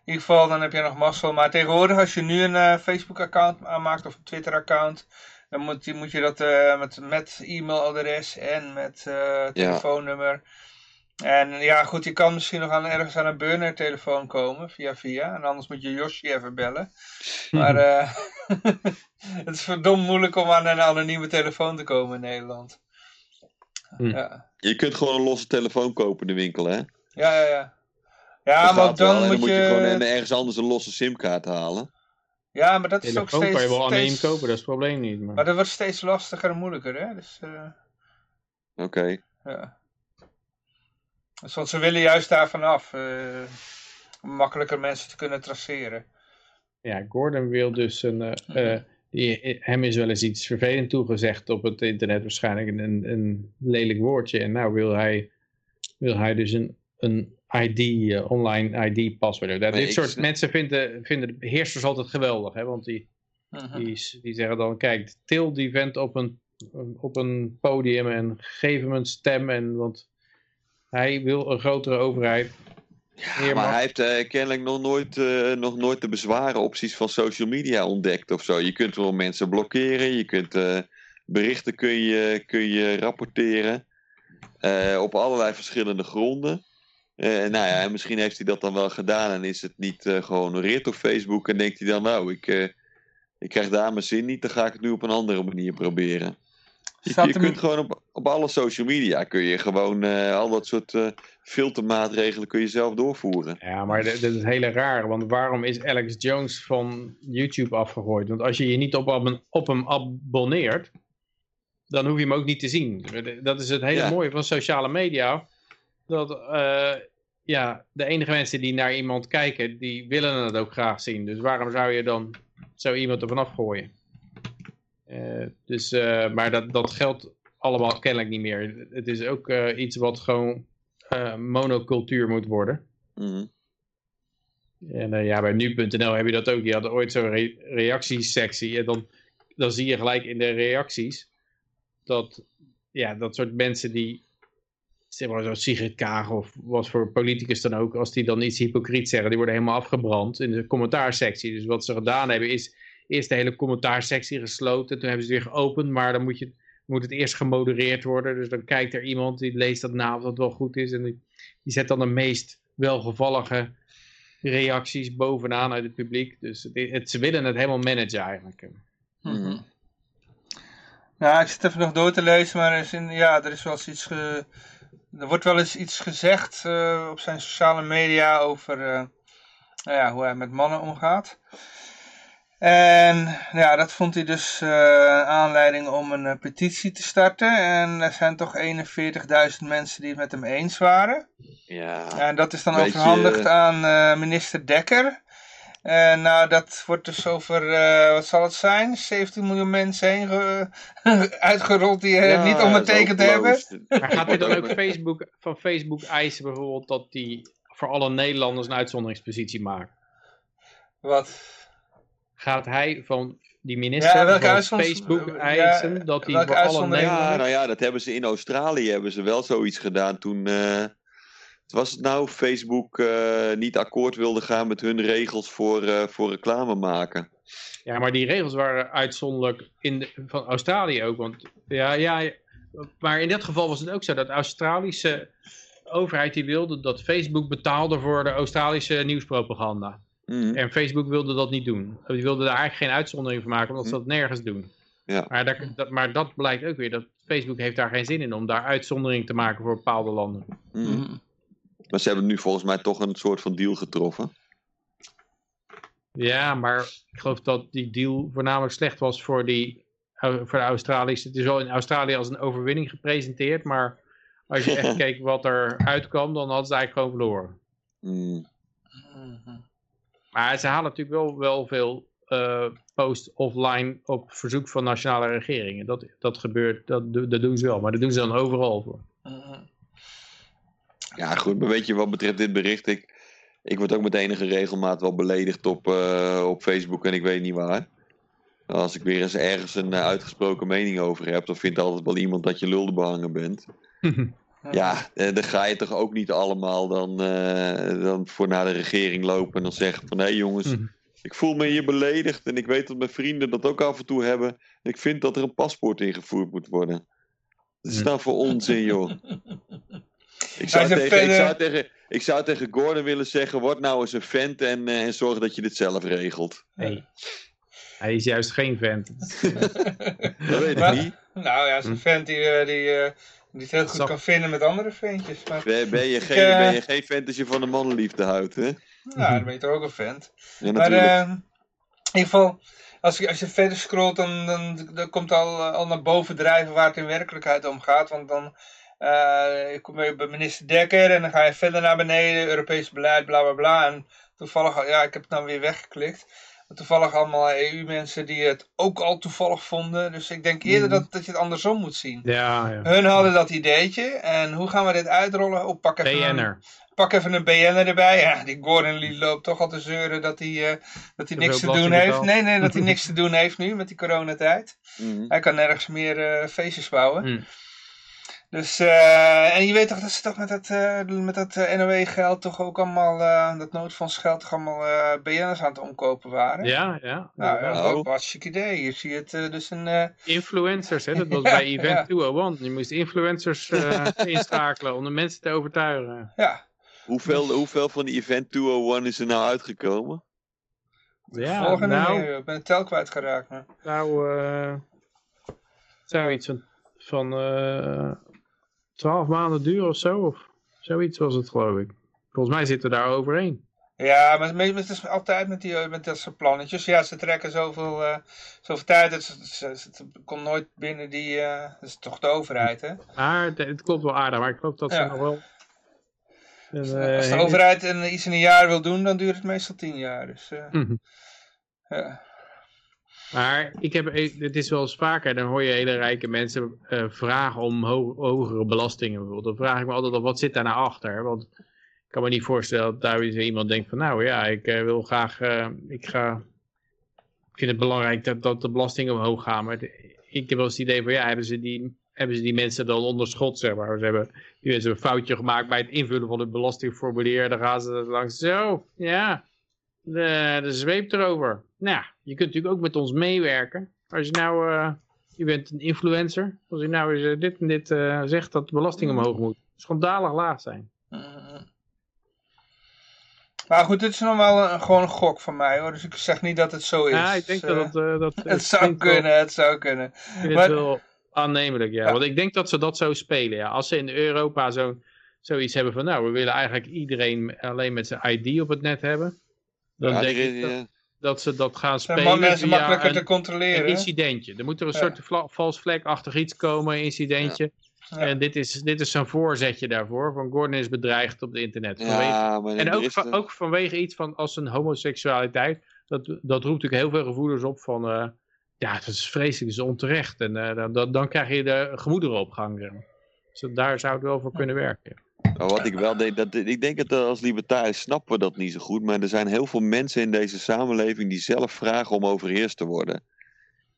In ieder geval, dan heb je nog mazzel. Maar tegenwoordig, als je nu een eh, Facebook-account aanmaakt of een Twitter-account, dan moet, je- moet je dat eh, met, met e-mailadres en met eh, telefoonnummer. En ja, goed, je kan misschien nog aan, ergens aan een burner-telefoon komen, via via. En anders moet je Yoshi even bellen. Maar eh, het is verdomd moeilijk om aan een anonieme telefoon te komen in Nederland. Hm. Ja, Je kunt gewoon een losse telefoon kopen in de winkel, hè? ja, ja. Ja, ja Dat maar dan moet moet je... je gewoon ergens anders een losse simkaart halen. Ja, maar dat is ook Telefoon steeds... kan je wel anoniem steeds- kopen, dat is het probleem niet. Maar... Maar dat wordt steeds lastiger en moeilijker, hè? Dus, eh, Oké. ja. Dus want ze willen juist daarvan af. eh, om makkelijker mensen te kunnen traceren. Ja, Gordon wil dus een... eh, eh, die, hem is wel eens iets vervelend toegezegd op het internet, waarschijnlijk een, een lelijk woordje. En nou wil hij, wil hij dus een, een ID, online ID-paswoord hebben. Maar Dit soort snap- mensen vinden, vinden de beheersers altijd geweldig, hè? want die, Mhm. die, die zeggen dan, kijk, til die vent op een, op een podium en geef hem een stem. En, want hij wil een grotere overheid. Meer maar hij heeft eh, kennelijk nog nooit, eh, nog nooit de bezwaren opties van social media ontdekt of zo. Je kunt wel mensen blokkeren, je kunt eh, berichten kun je, kun je rapporteren op allerlei verschillende gronden. Nou ja, en misschien heeft hij dat dan wel gedaan en is het niet eh gehonoreerd door Facebook en denkt hij dan nou, ik, ik krijg daar mijn zin niet, dan ga ik het nu op een andere manier proberen. Je, kunt gewoon op, op alle social media kun je gewoon eh, al dat soort eh, filtermaatregelen kun je zelf doorvoeren. Ja, maar dit, dit is hele raar. Want waarom is Alex Jones van YouTube afgegooid? Want als je je niet op, hem- op hem abonneert, dan hoef je hem ook niet te zien. Dat is het hele Ja. mooie van sociale media. Dat eh, ja, de enige mensen die naar iemand kijken, die willen het ook graag zien. Dus waarom zou je dan zo iemand ervan afgooien? Eh, dus, eh, maar dat, dat geldt allemaal kennelijk niet meer. Het is ook eh, iets wat gewoon monocultuur moet worden. Mhm. En ja, bij nu.nl heb je dat ook. Je had ooit zo'n re reactiesectie. En dan, dan zie je gelijk in de reacties dat ja, dat soort mensen die, zeg maar zoals Sigrid Kaag of wat voor politicus dan ook, als die dan iets hypocriet zeggen, die worden helemaal afgebrand in de commentaarsectie. Dus wat ze gedaan hebben is eerst de hele commentaarsectie gesloten. Toen hebben ze het weer geopend, maar dan moet, je, moet het eerst gemodereerd worden. Dus dan kijkt er iemand die leest dat na of dat wel goed is. En die, die zet dan de meest welgevallige reacties bovenaan uit het publiek. Dus het, het- ze willen het helemaal managen eigenlijk. Mhm. Nou, ik zit even nog door te lezen, maar er is, in, ja, er is wel eens iets ge, er wordt wel eens iets gezegd eh, op zijn sociale media over eh, nou ja, hoe hij met mannen omgaat. En nou ja, dat vond hij dus uh, aanleiding om een uh, petitie te starten. En er zijn toch 41.000 mensen die het met hem eens waren. Ja. En dat is dan beetje- overhandigd aan uh, minister Dekker. En nou, dat wordt dus over, wat zal het zijn, 17 miljoen mensen heen ge- uitgerold die het Ja, niet ondertekend hebben. Maar gaat hij dan ook Facebook, van Facebook eisen bijvoorbeeld dat die voor alle Nederlanders een uitzonderingspositie maakt? Wat? Gaat hij van die minister Ja, welke van Facebook ja, eisen dat hij voor alle? Nederlanders... Ja, nou ja, dat hebben ze in Australië hebben ze wel zoiets gedaan toen. eh, wat was het nou? Facebook eh, niet akkoord wilde gaan met hun regels voor, eh, voor reclame maken. Ja, maar die regels waren uitzonderlijk in de, van Australië ook. Want ja, ja, maar in dit geval was het ook zo dat de Australische overheid die wilde dat Facebook betaalde voor de Australische nieuwspropaganda. Mhm. En Facebook wilde dat niet doen. Die wilde daar eigenlijk geen uitzondering van maken, omdat ze dat nergens doen. Ja. Maar, daar, dat, maar dat blijkt ook weer, dat Facebook heeft daar geen zin in om daar uitzondering te maken voor bepaalde landen. Mhm. Maar ze hebben nu volgens mij toch een soort van deal getroffen. Ja, maar ik geloof dat die deal voornamelijk slecht was voor, die, voor de Australische. Het is wel in Australië als een overwinning gepresenteerd, maar als je echt keek wat er uitkwam, dan hadden ze eigenlijk gewoon verloren. Mhm. Maar ze halen natuurlijk wel, wel veel eh posts offline op verzoek van nationale regeringen. Dat, dat gebeurt, dat, dat doen ze wel, maar dat doen ze dan overal voor. Ja, goed, maar weet je wat betreft dit bericht, ik, ik word ook met enige regelmaat wel beledigd op, eh, op Facebook en ik weet niet waar. Als ik weer eens ergens een eh, uitgesproken mening over heb, dan vindt altijd wel iemand dat je lulde behangen bent. Ja, eh, dan ga je toch ook niet allemaal dan, eh, dan voor naar de regering lopen en dan zeggen van hé jongens, Mhm. ik voel me hier beledigd en ik weet dat mijn vrienden dat ook af en toe hebben. En ik vind dat er een paspoort ingevoerd moet worden. Wat is nou voor onzin joh? Ik zou, tegen, ik, zou tegen, ik zou tegen Gordon willen zeggen, word nou eens een vent en, eh, en zorg dat je dit zelf regelt. Nee. Hij is juist geen vent. Dat weet ik Maar- niet. Nou ja, zo'n Hm. vent die, eh, die, eh, die het heel goed Zag- kan vinden met andere ventjes. Maar Ben, ben, je geen, eh, ben je geen vent als je van de mannenliefde houdt, hè? nou, dan ben je toch ook een vent. Ja, Maar natuurlijk. eh, in ieder geval, als je, als je verder scrolt, dan, dan, dan komt al, eh, al naar boven drijven waar het in werkelijkheid om gaat. Want dan eh, je komt weer bij minister Dekker en dan ga je verder naar beneden, Europees beleid, bla bla bla. En toevallig, ja, ik heb het nou weer weggeklikt. Toevallig allemaal EU-mensen die het ook al toevallig vonden. Dus ik denk eerder dat, dat je het andersom moet zien. Ja, ja. Hun hadden dat ideetje. En hoe gaan we dit uitrollen? Oh, pak even, een, BN'er. pak even een BN'er erbij. Ja, die Gordon die loopt toch al te zeuren dat hij, eh, dat hij niks te doen heeft. Nee, nee, dat hij niks te doen heeft nu met die coronatijd. Mhm. Hij kan nergens meer eh, feestjes bouwen. Hm. Dus, eh, en je weet toch dat ze toch met dat, eh, met dat eh, NOE-geld toch ook allemaal, eh, dat noodfondsgeld toch allemaal eh BN'ers aan het omkopen waren? Ja, ja. Nou, ja, Oh. dat was een hartstikke idee. Je ziet het eh, dus een... eh, Influencers, hè? dat was Ja, bij Event ja. 201. Je moest influencers eh, inschakelen om de mensen te overtuigen. ja, Hoeveel, hoeveel van die Event 201 is er nou uitgekomen? Ja, volgende nou. Ik ben het tel kwijtgeraakt. Maar... nou eh, zou iets van, van eh 12 maanden duren of zo. Of zoiets was het, geloof ik. Volgens mij zitten we daar overheen. Ja, maar het is altijd met, die, met dat soort plannetjes. Ja, ze trekken zoveel, eh, zoveel tijd. Het, het, komt nooit binnen die... eh dat is toch de overheid, hè? Maar het, het klopt wel aardig, maar ik geloof dat ze Ja. nog wel... Als eh, de overheid een, iets in een jaar wil doen, dan duurt het meestal tien jaar. Dus, eh, Mhm. ja. Maar ik heb, eh, het is wel eens vaker, dan hoor je hele rijke mensen eh, vragen om ho- hogere belastingen bijvoorbeeld. Dan vraag ik me altijd af, wat zit daar nou achter? Want ik kan me niet voorstellen dat daar iemand denkt van, nou ja, ik eh, wil graag, ik ga, ik vind het belangrijk dat, de belastingen omhoog gaan. Maar ik heb wel eens het idee van, ja, hebben ze die, hebben ze die mensen dan onder schot, zeg maar. Ze hebben die mensen een foutje gemaakt bij het invullen van het belastingformulier. Dan gaan ze langs, zo, ja, de, de zweep erover. Nou, je kunt natuurlijk ook met ons meewerken. Als je nou, eh, je bent een influencer. Als je nou eens eh, dit en dit eh, zegt dat de belasting omhoog moet. Schandalig laag zijn. Mhm. Maar goed, dit is nog wel een, gewoon een gok van mij hoor. Dus ik zeg niet dat het zo is. Ja, ik denk dat het... dat, het zou kunnen, het zou kunnen. Ik Maar- wel aannemelijk, ja. Ja. Want ik denk dat ze dat zo spelen, ja. Als ze in Europa zo, zoiets hebben van... Nou, we willen eigenlijk iedereen alleen met zijn ID op het net hebben. Dan Ja, denk die, ik dat- ja, dat ze dat gaan spelen ma- mensen via makkelijker te een, controleren. een incidentje. Er moet er een Ja. soort vals vlekachtig iets komen, een incidentje. Ja. En dit is, dit is zo'n voorzetje daarvoor. Van Gordon is bedreigd op het internet. Vanwege- Ja, maar en ook, van- ook vanwege iets van als een homoseksualiteit. Dat, dat roept natuurlijk heel veel gevoelens op van... eh, ja, dat is vreselijk, dat is onterecht. En eh, dan- dan, dan krijg je de gemoederen op gang. Dus daar zou het wel voor kunnen werken. Wat ik wel denk, dat, ik denk dat als libertariërs snappen we dat niet zo goed. Maar er zijn heel veel mensen in deze samenleving die zelf vragen om overheerst te worden.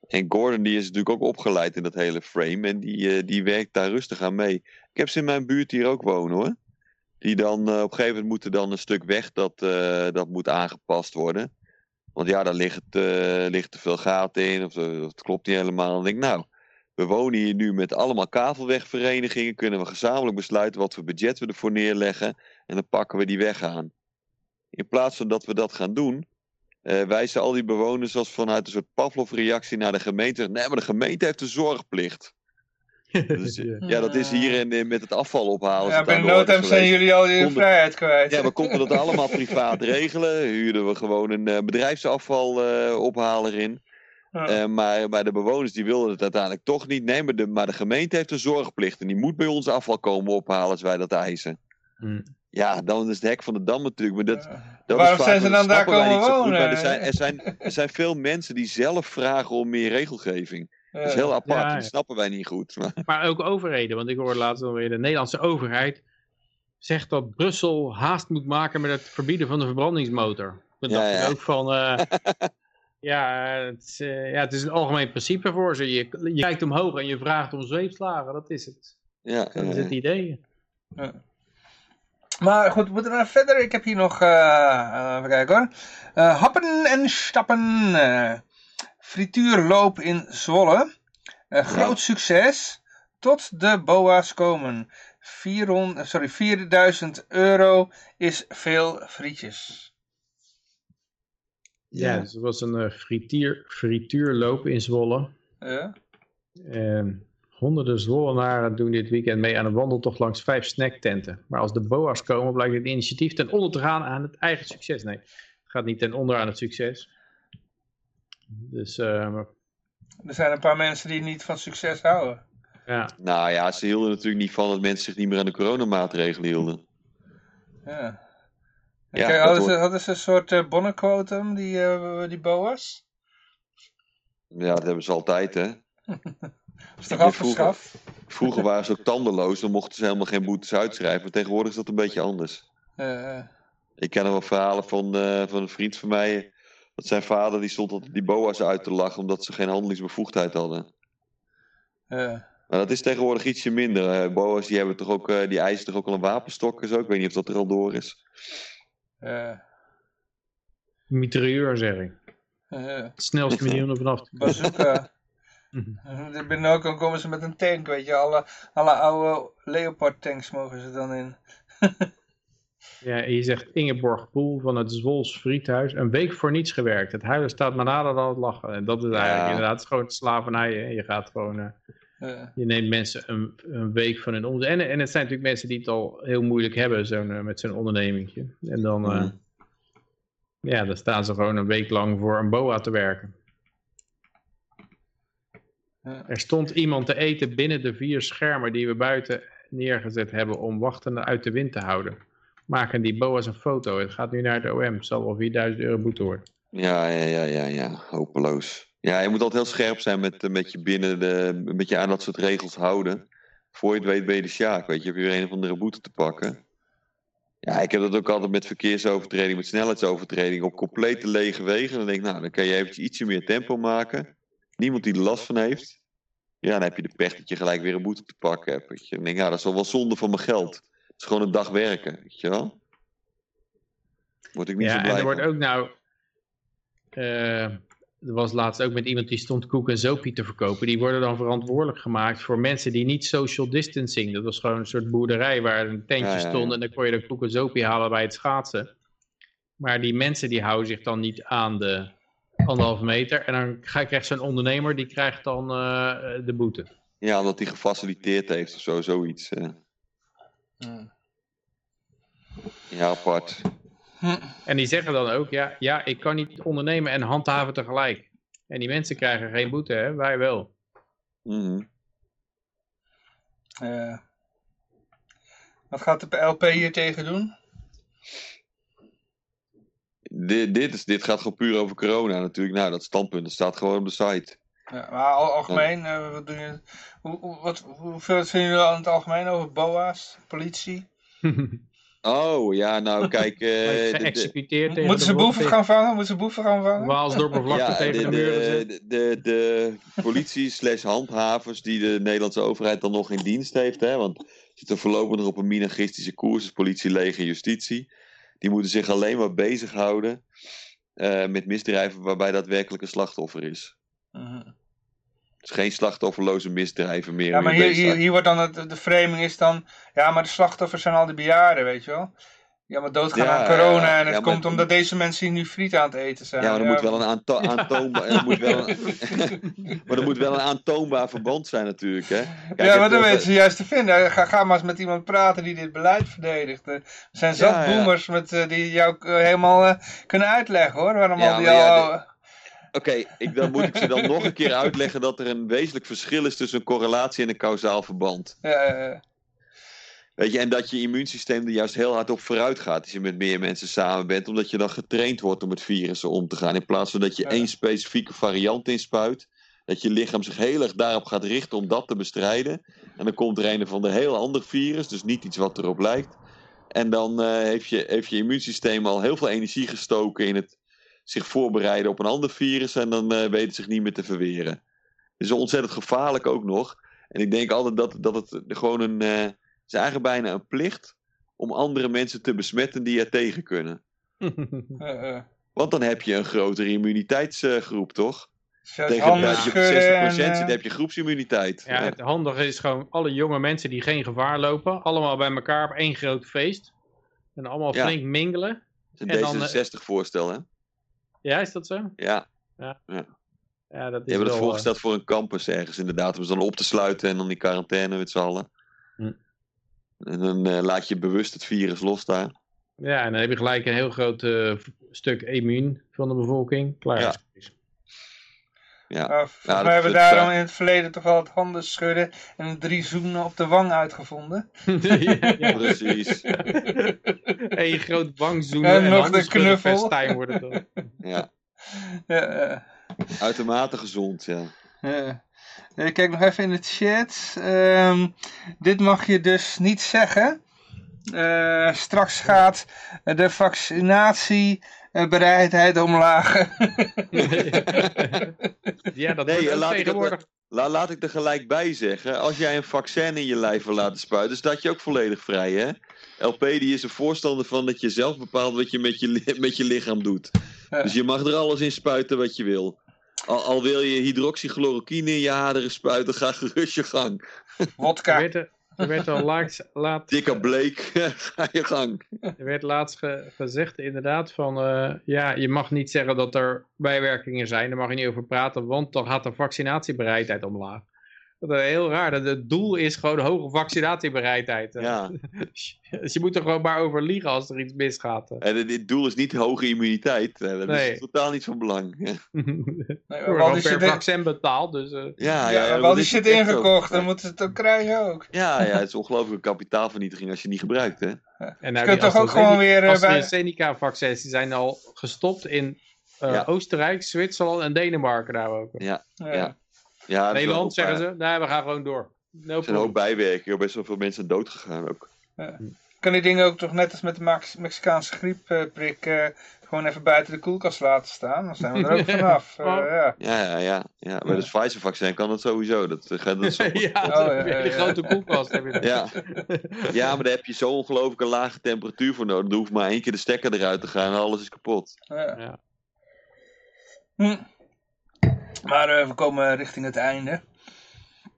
En Gordon die is natuurlijk ook opgeleid in dat hele frame. En die, eh, die werkt daar rustig aan mee. Ik heb ze in mijn buurt hier ook wonen hoor. Die dan eh, op een gegeven moment moeten dan een stuk weg dat, eh, dat moet aangepast worden. Want ja, daar ligt, eh ligt te veel gaten in. Of, of het klopt niet helemaal. Dan denk ik, nou, we wonen hier nu met allemaal kavelwegverenigingen. Kunnen we gezamenlijk besluiten wat voor budget we ervoor neerleggen. En dan pakken we die weg aan. In plaats van dat we dat gaan doen, eh, wijzen al die bewoners als vanuit een soort Pavlov-reactie naar de gemeente. Nee, maar de gemeente heeft een zorgplicht. Dus, Ja. ja, dat is hier en, eh, met het afval ophalen. Ja, het aan binnen de no orde time zijn jullie al je vrijheid kwijt. Ja, we konden dat allemaal privaat regelen. Huurden we gewoon een eh, bedrijfsafvalophaler in. Ja. Eh, maar, maar de bewoners die wilden het uiteindelijk toch niet. Nee, maar de, maar de gemeente heeft een zorgplicht. En die moet bij ons afval komen ophalen als wij dat eisen. Hm. Ja, dan is het hek van de dam natuurlijk. Maar dat, Ja. dat Waarom is vaak zijn ze dan daar snappen wij komen niet zo goed, wonen? maar er, zijn, er, zijn, er zijn veel mensen die zelf vragen om meer regelgeving. Dat is heel apart. Ja, ja. Dat snappen wij niet goed. Maar, Maar ook overheden, want ik hoorde laatst alweer de Nederlandse overheid zegt dat Brussel haast moet maken met het verbieden van de verbrandingsmotor. Dan Ja, dacht ik ja. ook van, eh, ja, het is, eh, ja, het is een algemeen principe voor ze. Je, je kijkt omhoog en je vraagt om zweepslagen, dat is het. ja, Dat is het idee. Maar goed, we moeten maar verder. Ik heb hier nog, eh, eh, even kijken hoor. Eh, happen en stappen. eh, frituurloop in Zwolle. Eh, groot succes. Tot de boa's komen. 400, sorry, 4000 euro is veel frietjes. Ja, ja. dus het was een eh, frituur, frituurloop in Zwolle. Ja. En honderden Zwollenaren doen dit weekend mee aan een wandeltocht langs vijf snacktenten. Maar als de boa's komen, blijkt het initiatief ten onder te gaan aan het eigen succes. Nee, het gaat niet ten onder aan het succes. Dus eh, maar- Er zijn een paar mensen die niet van succes houden. ja, Nou ja, ze hielden natuurlijk niet van dat mensen zich niet meer aan de coronamaatregelen hielden. Ja. Ja, Kijk, hadden, ze, hadden ze een soort uh, bonnenquotum, die, eh, die boa's? Ja, dat hebben ze altijd, hè. Is toch afgeschaft? Vroeger waren ze ook tandeloos, dan mochten ze helemaal geen boetes uitschrijven. Maar tegenwoordig is dat een beetje anders. Eh, Ik ken nog wel verhalen van, eh, van een vriend van mij. Dat zijn vader die stond altijd die boa's uit te lachen omdat ze geen handelingsbevoegdheid hadden. eh. Maar dat is tegenwoordig ietsje minder. eh. boa's die, hebben toch ook, eh, die eisen toch ook al een wapenstok en zo. Ik weet niet of dat er al door is. Eh, mitrailleur zeg ik. eh, Het snelste manier om er vanaf te komen. bazooka. Binnen ook dan komen ze met een tank, weet je. Alle, alle oude Leopard tanks mogen ze dan in. Ja, en je zegt Ingeborg Poel van het Zwols Friethuis. Een week voor niets gewerkt. Het huilen staat maar nader dan het lachen. En dat is eigenlijk Ja. inderdaad het is gewoon slavernij. Hè. Je gaat gewoon... Eh, Je neemt mensen een, een week van hun omzet. En, en het zijn natuurlijk mensen die het al heel moeilijk hebben zo'n, eh, met zo'n ondernemingje. En dan, eh, Mhm. ja, dan staan ze gewoon een week lang voor een boa te werken. Er stond iemand te eten binnen de vier schermen die we buiten neergezet hebben om wachtenden uit de wind te houden. Maken die boa's een foto. Het gaat nu naar de OM. Het zal wel 4000 euro boete worden. Ja, ja, ja, ja, ja. Hopeloos. Ja, je moet altijd heel scherp zijn met, eh, met je binnen de, met je aan dat soort regels houden. Voor je het weet ben je de sjaak, weet je. Heb je weer een of andere boete te pakken. Ja, ik heb dat ook altijd met verkeersovertreding, met snelheidsovertreding op complete lege wegen. Dan denk ik, nou, dan kan je eventjes ietsje meer tempo maken. Niemand die er last van heeft. Ja, dan heb je de pech dat je gelijk weer een boete te pakken hebt. Weet je. Dan denk ik, ja, dat is al wel zonde van mijn geld. Het is gewoon een dag werken, weet je wel. Word ik niet zo Ja, blij en er wordt ook nou... eh, er was laatst ook met iemand die stond koek en zopie te verkopen. Die worden dan verantwoordelijk gemaakt voor mensen die niet social distancing. Dat was gewoon een soort boerderij waar een tentje Ja, ja, ja. stond. En dan kon je de koek en zopie halen bij het schaatsen. Maar die mensen die houden zich dan niet aan de anderhalve meter. En dan ga- krijgt zo'n ondernemer, die krijgt dan eh, de boete. Ja, omdat hij gefaciliteerd heeft of zo, zoiets. eh. Hmm. Ja, apart. Hm. En die zeggen dan ook, ja, ja, ik kan niet ondernemen en handhaven tegelijk. En die mensen krijgen geen boete, hè? wij wel. Mhm. Eh, wat gaat de LP hier tegen doen? Dit, dit, is, dit gaat gewoon puur over corona natuurlijk. Nou, dat standpunt dat staat gewoon op de site. Ja, maar al, algemeen, eh, wat doen je, hoe, hoe, wat, hoeveel vinden jullie aan het algemeen over BOA's, politie? Oh, ja, nou kijk. eh, tegen Moeten ze boeven gaan vangen? Moeten ze boeven gaan vangen? Waalsdorp of vlakte ja, tegen de, de, muur de, de, de, de politie slash handhavers die de Nederlandse overheid dan nog in dienst heeft. Hè, want zitten voorlopig nog op een minarchistische koers. Dus politie, leger, justitie. Die moeten zich alleen maar bezighouden eh met misdrijven waarbij daadwerkelijk een slachtoffer is. Mhm. Dus geen slachtofferloze misdrijven meer. Ja, maar hier, hier, wordt dan, het, de framing is dan, ja, maar de slachtoffers zijn al die bejaarden, weet je wel. Ja, maar doodgaan Ja, aan corona ja, en het ja, komt omdat deze mensen hier nu friet aan het eten zijn. Ja, maar er moet wel een aanto- aantoonbaar, moet wel een, maar er moet wel een aantoonbaar verband zijn natuurlijk. Hè? Kijk, ja, maar eh, weten ze juist te vinden. Ga, ga maar eens met iemand praten die dit beleid verdedigt. Er zijn zat boomers met, eh, die jou eh, helemaal eh, kunnen uitleggen hoor. Waarom al die al... de- Oké, dan moet ik ze dan nog een keer uitleggen dat er een wezenlijk verschil is tussen een correlatie en een kausaal verband. Weet je, en dat je immuunsysteem er juist heel hard op vooruit gaat als je met meer mensen samen bent, omdat je dan getraind wordt om met virussen om te gaan. In plaats van dat je één specifieke variant inspuit, dat je lichaam zich heel erg daarop gaat richten om dat te bestrijden. En dan komt er een van een heel ander virus, dus niet iets wat erop lijkt. En dan eh, heeft, je, heeft je immuunsysteem al heel veel energie gestoken in het zich voorbereiden op een ander virus en dan eh weet het zich niet meer te verweren. Het is ontzettend gevaarlijk ook nog. En ik denk altijd dat, dat het gewoon een. eh, het is eigenlijk bijna een plicht om andere mensen te besmetten die er tegen kunnen. eh, eh. Want dan heb je een grotere immuniteitsgroep, toch? Tegen dat je op 60% schudden en, zit, heb je groepsimmuniteit. Ja, het handige is gewoon alle jonge mensen die geen gevaar lopen, allemaal bij elkaar op één groot feest. En allemaal Ja. flink mingelen. Het is en een dan, eh, D66-voorstel, hè? Ja, is dat zo? Ja, Ja, dat die is hebben wel, het voorgesteld voor een campus ergens, inderdaad. Om ze dan op te sluiten en dan die quarantaine met z'n allen. Hm. En dan eh, laat je bewust het virus los daar. Ja, en dan heb je gelijk een heel groot eh, stuk immuun van de bevolking. Klaar. Ja. Ja. volgens Ja, dat- mij hebben we dat- daarom in het verleden toch wel het handen schudden en drie zoenen op de wang uitgevonden. ja, ja. Precies. Eén groot wangzoenen En en, nog de knuffel. festijn worden dan. Ja, Ja, eh. uitermate gezond, ja. Ja. Eh, Kijk nog even in de chat. Ehm, dit mag je dus niet zeggen. Eh, straks gaat de vaccinatiebereidheid omlaag. ja, dat Nee, laat ik. La, laat ik er gelijk bij zeggen. Als jij een vaccin in je lijf wil laten spuiten, staat je ook volledig vrij, hè? LP die is er voorstander van dat je zelf bepaalt wat je met je, met je lichaam doet. Dus je mag er alles in spuiten wat je wil. Al, al wil je hydroxychloroquine in je aderen spuiten, ga gerust je gang. Wodka. Er, er werd al laatst, laat, Dikke bleek, ga je gang. er werd laatst ge- gezegd inderdaad van... eh, ja, je mag niet zeggen dat er bijwerkingen zijn. Daar mag je niet over praten, want dan gaat de vaccinatiebereidheid omlaag. Dat is heel raar. Dat Het doel is gewoon hoge vaccinatiebereidheid. Ja. Dus je moet er gewoon maar over liegen als er iets misgaat. En het, het doel is niet hoge immuniteit. Dat Nee. is totaal niet van belang. Nee, Wal die per vaccin betaald, dus... eh, ja, ja, ja, die is zo. ingekocht, dan moeten ze het ook krijgen ook. Ja, ja, het is ongelooflijke kapitaalvernietiging als je het niet gebruikt, hè? En Je nou, kunt die toch ook gewoon weer bij... AstraZeneca-vaccins die zijn al gestopt in eh, Ja. Oostenrijk, Zwitserland en Denemarken daar ook. Ja, Ja. Ja. Nederland zeggen eh, ze, nee, we gaan gewoon door. No Er zijn ook bijwerkingen. Best wel veel mensen dood gegaan ook. Kan die dingen ook toch net als met de Max- Mexicaanse griepprik eh, gewoon even buiten de koelkast laten staan? Dan zijn we er ook vanaf. Eh, Oh. ja. Ja, ja, ja. ja. Bij het Pfizer-vaccin kan dat sowieso. Dat, eh, gaat dat zo. ja, Oh, ja, die ja. grote koelkast. Heb je dan. Ja. ja, maar daar heb je zo'n ongelooflijke lage temperatuur voor nodig. Er hoeft maar één keer de stekker eruit te gaan en alles is kapot. Ja. Ja. Hm. Maar eh, we komen richting het einde.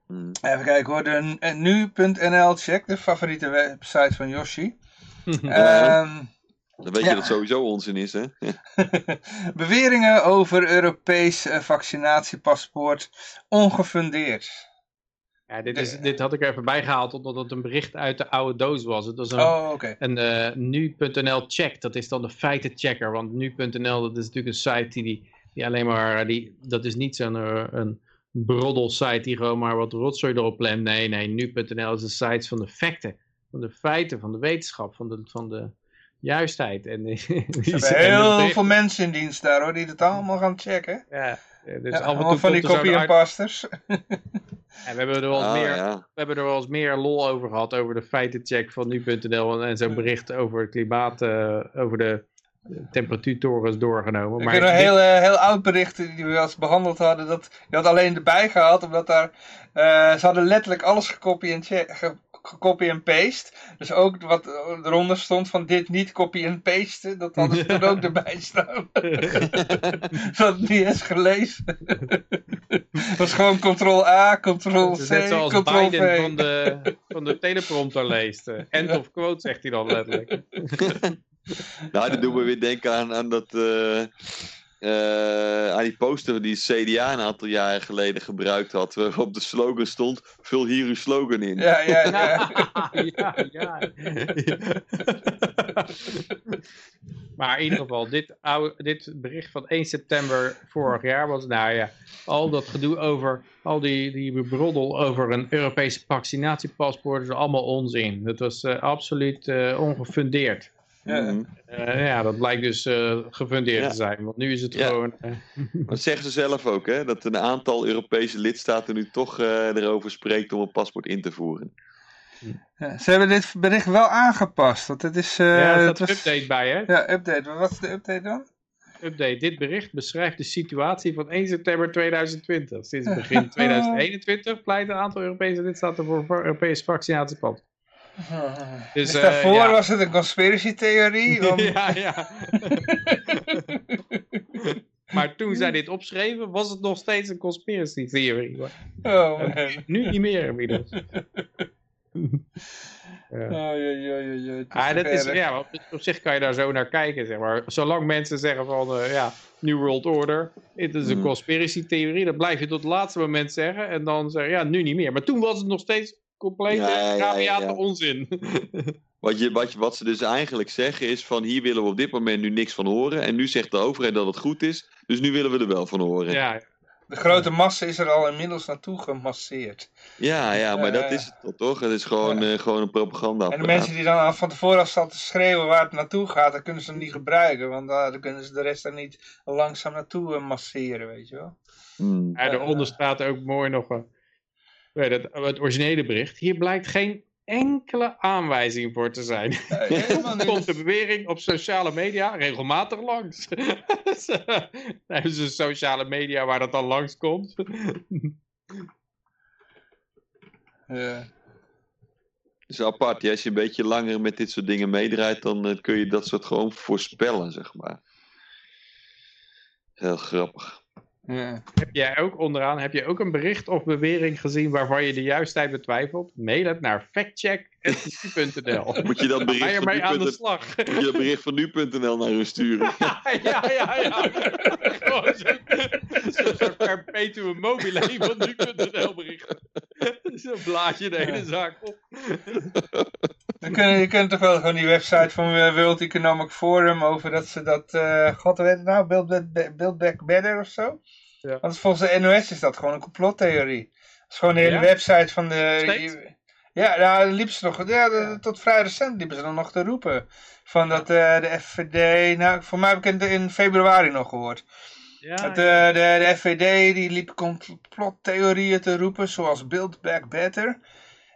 Hmm. Even kijken hoor. De eh, nu.nl check, de favoriete website van Yoshi. Ehm, Dan weet Ja. je dat het sowieso onzin is, hè? beweringen over Europees eh, vaccinatiepaspoort ongefundeerd. Ja, dit, is, dit had ik er even bijgehaald omdat het een bericht uit de oude doos was. Het was een, Oh, oké. een eh, nu.nl check. Dat is dan de feitenchecker. Want nu.nl dat is natuurlijk een site die, die, die alleen maar... Die, dat is niet zo'n eh, een broddelsite die gewoon maar wat rotzooi erop plemt. Nee, nee. Nu.nl is de site van de feiten. Van de feiten, van de wetenschap, van de, van de juistheid. En, die- hebben dat heel veel mensen in dienst daar hoor, die het allemaal gaan checken. Ja, eh, dus Ja, af en allemaal toe van die er copy en pasters. En we hebben er wel eens Ah, meer ja. we hebben er wel eens meer lol over gehad, over de feitencheck van nu.nl en, en zo'n bericht over het klimaat, eh, over de temperatuurtorens doorgenomen. Ik Maar heb een dit- heel, eh, heel oud bericht die we eens behandeld hadden. Dat, je had alleen erbij gehaald, omdat daar, eh, ze hadden letterlijk alles gecopy en, ge- en paste. Dus ook wat eronder stond van dit niet copy en paste, dat hadden ze er ook erbij staan. Ze hadden het niet eens gelezen. Het was gewoon ctrl-A, het ctrl-C, is net zoals ctrl-V. Biden van de, van de teleprompter leest. eh, End of quote zegt hij dan letterlijk. Nou, dat doet me weer denken aan, aan dat... eh, eh, aan die poster die CDA een aantal jaren geleden gebruikt had. Waarop de slogan stond, vul hier uw slogan in. Ja, ja, ja. ja, ja. maar in ieder geval, dit, oude, dit bericht van 1 september vorig jaar was, nou ja, al dat gedoe over, al die, die broddel over een Europese vaccinatiepaspoort, is allemaal onzin. Dat was eh, absoluut eh, ongefundeerd. Ja. Mhm. Eh, ja, dat blijkt dus eh, gefundeerd Ja. te zijn, want nu is het Ja. gewoon... eh, Dat zeggen ze zelf ook, hè? Dat een aantal Europese lidstaten nu toch eh, erover spreekt om een paspoort in te voeren. Ja, Ze hebben dit bericht wel aangepast. Want het is... eh, ja, er staat was- update bij, hè? Ja, update. Wat is de update dan? Update. Dit bericht beschrijft de situatie van 1 september 2020. Sinds begin 2021 pleit een aantal Europese lidstaten voor voor Europese vaccinatiepad. Dus, Dus, eh, daarvoor ja. was het een conspiracy theorie. Om... ja, ja. maar toen zij dit opschreven, was het nog steeds een conspiracy theorie. Oh, man. Nu niet meer inmiddels. ja. Oh, ja, ja, ja, ja. Het Ah, dat is, ja, op, op zich kan je daar zo naar kijken, zeg maar. Zolang mensen zeggen van, eh, ja, New World Order, het is een Mhm. conspiracy theorie, dat blijf je tot het laatste moment zeggen. En dan zeggen, ja, nu niet meer. Maar toen was het nog steeds complete Ja, ja, ja, ja, ja. onzin. Wat, je, wat, je, wat ze dus eigenlijk zeggen is van hier willen we op dit moment nu niks van horen. En nu zegt de overheid dat het goed is. Dus nu willen we er wel van horen. Ja, ja, De grote massa is er al inmiddels naartoe gemasseerd. ja, maar dat Eh, is het toch, toch? Het is gewoon, ja. eh, gewoon een propaganda. En de mensen die dan al van tevoren al staan te schreeuwen waar het naartoe gaat, dan kunnen ze hem niet gebruiken. Want uh, dan kunnen ze de rest er niet langzaam naartoe eh, masseren, weet je wel. Hmm. ja, daaronder staat ook mooi nog een, weet het, het originele bericht. Hier blijkt geen enkele aanwijzing voor te zijn. Helemaal komt de bewering op sociale media regelmatig langs. Dan hebben ze sociale media waar dat dan langskomt. Ja. Het is apart. Als je een beetje langer met dit soort dingen meedraait, dan eh, kun je dat soort gewoon voorspellen, zeg maar. Heel grappig. Ja. Heb jij ook onderaan, heb je ook een bericht of bewering gezien waarvan je de juistheid betwijfelt? Mail het naar factcheck.nl. Moet je dat Ga bericht je van aan de nu.nl slag? moet je dat bericht van nu.nl naar hun sturen? ja, ja, ja. Zo'n soort perpetuum mobile van nu.nl bericht. Zo blaad je de hele zaak op. Dan kun, je kunt toch wel gewoon die website van eh, World Economic Forum over dat ze dat, eh god heet het nou, Build Back Better of zo? Ja. Want volgens de NOS is dat gewoon een complottheorie. Dat is gewoon de hele Ja? website van de... Steeds? Ja, nou, dan liepen ze nog, ja, tot vrij recent liepen ze dan nog te roepen. Van dat eh, de FVD, nou, voor mij heb ik het in februari nog gehoord. Ja, Dat, eh, de, de FVD die liep complottheorieën te roepen, zoals Build Back Better.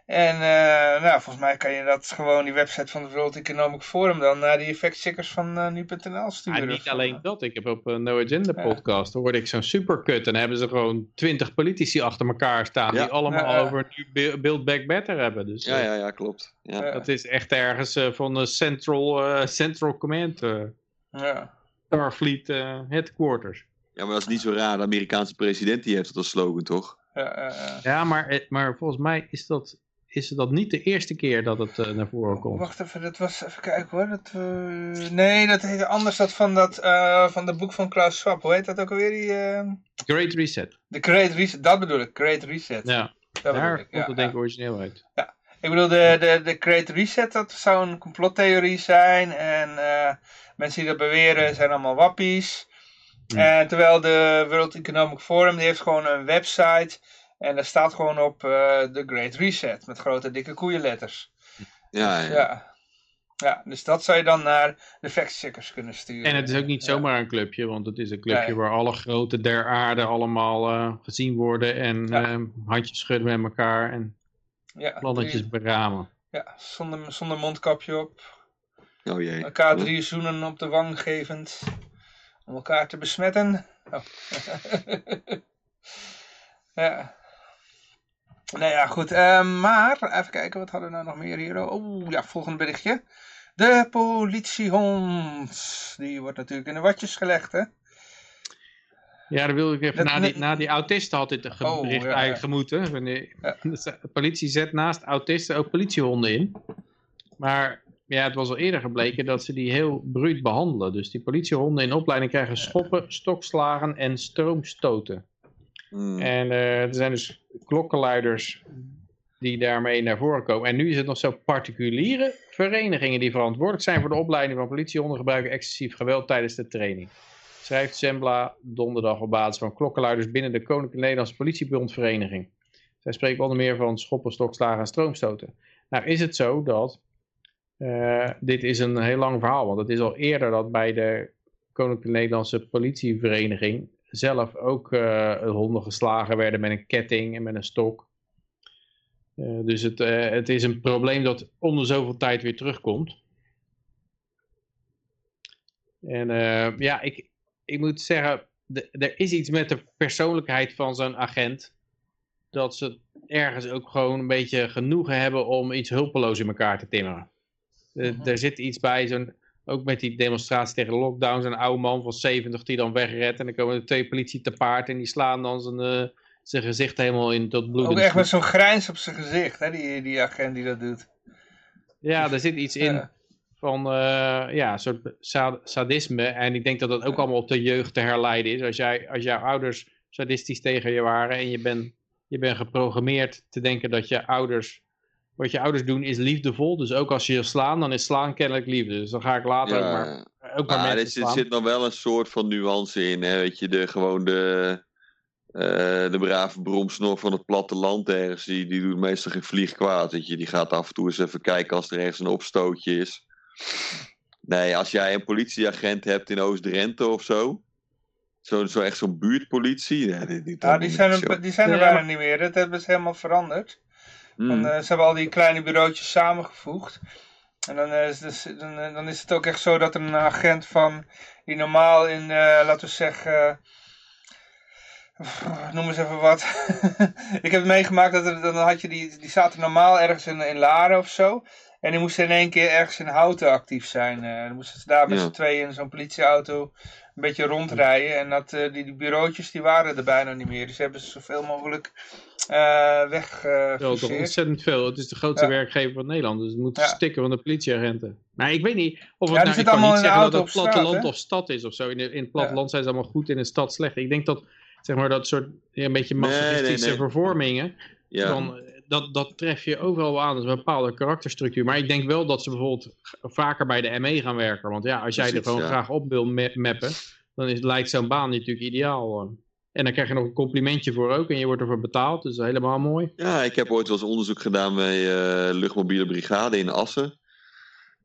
En eh, nou, volgens mij kan je dat gewoon, die website van het World Economic Forum, dan naar die factcheckers van eh, nu.nl sturen. Ja, niet alleen eh, dat. Ik heb op een No Agenda Ja. podcast, dan hoorde ik zo'n supercut. En dan hebben ze gewoon twintig politici achter elkaar staan. Ja. Die allemaal Ja, ja. over nu Bu- Build Back Better hebben. Dus Ja, eh, ja, ja, klopt. Ja. Dat is echt ergens eh, van de Central, eh, Central Command. eh, Ja. Starfleet eh, Headquarters. ja, maar dat is niet zo raar. De Amerikaanse president die heeft het als slogan, toch? Ja, ja, ja. Ja, maar, eh, maar volgens mij is dat, is dat niet de eerste keer dat het eh, naar voren komt. Wacht even, dat was, even kijken hoor. Dat, eh, nee, dat heette anders dat van dat, eh, van dat boek van Klaus Schwab. Hoe heet dat ook alweer? Die, eh, Great Reset. de Great Reset, dat bedoel ik, Great Reset. Ja. Dat Daar komt ja, het denk ik ja. origineel uit. Ik bedoel, de, de, de Great Reset, dat zou een complottheorie zijn. En mensen die dat beweren zijn allemaal wappies. Hmm. En terwijl de World Economic Forum, die heeft gewoon een website. En daar staat gewoon op eh, de Great Reset. Met grote dikke koeienletters. Ja, Dus, ja. ja. ja, dus dat zou je dan naar de factcheckers kunnen sturen. En het is ook niet Ja. zomaar een clubje, want het is een clubje Nee. waar alle grote der aarde allemaal eh, gezien worden en Ja. eh, handjes schudden met elkaar en Ja, plannetjes drie- beramen. ja zonder, zonder mondkapje op. Oh jee. Elkaar drie zoenen op de wang gevend. Om elkaar te besmetten. Oh. ja. Nou ja, goed. eh, maar, even kijken, wat hadden we nou nog meer hier? Oh, ja, volgende berichtje. De politiehond. Die wordt natuurlijk in de watjes gelegd, hè? Ja, dan wil ik even, Dat- na die, na die autisten had dit een Oh, bericht ja, ja. eigenlijk gemoeten. Wanneer- Ja. De politie zet naast autisten ook politiehonden in. Maar ja, het was al eerder gebleken dat ze die heel bruut behandelen. Dus die politiehonden in opleiding krijgen schoppen, stokslagen en stroomstoten. Hmm. En eh, er zijn dus klokkenluiders die daarmee naar voren komen. En nu is het nog zo particuliere verenigingen die verantwoordelijk zijn voor de opleiding van politiehonden gebruiken excessief geweld tijdens de training. Schrijft Sembla donderdag op basis van klokkenluiders binnen de Koninklijke Nederlandse Politiebondvereniging. Zij spreken onder meer van schoppen, stokslagen en stroomstoten. Nou is het zo dat, eh, dit is een heel lang verhaal, want het is al eerder dat bij de Koninklijke Nederlandse Politievereniging zelf ook eh, honden geslagen werden met een ketting en met een stok. Eh, dus het, eh, het is een probleem dat om de zoveel tijd weer terugkomt. En ja, ik, ik moet zeggen, de- er is iets met de persoonlijkheid van zo'n agent. Dat ze ergens ook gewoon een beetje genoegen hebben om iets hulpeloos in elkaar te timmeren. Mhm. Er zit iets bij, zo'n, ook met die demonstratie tegen de lockdown, zo'n oude man van 70 die dan wegredt. En dan komen er twee politie te paard en die slaan dan zijn, eh, zijn gezicht helemaal in tot bloed. Ook echt met zo'n grijns op zijn gezicht, hè, die, die agent die dat doet. Ja, er zit iets in van eh, ja, een soort sa- sadisme. En ik denk dat dat ook allemaal op de jeugd te herleiden is. Als, jij, als jouw ouders sadistisch tegen je waren en je bent je bent geprogrammeerd te denken dat je ouders... Wat je ouders doen is liefdevol. Dus ook als je je slaan, dan is slaan kennelijk liefde. Dus dan ga ik later ook maar, ook maar maar er zit, slaan. zit nog wel een soort van nuance in. Hè? Weet je, de, gewoon de, eh, de brave bromsnor van het platteland ergens, die, die doet meestal geen vlieg kwaad. Weet je. Die gaat af en toe eens even kijken als er ergens een opstootje is. Nee, als jij een politieagent hebt in Oost-Drenthe of zo, zo, zo echt zo'n buurtpolitie. Ja, die, die, Ja, die zijn er, die zijn er Ja, bijna maar- niet meer. Dat hebben ze helemaal veranderd. Hmm. Want, eh, ze hebben al die kleine bureautjes samengevoegd. En dan, eh, is dus, dan, eh, dan is het ook echt zo dat een agent van, die normaal in, laten we zeggen, noem eens even wat. ik heb meegemaakt dat er, dan had je die, die zaten normaal ergens in, in Laren of zo. En die moesten in één keer ergens in Houten actief zijn. Dan moesten ze daar met Ja. z'n tweeën in zo'n politieauto een beetje rondrijden. En dat, eh, die, die bureautjes die waren er bijna niet meer. Dus hebben ze zoveel mogelijk eh Ja, toch ontzettend veel. Het is de grootste Ja. werkgever van Nederland. Dus het moet Ja. stikken van de politieagenten. Maar ik weet niet of het Ja, nou, ik kan allemaal niet in de zeggen dat het platteland hè? of stad is of zo. In, de- in het platteland zijn ze allemaal goed, in de stad slecht. Ik denk dat, zeg maar, dat soort ja, een beetje Nee, nee, masochistische nee. vervormingen, ja. dan, dat, dat tref je overal wel aan. Dat is een bepaalde karakterstructuur. Maar ik denk wel dat ze bijvoorbeeld vaker bij de ME gaan werken. Want ja, als jij er gewoon ja. graag op wil ma- mappen, dan is, lijkt zo'n baan natuurlijk ideaal. En dan krijg je nog een complimentje voor ook en je wordt ervoor betaald. Dus helemaal mooi. Ja, ik heb ooit wel eens onderzoek gedaan bij eh Luchtmobiele Brigade in Assen.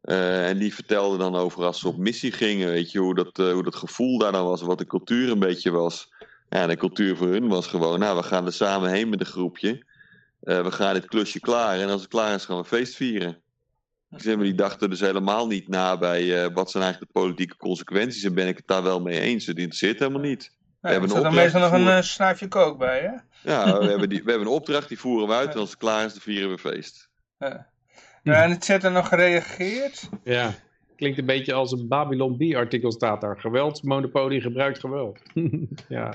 Eh, en die vertelde dan over als ze op missie gingen, weet je, hoe dat, eh, hoe dat gevoel daar dan was, wat de cultuur een beetje was. Ja, de cultuur voor hun was gewoon, nou, we gaan er samen heen met een groepje. Eh, we gaan dit klusje klaar en als het klaar is, gaan we feest vieren. Zeg maar, die dachten dus helemaal niet na bij eh, wat zijn eigenlijk de politieke consequenties en ben ik het daar wel mee eens. Het interesseert helemaal niet. Ja, hebben er zit dan meestal nog een eh, snuifje kook bij, hè? Ja, we hebben, die, we hebben een opdracht, die voeren we uit en als het klaar is, dan vieren we feest. Ja. Ja, en het chat er nog gereageerd. Ja, klinkt een beetje als een Babylon B-artikel staat daar. Geweldsmonopolie gebruikt geweld. ja,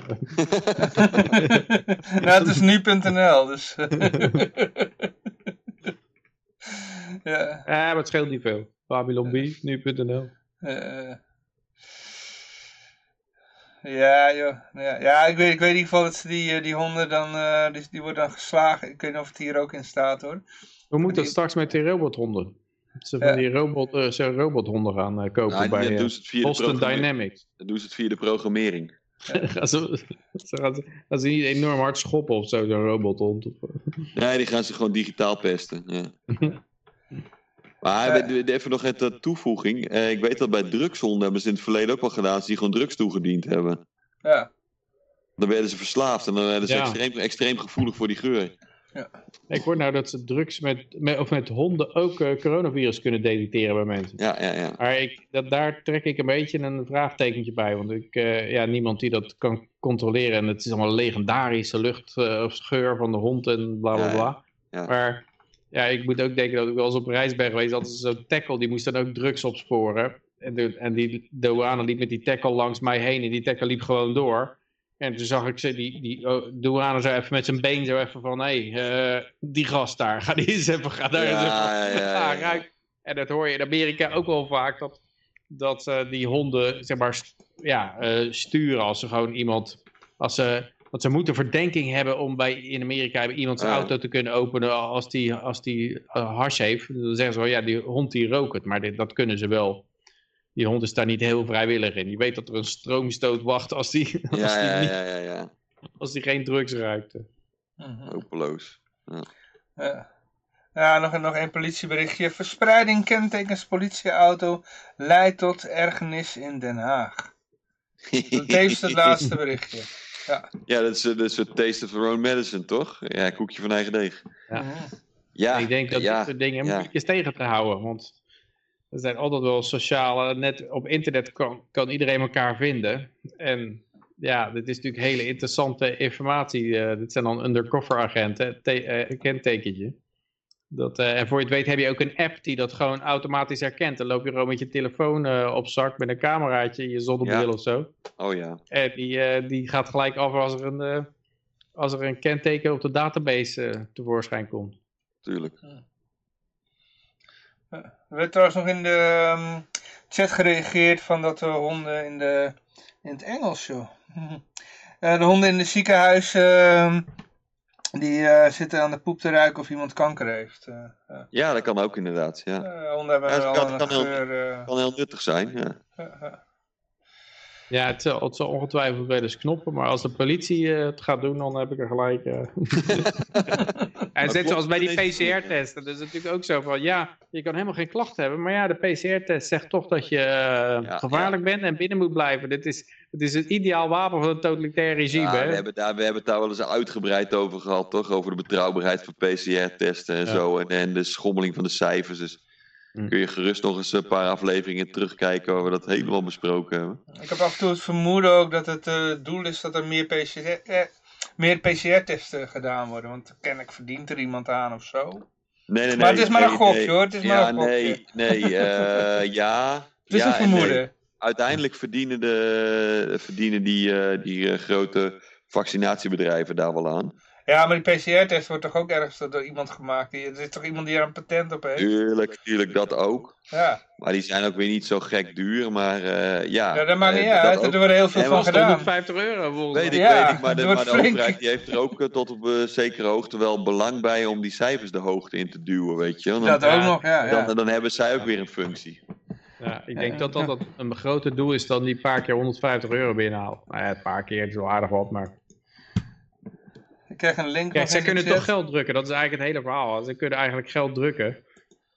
nou, het is nu.nl, dus... ja, ja, maar het scheelt niet veel. Babylon B, nu.nl. eh, Ja, joh. Ja, ja ik, weet, ik weet in ieder geval dat ze die, eh, die honden dan, eh, die, die worden dan geslagen. Ik weet niet of het hier ook in staat hoor. Hoe moet dat Die- straks met die robothonden? Ze van Ja. die robot, eh, ze robothonden gaan eh, kopen Nou, bij dan eh, doen ze het via de Boston Dynamics. Dan doen ze het via de programmering. gaan ze, ze gaan, ze, gaan ze niet enorm hard schoppen of zo, zo'n robothond? Eh. Nee, die gaan ze gewoon digitaal pesten. Ja. Maar Eh. we- we- even nog een eh, toevoeging. Eh, ik weet dat bij drugshonden hebben ze in het verleden ook al gedaan. ze die gewoon drugs toegediend hebben. Ja. Dan werden ze verslaafd en dan werden ze Ja. extreem, extreem gevoelig voor die geur. Ik hoor nou dat ze drugs met, met, of met honden ook eh, coronavirus kunnen detecteren bij mensen. Ja, ja, ja. Maar ik, dat, daar trek ik een beetje een vraagtekentje bij. Want ik, eh, ja, niemand die dat kan controleren. En het is allemaal legendarische lucht eh, of geur van de hond en bla bla Ja, ja. bla. Ja. Maar ja, ik moet ook denken dat ik wel eens op reis ben geweest. Dat is zo'n tackle, die moest dan ook drugs opsporen. En, de, en die douane liep met die tackle langs mij heen. En die tackle liep gewoon door. En toen zag ik ze, die, die oh, douane zo even met zijn been zo even van... Hé, hey, eh, die gast daar, ga die eens even... Ga daar eens even Ja, ja, ruik. En dat hoor je in Amerika ook wel vaak, dat, dat eh, die honden, zeg maar, st- ja, eh, sturen als ze gewoon iemand, als ze, want ze moeten verdenking hebben om bij, in Amerika iemand zijn auto te kunnen openen als die, als die hash heeft. Dan zeggen ze wel, ja, die hond die rookt het, maar dit, dat kunnen ze wel. Die hond is daar niet heel vrijwillig in. Je weet dat er een stroomstoot wacht als die, als Ja, die, ja, niet- ja, ja, ja. als die geen drugs ruikt. Mhm. Hopeloos. Ja. Ja, nog, nog een politieberichtje. Verspreiding kentekens politieauto leidt tot ergernis in Den Haag. Dat is het laatste berichtje. Ja. Ja, dat is, eh, dat is het taste of your own medicine, toch? Ja, koekje van eigen deeg. Ja. Mhm. Ja, ik denk dat ja, dit soort dingen ja. moeilijk is tegen te houden. Want er zijn altijd wel sociale... Net op internet kan, kan iedereen elkaar vinden. En ja, dit is natuurlijk hele interessante informatie. eh dit zijn dan undercover agenten. Te, eh, een kentekentje. Dat, eh, en voor je het weet heb je ook een app die dat gewoon automatisch herkent. Dan loop je gewoon met je telefoon op zak met een cameraatje, je zonnebril Ja. of zo. Oh ja. En die, eh, die gaat gelijk af als er een, eh, als er een kenteken op de database tevoorschijn komt. Tuurlijk. Er werd trouwens nog in de ehm, chat gereageerd van dat de honden in, de, in het Engels, joh. Eh, de honden in het ziekenhuis, ehm, die eh, zitten aan de poep te ruiken of iemand kanker heeft. Eh, ja. Ja, dat kan ook inderdaad. Ja. Eh, honden hebben Ja, wel kan- een kan heel- geur. Kan heel nuttig zijn. Ja. Ja, het zal, het zal ongetwijfeld wel eens knoppen, maar als de politie eh, het gaat doen, dan heb ik er gelijk... eh. en net zoals bij die PCR-testen, dat is natuurlijk ook zo van, ja, je kan helemaal geen klachten hebben, maar ja, de PCR-test zegt toch dat je eh, gevaarlijk bent en binnen moet blijven. Dit is, het is het ideaal wapen van het totalitair regime, Ja, hè? we, hebben daar, we hebben het daar wel eens uitgebreid over gehad, toch? Over de betrouwbaarheid van PCR-testen en zo. En, en de schommeling van de cijfers. Dus. Kun je gerust nog eens een paar afleveringen terugkijken waar we dat helemaal besproken hebben. Ik heb af en toe het vermoeden ook dat het eh, doel is dat er meer PCR, eh, meer PCR-testen gedaan worden. Want kennelijk verdient er iemand aan of zo. Nee, nee, nee. Maar het is maar een nee, gokje, nee. hoor, het is maar ja, een gokje. nee, nee. eh, ja. Het is ja een en vermoeden. nee. Uiteindelijk verdienen, de, verdienen die, eh, die grote vaccinatiebedrijven daar wel aan. Ja, maar die PCR-test wordt toch ook ergens door iemand gemaakt? Er is toch iemand die er een patent op heeft? Tuurlijk, tuurlijk, dat ook. Ja, Maar die zijn ook weer niet zo gek duur. Maar eh, ja. ja dat maakt niet eh, dat uit. Er wordt heel veel En van was gedaan. 150 euro volgens mij. ik, Ja, weet ik, maar de, maar de flink. overheid die heeft er ook eh, tot op een zekere hoogte wel belang bij om die cijfers de hoogte in te duwen, weet je. Want Dan, Dat ook nog, ja. ja. dan, dan hebben zij ook weer een functie. Ja, ik denk dat dat een groter doel is dan die paar keer 150 euro binnenhalen. Nou ja, een paar keer is wel aardig wat, maar... Ik krijg een link Kijk, nog zij de kunnen chat. toch geld drukken. Dat is eigenlijk het hele verhaal. Ze kunnen eigenlijk geld drukken.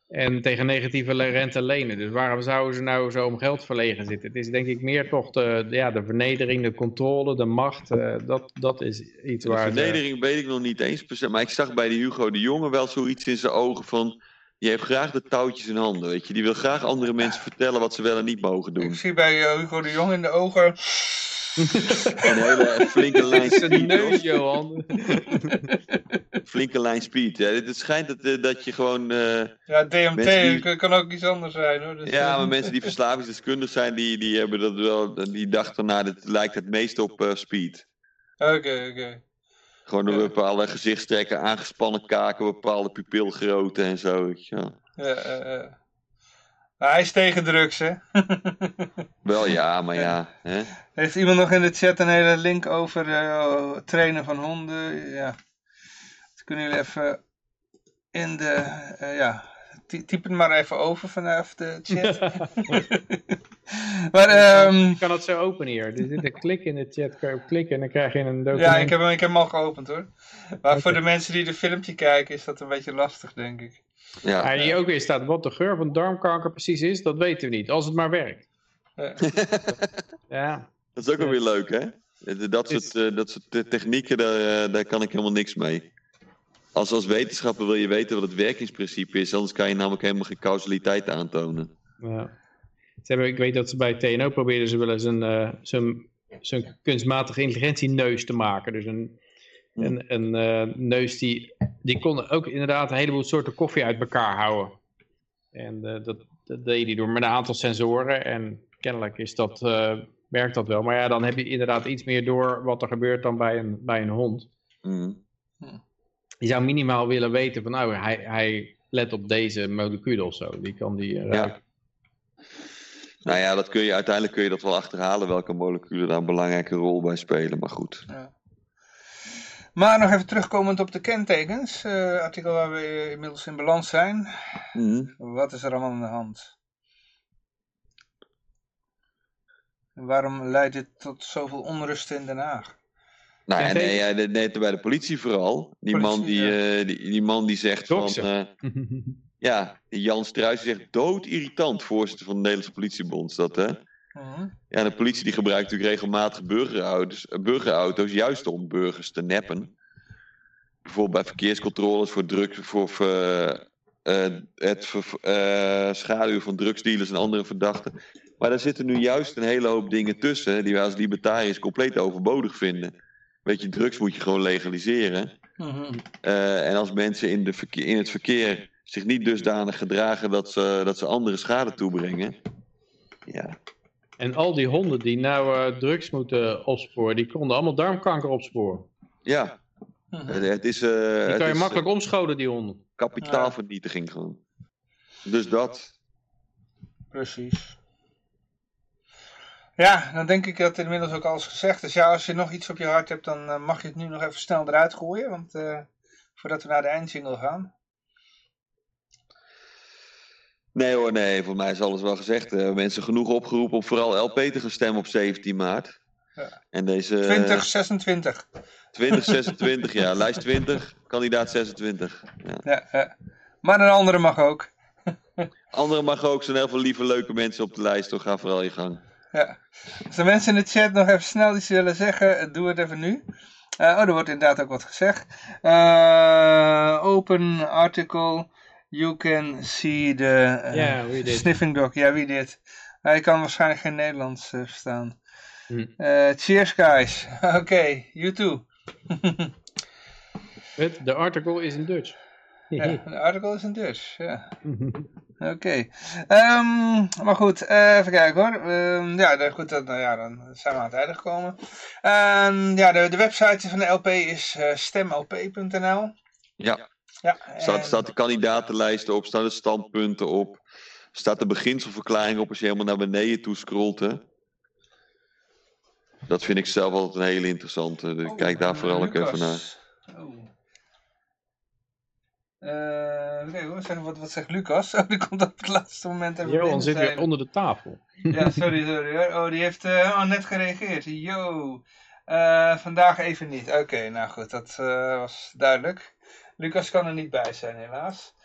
En tegen negatieve rente lenen. Dus waarom zouden ze nou zo om geld verlegen zitten? Het is denk ik meer toch de, ja, de vernedering, de controle, de macht. eh, dat, dat is iets De waar vernedering weet ik nog niet eens per se. Maar ik zag bij die Hugo de Jonge wel zoiets in zijn ogen van... Je hebt graag de touwtjes in handen, weet je. Die wil graag andere mensen vertellen wat ze wel en niet mogen doen. Ik zie bij eh, Hugo de Jong in de ogen. Een hele flinke lijn Zijn speed. neus, hoor. Johan. Flinke lijn speed. Ja, het schijnt dat, eh, dat je gewoon... eh, Ja, DMT die- kan- ook iets anders zijn hoor. Dus, Ja, eh, maar mensen die verslavingsdeskundig zijn, die, die hebben dat wel. Die dachten, nou, dit lijkt het meest op eh, speed. Oké, oké. Gewoon door Ja. bepaalde gezichtstrekken, aangespannen kaken, bepaalde pupilgrootte en zo. Weet je wel. Ja, Maar hij is tegen drugs, hè? Wel ja, maar ja. Hè? Heeft iemand nog in de chat een hele link over eh, trainen van honden? Ja. Dat kunnen jullie even in de... eh, ja, ty- typ het maar even over vanaf de chat. maar ehm, Je kan het zo openen hier. Er zit een klik in de chat. Kan je op klikken en dan krijg je een document. ja, ik heb, hem, ik heb hem al geopend hoor. Maar voor de mensen die de filmpje kijken is dat een beetje lastig, denk ik. Ja. Ah, hier ook weer staat wat de geur van darmkanker precies is, dat weten we niet. Als het maar werkt. Ja. Ja, Dat is ook wel weer leuk, hè? Dat Is- soort, eh, dat soort technieken, daar, eh, daar kan ik helemaal niks mee. Als, als wetenschapper wil je weten wat het werkingsprincipe is, anders kan je namelijk helemaal geen causaliteit aantonen. ja. Ze hebben, ik weet dat ze bij TNO probeerden ze wel eens een, eh, zo'n, zo'n kunstmatige intelligentieneus te maken. Dus een, een, een eh, neus die, die kon ook inderdaad een heleboel soorten koffie uit elkaar houden. En eh, dat, dat deed hij door met een aantal sensoren. En kennelijk is dat, eh, werkt dat wel. Maar ja, dan heb je inderdaad iets meer door wat er gebeurt dan bij een, bij een hond. Mhm. Je zou minimaal willen weten van nou, hij, hij let op deze moleculen of zo. Die kan die eh, ruiken. Nou ja, dat kun je, uiteindelijk kun je dat wel achterhalen welke moleculen daar een belangrijke rol bij spelen. Maar goed. Maar nog even terugkomend op de kentekens. eh, artikel waar we inmiddels in balans zijn. Mhm. Wat is er allemaal aan de hand? En waarom leidt dit tot zoveel onrust in Den Haag? Nou nee, ja, net bij de politie vooral. Die, man, Politie, die, ja. eh, die, die man die zegt van... Eh, ja, Jan Struijs zegt dood-irritant, voorzitter van de Nederlandse politiebond. Dat, hè? Mhm. Ja, de politie die gebruikt natuurlijk regelmatig burgerauto's, eh, burgerauto's juist om burgers te neppen. Bijvoorbeeld bij verkeerscontroles voor drugs, voor eh, eh, het eh, schaduwen van drugsdealers en andere verdachten. Maar daar zitten nu juist een hele hoop dingen tussen die wij als libertariërs compleet overbodig vinden. Weet je, drugs moet je gewoon legaliseren. Mhm. En als mensen in, de verkeer, in het verkeer zich niet dusdanig gedragen dat ze, dat ze anderen schade toebrengen. Ja, En al die honden die nou eh, drugs moeten opsporen, die konden allemaal darmkanker opsporen. ja. Mhm. Het, het is, eh, Die het kan je is, makkelijk omscholen, die honden. eh, kapitaalvernietiging gewoon. Dus dat. Precies. Ja, dan denk ik dat inmiddels ook alles gezegd is. Ja, als je nog iets op je hart hebt, dan eh, mag je het nu nog even snel eruit gooien. Want eh, voordat we naar de eindsingle gaan. Nee hoor, nee, voor mij is alles wel gezegd. Eh, mensen genoeg opgeroepen om vooral LP te gaan stemmen op 17 maart. Ja. En deze 2026. 2026, ja, lijst 20, kandidaat 26. Ja. Ja, ja. Maar een andere mag ook. Anderen mag ook, er zijn heel veel lieve, leuke mensen op de lijst, toch? Ga vooral je gang. Ja. Als de mensen in de chat nog even snel iets willen zeggen, eh, doe het even nu. Eh, oh, er wordt inderdaad ook wat gezegd. Eh, open article. You can see the eh, sniffing dog. Ja, wie dit? Hij kan waarschijnlijk geen Nederlands eh, verstaan. Hm. Eh, cheers, guys. Oké, you too. Het, de article is in Dutch. ja, de article is in Dutch. Ja. Oké. Ehm, maar goed, even kijken hoor. Ehm, ja, de- goed, dan, nou ja, dan zijn we aan het einde gekomen. Ehm, ja, de, de website van de LP is eh, stemlp.nl. Ja, Ja, staat, en- staat de kandidatenlijsten op, staan de standpunten op. Staat de beginselverklaring op als je helemaal naar beneden toe scrolt. Hè? Dat vind ik zelf altijd een hele interessante. Dus Oh, kijk daar vooral ook even naar. Oh. Eh, nee hoor, zeg, wat, wat zegt Lucas? Oh, die komt op het laatste moment even Johan binnen zit weer onder de tafel. Ja, sorry, sorry hoor. Oh, die heeft eh, oh, net gereageerd. Yo. Eh, vandaag even niet. Oké, nou goed, dat eh, was duidelijk. Lucas kan er niet bij zijn, helaas.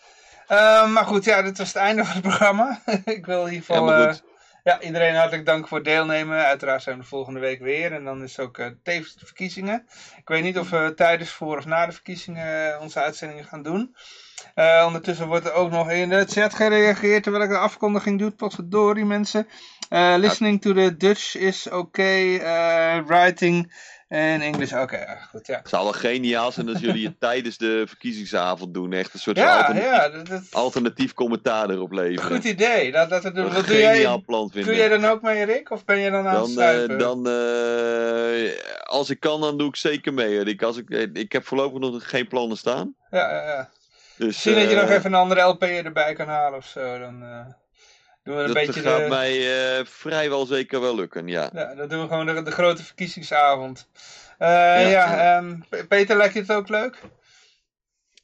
Eh, maar goed, ja, dit was het einde van het programma. Ik wil in ieder geval eh, ja, iedereen hartelijk dank voor het deelnemen. Uiteraard zijn we de volgende week weer. En dan is ook eh, tevens de verkiezingen. Ik weet niet of we tijdens, voor of na de verkiezingen eh, onze uitzendingen gaan doen. Ondertussen wordt er ook nog in de chat gereageerd terwijl ik de afkondiging doe. Potverdorie mensen. Listening to the Dutch is okay. writing in English. Oké, goed ja. Het zou wel geniaal zijn als jullie het tijdens de verkiezingsavond doen. Echt een soort Ja, alternatief, ja, dat, dat, alternatief commentaar erop leveren. goed idee. Dat, dat, dat, Een doe geniaal jij, plan vinden. doe jij dan ook mee Rick? Of ben je dan aan het Dan, eh, dan eh, als ik kan, dan doe ik zeker mee. Ik, als ik, ik heb voorlopig nog geen plannen staan. Ja, ja, ja. Dus, Misschien dat je eh, nog even een andere LP erbij kan halen of zo. Dan, Doen we een Dat beetje gaat de, mij eh, vrijwel zeker wel lukken, ja. ja, dan doen we gewoon de, de grote verkiezingsavond. Eh, ja, ehm, Peter, lijkt je het ook leuk?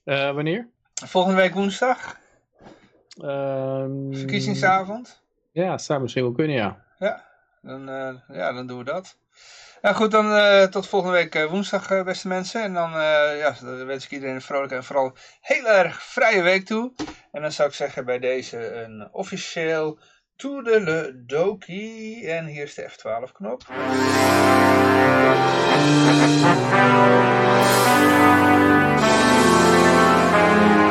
Eh, wanneer? Volgende week woensdag, Ehm, verkiezingsavond. Ja, zou misschien wel kunnen, ja. Dan, eh, ja, dan doen we dat. Nou goed, dan eh, tot volgende week eh, woensdag, eh, beste mensen. En dan, ja, wens ik iedereen een vrolijke en vooral heel erg vrije week toe. En dan zou ik zeggen bij deze een officieel toedeledokie. En hier is de F12 knop.